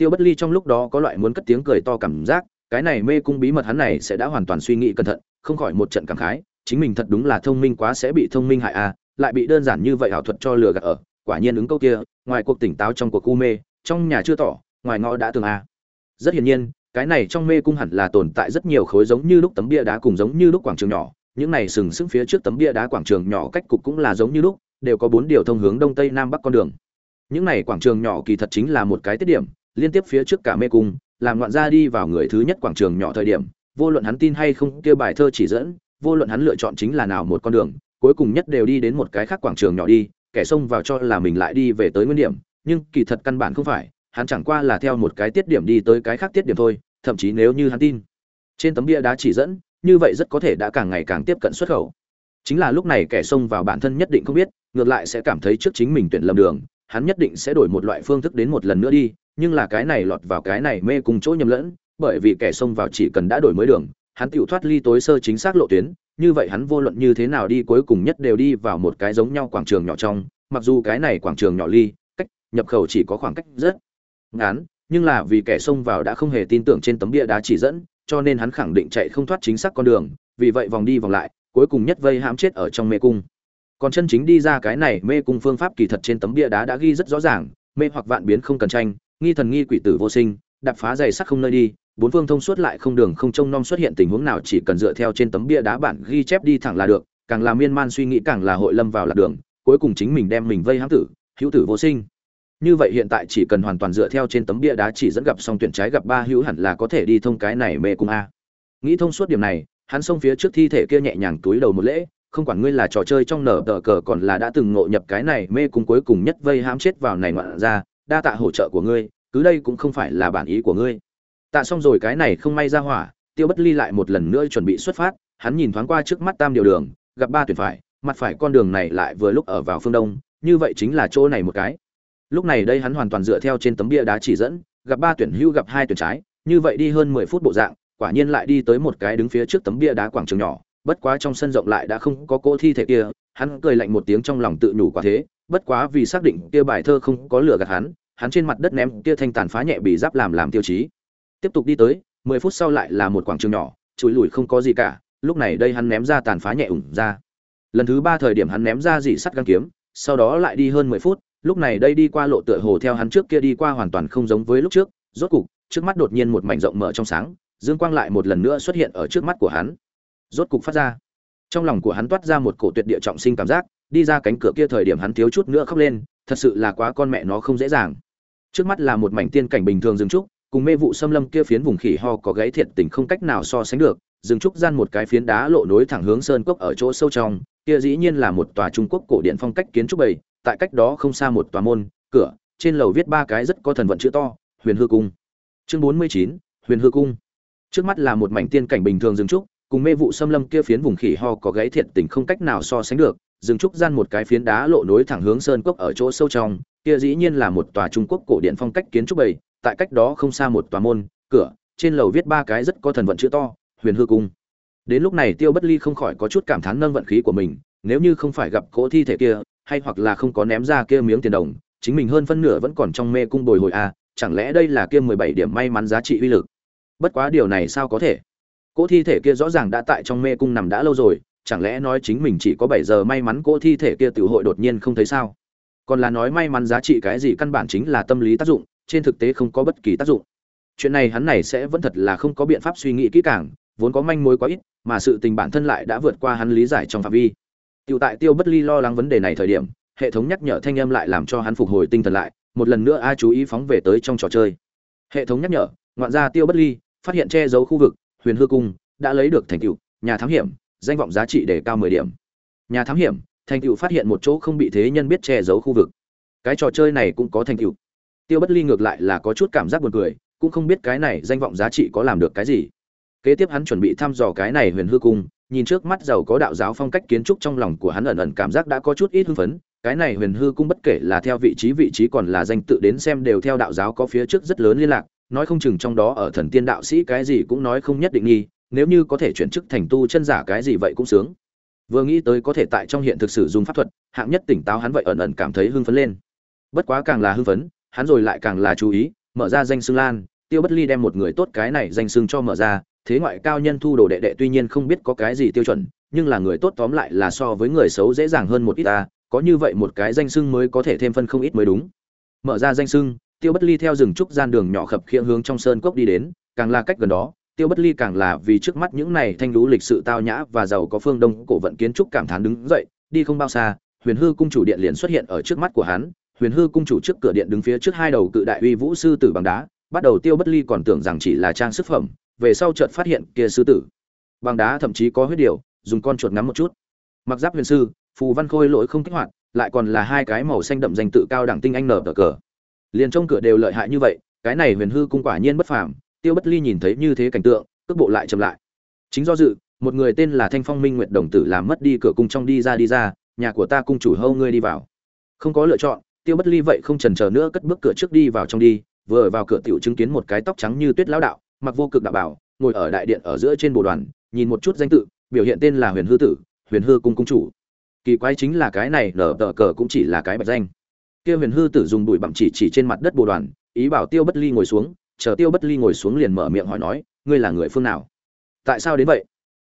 tiêu bất ly trong lúc đó có loại muốn cất tiếng cười to cảm giác, cái này mê cung bí mật hắn này sẽ đã hoàn toàn suy nghĩ cẩn thận, không khỏi một trận cảm khái, chính mình thật đúng là thông minh quá sẽ bị thông minh hại à lại bị đơn giản như vậy ảo thuật cho lừa gạt ở, quả nhiên ứng câu kia, ngoài cuộc tỉnh táo trong cuộc u mê, trong nhà chưa tỏ, ngoài ngõ đã tường à. rất hiển nhiên, cái này trong mê cung hẳn là tồn tại rất nhiều khối giống như lúc tấm bia đá cùng giống như lúc quảng trường nhỏ, những này sừng sững phía trước tấm bia đá quảng trường nhỏ cách cục cũng là giống như lúc, đều có bốn điều thông hướng đông tây nam bắc con đường những này quảng trường nhỏ kỳ thật chính là một cái tiết điểm liên tiếp phía trước cả mê cung, làm loạn ra đi vào người thứ nhất quảng trường nhỏ thời điểm, vô luận hắn tin hay không, kia bài thơ chỉ dẫn, vô luận hắn lựa chọn chính là nào một con đường, cuối cùng nhất đều đi đến một cái khác quảng trường nhỏ đi, kẻ xông vào cho là mình lại đi về tới nguyên điểm, nhưng kỳ thật căn bản không phải, hắn chẳng qua là theo một cái tiết điểm đi tới cái khác tiết điểm thôi, thậm chí nếu như hắn tin, trên tấm bia đá chỉ dẫn, như vậy rất có thể đã càng ngày càng tiếp cận xuất khẩu. Chính là lúc này kẻ xông vào bản thân nhất định không biết, ngược lại sẽ cảm thấy trước chính mình tuyển lầm đường, hắn nhất định sẽ đổi một loại phương thức đến một lần nữa đi nhưng là cái này lọt vào cái này mê cùng chỗ nhầm lẫn, bởi vì kẻ xông vào chỉ cần đã đổi mới đường, hắn tự thoát ly tối sơ chính xác lộ tuyến, như vậy hắn vô luận như thế nào đi cuối cùng nhất đều đi vào một cái giống nhau quảng trường nhỏ trong, mặc dù cái này quảng trường nhỏ ly, cách nhập khẩu chỉ có khoảng cách rất ngắn, nhưng là vì kẻ xông vào đã không hề tin tưởng trên tấm bia đá chỉ dẫn, cho nên hắn khẳng định chạy không thoát chính xác con đường, vì vậy vòng đi vòng lại, cuối cùng nhất vây hãm chết ở trong mê cung. Còn chân chính đi ra cái này mê cung phương pháp kỳ thật trên tấm bia đá đã ghi rất rõ ràng, mê hoặc vạn biến không cần tranh nghi thần nghi quỷ tử vô sinh, đạp phá dày sắc không nơi đi, bốn phương thông suốt lại không đường không trông nom xuất hiện tình huống nào chỉ cần dựa theo trên tấm bia đá bản ghi chép đi thẳng là được, càng là miên man suy nghĩ càng là hội lâm vào lạc đường, cuối cùng chính mình đem mình vây hãm tử, hữu tử vô sinh. Như vậy hiện tại chỉ cần hoàn toàn dựa theo trên tấm bia đá chỉ dẫn gặp xong tuyển trái gặp ba hữu hẳn là có thể đi thông cái này mê cung a. Nghĩ thông suốt điểm này, hắn xông phía trước thi thể kia nhẹ nhàng túi đầu một lễ, không quản ngươi là trò chơi trong nở tờ cờ còn là đã từng ngộ nhập cái này mê cung cuối cùng nhất vây hãm chết vào này ngoạn ra đa tạ hỗ trợ của ngươi, cứ đây cũng không phải là bản ý của ngươi. Tạ xong rồi cái này không may ra hỏa, tiêu bất ly lại một lần nữa chuẩn bị xuất phát, hắn nhìn thoáng qua trước mắt tam điều đường, gặp ba tuyển phải, mặt phải con đường này lại vừa lúc ở vào phương đông, như vậy chính là chỗ này một cái. Lúc này đây hắn hoàn toàn dựa theo trên tấm bia đá chỉ dẫn, gặp ba tuyển hưu gặp hai tuyển trái, như vậy đi hơn mười phút bộ dạng, quả nhiên lại đi tới một cái đứng phía trước tấm bia đá quảng trường nhỏ, bất quá trong sân rộng lại đã không có cỗ thi thể kia, hắn cười lạnh một tiếng trong lòng tự nhủ quả thế bất quá vì xác định kia bài thơ không có lửa gạt hắn hắn trên mặt đất ném kia thanh tàn phá nhẹ bị giáp làm làm tiêu chí. Tiếp tục đi tới, mười phút sau lại là một quảng trường nhỏ, chùi lùi không có gì cả, lúc này đây hắn ném ra tàn phá nhẹ ủng ra. Lần thứ ba thời điểm hắn ném ra dị sắt găng kiếm, sau đó lại đi hơn mười phút, lúc này đây đi qua lộ tựa hồ theo hắn trước kia đi qua hoàn toàn không giống với lúc trước, rốt cục, trước mắt đột nhiên một mảnh rộng mở trong sáng, dương quang lại một lần nữa xuất hiện ở trước mắt của hắn. Rốt cục phát ra. Trong lòng của hắn toát ra một cổ tuyệt địa trọng sinh cảm giác đi ra cánh cửa kia thời điểm hắn thiếu chút nữa khóc lên, thật sự là quá con mẹ nó không dễ dàng. Trước mắt là một mảnh tiên cảnh bình thường rừng trúc, cùng mê vụ xâm lâm kia phiến vùng khỉ ho có gáy thiệt tình không cách nào so sánh được, rừng trúc gian một cái phiến đá lộ nối thẳng hướng sơn cốc ở chỗ sâu trong, kia dĩ nhiên là một tòa trung quốc cổ điện phong cách kiến trúc bầy tại cách đó không xa một tòa môn, cửa, trên lầu viết ba cái rất có thần vận chữ to, huyền hư cung. Chương bốn mươi chín, huyền hư cung. Trước mắt là một mảnh tiên cảnh bình thường rừng trúc, cùng mê vụ xâm lâm kia phiến vùng khỉ ho có gáy thiệt tình không cách nào so sánh được rừng trúc gian một cái phiến đá lộ nối thẳng hướng sơn cốc ở chỗ sâu trong kia dĩ nhiên là một tòa trung quốc cổ điện phong cách kiến trúc bầy tại cách đó không xa một tòa môn cửa trên lầu viết ba cái rất có thần vận chữ to huyền hư cung. Đến lúc này tiêu bất ly không khỏi có chút cảm thán nâng vận khí của mình nếu như không phải gặp cỗ thi thể kia hay hoặc là không có ném ra kia miếng tiền đồng chính mình hơn phân nửa vẫn còn trong mê cung bồi hồi a à, chẳng lẽ đây là kia mười bảy điểm may mắn giá trị uy lực? Bất quá điều này sao có thể? Cỗ thi thể kia rõ ràng đã tại trong mê cung nằm đã lâu rồi chẳng lẽ nói chính mình chỉ có bảy giờ may mắn cỗ thi thể kia tự hội đột nhiên không thấy sao? Còn là nói may mắn giá trị cái gì căn bản chính là tâm lý tác dụng trên thực tế không có bất kỳ tác dụng. Chuyện này hắn này sẽ vẫn thật là không có biện pháp suy nghĩ kỹ càng vốn có manh mối quá ít mà sự tình bản thân lại đã vượt qua hắn lý giải trong phạm vi. Tiêu tại Tiêu Bất Ly lo lắng vấn đề này thời điểm, hệ thống nhắc nhở thanh âm lại làm cho hắn phục hồi tinh thần lại, một lần nữa a chú ý phóng về tới trong trò chơi. Hệ thống nhắc nhở, ngoạn gia Tiêu Bất Ly, phát hiện che giấu khu vực, Huyền Hư cung, đã lấy được thành tựu, nhà thám hiểm, danh vọng giá trị đề cao 10 điểm. Nhà thám hiểm, thành tựu phát hiện một chỗ không bị thế nhân biết che giấu khu vực. Cái trò chơi này cũng có thành tựu. Tiêu Bất Ly ngược lại là có chút cảm giác buồn cười, cũng không biết cái này danh vọng giá trị có làm được cái gì. Kế tiếp hắn chuẩn bị thăm dò cái này Huyền Hư cung, nhìn trước mắt giàu có đạo giáo phong cách kiến trúc trong lòng của hắn ẩn ẩn cảm giác đã có chút ít hưng phấn cái này huyền hư cung bất kể là theo vị trí vị trí còn là danh tự đến xem đều theo đạo giáo có phía trước rất lớn liên lạc nói không chừng trong đó ở thần tiên đạo sĩ cái gì cũng nói không nhất định nghi nếu như có thể chuyển chức thành tu chân giả cái gì vậy cũng sướng. Vừa nghĩ tới có thể tại trong hiện thực sử dùng pháp thuật, hạng nhất tỉnh táo hắn vậy ẩn ẩn cảm thấy hưng phấn lên. Bất quá càng là hưng phấn, hắn rồi lại càng là chú ý, mở ra danh xương lan, tiêu bất ly đem một người tốt cái này danh xương cho mở ra, thế ngoại cao nhân thu đồ đệ đệ tuy nhiên không biết có cái gì tiêu chuẩn, nhưng là người tốt tóm lại là so với người xấu dễ dàng hơn một ít ta, có như vậy một cái danh sưng mới có thể thêm phân không ít mới đúng. Mở ra danh sưng tiêu bất ly theo rừng trúc gian đường nhỏ khập khiễng hướng trong sơn cốc đi đến, càng là cách gần đó tiêu bất ly càng là vì trước mắt những này thanh lũ lịch sự tao nhã và giàu có phương đông cổ vận kiến trúc cảm thán đứng dậy, đi không bao xa, huyền hư cung chủ điện liền xuất hiện ở trước mắt của hắn. Huyền hư cung chủ trước cửa điện đứng phía trước hai đầu cự đại uy vũ sư tử bằng đá, bắt đầu tiêu bất ly còn tưởng rằng chỉ là trang sức phẩm, về sau chợt phát hiện kia sư tử. Bằng đá thậm chí có huyết điều dùng con chuột ngắm một chút. Mặc giáp huyền sư, phù văn khôi lỗi không kích hoạt, lại còn là hai cái màu xanh đậm danh tự cao đẳng tinh anh nở cờ. Liền trong cửa đều lợi hại như vậy, cái này huyền hư cung quả nhiên bất phàm tiêu bất ly nhìn thấy như thế cảnh tượng, cước bộ lại chậm lại. Chính do dự, một người tên là thanh phong minh nguyệt đồng tử làm mất đi cửa cung trong đi ra đi ra, nhà của ta cung chủ hâu ngươi đi vào. Không có lựa chọn, tiêu bất ly vậy không chần chờ nữa cất bước cửa trước đi vào trong đi, vừa vào cửa tiểu chứng kiến một cái tóc trắng như tuyết lão đạo, mặc vô cực đạo bảo, ngồi ở đại điện ở giữa trên bồ đoàn, nhìn một chút danh tự, biểu hiện tên là huyền hư tử, huyền hư cung cung chủ. Kỳ quái chính là cái này nở tờ cờ cũng chỉ là cái bạch danh. Kia huyền hư tử dùng bụi bặm chỉ chỉ trên mặt đất bồ đoàn, ý bảo tiêu bất ly ngồi xuống chờ tiêu bất ly ngồi xuống liền mở miệng hỏi nói, ngươi là người phương nào? Tại sao đến vậy?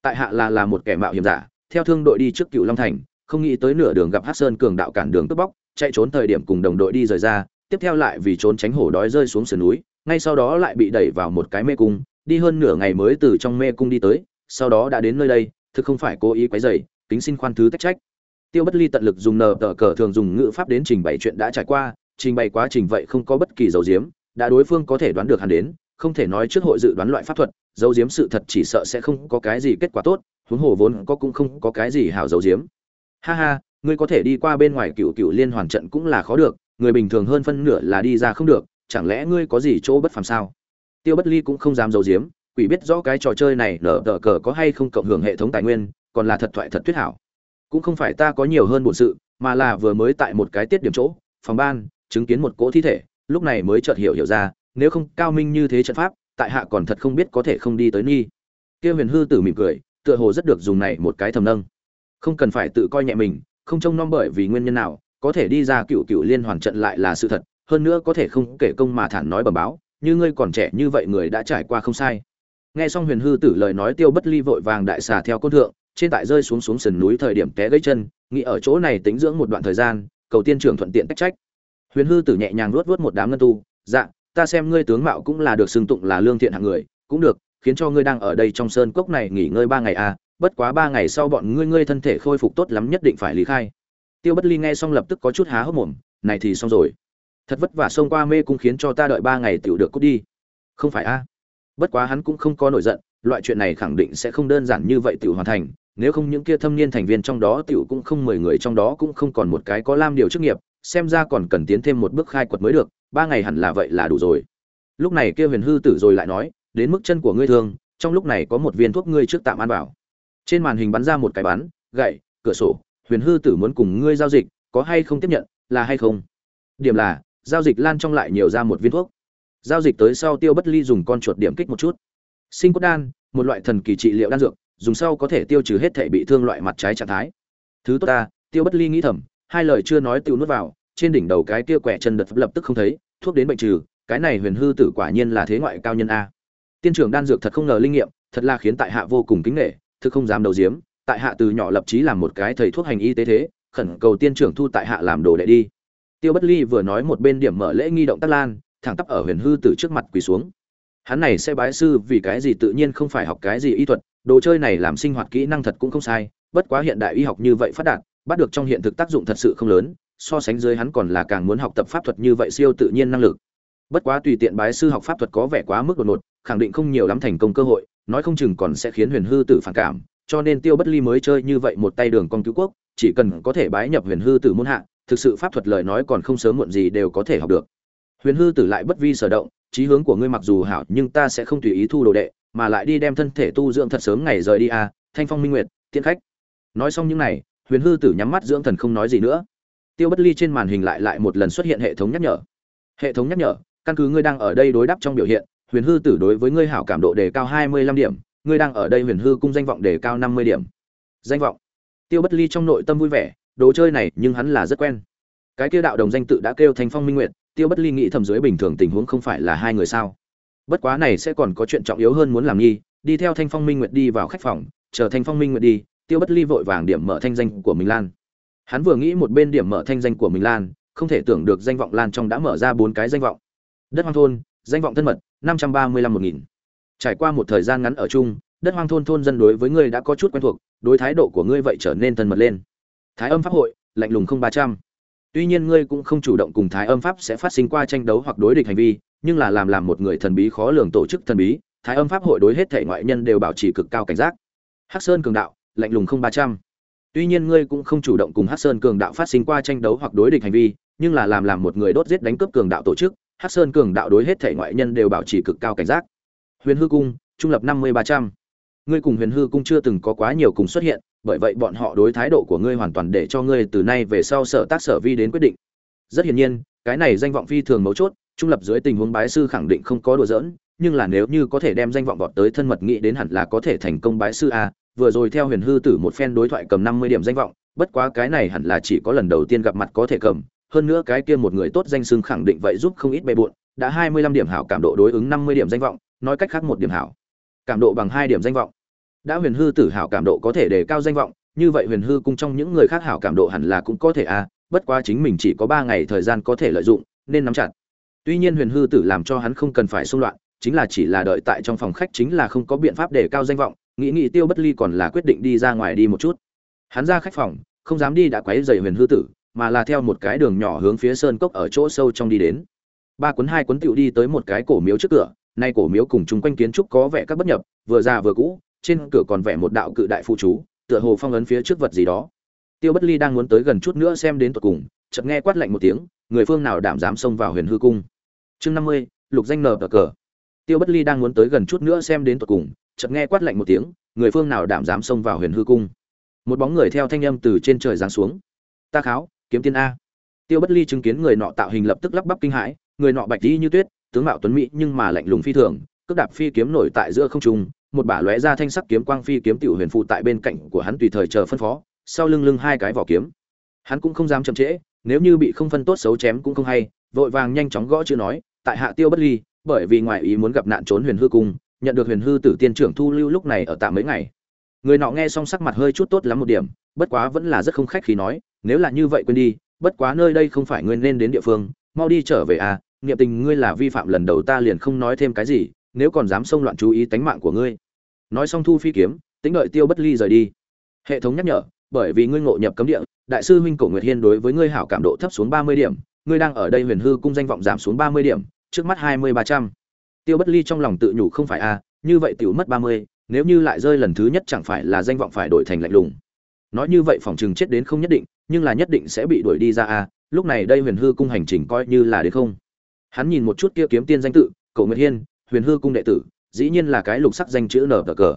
Tại hạ là là một kẻ mạo hiểm giả, theo thương đội đi trước cựu long thành, không nghĩ tới nửa đường gặp hát sơn cường đạo cản đường cướp bóc, chạy trốn thời điểm cùng đồng đội đi rời ra, tiếp theo lại vì trốn tránh hổ đói rơi xuống sườn núi, ngay sau đó lại bị đẩy vào một cái mê cung, đi hơn nửa ngày mới từ trong mê cung đi tới, sau đó đã đến nơi đây, thực không phải cố ý quấy rầy, kính xin khoan thứ tách trách. Tiêu bất ly tận lực dùng nờ tờ cờ thường dùng ngữ pháp đến trình bày chuyện đã trải qua, trình bày quá trình vậy không có bất kỳ dầu diếm đã đối phương có thể đoán được hắn đến, không thể nói trước hội dự đoán loại pháp thuật, dấu diếm sự thật chỉ sợ sẽ không có cái gì kết quả tốt, huống hồ vốn có cũng không có cái gì hảo dấu diếm. Ha ha, ngươi có thể đi qua bên ngoài cựu cựu liên hoàn trận cũng là khó được, người bình thường hơn phân nửa là đi ra không được, chẳng lẽ ngươi có gì chỗ bất phàm sao? Tiêu bất ly cũng không dám giấu giếm quỷ biết rõ cái trò chơi này nở tờ cờ có hay không cộng hưởng hệ thống tài nguyên, còn là thật thoại thật tuyết hảo. Cũng không phải ta có nhiều hơn bổn sự, mà là vừa mới tại một cái tiết điểm chỗ, phòng ban, chứng kiến một cỗ thi thể lúc này mới chợt hiểu hiểu ra, nếu không cao minh như thế trận pháp, tại hạ còn thật không biết có thể không đi tới nghi. Kia huyền hư tử mỉm cười, tựa hồ rất được dùng này một cái thầm nâng. Không cần phải tự coi nhẹ mình, không trông nom bởi vì nguyên nhân nào, có thể đi ra cựu cựu liên hoàn trận lại là sự thật, hơn nữa có thể không kể công mà thản nói bẩm báo, như ngươi còn trẻ như vậy người đã trải qua không sai. Nghe xong huyền hư tử lời nói tiêu bất ly vội vàng đại xà theo côn thượng, trên tại rơi xuống xuống sườn núi thời điểm té gãy chân, nghĩ ở chỗ này tính dưỡng một đoạn thời gian, cầu tiên trưởng thuận tiện cách trách huyền hư tử nhẹ nhàng nuốt vuốt một đám ngân tu dạ ta xem ngươi tướng mạo cũng là được xưng tụng là lương thiện hạng người, cũng được, khiến cho ngươi đang ở đây trong sơn cốc này nghỉ ngơi ba ngày à bất quá ba ngày sau bọn ngươi ngươi thân thể khôi phục tốt lắm nhất định phải lý khai. Tiêu bất ly nghe xong lập tức có chút há hốc mồm, này thì xong rồi. Thật vất vả xông qua mê cung khiến cho ta đợi ba ngày tiểu được cút đi. Không phải a bất quá hắn cũng không có nổi giận, loại chuyện này khẳng định sẽ không đơn giản như vậy tiểu hoàn thành, nếu không những kia thâm niên thành viên trong đó tiểu cũng không mười người trong đó cũng không còn một cái có lam điều chức nghiệp xem ra còn cần tiến thêm một bước khai quật mới được, ba ngày hẳn là vậy là đủ rồi. Lúc này kia huyền hư tử rồi lại nói, đến mức chân của ngươi thương, trong lúc này có một viên thuốc ngươi trước tạm ăn bảo. Trên màn hình bắn ra một cái bắn, gậy, cửa sổ, huyền hư tử muốn cùng ngươi giao dịch, có hay không tiếp nhận, là hay không? Điểm là, giao dịch lan trong lại nhiều ra một viên thuốc. Giao dịch tới sau tiêu bất ly dùng con chuột điểm kích một chút. Sinh cốt đan, một loại thần kỳ trị liệu đan dược, dùng sau có thể tiêu trừ hết thể bị thương loại mặt trái trạng thái. Thứ tốt ta, tiêu bất ly nghĩ thầm hai lời chưa nói tiêu nuốt vào, trên đỉnh đầu cái kia quẹ chân đật lập tức không thấy, thuốc đến bệnh trừ, cái này huyền hư tử quả nhiên là thế ngoại cao nhân a. Tiên trưởng đan dược thật không ngờ linh nghiệm, thật là khiến tại hạ vô cùng kính nghệ thực không dám đầu diếm tại hạ từ nhỏ lập chí làm một cái thầy thuốc hành y tế thế, khẩn cầu tiên trưởng thu tại hạ làm đồ đệ đi. Tiêu bất ly vừa nói một bên điểm mở lễ nghi động tác lan, thẳng tắp ở huyền hư tử trước mặt quỳ xuống. Hắn này sẽ bái sư vì cái gì tự nhiên không phải học cái gì y thuật, đồ chơi này làm sinh hoạt kỹ năng thật cũng không sai, bất quá hiện đại y học như vậy phát đạt bắt được trong hiện thực tác dụng thật sự không lớn, so sánh dưới hắn còn là càng muốn học tập pháp thuật như vậy siêu tự nhiên năng lực. Bất quá tùy tiện bái sư học pháp thuật có vẻ quá mức đột ngột, khẳng định không nhiều lắm thành công cơ hội, nói không chừng còn sẽ khiến huyền hư tử phản cảm, cho nên tiêu bất ly mới chơi như vậy một tay đường con cứu quốc, chỉ cần có thể bái nhập huyền hư tử môn hạ, thực sự pháp thuật lời nói còn không sớm muộn gì đều có thể học được. Huyền hư tử lại bất vi sở động trí hướng của ngươi mặc dù hảo, nhưng ta sẽ không tùy ý thu đồ đệ, mà lại đi đem thân thể tu dưỡng thật sớm ngày rời đi à thanh phong minh nguyệt, tiễn khách. Nói xong những này huyền hư tử nhắm mắt dưỡng thần không nói gì nữa. Tiêu bất ly trên màn hình lại lại một lần xuất hiện hệ thống nhắc nhở. Hệ thống nhắc nhở, căn cứ ngươi đang ở đây đối đáp trong biểu hiện, huyền hư tử đối với ngươi hảo cảm độ đề cao hai mươi lăm điểm, ngươi đang ở đây huyền hư cung danh vọng đề cao năm mươi điểm. Danh vọng. Tiêu bất ly trong nội tâm vui vẻ, đồ chơi này nhưng hắn là rất quen. Cái kia đạo đồng danh tự đã kêu thanh phong minh nguyệt, tiêu bất ly nghĩ thầm dưới bình thường tình huống không phải là hai người sao. Bất quá này sẽ còn có chuyện trọng yếu hơn muốn làm nghi, đi theo thanh phong minh nguyệt đi vào khách phòng, chờ thanh phong minh nguyệt đi tiêu bất ly vội vàng điểm mở thanh danh của mình lan. Hắn vừa nghĩ một bên điểm mở thanh danh của mình lan, không thể tưởng được danh vọng lan trong đã mở ra bốn cái danh vọng. Đất hoang thôn, danh vọng thân mật, năm trăm ba mươi lăm một nghìn. Trải qua một thời gian ngắn ở chung, đất hoang thôn thôn dân đối với ngươi đã có chút quen thuộc, đối thái độ của ngươi vậy trở nên thân mật lên. Thái âm pháp hội, lạnh lùng không ba trăm. Tuy nhiên ngươi cũng không chủ động cùng thái âm pháp sẽ phát sinh qua tranh đấu hoặc đối địch hành vi, nhưng là làm làm một người thần bí khó lường tổ chức thần bí, thái âm pháp hội đối hết thể ngoại nhân đều bảo trì cực cao cảnh giác. Hắc sơn cường đạo lạnh lùng không ba trăm. Tuy nhiên ngươi cũng không chủ động cùng hắc sơn cường đạo phát sinh qua tranh đấu hoặc đối địch hành vi, nhưng là làm làm một người đốt giết đánh cướp cường đạo tổ chức, hắc sơn cường đạo đối hết thể ngoại nhân đều bảo trì cực cao cảnh giác. Huyền hư cung, trung lập năm mươi ba trăm. Ngươi cùng huyền hư cung chưa từng có quá nhiều cùng xuất hiện, bởi vậy bọn họ đối thái độ của ngươi hoàn toàn để cho ngươi từ nay về sau sở tác sở vi đến quyết định. Rất hiển nhiên, cái này danh vọng phi thường mấu chốt, trung lập dưới tình huống bái sư khẳng định không có đùa giỡn, nhưng là nếu như có thể đem danh vọng vọt tới thân mật nghĩ đến hẳn là có thể thành công bái sư a vừa rồi theo huyền hư tử một phen đối thoại cầm năm mươi điểm danh vọng, bất quá cái này hẳn là chỉ có lần đầu tiên gặp mặt có thể cầm, hơn nữa cái kia một người tốt danh xưng khẳng định vậy giúp không ít bề bộn, đã hai mươi lăm điểm hảo cảm độ đối ứng năm mươi điểm danh vọng, nói cách khác một điểm hảo cảm độ bằng hai điểm danh vọng. Đã huyền hư tử hảo cảm độ có thể đề cao danh vọng, như vậy huyền hư cung trong những người khác hảo cảm độ hẳn là cũng có thể a bất quá chính mình chỉ có ba ngày thời gian có thể lợi dụng, nên nắm chặt. Tuy nhiên huyền hư tử làm cho hắn không cần phải xung loạn, chính là chỉ là đợi tại trong phòng khách chính là không có biện pháp đề cao danh vọng nghĩ nghĩ tiêu bất ly còn là quyết định đi ra ngoài đi một chút. Hắn ra khách phòng, không dám đi đã quấy dày huyền hư tử, mà là theo một cái đường nhỏ hướng phía sơn cốc ở chỗ sâu trong đi đến. Ba cuốn, hai cuốn tựu đi tới một cái cổ miếu trước cửa, nay cổ miếu cùng chung quanh kiến trúc có vẻ các bất nhập, vừa già vừa cũ, trên cửa còn vẽ một đạo cự đại phụ chú, tựa hồ phong ấn phía trước vật gì đó. Tiêu bất ly đang muốn tới gần chút nữa xem đến tận cùng, chợt nghe quát lạnh một tiếng, người phương nào đảm dám xông vào huyền hư cung. Chương năm mươi, lục danh nờ cờ tiêu bất ly đang muốn tới gần chút nữa xem đến tột cùng chợt nghe quát lạnh một tiếng, người phương nào đảm dám xông vào huyền hư cung? Một bóng người theo thanh âm từ trên trời giáng xuống. Ta kháo, kiếm tiên a. Tiêu bất ly chứng kiến người nọ tạo hình lập tức lắp bắp kinh hãi, người nọ bạch y như tuyết, tướng mạo tuấn mỹ nhưng mà lạnh lùng phi thường, cước đạp phi kiếm nổi tại giữa không trung, một bả lóe ra thanh sắc kiếm quang phi kiếm tiểu huyền phụ tại bên cạnh của hắn tùy thời chờ phân phó, sau lưng lưng hai cái vỏ kiếm. Hắn cũng không dám chậm trễ, nếu như bị không phân tốt xấu chém cũng không hay, vội vàng nhanh chóng gõ chữ nói, tại hạ tiêu bất ly, bởi vì ngoại ý muốn gặp nạn trốn huyền hư cung nhận được huyền hư tử tiên trưởng thu lưu lúc này ở tạm mấy ngày. Người nọ nghe xong sắc mặt hơi chút tốt lắm một điểm, bất quá vẫn là rất không khách khí nói, nếu là như vậy quên đi, bất quá nơi đây không phải ngươi nên đến địa phương, mau đi trở về à niệm tình ngươi là vi phạm lần đầu ta liền không nói thêm cái gì, nếu còn dám xông loạn chú ý tánh mạng của ngươi. Nói xong thu phi kiếm, tính đợi tiêu bất ly rời đi. Hệ thống nhắc nhở, bởi vì ngươi ngộ nhập cấm địa, đại sư huynh cổ nguyệt hiên đối với ngươi hảo cảm độ thấp xuống ba mươi điểm, ngươi đang ở đây huyền hư cung danh vọng giảm xuống ba mươi điểm, trước mắt hai mươi ba trăm tiêu bất ly trong lòng tự nhủ không phải a, như vậy tiểu mất ba mươi, nếu như lại rơi lần thứ nhất chẳng phải là danh vọng phải đổi thành lạnh lùng. Nói như vậy phòng chừng chết đến không nhất định, nhưng là nhất định sẽ bị đuổi đi ra a, lúc này đây huyền hư cung hành trình coi như là đến không. Hắn nhìn một chút kia kiếm tiên danh tự cổ nguyệt hiên, huyền hư cung đệ tử, dĩ nhiên là cái lục sắc danh chữ nở cờ cờ.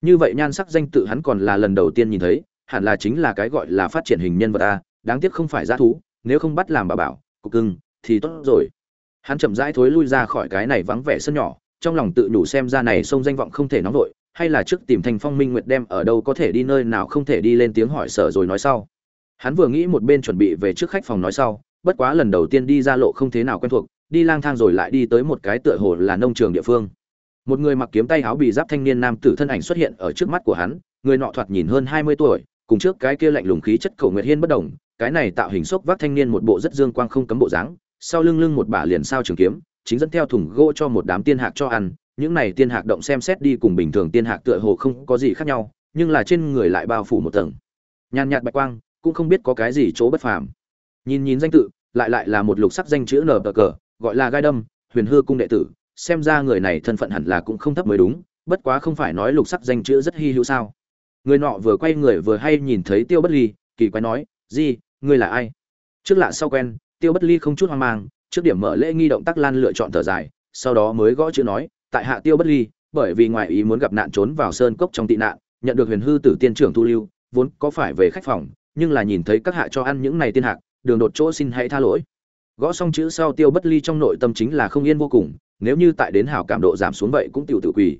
Như vậy nhan sắc danh tự hắn còn là lần đầu tiên nhìn thấy, hẳn là chính là cái gọi là phát triển hình nhân vật a, đáng tiếc không phải g thú, nếu không bắt làm bà bảo, cục cưng, thì tốt rồi hắn chậm rãi thối lui ra khỏi cái này vắng vẻ sân nhỏ, trong lòng tự nhủ xem ra này sông danh vọng không thể nóng vội, hay là trước tìm thành phong minh nguyệt đem ở đâu có thể đi nơi nào không thể đi lên tiếng hỏi sở rồi nói sau. Hắn vừa nghĩ một bên chuẩn bị về trước khách phòng nói sau, bất quá lần đầu tiên đi ra lộ không thế nào quen thuộc, đi lang thang rồi lại đi tới một cái tựa hồ là nông trường địa phương. Một người mặc kiếm tay áo bì giáp thanh niên nam tử thân ảnh xuất hiện ở trước mắt của hắn, người nọ thoạt nhìn hơn hai mươi tuổi, cùng trước cái kia lạnh lùng khí chất cầu nguyệt hiên bất đồng, cái này tạo hình sốc vác thanh niên một bộ rất dương quang không cấm bộ dáng sau lưng lưng một bả liền sao trường kiếm, chính dẫn theo thùng gỗ cho một đám tiên hạc cho ăn, những này tiên hạc động xem xét đi cùng bình thường tiên hạc tựa hồ không có gì khác nhau, nhưng là trên người lại bao phủ một tầng. Nhàn nhạt bạch quang, cũng không biết có cái gì chỗ bất phàm. Nhìn nhìn danh tự, lại lại là một lục sắc danh chữ nở cờ, gọi là gai đâm, huyền hư cung đệ tử, xem ra người này thân phận hẳn là cũng không thấp mới đúng, bất quá không phải nói lục sắc danh chữ rất hy hữu sao. Người nọ vừa quay người vừa hay nhìn thấy tiêu bất ly, kỳ quái nói gì ngươi là ai? Trước lạ sau quen tiêu bất ly không chút hoang mang, trước điểm mở lễ nghi động tác lan lựa chọn thở dài, sau đó mới gõ chữ nói, tại hạ tiêu bất ly, bởi vì ngoài ý muốn gặp nạn trốn vào sơn cốc trong tị nạn, nhận được huyền hư tử tiên trưởng thu lưu, vốn có phải về khách phòng, nhưng là nhìn thấy các hạ cho ăn những này tiên hạc, đường đột chỗ xin hãy tha lỗi. Gõ xong chữ sau tiêu bất ly trong nội tâm chính là không yên vô cùng, nếu như tại đến hảo cảm độ giảm xuống vậy cũng tiểu tự quỳ.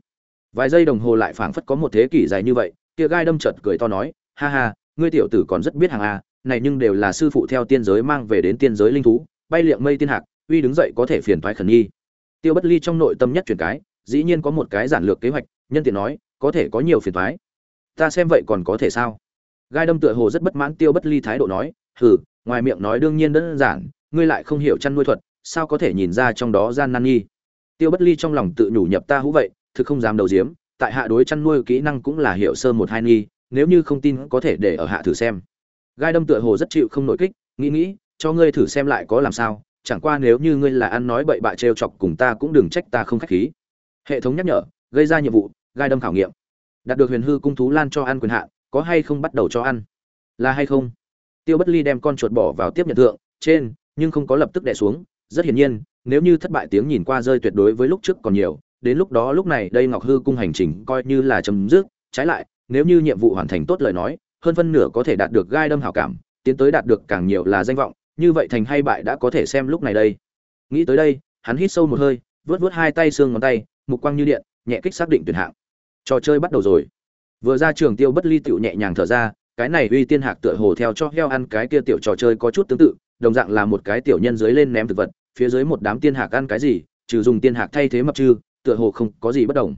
Vài giây đồng hồ lại phảng phất có một thế kỷ dài như vậy, kia gai đâm chợt cười to nói, ha ha, ngươi tiểu tử còn rất biết hàng a này nhưng đều là sư phụ theo tiên giới mang về đến tiên giới linh thú, bay liệng mây tiên hạc, uy đứng dậy có thể phiền toái khẩn nhi tiêu bất ly trong nội tâm nhất chuyển cái, dĩ nhiên có một cái giản lược kế hoạch, nhân tiện nói, có thể có nhiều phiền toái. ta xem vậy còn có thể sao? Gai đâm tựa hồ rất bất mãn tiêu bất ly thái độ nói, hừ, ngoài miệng nói đương nhiên đơn giản, ngươi lại không hiểu chăn nuôi thuật, sao có thể nhìn ra trong đó gian nan nghi? Tiêu bất ly trong lòng tự nhủ nhập ta hú vậy, thực không dám đầu diếm tại hạ đối chăn nuôi kỹ năng cũng là hiểu sơ một hai nghi, nếu như không tin có thể để ở hạ thử xem gai đâm tựa hồ rất chịu không nổi kích, nghĩ nghĩ, cho ngươi thử xem lại có làm sao, chẳng qua nếu như ngươi là ăn nói bậy bạ trêu chọc cùng ta cũng đừng trách ta không khách khí. Hệ thống nhắc nhở, gây ra nhiệm vụ, gai đâm khảo nghiệm. Đạt được huyền hư cung thú lan cho ăn quyền hạn, có hay không bắt đầu cho ăn? Là hay không? Tiêu bất ly đem con chuột bỏ vào tiếp nhận thượng, trên, nhưng không có lập tức đẻ xuống. Rất hiển nhiên, nếu như thất bại tiếng nhìn qua rơi tuyệt đối với lúc trước còn nhiều, đến lúc đó lúc này đây ngọc hư cung hành trình coi như là chấm dứt. Trái lại, nếu như nhiệm vụ hoàn thành tốt lời nói hơn phân nửa có thể đạt được gai đâm hảo cảm, tiến tới đạt được càng nhiều là danh vọng, như vậy thành hay bại đã có thể xem lúc này đây. Nghĩ tới đây, hắn hít sâu một hơi, vớt vớt hai tay xương ngón tay, mục quang như điện, nhẹ kích xác định tuyển hạng. Trò chơi bắt đầu rồi. Vừa ra trường tiêu bất ly tựu nhẹ nhàng thở ra, cái này uy tiên hạc tựa hồ theo cho heo ăn cái kia tiểu trò chơi có chút tương tự, đồng dạng là một cái tiểu nhân dưới lên ném thực vật, phía dưới một đám tiên hạc ăn cái gì, trừ dùng tiên hạc thay thế mập chư, tựa hồ không có gì bất đồng.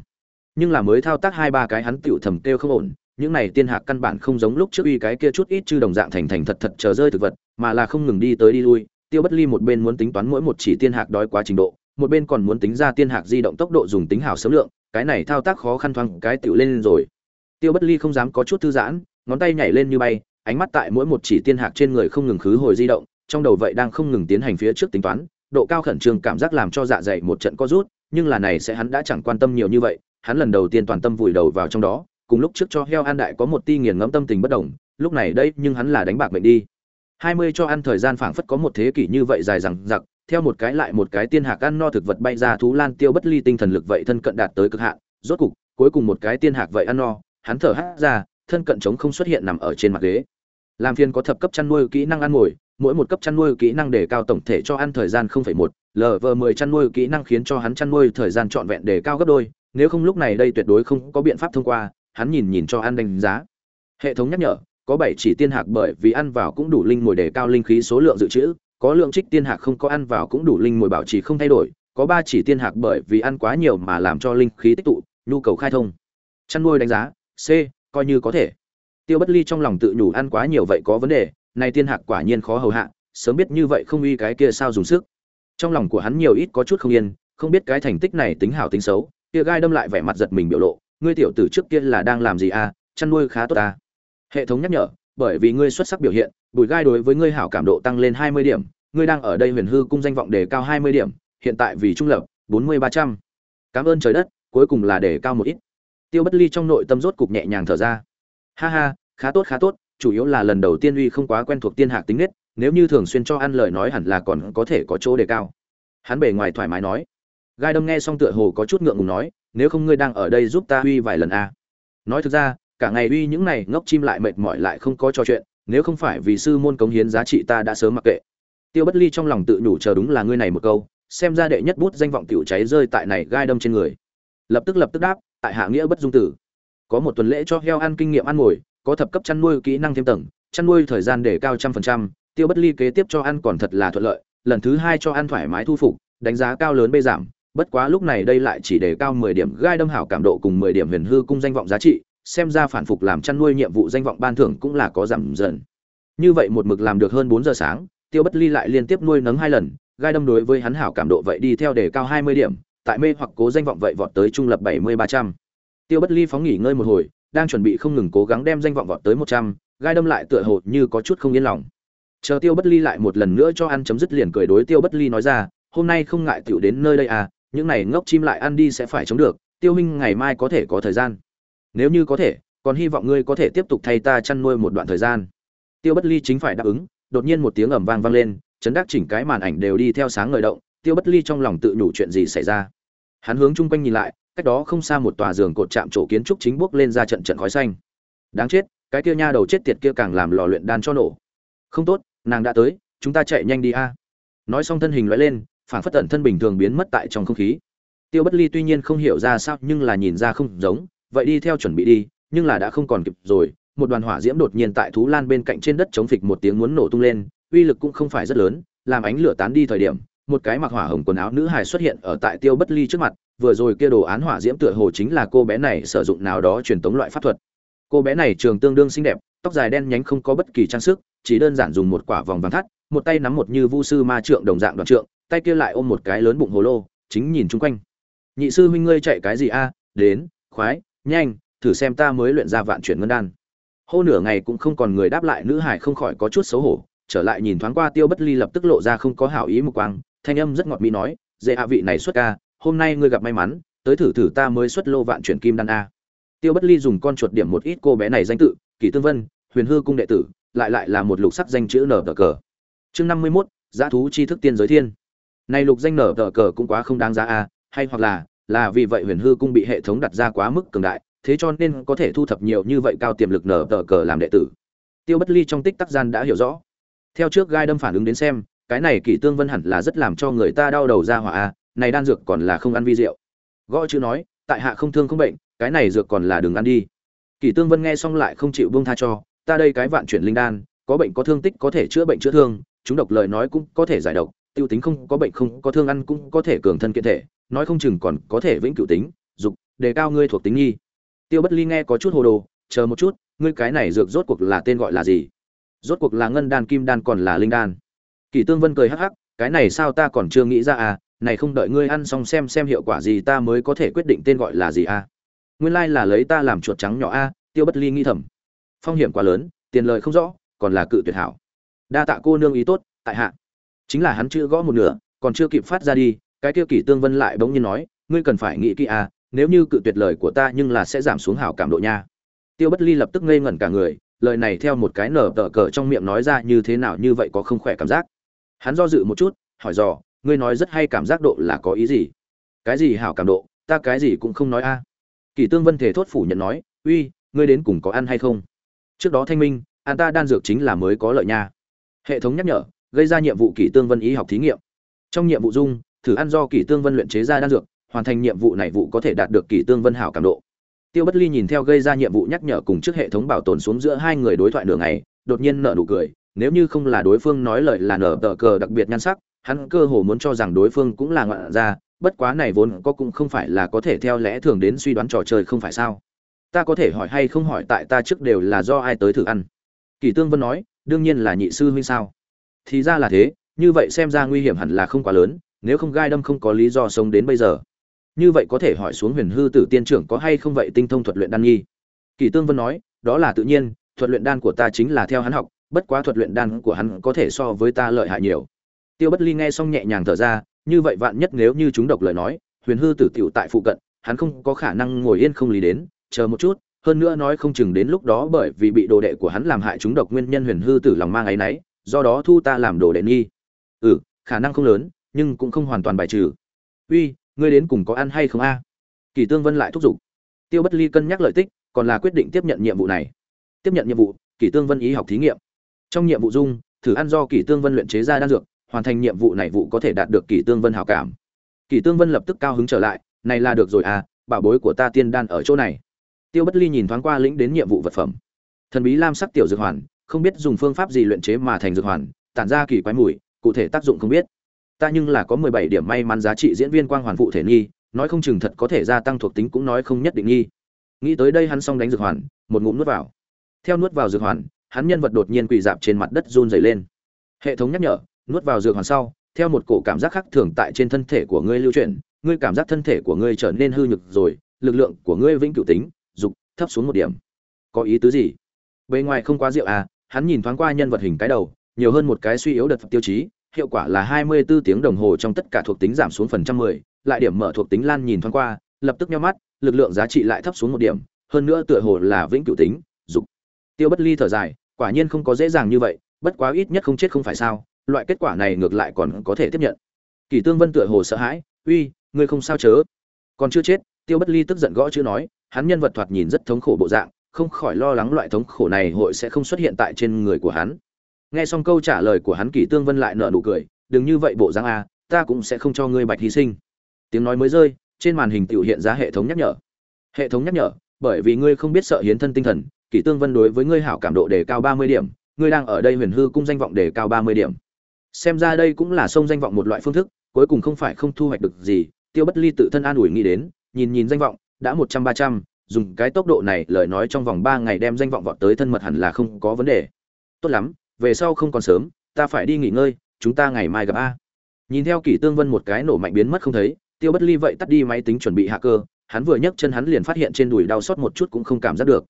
Nhưng là mới thao tác hai ba cái hắn tựu thầm kêu không ổn những này tiên hạc căn bản không giống lúc trước uy cái kia chút ít chư đồng dạng thành thành thật thật chờ rơi thực vật, mà là không ngừng đi tới đi lui, tiêu bất ly một bên muốn tính toán mỗi một chỉ tiên hạc đói quá trình độ, một bên còn muốn tính ra tiên hạc di động tốc độ dùng tính hảo số lượng, cái này thao tác khó khăn thoáng cái tiểu lên rồi. Tiêu bất ly không dám có chút thư giãn, ngón tay nhảy lên như bay, ánh mắt tại mỗi một chỉ tiên hạc trên người không ngừng khứ hồi di động, trong đầu vậy đang không ngừng tiến hành phía trước tính toán, độ cao khẩn trương cảm giác làm cho dạ dày một trận có rút, nhưng là này sẽ hắn đã chẳng quan tâm nhiều như vậy, hắn lần đầu tiên toàn tâm vùi đầu vào trong đó cùng lúc trước cho heo ăn đại có một ti nghiền ngẫm tâm tình bất đồng lúc này đây nhưng hắn là đánh bạc mệnh đi. Hai mươi cho ăn thời gian phảng phất có một thế kỷ như vậy dài rằng giặc theo một cái lại một cái tiên hạc ăn no thực vật bay ra thú lan tiêu bất ly tinh thần lực vậy thân cận đạt tới cực hạn rốt cục cuối cùng một cái tiên hạc vậy ăn no hắn thở hắt ra thân cận chống không xuất hiện nằm ở trên mặt ghế. Làm phiên có thập cấp chăn nuôi kỹ năng ăn ngồi mỗi một cấp chăn nuôi kỹ năng đề cao tổng thể cho ăn thời gian 0,1, lv 10 chăn nuôi kỹ năng khiến cho hắn chăn nuôi thời gian trọn vẹn đề cao gấp đôi nếu không lúc này đây tuyệt đối không có biện pháp thông qua hắn nhìn nhìn cho ăn đánh giá. Hệ thống nhắc nhở, có bảy chỉ tiên hạc bởi vì ăn vào cũng đủ linh mồi đề cao linh khí số lượng dự trữ, có lượng trích tiên hạc không có ăn vào cũng đủ linh mồi bảo trì không thay đổi, có ba chỉ tiên hạc bởi vì ăn quá nhiều mà làm cho linh khí tích tụ, nhu cầu khai thông. Chăn nuôi đánh giá, c, coi như có thể. Tiêu bất ly trong lòng tự nhủ ăn quá nhiều vậy có vấn đề, này tiên hạc quả nhiên khó hầu hạ, sớm biết như vậy không uy cái kia sao dùng sức. Trong lòng của hắn nhiều ít có chút không yên, không biết cái thành tích này tính hảo tính xấu, kia gai đâm lại vẻ mặt giật mình biểu lộ ngươi tiểu tử trước kia là đang làm gì à chăn nuôi khá tốt à? Hệ thống nhắc nhở, bởi vì ngươi xuất sắc biểu hiện, bùi gai đối với ngươi hảo cảm độ tăng lên hai mươi điểm, ngươi đang ở đây huyền hư cung danh vọng đề cao hai mươi điểm, hiện tại vì trung lập, bốn mươi ba trăm. Cảm ơn trời đất, cuối cùng là đề cao một ít. Tiêu bất ly trong nội tâm rốt cục nhẹ nhàng thở ra. Ha ha, khá tốt khá tốt, chủ yếu là lần đầu tiên uy không quá quen thuộc tiên hạc tính nết, nếu như thường xuyên cho ăn lời nói hẳn là còn có thể có chỗ đề cao. Hắn bề ngoài thoải mái nói. Gai đâm nghe xong tựa hồ có chút ngượng ngùng nói nếu không ngươi đang ở đây giúp ta uy vài lần a à. nói thực ra, cả ngày uy những này ngốc chim lại mệt mỏi lại không có trò chuyện, nếu không phải vì sư môn cống hiến giá trị ta đã sớm mặc kệ. Tiêu bất ly trong lòng tự nhủ chờ đúng là ngươi này một câu, xem ra đệ nhất bút danh vọng tiểu cháy rơi tại này gai đâm trên người. Lập tức lập tức đáp, tại hạ nghĩa bất dung tử. Có một tuần lễ cho heo ăn kinh nghiệm ăn ngồi có thập cấp chăn nuôi kỹ năng thêm tầng, chăn nuôi thời gian để cao trăm phần trăm, tiêu bất ly kế tiếp cho ăn còn thật là thuận lợi, lần thứ hai cho ăn thoải mái thu phục, đánh giá cao lớn bê giảm bất quá lúc này đây lại chỉ đề cao mười điểm gai đâm hảo cảm độ cùng mười điểm huyền hư cung danh vọng giá trị, xem ra phản phục làm chăn nuôi nhiệm vụ danh vọng ban thưởng cũng là có giảm dần. Như vậy một mực làm được hơn bốn giờ sáng, tiêu bất ly lại liên tiếp nuôi nấng hai lần, gai đâm đối với hắn hảo cảm độ vậy đi theo để cao hai mươi điểm, tại mê hoặc cố danh vọng vậy vọt tới trung lập bảy mươi ba trăm. Tiêu bất ly phóng nghỉ ngơi một hồi, đang chuẩn bị không ngừng cố gắng đem danh vọng vọt tới một trăm, gai đâm lại tựa hồ như có chút không yên lòng. Chờ tiêu bất ly lại một lần nữa cho ăn chấm dứt liền cười đối tiêu bất ly nói ra, hôm nay không ngại tiểu đến nơi đây à những này ngốc chim lại ăn đi sẽ phải chống được, tiêu huynh ngày mai có thể có thời gian. Nếu như có thể, còn hy vọng ngươi có thể tiếp tục thay ta chăn nuôi một đoạn thời gian. Tiêu bất ly chính phải đáp ứng, đột nhiên một tiếng ầm vang vang lên chấn đắc chỉnh cái màn ảnh đều đi theo sáng ngời động, tiêu bất ly trong lòng tự nhủ chuyện gì xảy ra. Hắn hướng chung quanh nhìn lại, cách đó không xa một tòa giường cột chạm chỗ kiến trúc chính bước lên ra trận trận khói xanh. Đáng chết, cái kia nha đầu chết tiệt kia càng làm lò luyện đan cho nổ. Không tốt, nàng đã tới, chúng ta chạy nhanh đi a. Nói xong thân hình lóe lên phản phất tận thân bình thường biến mất tại trong không khí. Tiêu bất ly tuy nhiên không hiểu ra sao, nhưng là nhìn ra không giống, vậy đi theo chuẩn bị đi, nhưng là đã không còn kịp rồi, một đoàn hỏa diễm đột nhiên tại thú lan bên cạnh trên đất chống phịch một tiếng muốn nổ tung lên, uy lực cũng không phải rất lớn, làm ánh lửa tán đi thời điểm, một cái mặc hỏa hồng quần áo nữ hài xuất hiện ở tại tiêu bất ly trước mặt, vừa rồi kia đồ án hỏa diễm tựa hồ chính là cô bé này sử dụng nào đó truyền tống loại pháp thuật. Cô bé này trường tương đương xinh đẹp, tóc dài đen nhánh không có bất kỳ trang sức, chỉ đơn giản dùng một quả vòng vàng thắt, một tay nắm một như vu sư ma trượng đồng dạng đoạn trượng tay kia lại ôm một cái lớn bụng hồ lô, chính nhìn chung quanh. Nhị sư huynh ngươi chạy cái gì a? Đến, khoái, nhanh, thử xem ta mới luyện ra vạn chuyển ngân đan. Hô nửa ngày cũng không còn người đáp lại, nữ hải không khỏi có chút xấu hổ, trở lại nhìn thoáng qua tiêu bất ly lập tức lộ ra không có hảo ý một quang, thanh âm rất ngọt mỹ nói dễ hạ vị này xuất ca, hôm nay ngươi gặp may mắn, tới thử thử ta mới xuất lô vạn chuyển kim đan a. Tiêu bất ly dùng con chuột điểm một ít cô bé này danh tự kỷ tương vân, huyền hư cung đệ tử, lại lại là một lục sắc danh chữ nở tờ cờ chương năm mươi mốt dã thú chi thức tiên giới thiên này lục danh nở tờ cờ cũng quá không đáng giá a, hay hoặc là là vì vậy huyền hư cung bị hệ thống đặt ra quá mức cường đại, thế cho nên có thể thu thập nhiều như vậy cao tiềm lực nở tờ cờ làm đệ tử. Tiêu bất ly trong tích tắc gian đã hiểu rõ. Theo trước gai đâm phản ứng đến xem, cái này kỷ tương vân hẳn là rất làm cho người ta đau đầu ra hỏa a, này đan dược còn là không ăn vi rượu gõ chữ nói, tại hạ không thương không bệnh, cái này dược còn là đừng ăn đi. Kỷ tương vân nghe xong lại không chịu buông tha cho, ta đây cái vạn chuyển linh đan, có bệnh có thương tích có thể chữa bệnh chữa thương, chúng độc lời nói cũng có thể giải độc tiêu tính không có bệnh không có thương ăn cũng có thể cường thân kiện thể, nói không chừng còn có thể vĩnh cửu tính, dục, đề cao ngươi thuộc tính nghi. Tiêu bất ly nghe có chút hồ đồ, chờ một chút, ngươi cái này dược rốt cuộc là tên gọi là gì? Rốt cuộc là ngân đan, kim đan còn là linh đan. Kỳ tương vân cười hắc hắc, cái này sao ta còn chưa nghĩ ra à này không đợi ngươi ăn xong xem xem hiệu quả gì ta mới có thể quyết định tên gọi là gì à. Nguyên lai là lấy ta làm chuột trắng nhỏ a, tiêu bất ly nghi thầm. Phong hiểm quá lớn, tiền lời không rõ, còn là cự tuyệt hảo. Đa tạ cô nương ý tốt, tại hạ chính là hắn chưa gõ một nửa, còn chưa kịp phát ra đi, cái kia kỷ tương vân lại bỗng nhiên nói, ngươi cần phải nghĩ kỹ à nếu như cự tuyệt lời của ta nhưng là sẽ giảm xuống hảo cảm độ nha. Tiêu bất ly lập tức ngây ngẩn cả người, lời này theo một cái nở tờ cờ trong miệng nói ra như thế nào như vậy có không khỏe cảm giác. Hắn do dự một chút, hỏi dò, ngươi nói rất hay cảm giác độ là có ý gì? Cái gì hảo cảm độ? Ta cái gì cũng không nói a. Kỳ tương vân thể thốt phủ nhận nói, uy, ngươi đến cùng có ăn hay không? Trước đó thanh minh an ta đan dược chính là mới có lợi nha. Hệ thống nhắc nhở gây ra nhiệm vụ kỷ tương vân y học thí nghiệm. Trong nhiệm vụ dung, thử ăn do kỷ tương vân luyện chế ra đan dược, hoàn thành nhiệm vụ này vụ có thể đạt được kỷ tương vân hảo cảm độ. Tiêu bất ly nhìn theo gây ra nhiệm vụ nhắc nhở cùng trước hệ thống bảo tồn xuống giữa hai người đối thoại nửa ngày, đột nhiên nở nụ cười, nếu như không là đối phương nói lời là nở tờ cờ đặc biệt nhan sắc, hắn cơ hồ muốn cho rằng đối phương cũng là ngoạn ra bất quá này vốn có cũng không phải là có thể theo lẽ thường đến suy đoán trò chơi không phải sao? Ta có thể hỏi hay không hỏi tại ta trước đều là do ai tới thử ăn? Kỳ tương vân nói, đương nhiên là nhị sư huynh sao? Thì ra là thế, như vậy xem ra nguy hiểm hẳn là không quá lớn, nếu không gai đâm không có lý do sống đến bây giờ như vậy có thể hỏi xuống huyền hư tử tiên trưởng có hay không vậy tinh thông thuật luyện đan nghi. kỳ tương vân nói, đó là tự nhiên, thuật luyện đan của ta chính là theo hắn học, bất quá thuật luyện đan của hắn có thể so với ta lợi hại nhiều tiêu bất ly nghe xong nhẹ nhàng thở ra, như vậy vạn nhất nếu như chúng độc lời nói, huyền hư tử tiểu tại phụ cận, hắn không có khả năng ngồi yên không lý đến, chờ một chút, hơn nữa nói không chừng đến lúc đó bởi vì bị đồ đệ của hắn làm hại chúng độc nguyên nhân huyền hư tử lòng mang áy náy do đó thu ta làm đồ đệ nghi. Ừ khả năng không lớn, nhưng cũng không hoàn toàn bài trừ. Uy, ngươi đến cùng có ăn hay không a? Kỳ tương vân lại thúc giục. Tiêu bất ly cân nhắc lợi tích, còn là quyết định tiếp nhận nhiệm vụ này. Tiếp nhận nhiệm vụ, kỳ tương vân ý học thí nghiệm. Trong nhiệm vụ dung, thử ăn do kỳ tương vân luyện chế ra đan dược, hoàn thành nhiệm vụ này vụ có thể đạt được kỳ tương vân hảo cảm. Kỳ tương vân lập tức cao hứng trở lại, này là được rồi à bảo bối của ta tiên đan ở chỗ này. Tiêu bất ly nhìn thoáng qua lĩnh đến nhiệm vụ vật phẩm. Thần bí lam sắc tiểu dược hoàn không biết dùng phương pháp gì luyện chế mà thành dược hoàn, tản ra kỳ quái mùi, cụ thể tác dụng không biết. Ta nhưng là có mười bảy điểm may mắn giá trị diễn viên quang hoàn phụ thể nghi, nói không chừng thật có thể gia tăng thuộc tính cũng nói không nhất định nghi. Nghĩ tới đây hắn xong đánh dược hoàn, một ngụm nuốt vào. Theo nuốt vào dược hoàn, hắn nhân vật đột nhiên quỳ dạp trên mặt đất run rẩy lên. Hệ thống nhắc nhở, nuốt vào dược hoàn sau, theo một cổ cảm giác khác thường tại trên thân thể của ngươi lưu chuyển, ngươi cảm giác thân thể của ngươi trở nên hư nhược rồi, lực lượng của ngươi vĩnh cửu tính, dục, thấp xuống một điểm. Có ý tứ gì? Bề ngoài không quá rượu à hắn nhìn thoáng qua nhân vật hình cái đầu nhiều hơn một cái suy yếu đợt tiêu chí hiệu quả là 24 tiếng đồng hồ trong tất cả thuộc tính giảm xuống phần trăm 10, lại điểm mở thuộc tính lan nhìn thoáng qua, lập tức nhíu mắt, lực lượng giá trị lại thấp xuống một điểm, hơn nữa tựa hồ là vĩnh cửu tính, dục. Tiêu Bất Ly thở dài, quả nhiên không có dễ dàng như vậy, bất quá ít nhất không chết không phải sao, loại kết quả này ngược lại còn có thể tiếp nhận. Kỳ Tương Vân tựa hồ sợ hãi, "Uy, ngươi không sao chớ?" Còn chưa chết, Tiêu Bất Ly tức giận gõ chữ nói, hắn nhân vật thoạt nhìn rất thống khổ bộ dạng, không khỏi lo lắng loại thống khổ này hội sẽ không xuất hiện tại trên người của hắn. Nghe xong câu trả lời của hắn kỷ tương vân lại nở nụ cười, đừng như vậy bộ dáng a, ta cũng sẽ không cho ngươi bạch hy sinh. Tiếng nói mới rơi, trên màn hình tiểu hiện ra hệ thống nhắc nhở. Hệ thống nhắc nhở, bởi vì ngươi không biết sợ hiến thân tinh thần kỷ tương vân đối với ngươi hảo cảm độ đề cao ba mươi điểm, ngươi đang ở đây huyền hư cung danh vọng đề cao ba mươi điểm. Xem ra đây cũng là sông danh vọng một loại phương thức, cuối cùng không phải không thu hoạch được gì, tiêu bất ly tự thân an ủi nghĩ đến, nhìn nhìn danh vọng, đã một trăm ba trăm dùng cái tốc độ này, lời nói trong vòng ba ngày đem danh vọng vọt tới thân mật hẳn là không có vấn đề. Tốt lắm, về sau không còn sớm, ta phải đi nghỉ ngơi, chúng ta ngày mai gặp a. Nhìn theo kỷ tương vân một cái nổ mạnh biến mất không thấy, tiêu bất ly vậy tắt đi máy tính chuẩn bị hạ cơ, hắn vừa nhấc chân hắn liền phát hiện trên đùi đau xót một chút cũng không cảm giác được.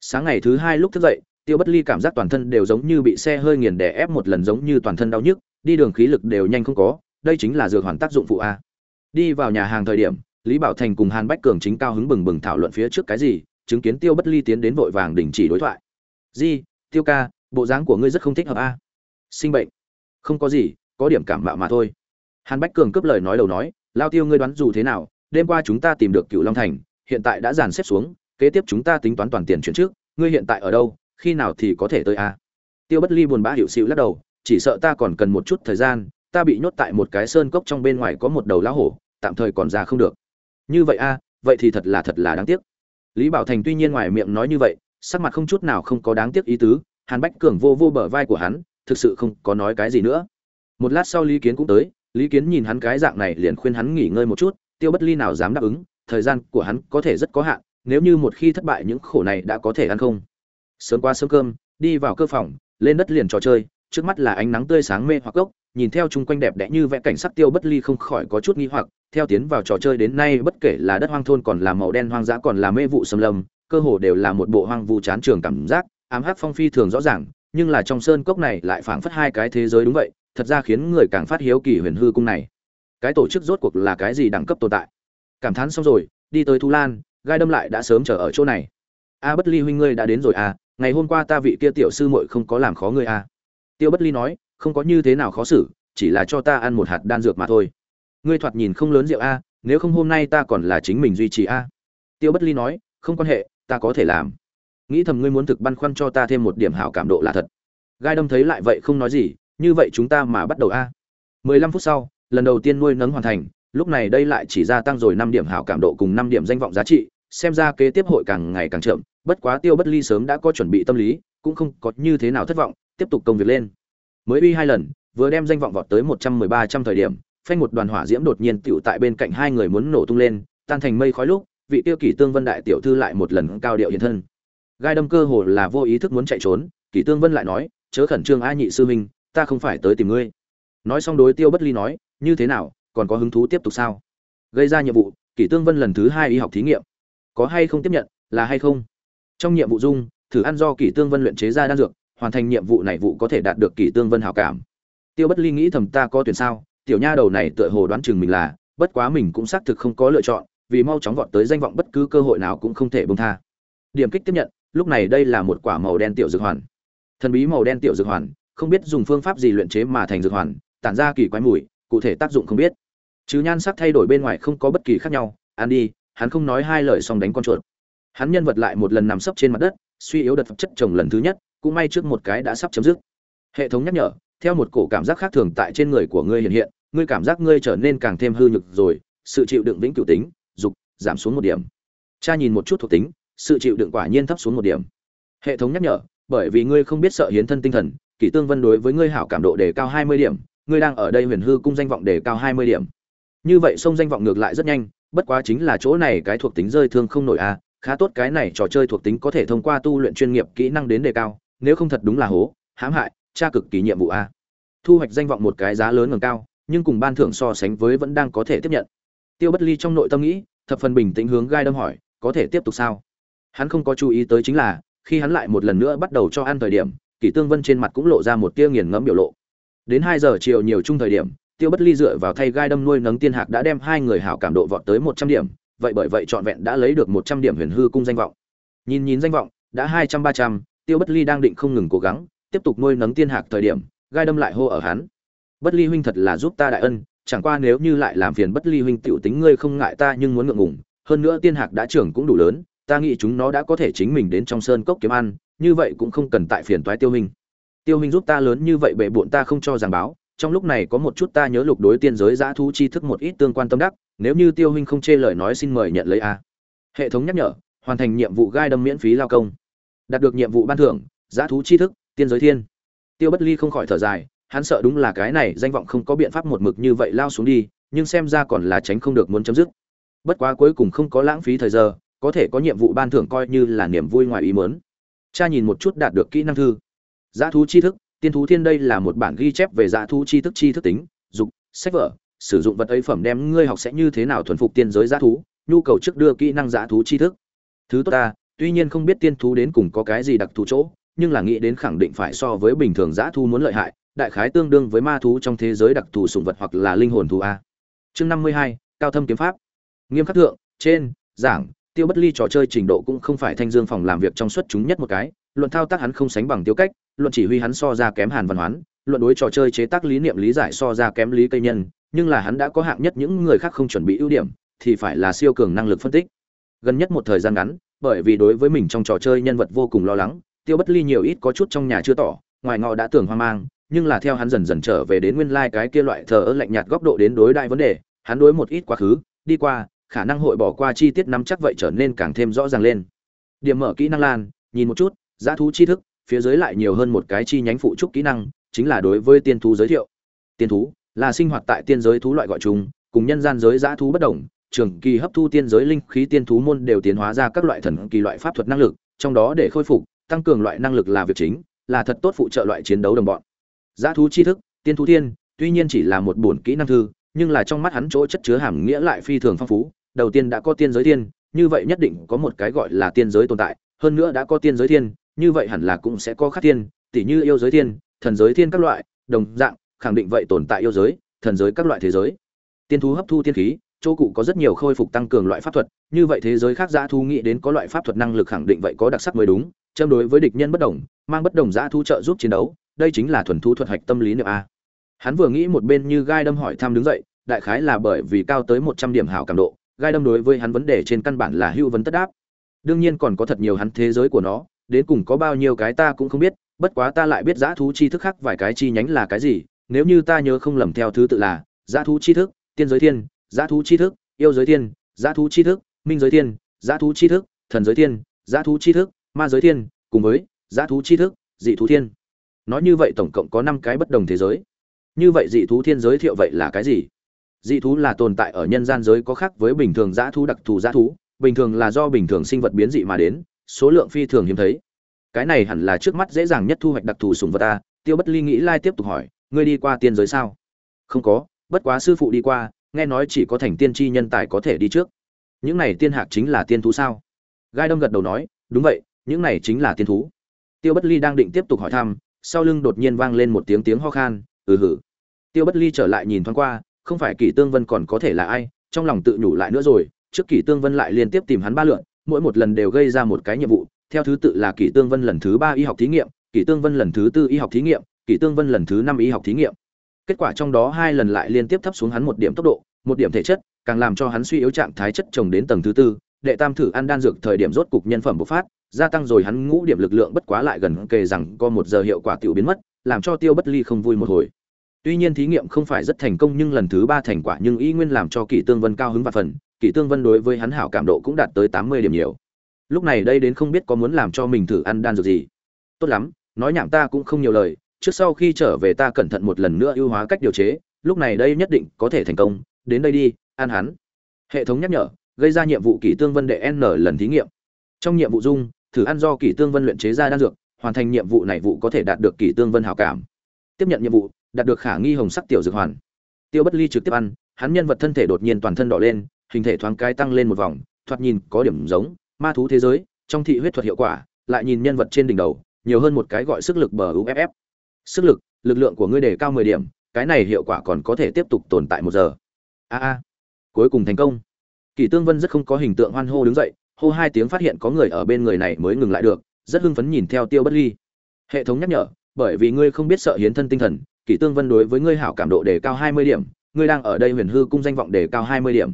Sáng ngày thứ hai lúc thức dậy, tiêu bất ly cảm giác toàn thân đều giống như bị xe hơi nghiền đè ép một lần giống như toàn thân đau nhức, đi đường khí lực đều nhanh không có, đây chính là dược hoàn tác dụng phụ a. Đi vào nhà hàng thời điểm lý bảo thành cùng hàn bách cường chính cao hứng bừng bừng thảo luận phía trước cái gì, chứng kiến tiêu bất ly tiến đến vội vàng đình chỉ đối thoại. Di, tiêu ca, bộ dáng của ngươi rất không thích hợp a. Sinh bệnh. Không có gì, có điểm cảm mạo mà thôi. Hàn bách cường cướp lời nói đầu nói, lao tiêu ngươi đoán dù thế nào, đêm qua chúng ta tìm được cựu long thành, hiện tại đã dàn xếp xuống, kế tiếp chúng ta tính toán toàn tiền chuyển trước, ngươi hiện tại ở đâu, khi nào thì có thể tới a? Tiêu bất ly buồn bã hiệu xịu lắc đầu, chỉ sợ ta còn cần một chút thời gian, ta bị nhốt tại một cái sơn cốc trong bên ngoài có một đầu lá hổ, tạm thời còn ra không được như vậy a, vậy thì thật là thật là đáng tiếc. Lý bảo thành tuy nhiên ngoài miệng nói như vậy, sắc mặt không chút nào không có đáng tiếc ý tứ, hàn bách cường vô vô bờ vai của hắn, thực sự không có nói cái gì nữa. Một lát sau lý kiến cũng tới, lý kiến nhìn hắn cái dạng này liền khuyên hắn nghỉ ngơi một chút, tiêu bất ly nào dám đáp ứng, thời gian của hắn có thể rất có hạn, nếu như một khi thất bại những khổ này đã có thể ăn không. Sớm qua sớm cơm, đi vào cơ phòng, lên đất liền trò chơi, trước mắt là ánh nắng tươi sáng mê hoặc gốc nhìn theo chung quanh đẹp đẽ như vẽ cảnh sắc tiêu bất ly không khỏi có chút nghi hoặc, theo tiến vào trò chơi đến nay bất kể là đất hoang thôn còn là màu đen hoang dã còn là mê vụ xâm lâm, cơ hồ đều là một bộ hoang vu chán trường cảm giác, ám hắc phong phi thường rõ ràng, nhưng là trong sơn cốc này lại phảng phất hai cái thế giới đúng vậy, thật ra khiến người càng phát hiếu kỳ huyền hư cung này. Cái tổ chức rốt cuộc là cái gì đẳng cấp tồn tại? Cảm thán xong rồi, đi tới thu lan, gai đâm lại đã sớm chờ ở chỗ này. A bất ly huynh ngươi đã đến rồi à ngày hôm qua ta vị kia tiểu sư muội không có làm khó ngươi à. Tiêu bất ly nói không có như thế nào khó xử, chỉ là cho ta ăn một hạt đan dược mà thôi. Ngươi thoạt nhìn không lớn rượu a, nếu không hôm nay ta còn là chính mình duy trì a. Tiêu bất ly nói, không quan hệ, ta có thể làm. Nghĩ thầm ngươi muốn thực băn khoăn cho ta thêm một điểm hảo cảm độ là thật. Gai đâm thấy lại vậy không nói gì, như vậy chúng ta mà bắt đầu a. Mười lăm phút sau, lần đầu tiên nuôi nấng hoàn thành, lúc này đây lại chỉ gia tăng rồi năm điểm hảo cảm độ cùng năm điểm danh vọng giá trị, xem ra kế tiếp hội càng ngày càng chậm, bất quá tiêu bất ly sớm đã có chuẩn bị tâm lý, cũng không có như thế nào thất vọng, tiếp tục công việc lên mới uy hai lần, vừa đem danh vọng vọt tới một trăm mười ba trăm thời điểm, phanh một đoàn hỏa diễm đột nhiên tựu tại bên cạnh hai người muốn nổ tung lên, tan thành mây khói lúc, vị tiêu kỷ tương vân đại tiểu thư lại một lần cao điệu hiện thân. Gai đâm cơ hồ là vô ý thức muốn chạy trốn, kỷ tương vân lại nói, chớ khẩn trương a nhị sư huynh, ta không phải tới tìm ngươi. Nói xong đối tiêu bất ly nói, như thế nào, còn có hứng thú tiếp tục sao? Gây ra nhiệm vụ, kỷ tương vân lần thứ hai y học thí nghiệm. Có hay không tiếp nhận, là hay không? Trong nhiệm vụ dung, thử ăn do kỷ tương vân luyện chế ra đan dược hoàn thành nhiệm vụ này vụ có thể đạt được kỷ tương vân hảo cảm. Tiêu bất ly nghĩ thầm ta có tuyển sao? Tiểu nha đầu này tựa hồ đoán chừng mình là, bất quá mình cũng xác thực không có lựa chọn, vì mau chóng vọt tới danh vọng bất cứ cơ hội nào cũng không thể bông tha. Điểm kích tiếp nhận, lúc này đây là một quả màu đen tiểu dược hoàn. Thần bí màu đen tiểu dược hoàn, không biết dùng phương pháp gì luyện chế mà thành dược hoàn, tản ra kỳ quái mùi, cụ thể tác dụng không biết. Chứ nhan sắc thay đổi bên ngoài không có bất kỳ khác nhau, ăn đi, hắn không nói hai lời xong đánh con chuột. Hắn nhân vật lại một lần nằm sấp trên mặt đất, suy yếu đợt chất trồng lần thứ nhất cũng may trước một cái đã sắp chấm dứt. Hệ thống nhắc nhở, theo một cổ cảm giác khác thường tại trên người của ngươi hiện hiện, ngươi cảm giác ngươi trở nên càng thêm hư nhược rồi, sự chịu đựng vĩnh cửu tính, dục, giảm xuống một điểm. Cha nhìn một chút thuộc tính, sự chịu đựng quả nhiên thấp xuống một điểm. Hệ thống nhắc nhở, bởi vì ngươi không biết sợ hiến thân tinh thần, kỷ tương vân đối với ngươi hảo cảm độ đề cao hai mươi điểm, ngươi đang ở đây huyền hư cung danh vọng đề cao hai mươi điểm. Như vậy sông danh vọng ngược lại rất nhanh, bất quá chính là chỗ này cái thuộc tính rơi thương không nổi a khá tốt cái này trò chơi thuộc tính có thể thông qua tu luyện chuyên nghiệp kỹ năng đến đề cao nếu không thật đúng là hố, hãm hại, tra cực kỳ nhiệm vụ a. Thu hoạch danh vọng một cái giá lớn ngầm cao, nhưng cùng ban thưởng so sánh với vẫn đang có thể tiếp nhận. Tiêu bất ly trong nội tâm nghĩ, thập phần bình tĩnh hướng gai đâm hỏi, có thể tiếp tục sao? Hắn không có chú ý tới chính là, khi hắn lại một lần nữa bắt đầu cho ăn thời điểm, kỷ tương vân trên mặt cũng lộ ra một tia nghiền ngẫm biểu lộ. Đến hai giờ chiều nhiều chung thời điểm, tiêu bất ly dựa vào thay gai đâm nuôi nấng tiên hạc đã đem hai người hảo cảm độ vọt tới một trăm điểm, vậy bởi vậy trọn vẹn đã lấy được một trăm điểm huyền hư cung danh vọng. Nhìn nhìn danh vọng, đã hai trăm ba trăm tiêu bất ly đang định không ngừng cố gắng, tiếp tục nuôi nấng tiên hạc thời điểm, gai đâm lại hô ở hắn. Bất ly huynh thật là giúp ta đại ân, chẳng qua nếu như lại làm phiền bất ly huynh tiểu tính ngươi không ngại ta nhưng muốn ngượng ngùng, hơn nữa tiên hạc đã trưởng cũng đủ lớn, ta nghĩ chúng nó đã có thể chính mình đến trong sơn cốc kiếm ăn, như vậy cũng không cần tại phiền toái tiêu huynh. Tiêu huynh giúp ta lớn như vậy bệ bộn ta không cho giảng báo, trong lúc này có một chút ta nhớ lục đối tiên giới giã thú chi thức một ít tương quan tâm đắc, nếu như tiêu huynh không chê lời nói xin mời nhận lấy a. Hệ thống nhắc nhở, hoàn thành nhiệm vụ gai đâm miễn phí lao công đạt được nhiệm vụ ban thưởng giã thú chi thức, tiên giới thiên. Tiêu bất ly không khỏi thở dài, hắn sợ đúng là cái này danh vọng không có biện pháp một mực như vậy lao xuống đi, nhưng xem ra còn là tránh không được muốn chấm dứt. Bất quá cuối cùng không có lãng phí thời giờ, có thể có nhiệm vụ ban thưởng coi như là niềm vui ngoài ý mớn cha nhìn một chút đạt được kỹ năng thư. Giá thú tri thức, tiên thú thiên đây là một bản ghi chép về giá thú tri thức tri thức tính, dục, sách vở, sử dụng vật ấy phẩm đem ngươi học sẽ như thế nào thuần phục tiên giới giá thú, nhu cầu trước đưa kỹ năng giá thú tri thức. Thứ tốt ta tuy nhiên không biết tiên thú đến cùng có cái gì đặc thù chỗ, nhưng là nghĩ đến khẳng định phải so với bình thường dã thú muốn lợi hại, đại khái tương đương với ma thú trong thế giới đặc thù sủng vật hoặc là linh hồn thú a. Chương năm mươi hai, cao thâm kiếm pháp. Nghiêm khắc thượng, trên, giảng, tiêu bất ly trò chơi trình độ cũng không phải thanh dương phòng làm việc trong suất chúng nhất một cái, luận thao tác hắn không sánh bằng tiêu cách, luận chỉ huy hắn so ra kém hàn văn hoán, luận đối trò chơi chế tác lý niệm lý giải so ra kém lý cây nhân, nhưng là hắn đã có hạng nhất những người khác không chuẩn bị ưu điểm, thì phải là siêu cường năng lực phân tích. Gần nhất một thời gian ngắn bởi vì đối với mình trong trò chơi nhân vật vô cùng lo lắng, tiêu bất ly nhiều ít có chút trong nhà chưa tỏ, ngoài ngọ đã tưởng hoang mang, nhưng là theo hắn dần dần trở về đến nguyên lai cái kia loại thờ ơ lạnh nhạt góc độ đến đối đại vấn đề, hắn đối một ít quá khứ, đi qua, khả năng hội bỏ qua chi tiết nắm chắc vậy trở nên càng thêm rõ ràng lên. Điểm mở kỹ năng lan, nhìn một chút, giá thú chi thức, phía dưới lại nhiều hơn một cái chi nhánh phụ trúc kỹ năng, chính là đối với tiên thú giới thiệu. Tiên thú là sinh hoạt tại tiên giới thú loại gọi chung, cùng nhân gian giới giá thú bất đồng trường kỳ hấp thu tiên giới linh khí tiên thú môn đều tiến hóa ra các loại thần kỳ loại pháp thuật năng lực, trong đó để khôi phục, tăng cường loại năng lực là việc chính, là thật tốt phụ trợ loại chiến đấu đồng bọn. Giá thú chi thức, tiên thú thiên, tuy nhiên chỉ là một bổn kỹ năng thư, nhưng là trong mắt hắn chỗ chất chứa hàm nghĩa lại phi thường phong phú, đầu tiên đã có tiên giới thiên, như vậy nhất định có một cái gọi là tiên giới tồn tại, hơn nữa đã có tiên giới thiên, như vậy hẳn là cũng sẽ có khác thiên, tỉ như yêu giới thiên, thần giới thiên các loại, đồng dạng, khẳng định vậy tồn tại yêu giới, thần giới các loại thế giới. Tiên thú hấp thu tiên khí chỗ cụ có rất nhiều khôi phục tăng cường loại pháp thuật, như vậy thế giới khác dã thu nghĩ đến có loại pháp thuật năng lực khẳng định vậy có đặc sắc mới đúng, châm đối với địch nhân bất đồng, mang bất đồng dã thu trợ giúp chiến đấu, đây chính là thuần thu thuật hạch tâm lý niệm a. Hắn vừa nghĩ một bên như gai đâm hỏi thăm đứng dậy, đại khái là bởi vì cao tới một trăm điểm hảo cảm độ, gai đâm đối với hắn vấn đề trên căn bản là hữu vấn tất đáp. Đương nhiên còn có thật nhiều hắn thế giới của nó, đến cùng có bao nhiêu cái ta cũng không biết, bất quá ta lại biết dã thú chi thức khác vài cái chi nhánh là cái gì, nếu như ta nhớ không lầm theo thứ tự là, dã thú chi thức, tiên giới thiên Giá thú chi thức, yêu giới thiên, giá thú chi thức, minh giới thiên, giá thú chi thức, thần giới thiên, giá thú chi thức, ma giới thiên, cùng với giá thú chi thức, dị thú thiên. Nói như vậy tổng cộng có năm cái bất đồng thế giới. Như vậy dị thú thiên giới thiệu vậy là cái gì? Dị thú là tồn tại ở nhân gian giới có khác với bình thường dã thú đặc thù dã thú, bình thường là do bình thường sinh vật biến dị mà đến, số lượng phi thường hiếm thấy. Cái này hẳn là trước mắt dễ dàng nhất thu hoạch đặc thù sùng vật ta. Tiêu bất ly nghĩ lai tiếp tục hỏi, ngươi đi qua tiên giới sao? Không có, bất quá sư phụ đi qua nghe nói chỉ có thành tiên tri nhân tài có thể đi trước. Những này tiên hạc chính là tiên thú sao? Gai đông gật đầu nói, đúng vậy, những này chính là tiên thú. Tiêu bất ly đang định tiếp tục hỏi thăm, sau lưng đột nhiên vang lên một tiếng tiếng ho khan ừ hử. Tiêu bất ly trở lại nhìn thoáng qua, không phải kỷ tương vân còn có thể là ai, trong lòng tự nhủ lại nữa rồi, trước kỷ tương vân lại liên tiếp tìm hắn ba lượn, mỗi một lần đều gây ra một cái nhiệm vụ, theo thứ tự là kỷ tương vân lần thứ ba y học thí nghiệm, kỷ tương vân lần thứ tư y học thí nghiệm, kỷ tương vân lần thứ năm y học thí nghiệm kết quả trong đó hai lần lại liên tiếp thấp xuống hắn một điểm tốc độ, một điểm thể chất, càng làm cho hắn suy yếu trạng thái chất trồng đến tầng thứ tư, đệ tam thử ăn đan dược thời điểm rốt cục nhân phẩm bộc phát, gia tăng rồi hắn ngũ điểm lực lượng bất quá lại gần kề rằng có một giờ hiệu quả tiểu biến mất, làm cho tiêu bất ly không vui một hồi. Tuy nhiên thí nghiệm không phải rất thành công nhưng lần thứ ba thành quả nhưng y nguyên làm cho kỷ tương vân cao hứng và phần, kỷ tương vân đối với hắn hảo cảm độ cũng đạt tới tám mươi điểm nhiều. Lúc này đây đến không biết có muốn làm cho mình thử ăn đan dược gì. Tốt lắm, nói nhảm ta cũng không nhiều lời trước sau khi trở về ta cẩn thận một lần nữa ưu hóa cách điều chế, lúc này đây nhất định có thể thành công, đến đây đi ăn hắn. Hệ thống nhắc nhở, gây ra nhiệm vụ kỷ tương vân đệ n lần thí nghiệm. Trong nhiệm vụ dung, thử ăn do kỷ tương vân luyện chế ra đan dược, hoàn thành nhiệm vụ này vụ có thể đạt được kỷ tương vân hảo cảm. Tiếp nhận nhiệm vụ, đạt được khả nghi hồng sắc tiểu dược hoàn. Tiêu bất ly trực tiếp ăn, hắn nhân vật thân thể đột nhiên toàn thân đỏ lên, hình thể thoáng cái tăng lên một vòng, thoạt nhìn có điểm giống ma thú thế giới, trong thị huyết thuật hiệu quả, lại nhìn nhân vật trên đỉnh đầu, nhiều hơn một cái gọi sức lực bờ uff sức lực lực lượng của ngươi đề cao mười điểm, cái này hiệu quả còn có thể tiếp tục tồn tại một giờ. A a, cuối cùng thành công. Kỳ tương vân rất không có hình tượng hoan hô đứng dậy, hô hai tiếng phát hiện có người ở bên người này mới ngừng lại được, rất hưng phấn nhìn theo tiêu bất ly. Hệ thống nhắc nhở, bởi vì ngươi không biết sợ hiến thân tinh thần, kỳ tương vân đối với ngươi hảo cảm độ đề cao hai mươi điểm, ngươi đang ở đây huyền hư cung danh vọng đề cao hai mươi điểm.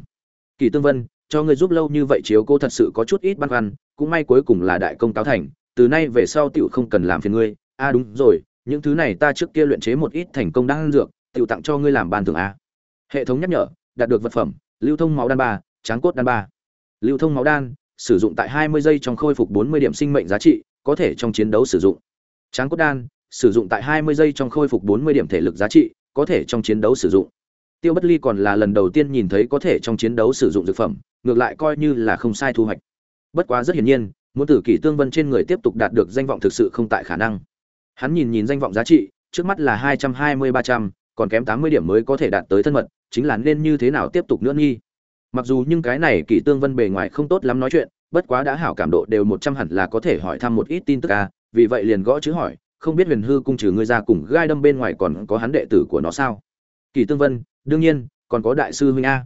Kỳ tương vân, cho ngươi giúp lâu như vậy chiếu cô thật sự có chút ít băn khoăn, cũng may cuối cùng là đại công cáo thành, từ nay về sau tiểu không cần làm phiền ngươi. A, đúng rồi những thứ này ta trước kia luyện chế một ít thành công đan dược, tiểu tặng cho ngươi làm ban thưởng a. Hệ thống nhắc nhở, đạt được vật phẩm, lưu thông máu đan ba, tráng cốt đan ba. Lưu thông máu đan, sử dụng tại 20 giây trong khôi phục 40 điểm sinh mệnh giá trị, có thể trong chiến đấu sử dụng. Tráng cốt đan, sử dụng tại 20 giây trong khôi phục 40 điểm thể lực giá trị, có thể trong chiến đấu sử dụng. Tiêu bất ly còn là lần đầu tiên nhìn thấy có thể trong chiến đấu sử dụng dược phẩm, ngược lại coi như là không sai thu hoạch. Bất quá rất hiển nhiên, muốn tử kỷ tương vân trên người tiếp tục đạt được danh vọng thực sự không tại khả năng hắn nhìn nhìn danh vọng giá trị trước mắt là 220 300, còn kém 80 điểm mới có thể đạt tới thân mật chính là nên như thế nào tiếp tục nữa nghi. Mặc dù nhưng cái này kỷ tương vân bề ngoài không tốt lắm nói chuyện bất quá đã hảo cảm độ đều một trăm hẳn là có thể hỏi thăm một ít tin tức a vì vậy liền gõ chữ hỏi không biết huyền hư cung trừ ngươi ra cùng gai đâm bên ngoài còn có hắn đệ tử của nó sao? Kỳ tương vân đương nhiên còn có đại sư huynh a.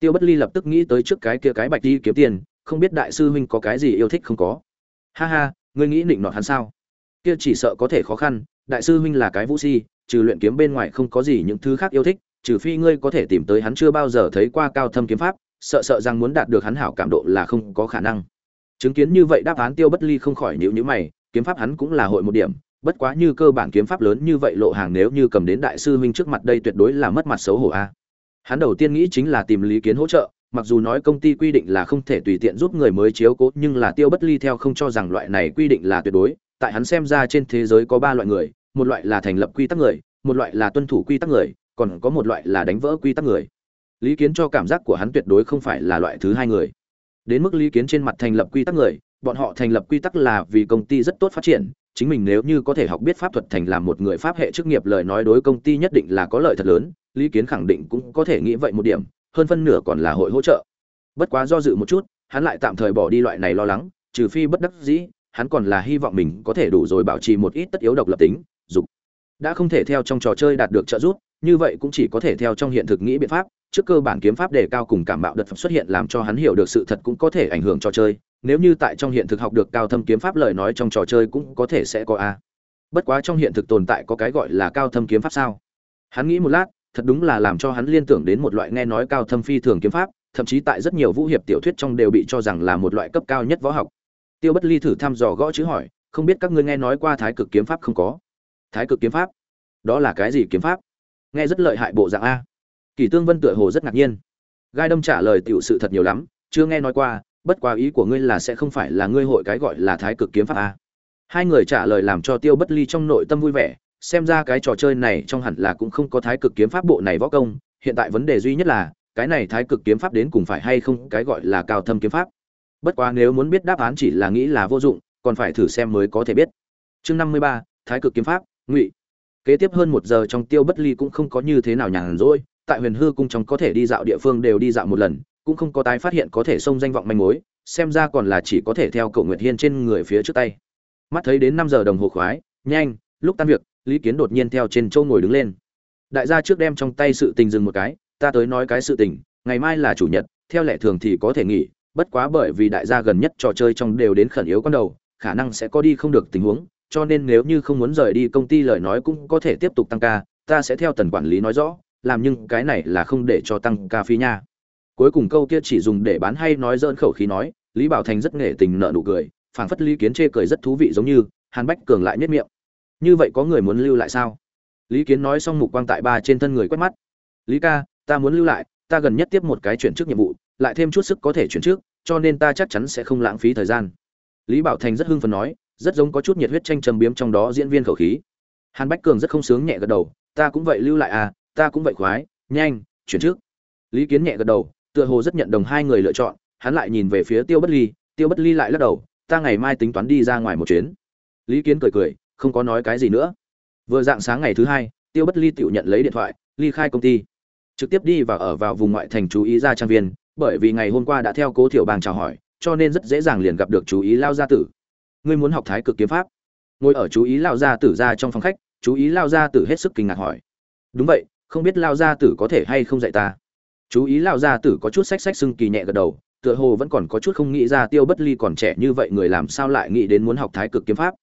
Tiêu bất ly lập tức nghĩ tới trước cái kia cái bạch đi kiếm tiền không biết đại sư huynh có cái gì yêu thích không có. Ha ha ngươi nghĩ định nọ hắn sao? Kia chỉ sợ có thể khó khăn, đại sư huynh là cái vũ si, trừ luyện kiếm bên ngoài không có gì những thứ khác yêu thích, trừ phi ngươi có thể tìm tới hắn chưa bao giờ thấy qua cao thâm kiếm pháp, sợ sợ rằng muốn đạt được hắn hảo cảm độ là không có khả năng. Chứng kiến như vậy đáp án tiêu bất ly không khỏi nhíu nhíu mày, kiếm pháp hắn cũng là hội một điểm, bất quá như cơ bản kiếm pháp lớn như vậy lộ hàng nếu như cầm đến đại sư huynh trước mặt đây tuyệt đối là mất mặt xấu hổ a. Hắn đầu tiên nghĩ chính là tìm lý kiến hỗ trợ, mặc dù nói công ty quy định là không thể tùy tiện giúp người mới chiếu cố, nhưng là tiêu bất ly theo không cho rằng loại này quy định là tuyệt đối tại hắn xem ra trên thế giới có ba loại người, một loại là thành lập quy tắc người, một loại là tuân thủ quy tắc người, còn có một loại là đánh vỡ quy tắc người. Lý kiến cho cảm giác của hắn tuyệt đối không phải là loại thứ hai người. Đến mức lý kiến trên mặt thành lập quy tắc người, bọn họ thành lập quy tắc là vì công ty rất tốt phát triển, chính mình nếu như có thể học biết pháp thuật thành làm một người pháp hệ chức nghiệp lời nói đối công ty nhất định là có lợi thật lớn, lý kiến khẳng định cũng có thể nghĩ vậy một điểm, hơn phân nửa còn là hội hỗ trợ. Bất quá do dự một chút, hắn lại tạm thời bỏ đi loại này lo lắng, trừ phi bất đắc dĩ hắn còn là hy vọng mình có thể đủ rồi bảo trì một ít tất yếu độc lập tính, dục. Đã không thể theo trong trò chơi đạt được trợ giúp, như vậy cũng chỉ có thể theo trong hiện thực nghĩ biện pháp, trước cơ bản kiếm pháp đề cao cùng cảm bạo đợt phẩm xuất hiện làm cho hắn hiểu được sự thật cũng có thể ảnh hưởng trò chơi. Nếu như tại trong hiện thực học được cao thâm kiếm pháp lời nói trong trò chơi cũng có thể sẽ có a. Bất quá trong hiện thực tồn tại có cái gọi là cao thâm kiếm pháp sao? Hắn nghĩ một lát, thật đúng là làm cho hắn liên tưởng đến một loại nghe nói cao thâm phi thường kiếm pháp, thậm chí tại rất nhiều vũ hiệp tiểu thuyết trong đều bị cho rằng là một loại cấp cao nhất võ học tiêu bất ly thử thăm dò gõ chữ hỏi, không biết các ngươi nghe nói qua thái cực kiếm pháp không có? Thái cực kiếm pháp? Đó là cái gì kiếm pháp? Nghe rất lợi hại bộ dạng a. Kỳ tương vân tựa hồ rất ngạc nhiên. Gai đâm trả lời, tiểu sự thật nhiều lắm, chưa nghe nói qua, bất quá ý của ngươi là sẽ không phải là ngươi hội cái gọi là thái cực kiếm pháp a. Hai người trả lời làm cho tiêu bất ly trong nội tâm vui vẻ, xem ra cái trò chơi này trong hẳn là cũng không có thái cực kiếm pháp bộ này võ công, hiện tại vấn đề duy nhất là, cái này thái cực kiếm pháp đến cùng phải hay không cái gọi là cao thâm kiếm pháp bất quá nếu muốn biết đáp án chỉ là nghĩ là vô dụng, còn phải thử xem mới có thể biết. Chương năm mươi ba, thái cực kiếm pháp, ngụy. Kế tiếp hơn một giờ trong tiêu bất ly cũng không có như thế nào nhàn rỗi, tại huyền hư cung trong có thể đi dạo địa phương đều đi dạo một lần, cũng không có tái phát hiện có thể xông danh vọng manh mối, xem ra còn là chỉ có thể theo cậu nguyệt hiên trên người phía trước tay. Mắt thấy đến năm giờ đồng hồ khoái, nhanh, lúc tan việc, lý kiến đột nhiên theo trên châu ngồi đứng lên. Đại gia trước đem trong tay sự tình dừng một cái, ta tới nói cái sự tình, ngày mai là chủ nhật, theo lệ thường thì có thể nghỉ bất quá bởi vì đại gia gần nhất trò chơi trong đều đến khẩn yếu con đầu, khả năng sẽ có đi không được tình huống, cho nên nếu như không muốn rời đi công ty lời nói cũng có thể tiếp tục tăng ca, ta sẽ theo tần quản lý nói rõ, làm nhưng cái này là không để cho tăng ca phí nha. Cuối cùng câu kia chỉ dùng để bán hay nói dỡn khẩu khí nói, lý bảo thành rất nghệ tình nợ nụ cười, phảng phất lý kiến chê cười rất thú vị giống như, hàn bách cường lại nhất miệng. Như vậy có người muốn lưu lại sao? Lý kiến nói xong mục quang tại ba trên thân người quét mắt. Lý ca, ta muốn lưu lại, ta gần nhất tiếp một cái chuyển chức nhiệm vụ lại thêm chút sức có thể chuyển trước, cho nên ta chắc chắn sẽ không lãng phí thời gian. Lý bảo thành rất hưng phấn nói, rất giống có chút nhiệt huyết tranh trầm biếm trong đó diễn viên khẩu khí. Hàn bách cường rất không sướng nhẹ gật đầu, ta cũng vậy lưu lại à ta cũng vậy khoái, nhanh, chuyển trước. Lý kiến nhẹ gật đầu, tựa hồ rất nhận đồng hai người lựa chọn, hắn lại nhìn về phía tiêu bất ly, tiêu bất ly lại lắc đầu, ta ngày mai tính toán đi ra ngoài một chuyến. Lý kiến cười cười, không có nói cái gì nữa. Vừa dạng sáng ngày thứ hai, tiêu bất ly tự nhận lấy điện thoại, ly khai công ty. Trực tiếp đi và ở vào vùng ngoại thành chú ý ra trang viên bởi vì ngày hôm qua đã theo cố thiểu bang chào hỏi, cho nên rất dễ dàng liền gặp được chú ý lao gia tử. Ngươi muốn học thái cực kiếm pháp? Ngồi ở chú ý lao gia tử ra trong phòng khách, chú ý lao gia tử hết sức kinh ngạc hỏi. Đúng vậy, không biết lao gia tử có thể hay không dạy ta? Chú ý lao gia tử có chút sách sách sưng kỳ nhẹ gật đầu, tựa hồ vẫn còn có chút không nghĩ ra tiêu bất ly còn trẻ như vậy người làm sao lại nghĩ đến muốn học thái cực kiếm pháp?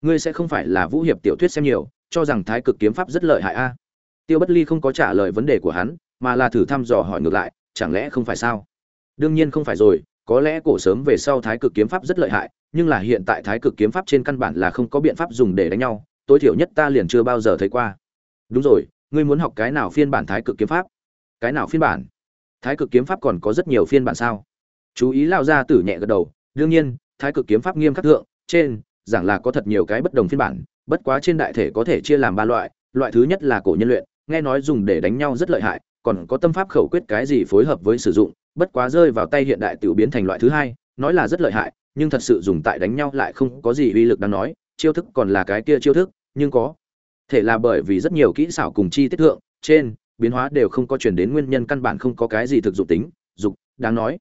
Ngươi sẽ không phải là vũ hiệp tiểu thuyết xem nhiều, cho rằng thái cực kiếm pháp rất lợi hại a. Tiêu bất ly không có trả lời vấn đề của hắn, mà là thử thăm dò hỏi ngược lại chẳng lẽ không phải sao? Đương nhiên không phải rồi, có lẽ cổ sớm về sau thái cực kiếm pháp rất lợi hại, nhưng là hiện tại thái cực kiếm pháp trên căn bản là không có biện pháp dùng để đánh nhau, tối thiểu nhất ta liền chưa bao giờ thấy qua. Đúng rồi, ngươi muốn học cái nào phiên bản thái cực kiếm pháp? Cái nào phiên bản? Thái cực kiếm pháp còn có rất nhiều phiên bản sao? Chú ý lão gia tử nhẹ gật đầu, đương nhiên, thái cực kiếm pháp nghiêm khắc thượng, trên, giảng là có thật nhiều cái bất đồng phiên bản, bất quá trên đại thể có thể chia làm ba loại loại thứ nhất là cổ nhân luyện, nghe nói dùng để đánh nhau rất lợi hại còn có tâm pháp khẩu quyết cái gì phối hợp với sử dụng, bất quá rơi vào tay hiện đại tiểu biến thành loại thứ hai, nói là rất lợi hại, nhưng thật sự dùng tại đánh nhau lại không có gì uy lực đáng nói, chiêu thức còn là cái kia chiêu thức, nhưng có thể là bởi vì rất nhiều kỹ xảo cùng chi tiết thượng, trên, biến hóa đều không có chuyển đến nguyên nhân căn bản không có cái gì thực dụng tính, dục, đáng nói.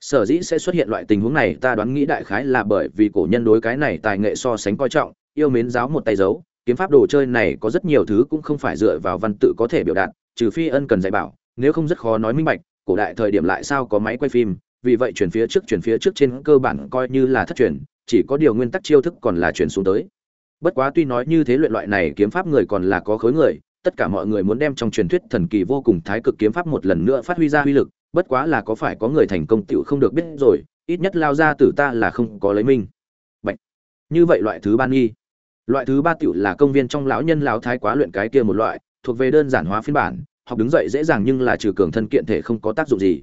Sở dĩ sẽ xuất hiện loại tình huống này, ta đoán nghĩ đại khái là bởi vì cổ nhân đối cái này tài nghệ so sánh coi trọng, yêu mến giáo một tay dấu, kiếm pháp đồ chơi này có rất nhiều thứ cũng không phải dựa vào văn tự có thể biểu đạt trừ phi ân cần dạy bảo, nếu không rất khó nói minh bạch, cổ đại thời điểm lại sao có máy quay phim, vì vậy chuyển phía trước, chuyển phía trước trên cơ bản coi như là thất truyền, chỉ có điều nguyên tắc chiêu thức còn là chuyển xuống tới. Bất quá tuy nói như thế luyện loại này kiếm pháp người còn là có khối người, tất cả mọi người muốn đem trong truyền thuyết thần kỳ vô cùng thái cực kiếm pháp một lần nữa phát huy ra uy lực, bất quá là có phải có người thành công tựu không được biết rồi, ít nhất lao ra từ ta là không có lấy minh Bạch. như vậy loại thứ ba nghi. Loại thứ ba tựu là công viên trong lão nhân lão thái quá luyện cái kia một loại thuộc về đơn giản hóa phiên bản, học đứng dậy dễ dàng nhưng là trừ cường thân kiện thể không có tác dụng gì.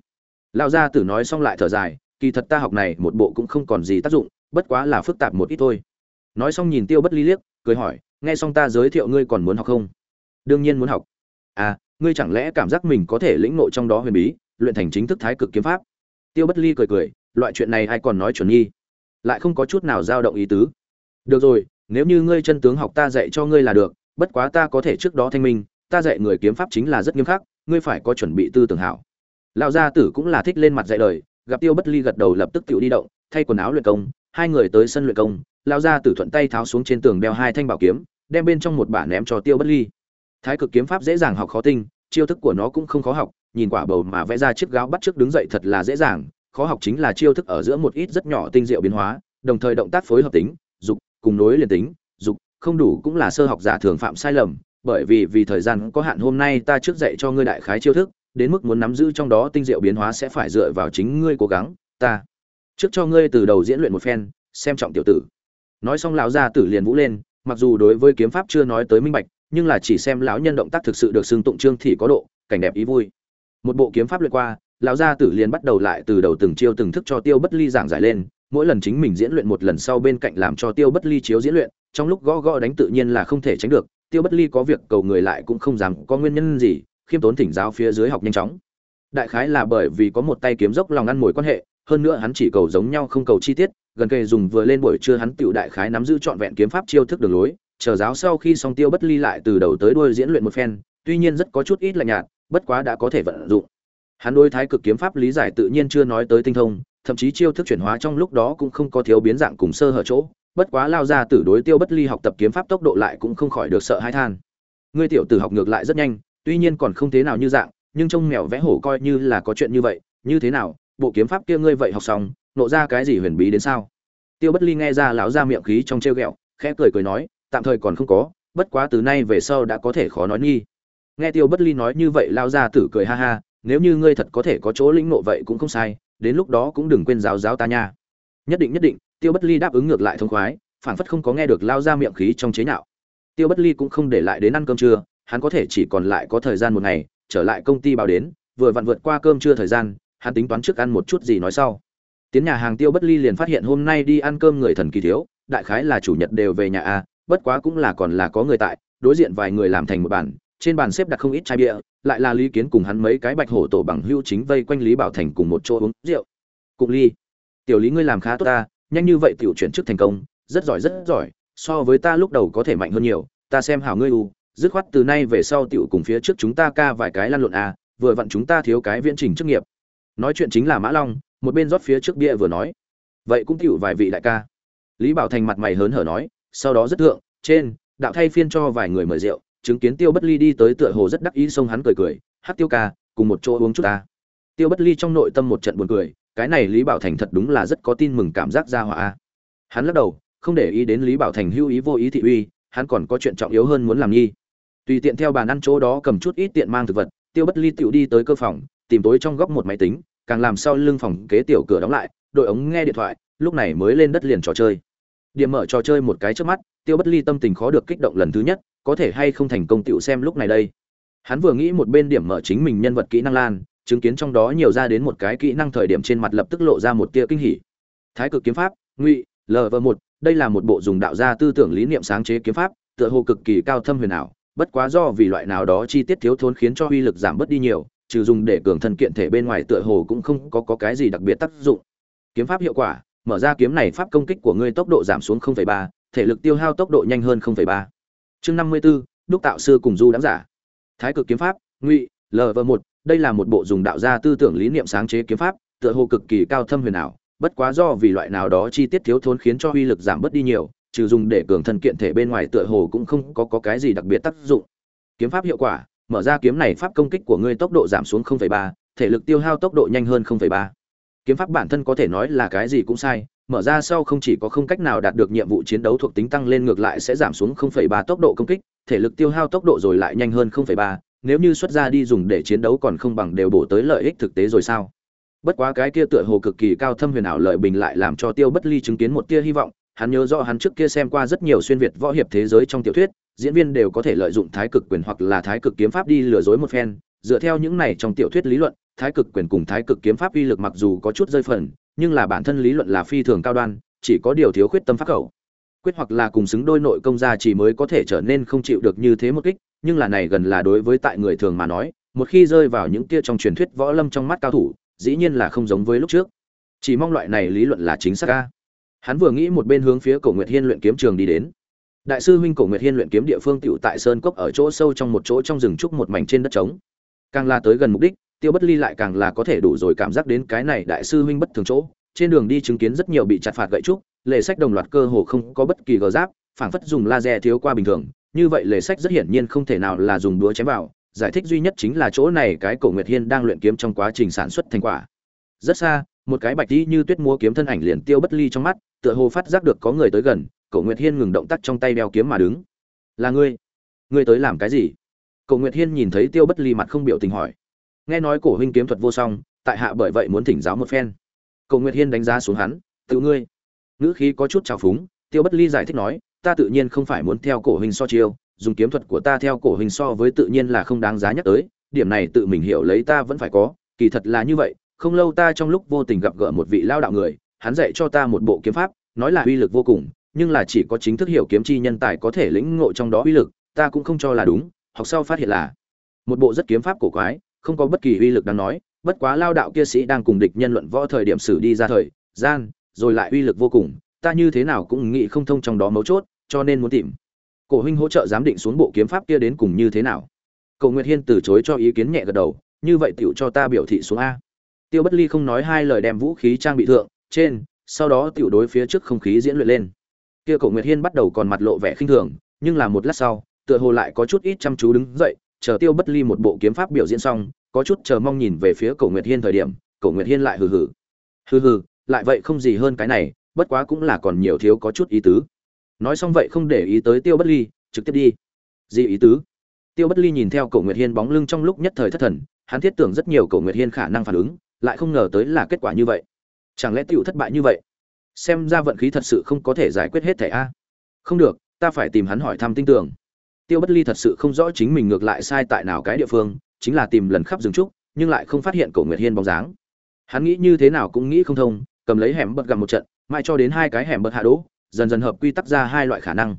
Lão gia tử nói xong lại thở dài, kỳ thật ta học này một bộ cũng không còn gì tác dụng, bất quá là phức tạp một ít thôi. Nói xong nhìn tiêu bất ly liếc, cười hỏi, nghe xong ta giới thiệu ngươi còn muốn học không? Đương nhiên muốn học. À ngươi chẳng lẽ cảm giác mình có thể lĩnh ngộ trong đó huyền bí, luyện thành chính thức thái cực kiếm pháp? Tiêu bất ly cười cười, loại chuyện này ai còn nói chuẩn nghi? Lại không có chút nào dao động ý tứ. Được rồi, nếu như ngươi chân tướng học ta dạy cho ngươi là được bất quá ta có thể trước đó thanh minh ta dạy người kiếm pháp chính là rất nghiêm khắc ngươi phải có chuẩn bị tư tưởng hảo. Lão gia tử cũng là thích lên mặt dạy lời, gặp tiêu bất ly gật đầu lập tức tự đi động thay quần áo luyện công hai người tới sân luyện công lão gia tử thuận tay tháo xuống trên tường đeo hai thanh bảo kiếm đem bên trong một bả ném cho tiêu bất ly. Thái cực kiếm pháp dễ dàng học khó tinh chiêu thức của nó cũng không khó học nhìn quả bầu mà vẽ ra chiếc gáo bắt trước đứng dậy thật là dễ dàng khó học chính là chiêu thức ở giữa một ít rất nhỏ tinh diệu biến hóa đồng thời động tác phối hợp tính dục cùng nối liền tính dục không đủ cũng là sơ học giả thường phạm sai lầm, bởi vì vì thời gian có hạn hôm nay ta trước dạy cho ngươi đại khái chiêu thức, đến mức muốn nắm giữ trong đó tinh diệu biến hóa sẽ phải dựa vào chính ngươi cố gắng, ta. Trước cho ngươi từ đầu diễn luyện một phen, xem trọng tiểu tử. Nói xong lão gia tử liền vũ lên, mặc dù đối với kiếm pháp chưa nói tới minh bạch, nhưng là chỉ xem lão nhân động tác thực sự được xưng tụng trương thì có độ, cảnh đẹp ý vui. Một bộ kiếm pháp luyện qua, lão gia tử liền bắt đầu lại từ đầu từng chiêu từng thức cho tiêu bất ly giảng giải lên mỗi lần chính mình diễn luyện một lần sau bên cạnh làm cho tiêu bất ly chiếu diễn luyện, trong lúc gõ gõ đánh tự nhiên là không thể tránh được, tiêu bất ly có việc cầu người lại cũng không dám có nguyên nhân gì, khiêm tốn thỉnh giáo phía dưới học nhanh chóng. Đại khái là bởi vì có một tay kiếm dốc lòng ăn mồi quan hệ, hơn nữa hắn chỉ cầu giống nhau không cầu chi tiết, gần kề dùng vừa lên buổi trưa hắn tiểu đại khái nắm giữ trọn vẹn kiếm pháp chiêu thức đường lối, chờ giáo sau khi xong tiêu bất ly lại từ đầu tới đuôi diễn luyện một phen, tuy nhiên rất có chút ít lạnh nhạt, bất quá đã có thể vận dụng. Hắn đối thái cực kiếm pháp lý giải tự nhiên chưa nói tới tinh thông thậm chí chiêu thức chuyển hóa trong lúc đó cũng không có thiếu biến dạng cùng sơ hở chỗ, bất quá lao ra tử đối tiêu bất ly học tập kiếm pháp tốc độ lại cũng không khỏi được sợ hãi than. Ngươi tiểu tử học ngược lại rất nhanh, tuy nhiên còn không thế nào như dạng, nhưng trông mèo vẽ hổ coi như là có chuyện như vậy, như thế nào, bộ kiếm pháp kia ngươi vậy học xong, nộ ra cái gì huyền bí đến sao? Tiêu bất ly nghe ra lão ra miệng khí trong treo ghẹo, khẽ cười cười nói, tạm thời còn không có, bất quá từ nay về sau đã có thể khó nói nghi. Nghe tiêu bất ly nói như vậy lao ra tử cười ha ha, nếu như ngươi thật có thể có chỗ lĩnh nộ vậy cũng không sai đến lúc đó cũng đừng quên giáo giáo ta nha. Nhất định nhất định, tiêu bất ly đáp ứng ngược lại thông khoái phản phất không có nghe được lao ra miệng khí trong chế nhạo. Tiêu bất ly cũng không để lại đến ăn cơm trưa, hắn có thể chỉ còn lại có thời gian một ngày, trở lại công ty báo đến, vừa vặn vượt qua cơm trưa thời gian, hắn tính toán trước ăn một chút gì nói sau. Tiến nhà hàng tiêu bất ly liền phát hiện hôm nay đi ăn cơm người thần kỳ thiếu, đại khái là chủ nhật đều về nhà a bất quá cũng là còn là có người tại, đối diện vài người làm thành một bàn trên bàn xếp đặt không ít chai bia, lại là lý kiến cùng hắn mấy cái bạch hổ tổ bằng hưu chính vây quanh lý bảo thành cùng một chỗ uống rượu. Cụng ly, tiểu lý ngươi làm khá tốt ta, nhanh như vậy tiểu chuyển chức thành công, rất giỏi rất giỏi, so với ta lúc đầu có thể mạnh hơn nhiều, ta xem hảo ngươi u, dứt khoát từ nay về sau tiểu cùng phía trước chúng ta ca vài cái lăn lộn à vừa vặn chúng ta thiếu cái viễn trình chức nghiệp. Nói chuyện chính là mã long, một bên rót phía trước bia vừa nói. Vậy cũng tiểu vài vị đại ca. Lý bảo thành mặt mày hớn hở nói, sau đó rất thượng, trên, đạo thay phiên cho vài người mời rượu chứng kiến tiêu bất ly đi tới tựa hồ rất đắc ý xông hắn cười cười, hát tiêu ca, cùng một chỗ uống chút ta. Tiêu bất ly trong nội tâm một trận buồn cười, cái này lý bảo thành thật đúng là rất có tin mừng cảm giác ra hỏa hắn lắc đầu, không để ý đến lý bảo thành hưu ý vô ý thị uy, hắn còn có chuyện trọng yếu hơn muốn làm nhi tùy tiện theo bàn ăn chỗ đó cầm chút ít tiện mang thực vật, tiêu bất ly tựu đi tới cơ phòng, tìm tối trong góc một máy tính, càng làm sau lưng phòng kế tiểu cửa đóng lại, đội ống nghe điện thoại, lúc này mới lên đất liền trò chơi. Điểm mở trò chơi một cái trước mắt, tiêu bất ly tâm tình khó được kích động lần thứ nhất có thể hay không thành công tựu xem lúc này đây. Hắn vừa nghĩ một bên điểm mở chính mình nhân vật kỹ năng lan chứng kiến trong đó nhiều ra đến một cái kỹ năng thời điểm trên mặt lập tức lộ ra một tia kinh hỉ. Thái cực kiếm pháp ngụy lv một đây là một bộ dùng đạo gia tư tưởng lý niệm sáng chế kiếm pháp tựa hồ cực kỳ cao thâm huyền ảo bất quá do vì loại nào đó chi tiết thiếu thốn khiến cho uy lực giảm bớt đi nhiều trừ dùng để cường thân kiện thể bên ngoài tựa hồ cũng không có, có cái gì đặc biệt tác dụng. Kiếm pháp hiệu quả mở ra kiếm này pháp công kích của ngươi tốc độ giảm xuống 0,3, thể lực tiêu hao tốc độ nhanh hơn 0,3. Chương 54, đúc tạo sư cùng du đáng giả. Thái cực kiếm pháp, Ngụy, LV1, đây là một bộ dùng đạo gia tư tưởng lý niệm sáng chế kiếm pháp, tựa hồ cực kỳ cao thâm huyền ảo, bất quá do vì loại nào đó chi tiết thiếu thốn khiến cho uy lực giảm bớt đi nhiều, trừ dùng để cường thân kiện thể bên ngoài tựa hồ cũng không có, có cái gì đặc biệt tác dụng. Kiếm pháp hiệu quả, mở ra kiếm này pháp công kích của ngươi tốc độ giảm xuống 0,3, thể lực tiêu hao tốc độ nhanh hơn 0,3. Kiếm pháp bản thân có thể nói là cái gì cũng sai, mở ra sau không chỉ có không cách nào đạt được nhiệm vụ chiến đấu thuộc tính tăng lên ngược lại sẽ giảm xuống 0,3 tốc độ công kích, thể lực tiêu hao tốc độ rồi lại nhanh hơn 0,3, nếu như xuất ra đi dùng để chiến đấu còn không bằng đều bổ tới lợi ích thực tế rồi sao? Bất quá cái kia tựa hồ cực kỳ cao thâm huyền ảo lợi bình lại làm cho Tiêu Bất Ly chứng kiến một tia hy vọng, hắn nhớ rõ hắn trước kia xem qua rất nhiều xuyên việt võ hiệp thế giới trong tiểu thuyết, diễn viên đều có thể lợi dụng thái cực quyền hoặc là thái cực kiếm pháp đi lừa dối một phen, dựa theo những này trong tiểu thuyết lý luận, thái cực quyền cùng thái cực kiếm pháp uy lực mặc dù có chút rơi phần, nhưng là bản thân lý luận là phi thường cao đoan, chỉ có điều thiếu khuyết tâm pháp khẩu. Quyết hoặc là cùng xứng đôi nội công gia chỉ mới có thể trở nên không chịu được như thế một kích, nhưng là này gần là đối với tại người thường mà nói, một khi rơi vào những kia trong truyền thuyết võ lâm trong mắt cao thủ, dĩ nhiên là không giống với lúc trước. Chỉ mong loại này lý luận là chính xác a. Hắn vừa nghĩ một bên hướng phía Cổ Nguyệt Hiên luyện kiếm trường đi đến. Đại sư huynh Cổ Nguyệt Hiên luyện kiếm địa phương tiểu tại sơn cốc ở chỗ sâu trong một chỗ trong rừng trúc một mảnh trên đất trống. Càng là tới gần mục đích, Tiêu Bất Ly lại càng là có thể đủ rồi cảm giác đến cái này đại sư huynh bất thường chỗ. Trên đường đi chứng kiến rất nhiều bị chặt phạt gậy trúc, lề sách đồng loạt cơ hồ không có bất kỳ gờ giáp, phảng phất dùng laser thiếu qua bình thường, như vậy lề sách rất hiển nhiên không thể nào là dùng đũa chém vào, giải thích duy nhất chính là chỗ này cái Cổ Nguyệt Hiên đang luyện kiếm trong quá trình sản xuất thành quả. Rất xa, một cái bạch tí như tuyết múa kiếm thân ảnh liền Tiêu Bất Ly trong mắt, tựa hồ phát giác được có người tới gần, Cổ Nguyệt Hiên ngừng động tác trong tay đeo kiếm mà đứng. "Là ngươi?" ngươi tới làm cái gì cổ nguyệt hiên nhìn thấy tiêu bất ly mặt không biểu tình hỏi nghe nói cổ huynh kiếm thuật vô song, tại hạ bởi vậy muốn thỉnh giáo một phen. Cổ nguyệt hiên đánh giá xuống hắn, tự ngươi. Ngữ khí có chút trào phúng, tiêu bất ly giải thích nói, ta tự nhiên không phải muốn theo cổ huynh so chiêu, dùng kiếm thuật của ta theo cổ huynh so với tự nhiên là không đáng giá nhắc tới, điểm này tự mình hiểu lấy ta vẫn phải có, kỳ thật là như vậy, không lâu ta trong lúc vô tình gặp gỡ một vị lao đạo người, hắn dạy cho ta một bộ kiếm pháp, nói là uy lực vô cùng, nhưng là chỉ có chính thức hiểu kiếm chi nhân tài có thể lĩnh ngộ trong đó uy lực, ta cũng không cho là đúng, học sau phát hiện là một bộ rất kiếm pháp cổ quái không có bất kỳ uy lực đáng nói, bất quá lao đạo kia sĩ đang cùng địch nhân luận võ thời điểm xử đi ra thời, gian, rồi lại uy lực vô cùng, ta như thế nào cũng nghĩ không thông trong đó mấu chốt, cho nên muốn tìm. Cổ huynh hỗ trợ giám định xuống bộ kiếm pháp kia đến cùng như thế nào? Cầu nguyệt hiên từ chối cho ý kiến nhẹ gật đầu, như vậy tựu cho ta biểu thị xuống a. Tiêu bất ly không nói hai lời đem vũ khí trang bị thượng, trên, sau đó tựu đối phía trước không khí diễn luyện lên. Kia cổ nguyệt hiên bắt đầu còn mặt lộ vẻ khinh thường, nhưng là một lát sau, tựa hồ lại có chút ít chăm chú đứng dậy chờ tiêu bất ly một bộ kiếm pháp biểu diễn xong, có chút chờ mong nhìn về phía cổ nguyệt hiên thời điểm, cổ nguyệt hiên lại hừ hừ. Hừ hừ, lại vậy không gì hơn cái này, bất quá cũng là còn nhiều thiếu có chút ý tứ. Nói xong vậy không để ý tới tiêu bất ly, trực tiếp đi. Gì ý tứ? Tiêu bất ly nhìn theo cổ nguyệt hiên bóng lưng trong lúc nhất thời thất thần, hắn thiết tưởng rất nhiều cổ nguyệt hiên khả năng phản ứng, lại không ngờ tới là kết quả như vậy. Chẳng lẽ tựu thất bại như vậy? Xem ra vận khí thật sự không có thể giải quyết hết thẻ a. Không được, ta phải tìm hắn hỏi thăm tin tưởng tiêu bất ly thật sự không rõ chính mình ngược lại sai tại nào cái địa phương, chính là tìm lần khắp rừng trúc, nhưng lại không phát hiện cổ nguyệt hiên bóng dáng. Hắn nghĩ như thế nào cũng nghĩ không thông, cầm lấy hẻm bật gặm một trận mai cho đến hai cái hẻm bật hạ đỗ, dần dần hợp quy tắc ra hai loại khả năng.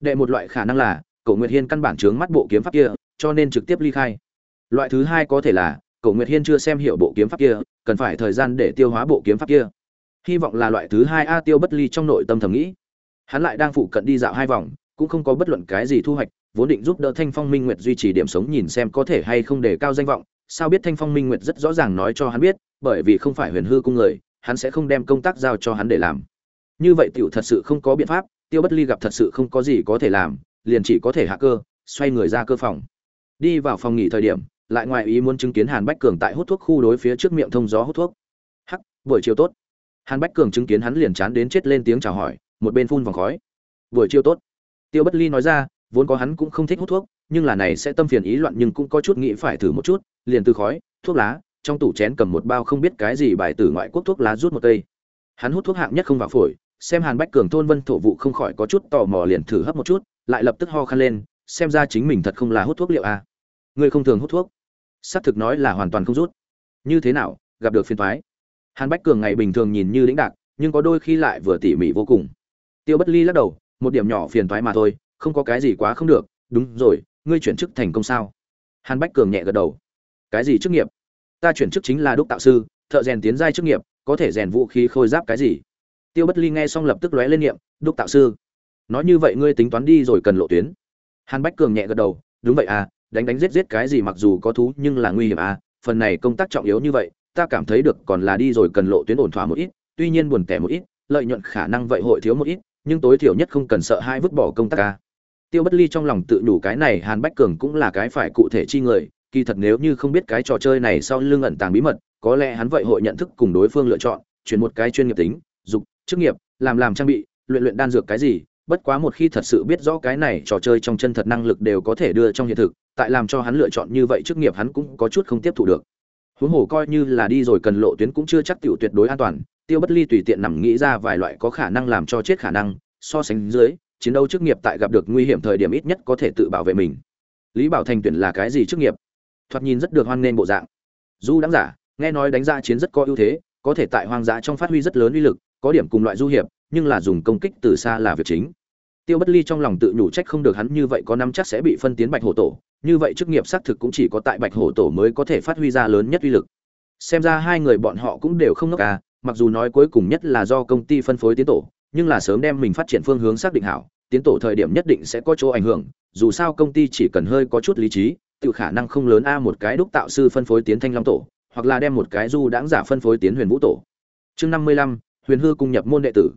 Đệ một loại khả năng là, cổ nguyệt hiên căn bản chướng mắt bộ kiếm pháp kia, cho nên trực tiếp ly khai. Loại thứ hai có thể là, cổ nguyệt hiên chưa xem hiểu bộ kiếm pháp kia, cần phải thời gian để tiêu hóa bộ kiếm pháp kia. Hy vọng là loại thứ hai a tiêu bất ly trong nội tâm thầm nghĩ. Hắn lại đang phụ cận đi dạo hai vòng, cũng không có bất luận cái gì thu hoạch vốn định giúp đỡ thanh phong minh nguyệt duy trì điểm sống nhìn xem có thể hay không để cao danh vọng. Sao biết thanh phong minh nguyệt rất rõ ràng nói cho hắn biết, bởi vì không phải huyền hư cung người, hắn sẽ không đem công tác giao cho hắn để làm. Như vậy tiểu thật sự không có biện pháp, tiêu bất ly gặp thật sự không có gì có thể làm, liền chỉ có thể hạ cơ, xoay người ra cơ phòng. Đi vào phòng nghỉ thời điểm, lại ngoài ý muốn chứng kiến hàn bách cường tại hút thuốc khu đối phía trước miệng thông gió hút thuốc. Hắc, buổi chiều tốt. Hàn bách cường chứng kiến hắn liền chán đến chết lên tiếng chào hỏi, một bên phun vòng khói. Buổi chiều tốt. Tiêu bất ly nói ra vốn có hắn cũng không thích hút thuốc, nhưng là này sẽ tâm phiền ý loạn nhưng cũng có chút nghĩ phải thử một chút, liền từ khói, thuốc lá, trong tủ chén cầm một bao không biết cái gì bài từ ngoại quốc thuốc lá rút một cây. Hắn hút thuốc hạng nhất không vào phổi, xem hàn bách cường thôn vân thổ vụ không khỏi có chút tò mò liền thử hấp một chút, lại lập tức ho khăn lên, xem ra chính mình thật không là hút thuốc liệu à. người không thường hút thuốc. Xác thực nói là hoàn toàn không rút. Như thế nào, gặp được phiền thoái hàn bách cường ngày bình thường nhìn như lĩnh đạc, nhưng có đôi khi lại vừa tỉ mỉ vô cùng. Tiêu bất ly lắc đầu, một điểm nhỏ phiền thoái mà thôi không có cái gì quá không được, đúng rồi, ngươi chuyển chức thành công sao? Hàn bách cường nhẹ gật đầu. Cái gì chức nghiệp? Ta chuyển chức chính là đúc tạo sư, thợ rèn tiến giai chức nghiệp, có thể rèn vũ khí khôi giáp cái gì? Tiêu bất ly nghe xong lập tức lóe lên niệm, đúc tạo sư. Nói như vậy ngươi tính toán đi rồi cần lộ tuyến. Hàn bách cường nhẹ gật đầu, đúng vậy à đánh đánh giết giết cái gì mặc dù có thú nhưng là nguy hiểm à phần này công tác trọng yếu như vậy, ta cảm thấy được còn là đi rồi cần lộ tuyến ổn thỏa một ít, tuy nhiên buồn tẻ một ít, lợi nhuận khả năng vậy hội thiếu một ít, nhưng tối thiểu nhất không cần sợ hai vứt bỏ công tác ca tiêu bất ly trong lòng tự đủ cái này hàn bách cường cũng là cái phải cụ thể chi người, kỳ thật nếu như không biết cái trò chơi này sau lưng ẩn tàng bí mật, có lẽ hắn vậy hội nhận thức cùng đối phương lựa chọn, chuyển một cái chuyên nghiệp tính, dục, chức nghiệp, làm làm trang bị, luyện luyện đan dược cái gì, bất quá một khi thật sự biết rõ cái này trò chơi trong chân thật năng lực đều có thể đưa trong hiện thực, tại làm cho hắn lựa chọn như vậy chức nghiệp hắn cũng có chút không tiếp thu được. Huống hồ coi như là đi rồi cần lộ tuyến cũng chưa chắc tiểu tuyệt đối an toàn, tiêu bất ly tùy tiện nằm nghĩ ra vài loại có khả năng làm cho chết khả năng, so sánh dưới chiến đấu chức nghiệp tại gặp được nguy hiểm thời điểm ít nhất có thể tự bảo vệ mình. Lý bảo thành tuyển là cái gì chức nghiệp? Thoạt nhìn rất được hoan nghênh bộ dạng. Du đáng giả, nghe nói đánh ra chiến rất có ưu thế, có thể tại hoang dã trong phát huy rất lớn uy lực, có điểm cùng loại du hiệp, nhưng là dùng công kích từ xa là việc chính. Tiêu bất ly trong lòng tự nhủ trách không được hắn như vậy có năm chắc sẽ bị phân tiến bạch hổ tổ, như vậy chức nghiệp xác thực cũng chỉ có tại bạch hổ tổ mới có thể phát huy ra lớn nhất uy lực. Xem ra hai người bọn họ cũng đều không ngốc à mặc dù nói cuối cùng nhất là do công ty phân phối tiến tổ nhưng là sớm đem mình phát triển phương hướng xác định hảo, tiến tổ thời điểm nhất định sẽ có chỗ ảnh hưởng, dù sao công ty chỉ cần hơi có chút lý trí, tự khả năng không lớn a một cái đúc tạo sư phân phối tiến thanh long tổ, hoặc là đem một cái du đãng giả phân phối tiến huyền vũ tổ. Chương năm mươi lăm, huyền hư cung nhập môn đệ tử.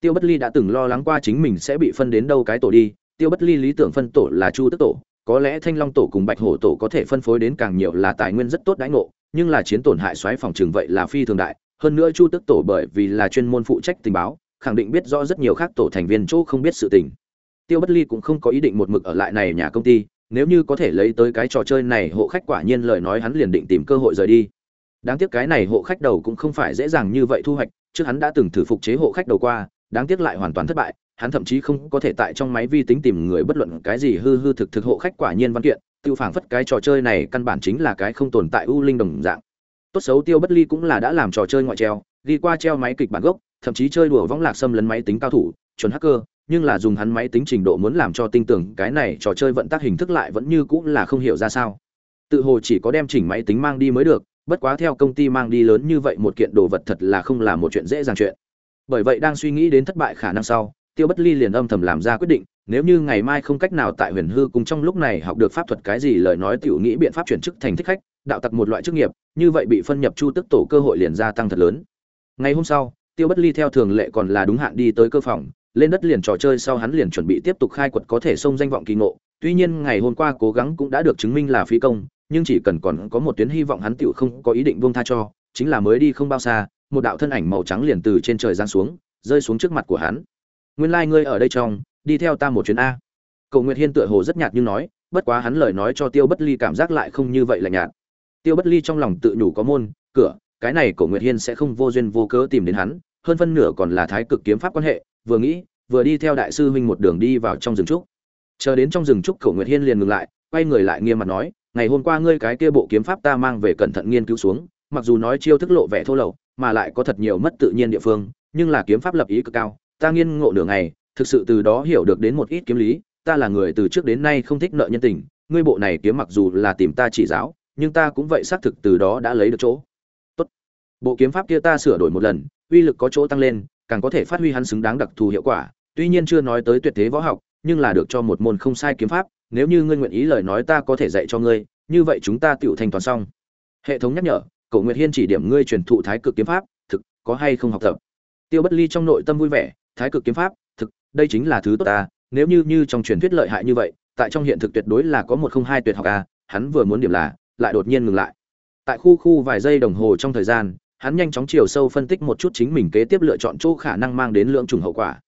Tiêu bất ly đã từng lo lắng qua chính mình sẽ bị phân đến đâu cái tổ đi, tiêu bất ly lý tưởng phân tổ là chu tức tổ, có lẽ thanh long tổ cùng bạch hổ tổ có thể phân phối đến càng nhiều là tài nguyên rất tốt đãi ngộ, nhưng là chiến tổn hại xoáy phòng trường vậy là phi thường đại, hơn nữa chu tức tổ bởi vì là chuyên môn phụ trách tình báo khẳng định biết rõ rất nhiều khác tổ thành viên chỗ không biết sự tình. Tiêu bất ly cũng không có ý định một mực ở lại này nhà công ty, nếu như có thể lấy tới cái trò chơi này, hộ khách quả nhiên lời nói hắn liền định tìm cơ hội rời đi. Đáng tiếc cái này hộ khách đầu cũng không phải dễ dàng như vậy thu hoạch, trước hắn đã từng thử phục chế hộ khách đầu qua, đáng tiếc lại hoàn toàn thất bại, hắn thậm chí không có thể tại trong máy vi tính tìm người bất luận cái gì, hư hư thực thực hộ khách quả nhiên văn kiện, tiêu phảng phất cái trò chơi này căn bản chính là cái không tồn tại u linh đồng dạng. Tốt xấu tiêu bất ly cũng là đã làm trò chơi ngoại treo đi qua treo máy kịch bản gốc thậm chí chơi đùa võng lạc xâm lấn máy tính cao thủ, chuẩn hacker, nhưng là dùng hắn máy tính trình độ muốn làm cho tinh tưởng cái này trò chơi vận tác hình thức lại vẫn như cũng là không hiểu ra sao. Tự hồ chỉ có đem chỉnh máy tính mang đi mới được, bất quá theo công ty mang đi lớn như vậy một kiện đồ vật thật là không là một chuyện dễ dàng chuyện. Bởi vậy đang suy nghĩ đến thất bại khả năng sau, tiêu bất ly liền âm thầm làm ra quyết định, nếu như ngày mai không cách nào tại huyền hư cùng trong lúc này học được pháp thuật cái gì lời nói tiểu nghĩ biện pháp chuyển chức thành thích khách, đạo tặc một loại chức nghiệp, như vậy bị phân nhập chu tức tổ cơ hội liền gia tăng thật lớn. Ngày hôm sau tiêu bất ly theo thường lệ còn là đúng hạn đi tới cơ phòng, lên đất liền trò chơi sau hắn liền chuẩn bị tiếp tục khai quật có thể xông danh vọng kỳ ngộ. Tuy nhiên ngày hôm qua cố gắng cũng đã được chứng minh là phí công, nhưng chỉ cần còn có một tuyến hy vọng hắn tựu không có ý định buông tha cho, chính là mới đi không bao xa, một đạo thân ảnh màu trắng liền từ trên trời giáng xuống, rơi xuống trước mặt của hắn. Nguyên lai ngươi ở đây trong, đi theo ta một chuyến a. Cầu nguyệt hiên tựa hồ rất nhạt nhưng nói, bất quá hắn lời nói cho tiêu bất ly cảm giác lại không như vậy là nhạt. Tiêu bất ly trong lòng tự nhủ có môn, cửa cái này cổ nguyệt hiên sẽ không vô duyên vô cớ tìm đến hắn, hơn phân nửa còn là thái cực kiếm pháp quan hệ, vừa nghĩ, vừa đi theo đại sư huynh một đường đi vào trong rừng trúc. Chờ đến trong rừng trúc cổ nguyệt hiên liền ngừng lại, quay người lại nghiêm mặt nói, ngày hôm qua ngươi cái kia bộ kiếm pháp ta mang về cẩn thận nghiên cứu xuống, mặc dù nói chiêu thức lộ vẻ thô lậu, mà lại có thật nhiều mất tự nhiên địa phương, nhưng là kiếm pháp lập ý cực cao, ta nghiên ngộ nửa ngày, thực sự từ đó hiểu được đến một ít kiếm lý, ta là người từ trước đến nay không thích nợ nhân tình, ngươi bộ này kiếm mặc dù là tìm ta chỉ giáo, nhưng ta cũng vậy xác thực từ đó đã lấy được chỗ bộ kiếm pháp kia ta sửa đổi một lần, uy lực có chỗ tăng lên, càng có thể phát huy hắn xứng đáng đặc thù hiệu quả. Tuy nhiên chưa nói tới tuyệt thế võ học, nhưng là được cho một môn không sai kiếm pháp, nếu như ngươi nguyện ý lời nói ta có thể dạy cho ngươi, như vậy chúng ta tựu thành toàn xong. Hệ thống nhắc nhở cậu nguyệt hiên chỉ điểm ngươi truyền thụ thái cực kiếm pháp, thực, có hay không học tập? Tiêu bất ly trong nội tâm vui vẻ, thái cực kiếm pháp, thực, đây chính là thứ tốt ta, nếu như như trong truyền thuyết lợi hại như vậy, tại trong hiện thực tuyệt đối là có một không hai tuyệt học à? hắn vừa muốn điểm là, lại đột nhiên ngừng lại. Tại khu khu vài giây đồng hồ trong thời gian hắn nhanh chóng chiều sâu phân tích một chút chính mình kế tiếp lựa chọn chỗ khả năng mang đến lượng trùng hậu quả.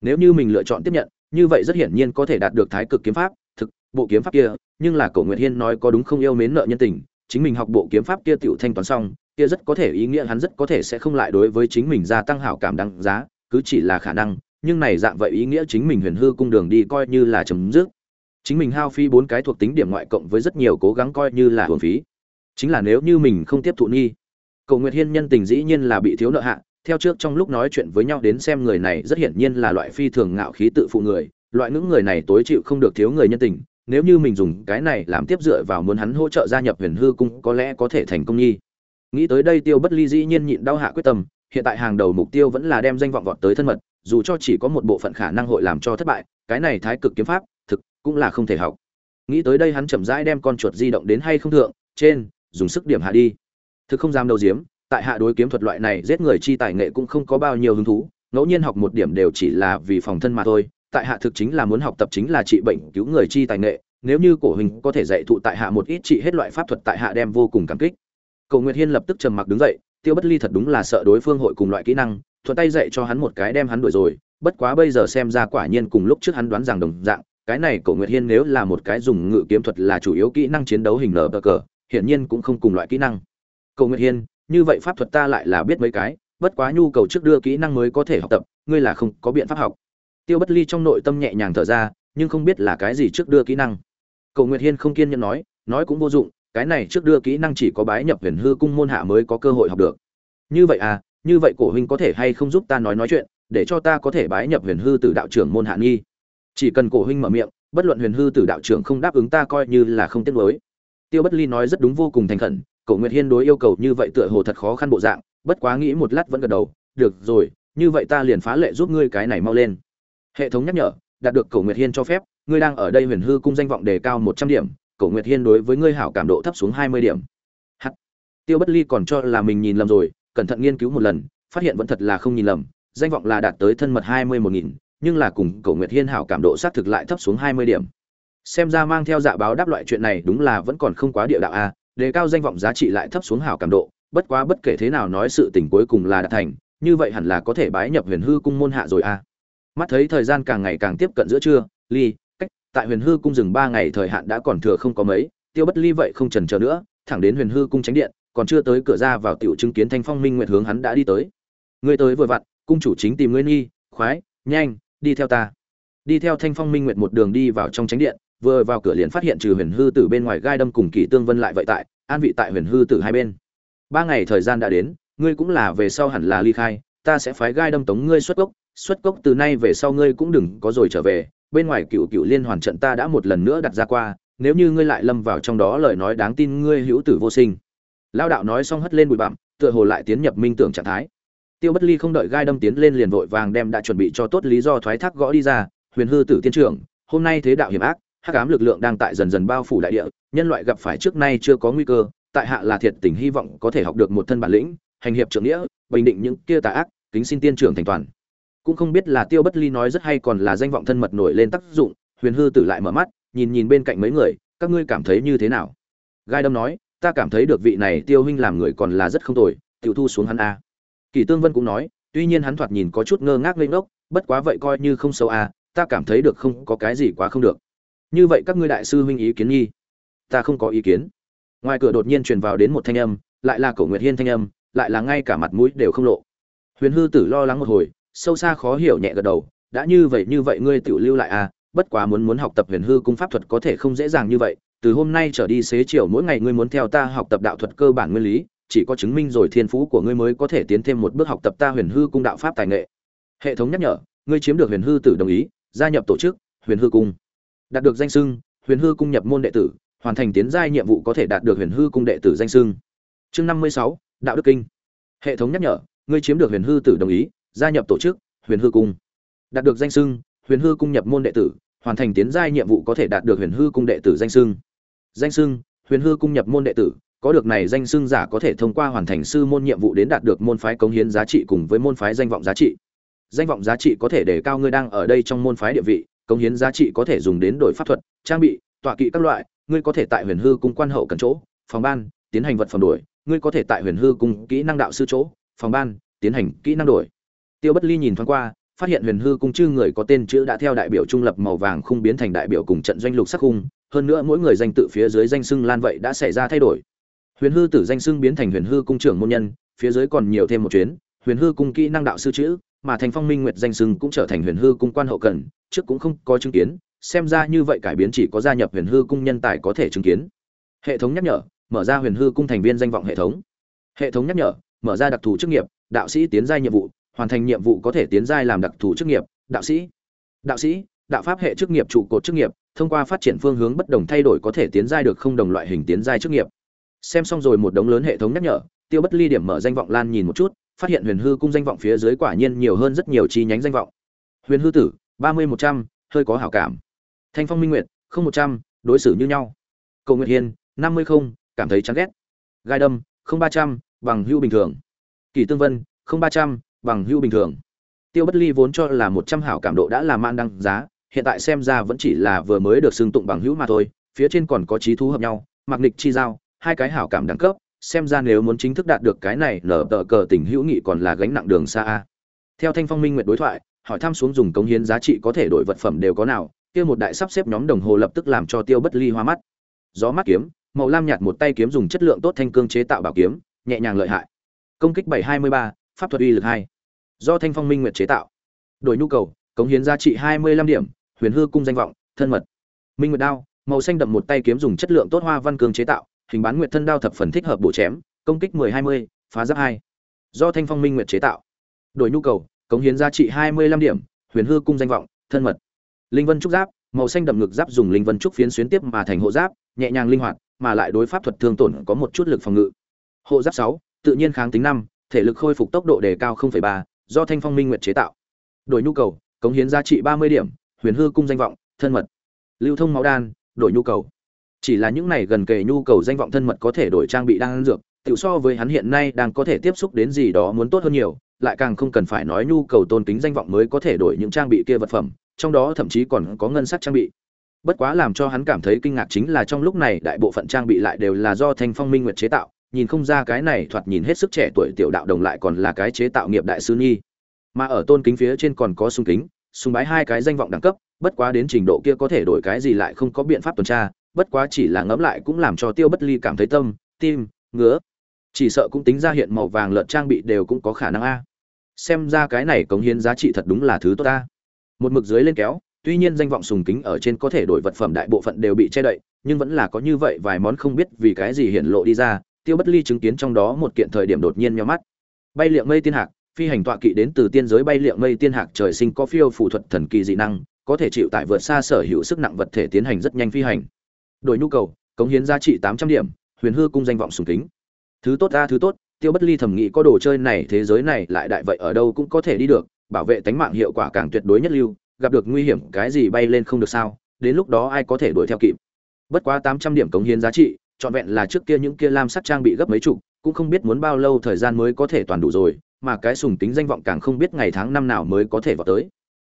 Nếu như mình lựa chọn tiếp nhận, như vậy rất hiển nhiên có thể đạt được thái cực kiếm pháp, thực, bộ kiếm pháp kia, nhưng là cổ nguyệt hiên nói có đúng không yêu mến nợ nhân tình, chính mình học bộ kiếm pháp kia tiểu thanh toán xong, kia rất có thể ý nghĩa hắn rất có thể sẽ không lại đối với chính mình gia tăng hảo cảm đáng giá, cứ chỉ là khả năng, nhưng này dạng vậy ý nghĩa chính mình huyền hư cung đường đi coi như là chấm dứt. Chính mình hao phí bốn cái thuộc tính điểm ngoại cộng với rất nhiều cố gắng coi như là hưởng phí. Chính là nếu như mình không tiếp thụ nghi Cổ nguyệt hiên nhân tình dĩ nhiên là bị thiếu nợ hạ, theo trước trong lúc nói chuyện với nhau đến xem người này rất hiển nhiên là loại phi thường ngạo khí tự phụ người, loại những người này tối chịu không được thiếu người nhân tình, nếu như mình dùng cái này làm tiếp dựa vào muốn hắn hỗ trợ gia nhập huyền hư cung có lẽ có thể thành công nhi. Nghĩ tới đây tiêu bất ly dĩ nhiên nhịn đau hạ quyết tâm, hiện tại hàng đầu mục tiêu vẫn là đem danh vọng vọt tới thân mật, dù cho chỉ có một bộ phận khả năng hội làm cho thất bại, cái này thái cực kiếm pháp, thực, cũng là không thể học. Nghĩ tới đây hắn chậm rãi đem con chuột di động đến hay không thượng, trên, dùng sức điểm hạ đi thực không dám đầu diếm, tại hạ đối kiếm thuật loại này giết người chi tài nghệ cũng không có bao nhiêu hứng thú, ngẫu nhiên học một điểm đều chỉ là vì phòng thân mà thôi, tại hạ thực chính là muốn học tập chính là trị bệnh cứu người chi tài nghệ, nếu như cổ hình có thể dạy thụ tại hạ một ít trị hết loại pháp thuật tại hạ đem vô cùng cảm kích. Cầu nguyệt hiên lập tức trầm mặc đứng dậy, tiêu bất ly thật đúng là sợ đối phương hội cùng loại kỹ năng, thuận tay dạy cho hắn một cái đem hắn đuổi rồi, bất quá bây giờ xem ra quả nhiên cùng lúc trước hắn đoán rằng đồng dạng, cái này cổ nguyệt hiên nếu là một cái dùng ngự kiếm thuật là chủ yếu kỹ năng chiến đấu hình nở bờ cờ, hiển nhiên cũng không cùng loại kỹ năng cầu nguyệt hiên, như vậy pháp thuật ta lại là biết mấy cái, bất quá nhu cầu trước đưa kỹ năng mới có thể học tập, ngươi là không có biện pháp học. Tiêu bất ly trong nội tâm nhẹ nhàng thở ra, nhưng không biết là cái gì trước đưa kỹ năng. Cầu nguyệt hiên không kiên nhẫn nói nói cũng vô dụng, cái này trước đưa kỹ năng chỉ có bái nhập huyền hư cung môn hạ mới có cơ hội học được. Như vậy à như vậy cổ huynh có thể hay không giúp ta nói nói chuyện, để cho ta có thể bái nhập huyền hư tử đạo trưởng môn hạ nghi. Chỉ cần cổ huynh mở miệng, bất luận huyền hư tử đạo trưởng không đáp ứng ta coi như là không tiếc đối. tiêu bất ly nói rất đúng vô cùng thành khẩn cổ nguyệt hiên đối yêu cầu như vậy tựa hồ thật khó khăn bộ dạng, bất quá nghĩ một lát vẫn gật đầu, được rồi, như vậy ta liền phá lệ giúp ngươi cái này mau lên. Hệ thống nhắc nhở, đạt được cổ nguyệt hiên cho phép, ngươi đang ở đây huyền hư cung danh vọng đề cao một trăm điểm, cổ nguyệt hiên đối với ngươi hảo cảm độ thấp xuống hai mươi điểm. H tiêu bất ly còn cho là mình nhìn lầm rồi, cẩn thận nghiên cứu một lần, phát hiện vẫn thật là không nhìn lầm, danh vọng là đạt tới thân mật hai mươi một nghìn, nhưng là cùng cổ nguyệt hiên hảo cảm độ xác thực lại thấp xuống hai mươi điểm. Xem ra mang theo dạ báo đáp loại chuyện này đúng là vẫn còn không quá địa đạo a đề cao danh vọng giá trị lại thấp xuống hảo cảm độ, bất quá bất kể thế nào nói sự tình cuối cùng là đã thành, như vậy hẳn là có thể bái nhập huyền hư cung môn hạ rồi a. À. Mắt thấy thời gian càng ngày càng tiếp cận giữa trưa, ly, cách, tại huyền hư cung dừng ba ngày thời hạn đã còn thừa không có mấy, tiêu bất ly vậy không trần chờ nữa, thẳng đến huyền hư cung tránh điện, còn chưa tới cửa ra vào tiểu chứng kiến thanh phong minh nguyệt hướng hắn đã đi tới. Ngươi tới vừa vặn, cung chủ chính tìm ngươi nghi, khoái, nhanh, đi theo ta. Đi theo thanh phong minh nguyệt một đường đi vào trong tránh điện vừa vào cửa liền phát hiện trừ huyền hư tử bên ngoài gai đâm cùng kỳ tương vân lại vậy tại, an vị tại huyền hư tử hai bên. Ba ngày thời gian đã đến, ngươi cũng là về sau hẳn là ly khai, ta sẽ phái gai đâm tống ngươi xuất cốc xuất cốc từ nay về sau ngươi cũng đừng có rồi trở về, bên ngoài cựu cựu liên hoàn trận ta đã một lần nữa đặt ra qua, nếu như ngươi lại lâm vào trong đó lời nói đáng tin ngươi hữu tử vô sinh. Lao đạo nói xong hất lên bụi bặm, tựa hồ lại tiến nhập minh tưởng trạng thái. Tiêu bất ly không đợi gai đâm tiến lên liền vội vàng đem đã chuẩn bị cho tốt lý do thoái thác gõ đi ra, huyền hư tử tiên trưởng, hôm nay thế đạo hiểm ác hắc ám lực lượng đang tại dần dần bao phủ đại địa, nhân loại gặp phải trước nay chưa có nguy cơ, tại hạ là thiệt tình hy vọng có thể học được một thân bản lĩnh, hành hiệp trưởng nghĩa, bình định những kia tà ác, kính xin tiên trưởng thành toàn. Cũng không biết là tiêu bất ly nói rất hay còn là danh vọng thân mật nổi lên tác dụng, huyền hư tử lại mở mắt, nhìn nhìn bên cạnh mấy người, các ngươi cảm thấy như thế nào? Gai đâm nói, ta cảm thấy được vị này tiêu huynh làm người còn là rất không tồi, tiểu thu xuống hắn a. Kỳ tương vân cũng nói, tuy nhiên hắn thoạt nhìn có chút ngơ ngác lên ngốc, bất quá vậy coi như không xấu a, ta cảm thấy được không có cái gì quá không được như vậy các ngươi đại sư huynh ý kiến nhi ta không có ý kiến. Ngoài cửa đột nhiên truyền vào đến một thanh âm, lại là cổ nguyệt hiên thanh âm, lại là ngay cả mặt mũi đều không lộ. Huyền hư tử lo lắng một hồi, sâu xa khó hiểu nhẹ gật đầu, đã như vậy như vậy ngươi tự lưu lại à bất quá muốn muốn học tập huyền hư cung pháp thuật có thể không dễ dàng như vậy, từ hôm nay trở đi xế chiều mỗi ngày ngươi muốn theo ta học tập đạo thuật cơ bản nguyên lý, chỉ có chứng minh rồi thiên phú của ngươi mới có thể tiến thêm một bước học tập ta huyền hư cung đạo pháp tài nghệ. Hệ thống nhắc nhở, ngươi chiếm được huyền hư tử đồng ý, gia nhập tổ chức huyền hư cung đạt được danh sưng huyền hư cung nhập môn đệ tử, hoàn thành tiến giai nhiệm vụ có thể đạt được huyền hư cung đệ tử danh sưng chương năm mươi sáu, đạo đức kinh. Hệ thống nhắc nhở, ngươi chiếm được huyền hư tử đồng ý, gia nhập tổ chức huyền hư cung. Đạt được danh sưng huyền hư cung nhập môn đệ tử, hoàn thành tiến giai nhiệm vụ có thể đạt được huyền hư cung đệ tử danh sưng danh sưng huyền hư cung nhập môn đệ tử, có được này danh sưng giả có thể thông qua hoàn thành sư môn nhiệm vụ đến đạt được môn phái cống hiến giá trị cùng với môn phái danh vọng giá trị. Danh vọng giá trị có thể để cao ngươi đang ở đây trong môn phái địa vị cống hiến giá trị có thể dùng đến đổi pháp thuật, trang bị, tọa kỵ các loại, ngươi có thể tại huyền hư cung quan hậu cần chỗ, phòng ban, tiến hành vật phẩm đổi, ngươi có thể tại huyền hư cung kỹ năng đạo sư chỗ, phòng ban, tiến hành kỹ năng đổi. Tiêu bất ly nhìn thoáng qua, phát hiện huyền hư cung chư người có tên chữ đã theo đại biểu trung lập màu vàng khung biến thành đại biểu cùng trận doanh lục sắc khung, hơn nữa mỗi người danh tự phía dưới danh xưng lan vậy đã xảy ra thay đổi. Huyền hư tử danh xưng biến thành huyền hư cung trưởng môn nhân, phía dưới còn nhiều thêm một chuyến, huyền hư cung kỹ năng đạo sư chữ mà thành phong minh nguyệt danh sưng cũng trở thành huyền hư cung quan hậu cần, trước cũng không có chứng kiến, xem ra như vậy cải biến chỉ có gia nhập huyền hư cung nhân tài có thể chứng kiến. Hệ thống nhắc nhở, mở ra huyền hư cung thành viên danh vọng hệ thống. Hệ thống nhắc nhở, mở ra đặc thù chức nghiệp, đạo sĩ tiến giai nhiệm vụ, hoàn thành nhiệm vụ có thể tiến giai làm đặc thù chức nghiệp, đạo sĩ. Đạo sĩ, đạo pháp hệ chức nghiệp trụ cột chức nghiệp, thông qua phát triển phương hướng bất đồng thay đổi có thể tiến giai được không đồng loại hình tiến giai chức nghiệp. Xem xong rồi một đống lớn hệ thống nhắc nhở, tiêu bất ly điểm mở danh vọng lan nhìn một chút phát hiện huyền hư cung danh vọng phía dưới quả nhiên nhiều hơn rất nhiều chi nhánh danh vọng. Huyền hư tử, ba mươi một trăm, hơi có hảo cảm. Thanh phong minh nguyệt, không một trăm, đối xử như nhau. Cầu nguyệt hiên năm mươi không, cảm thấy chán ghét. Gai đâm, không ba trăm, bằng hưu bình thường. Kỳ tương vân, không ba trăm, bằng hưu bình thường. Tiêu bất ly vốn cho là một trăm hảo cảm độ đã là man đăng giá, hiện tại xem ra vẫn chỉ là vừa mới được xưng tụng bằng hữu mà thôi, phía trên còn có trí thú hợp nhau, mặc nịch chi giao, hai cái hảo cảm đẳng cấp xem ra nếu muốn chính thức đạt được cái này nở tờ cờ tình hữu nghị còn là gánh nặng đường xa a. Theo thanh phong minh nguyện đối thoại hỏi thăm xuống dùng cống hiến giá trị có thể đổi vật phẩm đều có nào kia một đại sắp xếp nhóm đồng hồ lập tức làm cho tiêu bất ly hoa mắt. Gió mắt kiếm màu lam nhạt một tay kiếm dùng chất lượng tốt thanh cương chế tạo bảo kiếm nhẹ nhàng lợi hại. Công kích 723, pháp thuật uy lực 2. do thanh phong minh nguyệt chế tạo. Đổi nhu cầu cống hiến giá trị 25 điểm huyền hư cung danh vọng thân mật. Minh nguyệt đao màu xanh đậm một tay kiếm dùng chất lượng tốt hoa văn cương chế tạo hình bán nguyệt thân đao thập phần thích hợp bổ chém công kích 10-20, phá giáp 2. do thanh phong minh nguyệt chế tạo. Đổi nhu cầu cống hiến giá trị 25 điểm huyền hư cung danh vọng thân mật. Linh vân trúc giáp màu xanh đậm ngực giáp dùng linh vân trúc phiến xuyến tiếp mà thành hộ giáp nhẹ nhàng linh hoạt mà lại đối pháp thuật thương tổn có một chút lực phòng ngự. Hộ giáp sáu tự nhiên kháng tính năm thể lực khôi phục tốc độ đề cao 0,3, do thanh phong minh nguyệt chế tạo. Đổi nhu cầu cống hiến giá trị 30 điểm huyền hư cung danh vọng thân mật. Lưu thông máu đan đổi nhu cầu chỉ là những này gần kề nhu cầu danh vọng thân mật có thể đổi trang bị đang dược, tiểu so với hắn hiện nay đang có thể tiếp xúc đến gì đó muốn tốt hơn nhiều, lại càng không cần phải nói nhu cầu tôn kính danh vọng mới có thể đổi những trang bị kia vật phẩm, trong đó thậm chí còn có ngân sắc trang bị. Bất quá làm cho hắn cảm thấy kinh ngạc chính là trong lúc này đại bộ phận trang bị lại đều là do thanh phong minh nguyệt chế tạo, nhìn không ra cái này thoạt nhìn hết sức trẻ tuổi tiểu đạo đồng lại còn là cái chế tạo nghiệp đại sư nhi. Mà ở tôn kính phía trên còn có sung kính, sung bái hai cái danh vọng đẳng cấp, bất quá đến trình độ kia có thể đổi cái gì lại không có biện pháp tuần tra bất quá chỉ là ngẫm lại cũng làm cho tiêu bất ly cảm thấy tâm, tim, ngứa. Chỉ sợ cũng tính ra hiện màu vàng lợn trang bị đều cũng có khả năng a. Xem ra cái này cống hiến giá trị thật đúng là thứ tốt ta. Một mực dưới lên kéo, tuy nhiên danh vọng sùng kính ở trên có thể đổi vật phẩm đại bộ phận đều bị che đậy, nhưng vẫn là có như vậy vài món không biết vì cái gì hiện lộ đi ra, tiêu bất ly chứng kiến trong đó một kiện thời điểm đột nhiên nhau mắt. Bay liệng mây tiên hạc, phi hành tọa kỵ đến từ tiên giới bay liệng mây tiên hạc trời sinh có phiêu phụ thuật thần kỳ dị năng, có thể chịu tại vượt xa sở hữu sức nặng vật thể tiến hành rất nhanh phi hành đổi nhu cầu, cống hiến giá trị tám trăm điểm, huyền hư cung danh vọng sùng kính. Thứ tốt ra thứ tốt, tiêu bất ly thẩm nghĩ có đồ chơi này, thế giới này lại đại vậy ở đâu cũng có thể đi được, bảo vệ tánh mạng hiệu quả càng tuyệt đối nhất lưu, gặp được nguy hiểm cái gì bay lên không được sao, đến lúc đó ai có thể đuổi theo kịp. Bất quá tám trăm điểm cống hiến giá trị, trọn vẹn là trước kia những kia lam sắt trang bị gấp mấy chục, cũng không biết muốn bao lâu thời gian mới có thể toàn đủ rồi, mà cái sùng tính danh vọng càng không biết ngày tháng năm nào mới có thể vào tới.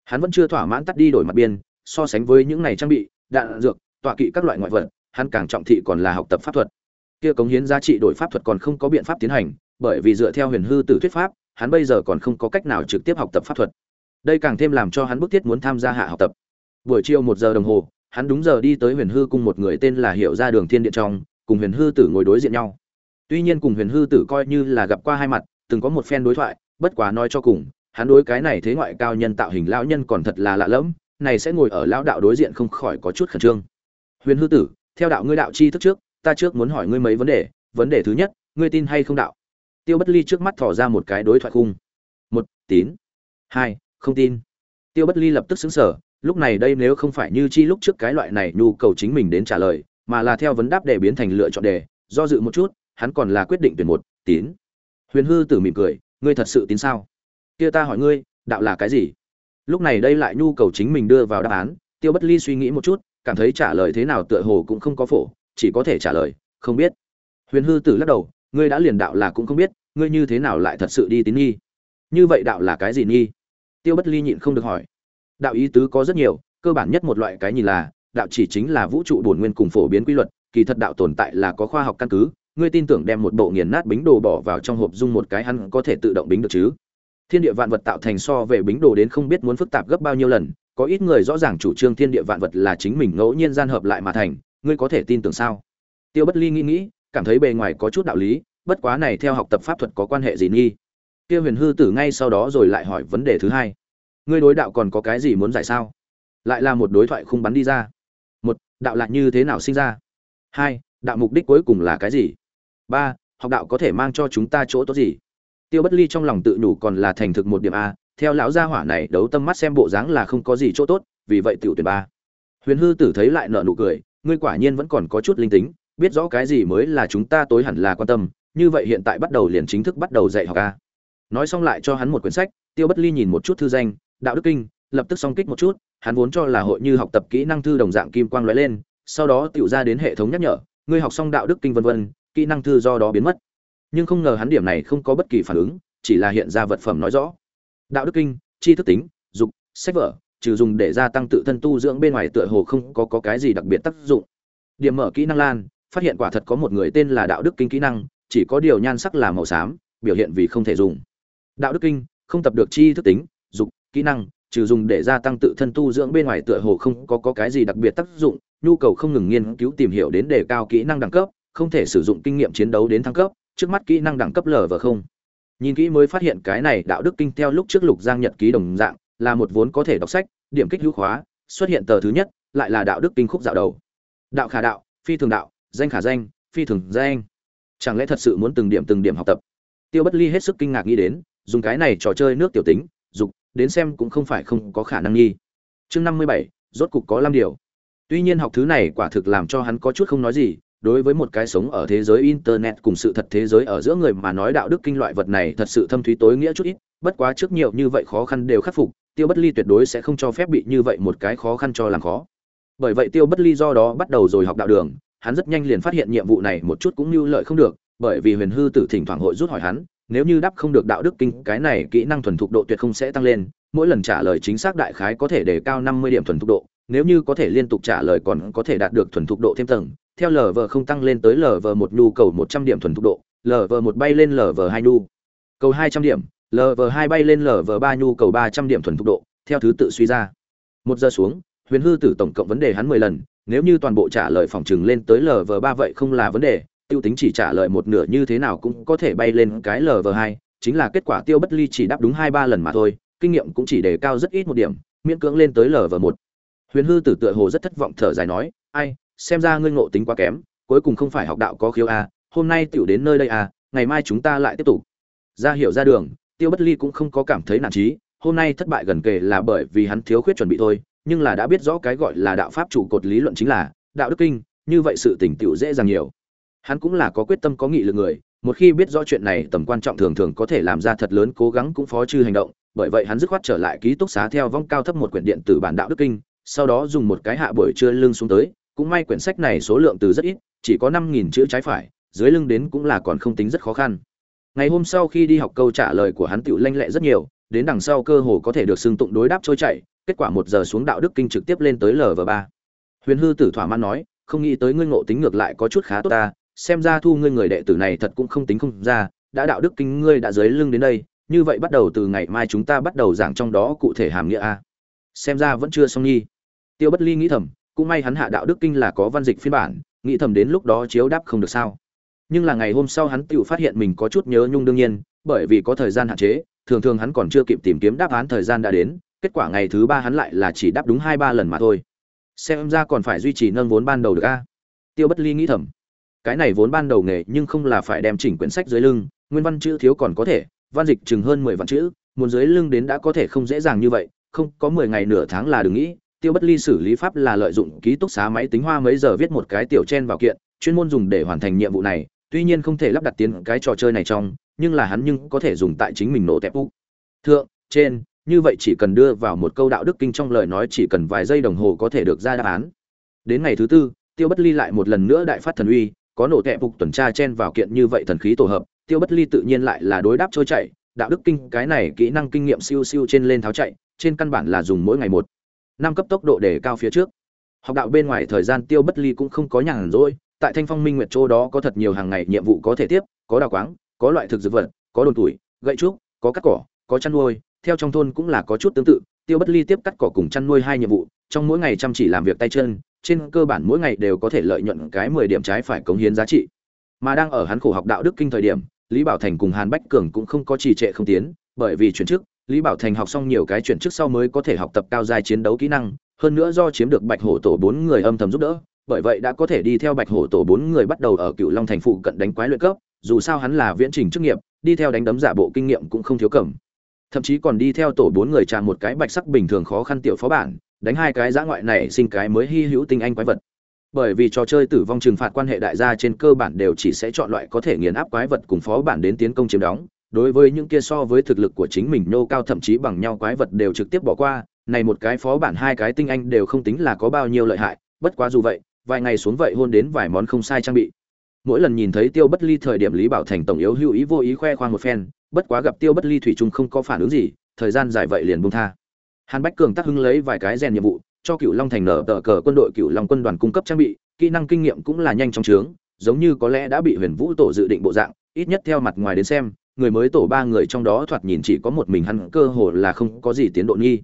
Hắn vẫn chưa thỏa mãn tắt đi đổi mặt biên, so sánh với những này trang bị, đạn, dược tọa kỵ các loại ngoại vật, hắn càng trọng thị còn là học tập pháp thuật. Kia cống hiến giá trị đổi pháp thuật còn không có biện pháp tiến hành, bởi vì dựa theo huyền hư tử thuyết pháp, hắn bây giờ còn không có cách nào trực tiếp học tập pháp thuật. Đây càng thêm làm cho hắn bức thiết muốn tham gia hạ học tập. Buổi chiều một giờ đồng hồ, hắn đúng giờ đi tới huyền hư cung một người tên là hiệu ra đường thiên điện trong, cùng huyền hư tử ngồi đối diện nhau. Tuy nhiên cùng huyền hư tử coi như là gặp qua hai mặt, từng có một phen đối thoại, bất quá nói cho cùng, hắn đối cái này thế ngoại cao nhân tạo hình lão nhân còn thật là lạ lẫm, này sẽ ngồi ở lão đạo đối diện không khỏi có chút khẩn trương huyền hư tử, theo đạo ngươi đạo chi thức trước, ta trước muốn hỏi ngươi mấy vấn đề. Vấn đề thứ nhất, ngươi tin hay không đạo? Tiêu bất ly trước mắt thỏ ra một cái đối thoại khung. Một, tín. Hai, không tin. Tiêu bất ly lập tức xứng sở lúc này đây nếu không phải như chi lúc trước cái loại này nhu cầu chính mình đến trả lời, mà là theo vấn đáp để biến thành lựa chọn đề, do dự một chút, hắn còn là quyết định tuyển một, tín. Huyền hư tử mỉm cười, ngươi thật sự tín sao? Kia ta hỏi ngươi, đạo là cái gì? Lúc này đây lại nhu cầu chính mình đưa vào đáp án, tiêu bất ly suy nghĩ một chút cảm thấy trả lời thế nào tựa hồ cũng không có phổ, chỉ có thể trả lời, không biết. Huyền hư tử lắc đầu, ngươi đã liền đạo là cũng không biết, ngươi như thế nào lại thật sự đi tín nghi? Như vậy đạo là cái gì nghi? Tiêu bất ly nhịn không được hỏi. Đạo ý tứ có rất nhiều, cơ bản nhất một loại cái nhìn là, đạo chỉ chính là vũ trụ bổn nguyên cùng phổ biến quy luật, kỳ thật đạo tồn tại là có khoa học căn cứ, ngươi tin tưởng đem một bộ nghiền nát bính đồ bỏ vào trong hộp dung một cái hắn có thể tự động bính được chứ? Thiên địa vạn vật tạo thành so về bính đồ đến không biết muốn phức tạp gấp bao nhiêu lần có ít người rõ ràng chủ trương thiên địa vạn vật là chính mình ngẫu nhiên gian hợp lại mà thành, ngươi có thể tin tưởng sao? Tiêu bất ly nghĩ nghĩ, cảm thấy bề ngoài có chút đạo lý, bất quá này theo học tập pháp thuật có quan hệ gì nghi? Kia huyền hư tử ngay sau đó rồi lại hỏi vấn đề thứ hai. Ngươi đối đạo còn có cái gì muốn giải sao? Lại là một đối thoại khung bắn đi ra. Một, đạo là như thế nào sinh ra? Hai, đạo mục đích cuối cùng là cái gì? Ba, học đạo có thể mang cho chúng ta chỗ tốt gì? Tiêu bất ly trong lòng tự nhủ còn là thành thực một điểm a theo lão gia hỏa này đấu tâm mắt xem bộ dáng là không có gì chỗ tốt, vì vậy tiểu tuyển ba. Huyền hư tử thấy lại nợ nụ cười, ngươi quả nhiên vẫn còn có chút linh tính, biết rõ cái gì mới là chúng ta tối hẳn là quan tâm, như vậy hiện tại bắt đầu liền chính thức bắt đầu dạy học a. Nói xong lại cho hắn một quyển sách, tiêu bất ly nhìn một chút thư danh, đạo đức kinh, lập tức song kích một chút, hắn vốn cho là hội như học tập kỹ năng thư đồng dạng kim quang lóe lên, sau đó tiểu ra đến hệ thống nhắc nhở, ngươi học xong đạo đức kinh vân vân, kỹ năng thư do đó biến mất. Nhưng không ngờ hắn điểm này không có bất kỳ phản ứng, chỉ là hiện ra vật phẩm nói rõ đạo đức kinh chi thức tính dục sách vở trừ dùng để gia tăng tự thân tu dưỡng bên ngoài tựa hồ không có, có cái gì đặc biệt tác dụng. Điểm mở kỹ năng lan phát hiện quả thật có một người tên là đạo đức kinh kỹ năng chỉ có điều nhan sắc là màu xám biểu hiện vì không thể dùng. Đạo đức kinh không tập được chi thức tính dục kỹ năng trừ dùng để gia tăng tự thân tu dưỡng bên ngoài tựa hồ không có, có cái gì đặc biệt tác dụng nhu cầu không ngừng nghiên cứu tìm hiểu đến đề cao kỹ năng đẳng cấp không thể sử dụng kinh nghiệm chiến đấu đến thăng cấp trước mắt kỹ năng đẳng cấp lv không nhìn kỹ mới phát hiện cái này đạo đức kinh theo lúc trước lục giang nhật ký đồng dạng, là một vốn có thể đọc sách, điểm kích hữu khóa, xuất hiện tờ thứ nhất, lại là đạo đức kinh khúc dạo đầu. Đạo khả đạo, phi thường đạo, danh khả danh, phi thường danh. Chẳng lẽ thật sự muốn từng điểm từng điểm học tập? Tiêu bất ly hết sức kinh ngạc nghĩ đến, dùng cái này trò chơi nước tiểu tính, dục, đến xem cũng không phải không có khả năng nghi. Chương năm mươi bảy, rốt cục có năm điều. Tuy nhiên học thứ này quả thực làm cho hắn có chút không nói gì đối với một cái sống ở thế giới internet cùng sự thật thế giới ở giữa người mà nói đạo đức kinh loại vật này thật sự thâm thúy tối nghĩa chút ít, bất quá trước nhiều như vậy khó khăn đều khắc phục, tiêu bất ly tuyệt đối sẽ không cho phép bị như vậy một cái khó khăn cho làm khó. Bởi vậy tiêu bất ly do đó bắt đầu rồi học đạo đường, hắn rất nhanh liền phát hiện nhiệm vụ này một chút cũng như lợi không được, bởi vì huyền hư tử thỉnh thoảng hội rút hỏi hắn, nếu như đáp không được đạo đức kinh, cái này kỹ năng thuần thục độ tuyệt không sẽ tăng lên, mỗi lần trả lời chính xác đại khái có thể đề cao năm mươi điểm thuần thục độ, nếu như có thể liên tục trả lời còn có thể đạt được thuần thục độ thêm tầng theo lv không tăng lên tới lv một nhu cầu một trăm điểm thuần thục độ lv một bay lên lv hai nhu cầu hai trăm điểm lv hai bay lên lv ba nhu cầu ba trăm điểm thuần thục độ, theo thứ tự suy ra. Một giờ xuống, huyền hư tử tổng cộng vấn đề hắn mười lần, nếu như toàn bộ trả lời phòng chừng lên tới lv ba vậy không là vấn đề, tiêu tính chỉ trả lời một nửa như thế nào cũng có thể bay lên cái lv hai, chính là kết quả tiêu bất ly chỉ đáp đúng hai ba lần mà thôi, kinh nghiệm cũng chỉ đề cao rất ít một điểm, miễn cưỡng lên tới lv một. Huyền hư tử tựa hồ rất thất vọng thở dài nói, ai xem ra ngươi ngộ tính quá kém, cuối cùng không phải học đạo có khiếu a hôm nay tiểu đến nơi đây a ngày mai chúng ta lại tiếp tục. Ra hiểu ra đường, tiêu bất ly cũng không có cảm thấy nản trí hôm nay thất bại gần kề là bởi vì hắn thiếu khuyết chuẩn bị thôi, nhưng là đã biết rõ cái gọi là đạo pháp trụ cột lý luận chính là đạo đức kinh, như vậy sự tỉnh tiểu dễ dàng nhiều. Hắn cũng là có quyết tâm có nghị lực người, một khi biết rõ chuyện này tầm quan trọng thường thường có thể làm ra thật lớn cố gắng cũng phó chư hành động, bởi vậy hắn dứt khoát trở lại ký túc xá theo vong cao thấp một quyển điện tử bản đạo đức kinh, sau đó dùng một cái hạ buổi trưa lưng xuống tới cũng may quyển sách này số lượng từ rất ít, chỉ có năm nghìn chữ trái phải, dưới lưng đến cũng là còn không tính rất khó khăn. Ngày hôm sau khi đi học câu trả lời của hắn tựu lanh lẹ rất nhiều, đến đằng sau cơ hồ có thể được xưng tụng đối đáp trôi chảy, kết quả một giờ xuống đạo đức kinh trực tiếp lên tới lv ba. Huyền hư tử thỏa mãn nói, không nghĩ tới ngươi ngộ tính ngược lại có chút khá tốt ta, xem ra thu ngươi người đệ tử này thật cũng không tính không ra, đã đạo đức kinh ngươi đã dưới lưng đến đây, như vậy bắt đầu từ ngày mai chúng ta bắt đầu giảng trong đó cụ thể hàm nghĩa a. Xem ra vẫn chưa xong nhi tiêu bất ly nghĩ thầm cũng may hắn hạ đạo đức kinh là có văn dịch phiên bản, nghĩ thầm đến lúc đó chiếu đáp không được sao. Nhưng là ngày hôm sau hắn tự phát hiện mình có chút nhớ nhung đương nhiên, bởi vì có thời gian hạn chế, thường thường hắn còn chưa kịp tìm kiếm đáp án thời gian đã đến, kết quả ngày thứ ba hắn lại là chỉ đáp đúng hai ba lần mà thôi. Xem ra còn phải duy trì nâng vốn ban đầu được a. Tiêu bất ly nghĩ thầm. Cái này vốn ban đầu nghề nhưng không là phải đem chỉnh quyển sách dưới lưng, nguyên văn chữ thiếu còn có thể, văn dịch chừng hơn mười vạn chữ, muốn dưới lưng đến đã có thể không dễ dàng như vậy, không có mười ngày nửa tháng là đừng nghĩ tiêu bất ly xử lý pháp là lợi dụng ký túc xá máy tính hoa mấy giờ viết một cái tiểu chen vào kiện, chuyên môn dùng để hoàn thành nhiệm vụ này, tuy nhiên không thể lắp đặt tiến cái trò chơi này trong, nhưng là hắn nhưng có thể dùng tại chính mình nổ tẹp úc thượng, trên, như vậy chỉ cần đưa vào một câu đạo đức kinh trong lời nói chỉ cần vài giây đồng hồ có thể được ra đáp án. Đến ngày thứ tư, tiêu bất ly lại một lần nữa đại phát thần uy, có nổ tẹp úc tuần tra chen vào kiện như vậy thần khí tổ hợp, tiêu bất ly tự nhiên lại là đối đáp trôi chạy đạo đức kinh, cái này kỹ năng kinh nghiệm siêu siêu trên lên tháo chạy, trên căn bản là dùng mỗi ngày một năm cấp tốc độ để cao phía trước. Học đạo bên ngoài thời gian tiêu bất ly cũng không có nhàn rỗi, tại thanh phong minh nguyệt châu đó có thật nhiều hàng ngày nhiệm vụ có thể tiếp, có đào quáng, có loại thực dược vật, có đồn tuổi gậy trúc, có cắt cỏ, có chăn nuôi, theo trong thôn cũng là có chút tương tự. Tiêu bất ly tiếp cắt cỏ cùng chăn nuôi hai nhiệm vụ, trong mỗi ngày chăm chỉ làm việc tay chân, trên cơ bản mỗi ngày đều có thể lợi nhuận cái mười điểm trái phải cống hiến giá trị. Mà đang ở hắn khổ học đạo đức kinh thời điểm, lý bảo thành cùng hàn bách cường cũng không có trì trệ không tiến, bởi vì chuyển chức lý bảo thành học xong nhiều cái chuyển chức sau mới có thể học tập cao giai chiến đấu kỹ năng, hơn nữa do chiếm được bạch hổ tổ bốn người âm thầm giúp đỡ, bởi vậy đã có thể đi theo bạch hổ tổ bốn người bắt đầu ở cựu long thành phụ cận đánh quái luyện cấp, dù sao hắn là viễn trình chức nghiệp, đi theo đánh đấm giả bộ kinh nghiệm cũng không thiếu cẩm thậm chí còn đi theo tổ bốn người tràn một cái bạch sắc bình thường khó khăn tiểu phó bản, đánh hai cái giã ngoại này sinh cái mới hy hữu tinh anh quái vật. Bởi vì trò chơi tử vong trừng phạt quan hệ đại gia trên cơ bản đều chỉ sẽ chọn loại có thể nghiền áp quái vật cùng phó bản đến tiến công chiếm đóng đối với những kia so với thực lực của chính mình nô cao thậm chí bằng nhau quái vật đều trực tiếp bỏ qua, này một cái phó bản hai cái tinh anh đều không tính là có bao nhiêu lợi hại, bất quá dù vậy, vài ngày xuống vậy hôn đến vài món không sai trang bị. Mỗi lần nhìn thấy tiêu bất ly thời điểm lý bảo thành tổng yếu hữu ý vô ý khoe khoang một phen, bất quá gặp tiêu bất ly thủy trung không có phản ứng gì, thời gian dài vậy liền buông tha. Hàn bách cường tác hưng lấy vài cái rèn nhiệm vụ, cho cựu long thành nở tờ cờ quân đội cựu long quân đoàn cung cấp trang bị, kỹ năng kinh nghiệm cũng là nhanh trong trướng giống như có lẽ đã bị huyền vũ tổ dự định bộ dạng, ít nhất theo mặt ngoài đến xem người mới tổ ba người trong đó thoạt nhìn chỉ có một mình hắn, cơ hồ là không có gì tiến độ nghi.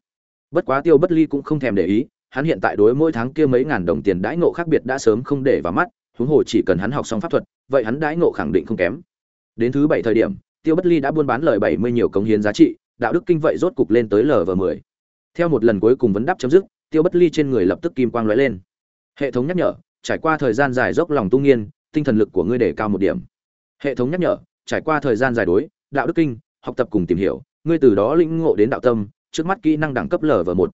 Bất quá tiêu bất ly cũng không thèm để ý, hắn hiện tại đối mỗi tháng kia mấy ngàn đồng tiền đãi ngộ khác biệt đã sớm không để vào mắt, huống hồ chỉ cần hắn học xong pháp thuật, vậy hắn đãi ngộ khẳng định không kém. Đến thứ bảy thời điểm, tiêu bất ly đã buôn bán lời bảy mươi nhiều cống hiến giá trị, đạo đức kinh vậy rốt cục lên tới lv mười. Theo một lần cuối cùng vấn đáp chấm dứt, tiêu bất ly trên người lập tức kim quang lóe lên. Hệ thống nhắc nhở, trải qua thời gian dài dốc lòng tu nghiên, tinh thần lực của ngươi đề cao một điểm. Hệ thống nhắc nhở trải qua thời gian dài đối, đạo đức kinh, học tập cùng tìm hiểu, ngươi từ đó lĩnh ngộ đến đạo tâm, trước mắt kỹ năng đẳng cấp lv một.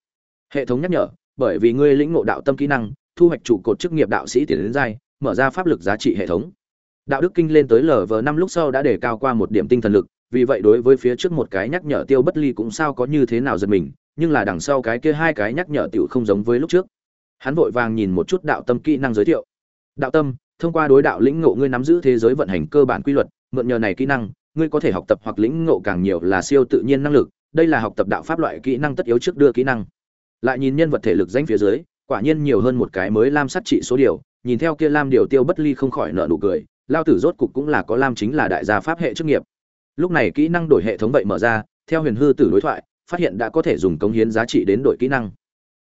Hệ thống nhắc nhở, bởi vì ngươi lĩnh ngộ đạo tâm kỹ năng, thu hoạch trụ cột chức nghiệp đạo sĩ tiền đến giai mở ra pháp lực giá trị hệ thống. Đạo đức kinh lên tới lv năm lúc sau đã đề cao qua một điểm tinh thần lực, vì vậy đối với phía trước một cái nhắc nhở tiêu bất ly cũng sao có như thế nào giật mình, nhưng là đằng sau cái kia hai cái nhắc nhở tiểu không giống với lúc trước. Hắn vội vàng nhìn một chút đạo tâm kỹ năng giới thiệu. Đạo tâm, thông qua đối đạo lĩnh ngộ ngươi nắm giữ thế giới vận hành cơ bản quy luật mượn nhờ này kỹ năng, ngươi có thể học tập hoặc lĩnh ngộ càng nhiều là siêu tự nhiên năng lực. Đây là học tập đạo pháp loại kỹ năng tất yếu trước đưa kỹ năng. Lại nhìn nhân vật thể lực danh phía dưới, quả nhiên nhiều hơn một cái mới lam sát trị số điều. Nhìn theo kia lam điều tiêu bất ly không khỏi nợ nụ cười, lao tử rốt cục cũng là có lam chính là đại gia pháp hệ chức nghiệp. Lúc này kỹ năng đổi hệ thống vậy mở ra, theo huyền hư tử đối thoại, phát hiện đã có thể dùng cống hiến giá trị đến đổi kỹ năng.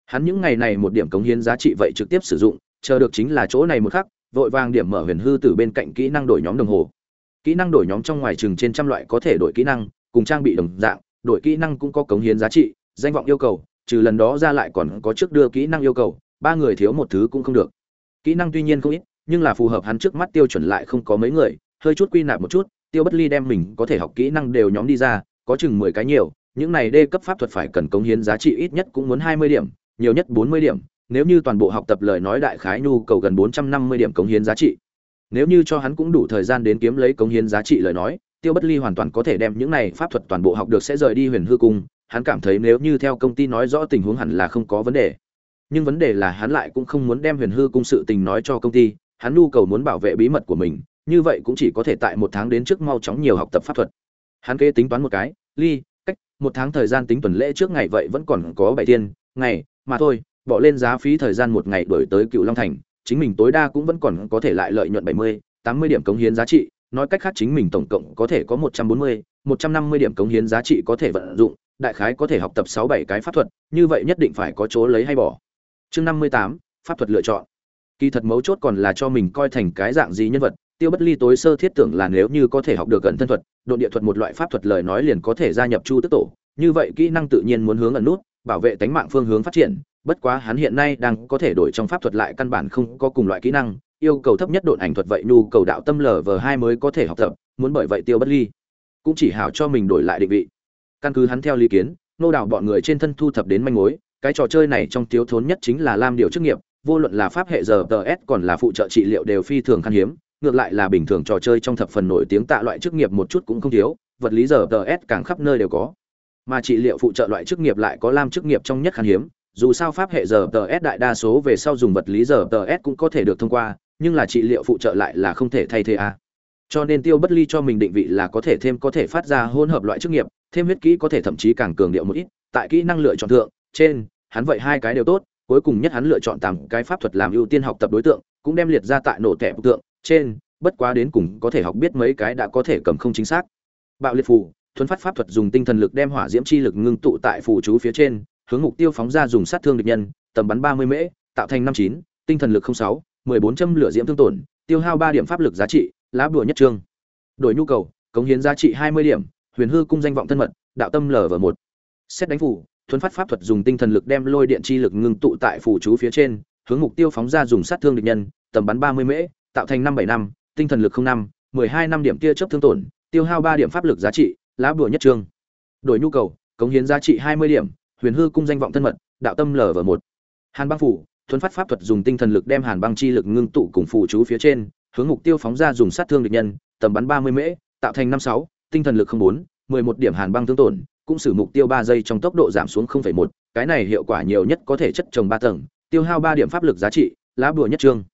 Hắn những ngày này một điểm cống hiến giá trị vậy trực tiếp sử dụng, chờ được chính là chỗ này một khắc, vội vàng điểm mở huyền hư tử bên cạnh kỹ năng đổi nhóm đồng hồ kỹ năng đổi nhóm trong ngoài chừng trên trăm loại có thể đổi kỹ năng, cùng trang bị đồng dạng, đổi kỹ năng cũng có cống hiến giá trị, danh vọng yêu cầu, trừ lần đó ra lại còn có trước đưa kỹ năng yêu cầu, ba người thiếu một thứ cũng không được. Kỹ năng tuy nhiên không ít, nhưng là phù hợp hắn trước mắt tiêu chuẩn lại không có mấy người, hơi chút quy nạp một chút, tiêu bất ly đem mình có thể học kỹ năng đều nhóm đi ra, có chừng mười cái nhiều, những này đê cấp pháp thuật phải cần cống hiến giá trị ít nhất cũng muốn hai mươi điểm, nhiều nhất bốn mươi điểm, nếu như toàn bộ học tập lời nói đại khái nhu cầu gần bốn trăm năm mươi điểm cống hiến giá trị nếu như cho hắn cũng đủ thời gian đến kiếm lấy cống hiến giá trị lời nói, tiêu bất ly hoàn toàn có thể đem những này pháp thuật toàn bộ học được sẽ rời đi huyền hư cung. Hắn cảm thấy nếu như theo công ty nói rõ tình huống hẳn là không có vấn đề. Nhưng vấn đề là hắn lại cũng không muốn đem huyền hư cung sự tình nói cho công ty. Hắn nhu cầu muốn bảo vệ bí mật của mình, như vậy cũng chỉ có thể tại một tháng đến trước mau chóng nhiều học tập pháp thuật. Hắn kê tính toán một cái, ly, cách, một tháng thời gian tính tuần lễ trước ngày vậy vẫn còn có bảy tiên ngày, mà thôi, bỏ lên giá phí thời gian một ngày đổi tới cựu long thành chính mình tối đa cũng vẫn còn có thể lại lợi nhuận bảy mươi, tám mươi điểm cống hiến giá trị, nói cách khác chính mình tổng cộng có thể có một trăm bốn mươi, một trăm năm mươi điểm cống hiến giá trị có thể vận dụng, đại khái có thể học tập sáu bảy cái pháp thuật, như vậy nhất định phải có chỗ lấy hay bỏ. Chương năm mươi tám, pháp thuật lựa chọn. Kỳ thật mấu chốt còn là cho mình coi thành cái dạng gì nhân vật, tiêu bất ly tối sơ thiết tưởng là nếu như có thể học được gần thân thuật, độn địa thuật một loại pháp thuật lời nói liền có thể gia nhập chu tức tổ, như vậy kỹ năng tự nhiên muốn hướng ẩn nút, bảo vệ tánh mạng phương hướng phát triển bất quá hắn hiện nay đang có thể đổi trong pháp thuật lại căn bản không có cùng loại kỹ năng, yêu cầu thấp nhất độn ảnh thuật vậy nhu cầu đạo tâm lở vờ hai mới có thể học tập, muốn bởi vậy tiêu bất ly. Cũng chỉ hảo cho mình đổi lại định vị. Căn cứ hắn theo lý kiến, nô đảo bọn người trên thân thu thập đến manh mối, cái trò chơi này trong thiếu thốn nhất chính là lam điều chức nghiệp, vô luận là pháp hệ giờ tờ s còn là phụ trợ trị liệu đều phi thường khan hiếm, ngược lại là bình thường trò chơi trong thập phần nổi tiếng tạ loại chức nghiệp một chút cũng không thiếu, vật lý giờ tờ s càng khắp nơi đều có. Mà trị liệu phụ trợ loại chức nghiệp lại có lam chức nghiệp trong nhất khan hiếm dù sao pháp hệ giờ tờ s đại đa số về sau dùng vật lý giờ tờ s cũng có thể được thông qua, nhưng là trị liệu phụ trợ lại là không thể thay thế a cho nên tiêu bất ly cho mình định vị là có thể thêm có thể phát ra hỗn hợp loại chức nghiệp, thêm huyết kỹ có thể thậm chí càng cường điệu một ít, tại kỹ năng lựa chọn thượng, trên, hắn vậy hai cái đều tốt, cuối cùng nhất hắn lựa chọn tám cái pháp thuật làm ưu tiên học tập đối tượng, cũng đem liệt ra tại nổ tẹp tượng, trên, bất quá đến cùng có thể học biết mấy cái đã có thể cầm không chính xác. Bạo liệt phù thuấn phát pháp thuật dùng tinh thần lực đem hỏa diễm chi lực ngưng tụ tại phù chú phía trên hướng mục tiêu phóng ra dùng sát thương địch nhân, tầm bắn 30 mễ, tạo thành 59, tinh thần lực 06, 14 châm lửa diễm thương tổn, tiêu hao 3 điểm pháp lực giá trị, lá bùa nhất trương. Đổi nhu cầu, cống hiến giá trị 20 điểm, huyền hư cung danh vọng thân mật, đạo tâm lở vở 1. Xét đánh phủ, thuần phát pháp thuật dùng tinh thần lực đem lôi điện chi lực ngưng tụ tại phủ chú phía trên, hướng mục tiêu phóng ra dùng sát thương địch nhân, tầm bắn 30 mễ, tạo thành 575, tinh thần lực 05, 12 năm điểm tia chớp thương tổn, tiêu hao 3 điểm pháp lực giá trị, lá bùa nhất trương. Đổi nhu cầu, cống hiến giá trị 20 điểm, huyền hư cung danh vọng thân mật, đạo tâm lở v một. Hàn băng phủ, thuấn phát pháp thuật dùng tinh thần lực đem hàn băng chi lực ngưng tụ cùng phủ chú phía trên, hướng mục tiêu phóng ra dùng sát thương địch nhân, tầm bắn ba mươi mễ, tạo thành năm sáu, tinh thần lực không bốn, mười một điểm hàn băng thương tổn, cũng sử mục tiêu ba giây trong tốc độ giảm xuống một, cái này hiệu quả nhiều nhất có thể chất trồng ba tầng, tiêu hao ba điểm pháp lực giá trị, lá bùa nhất trương.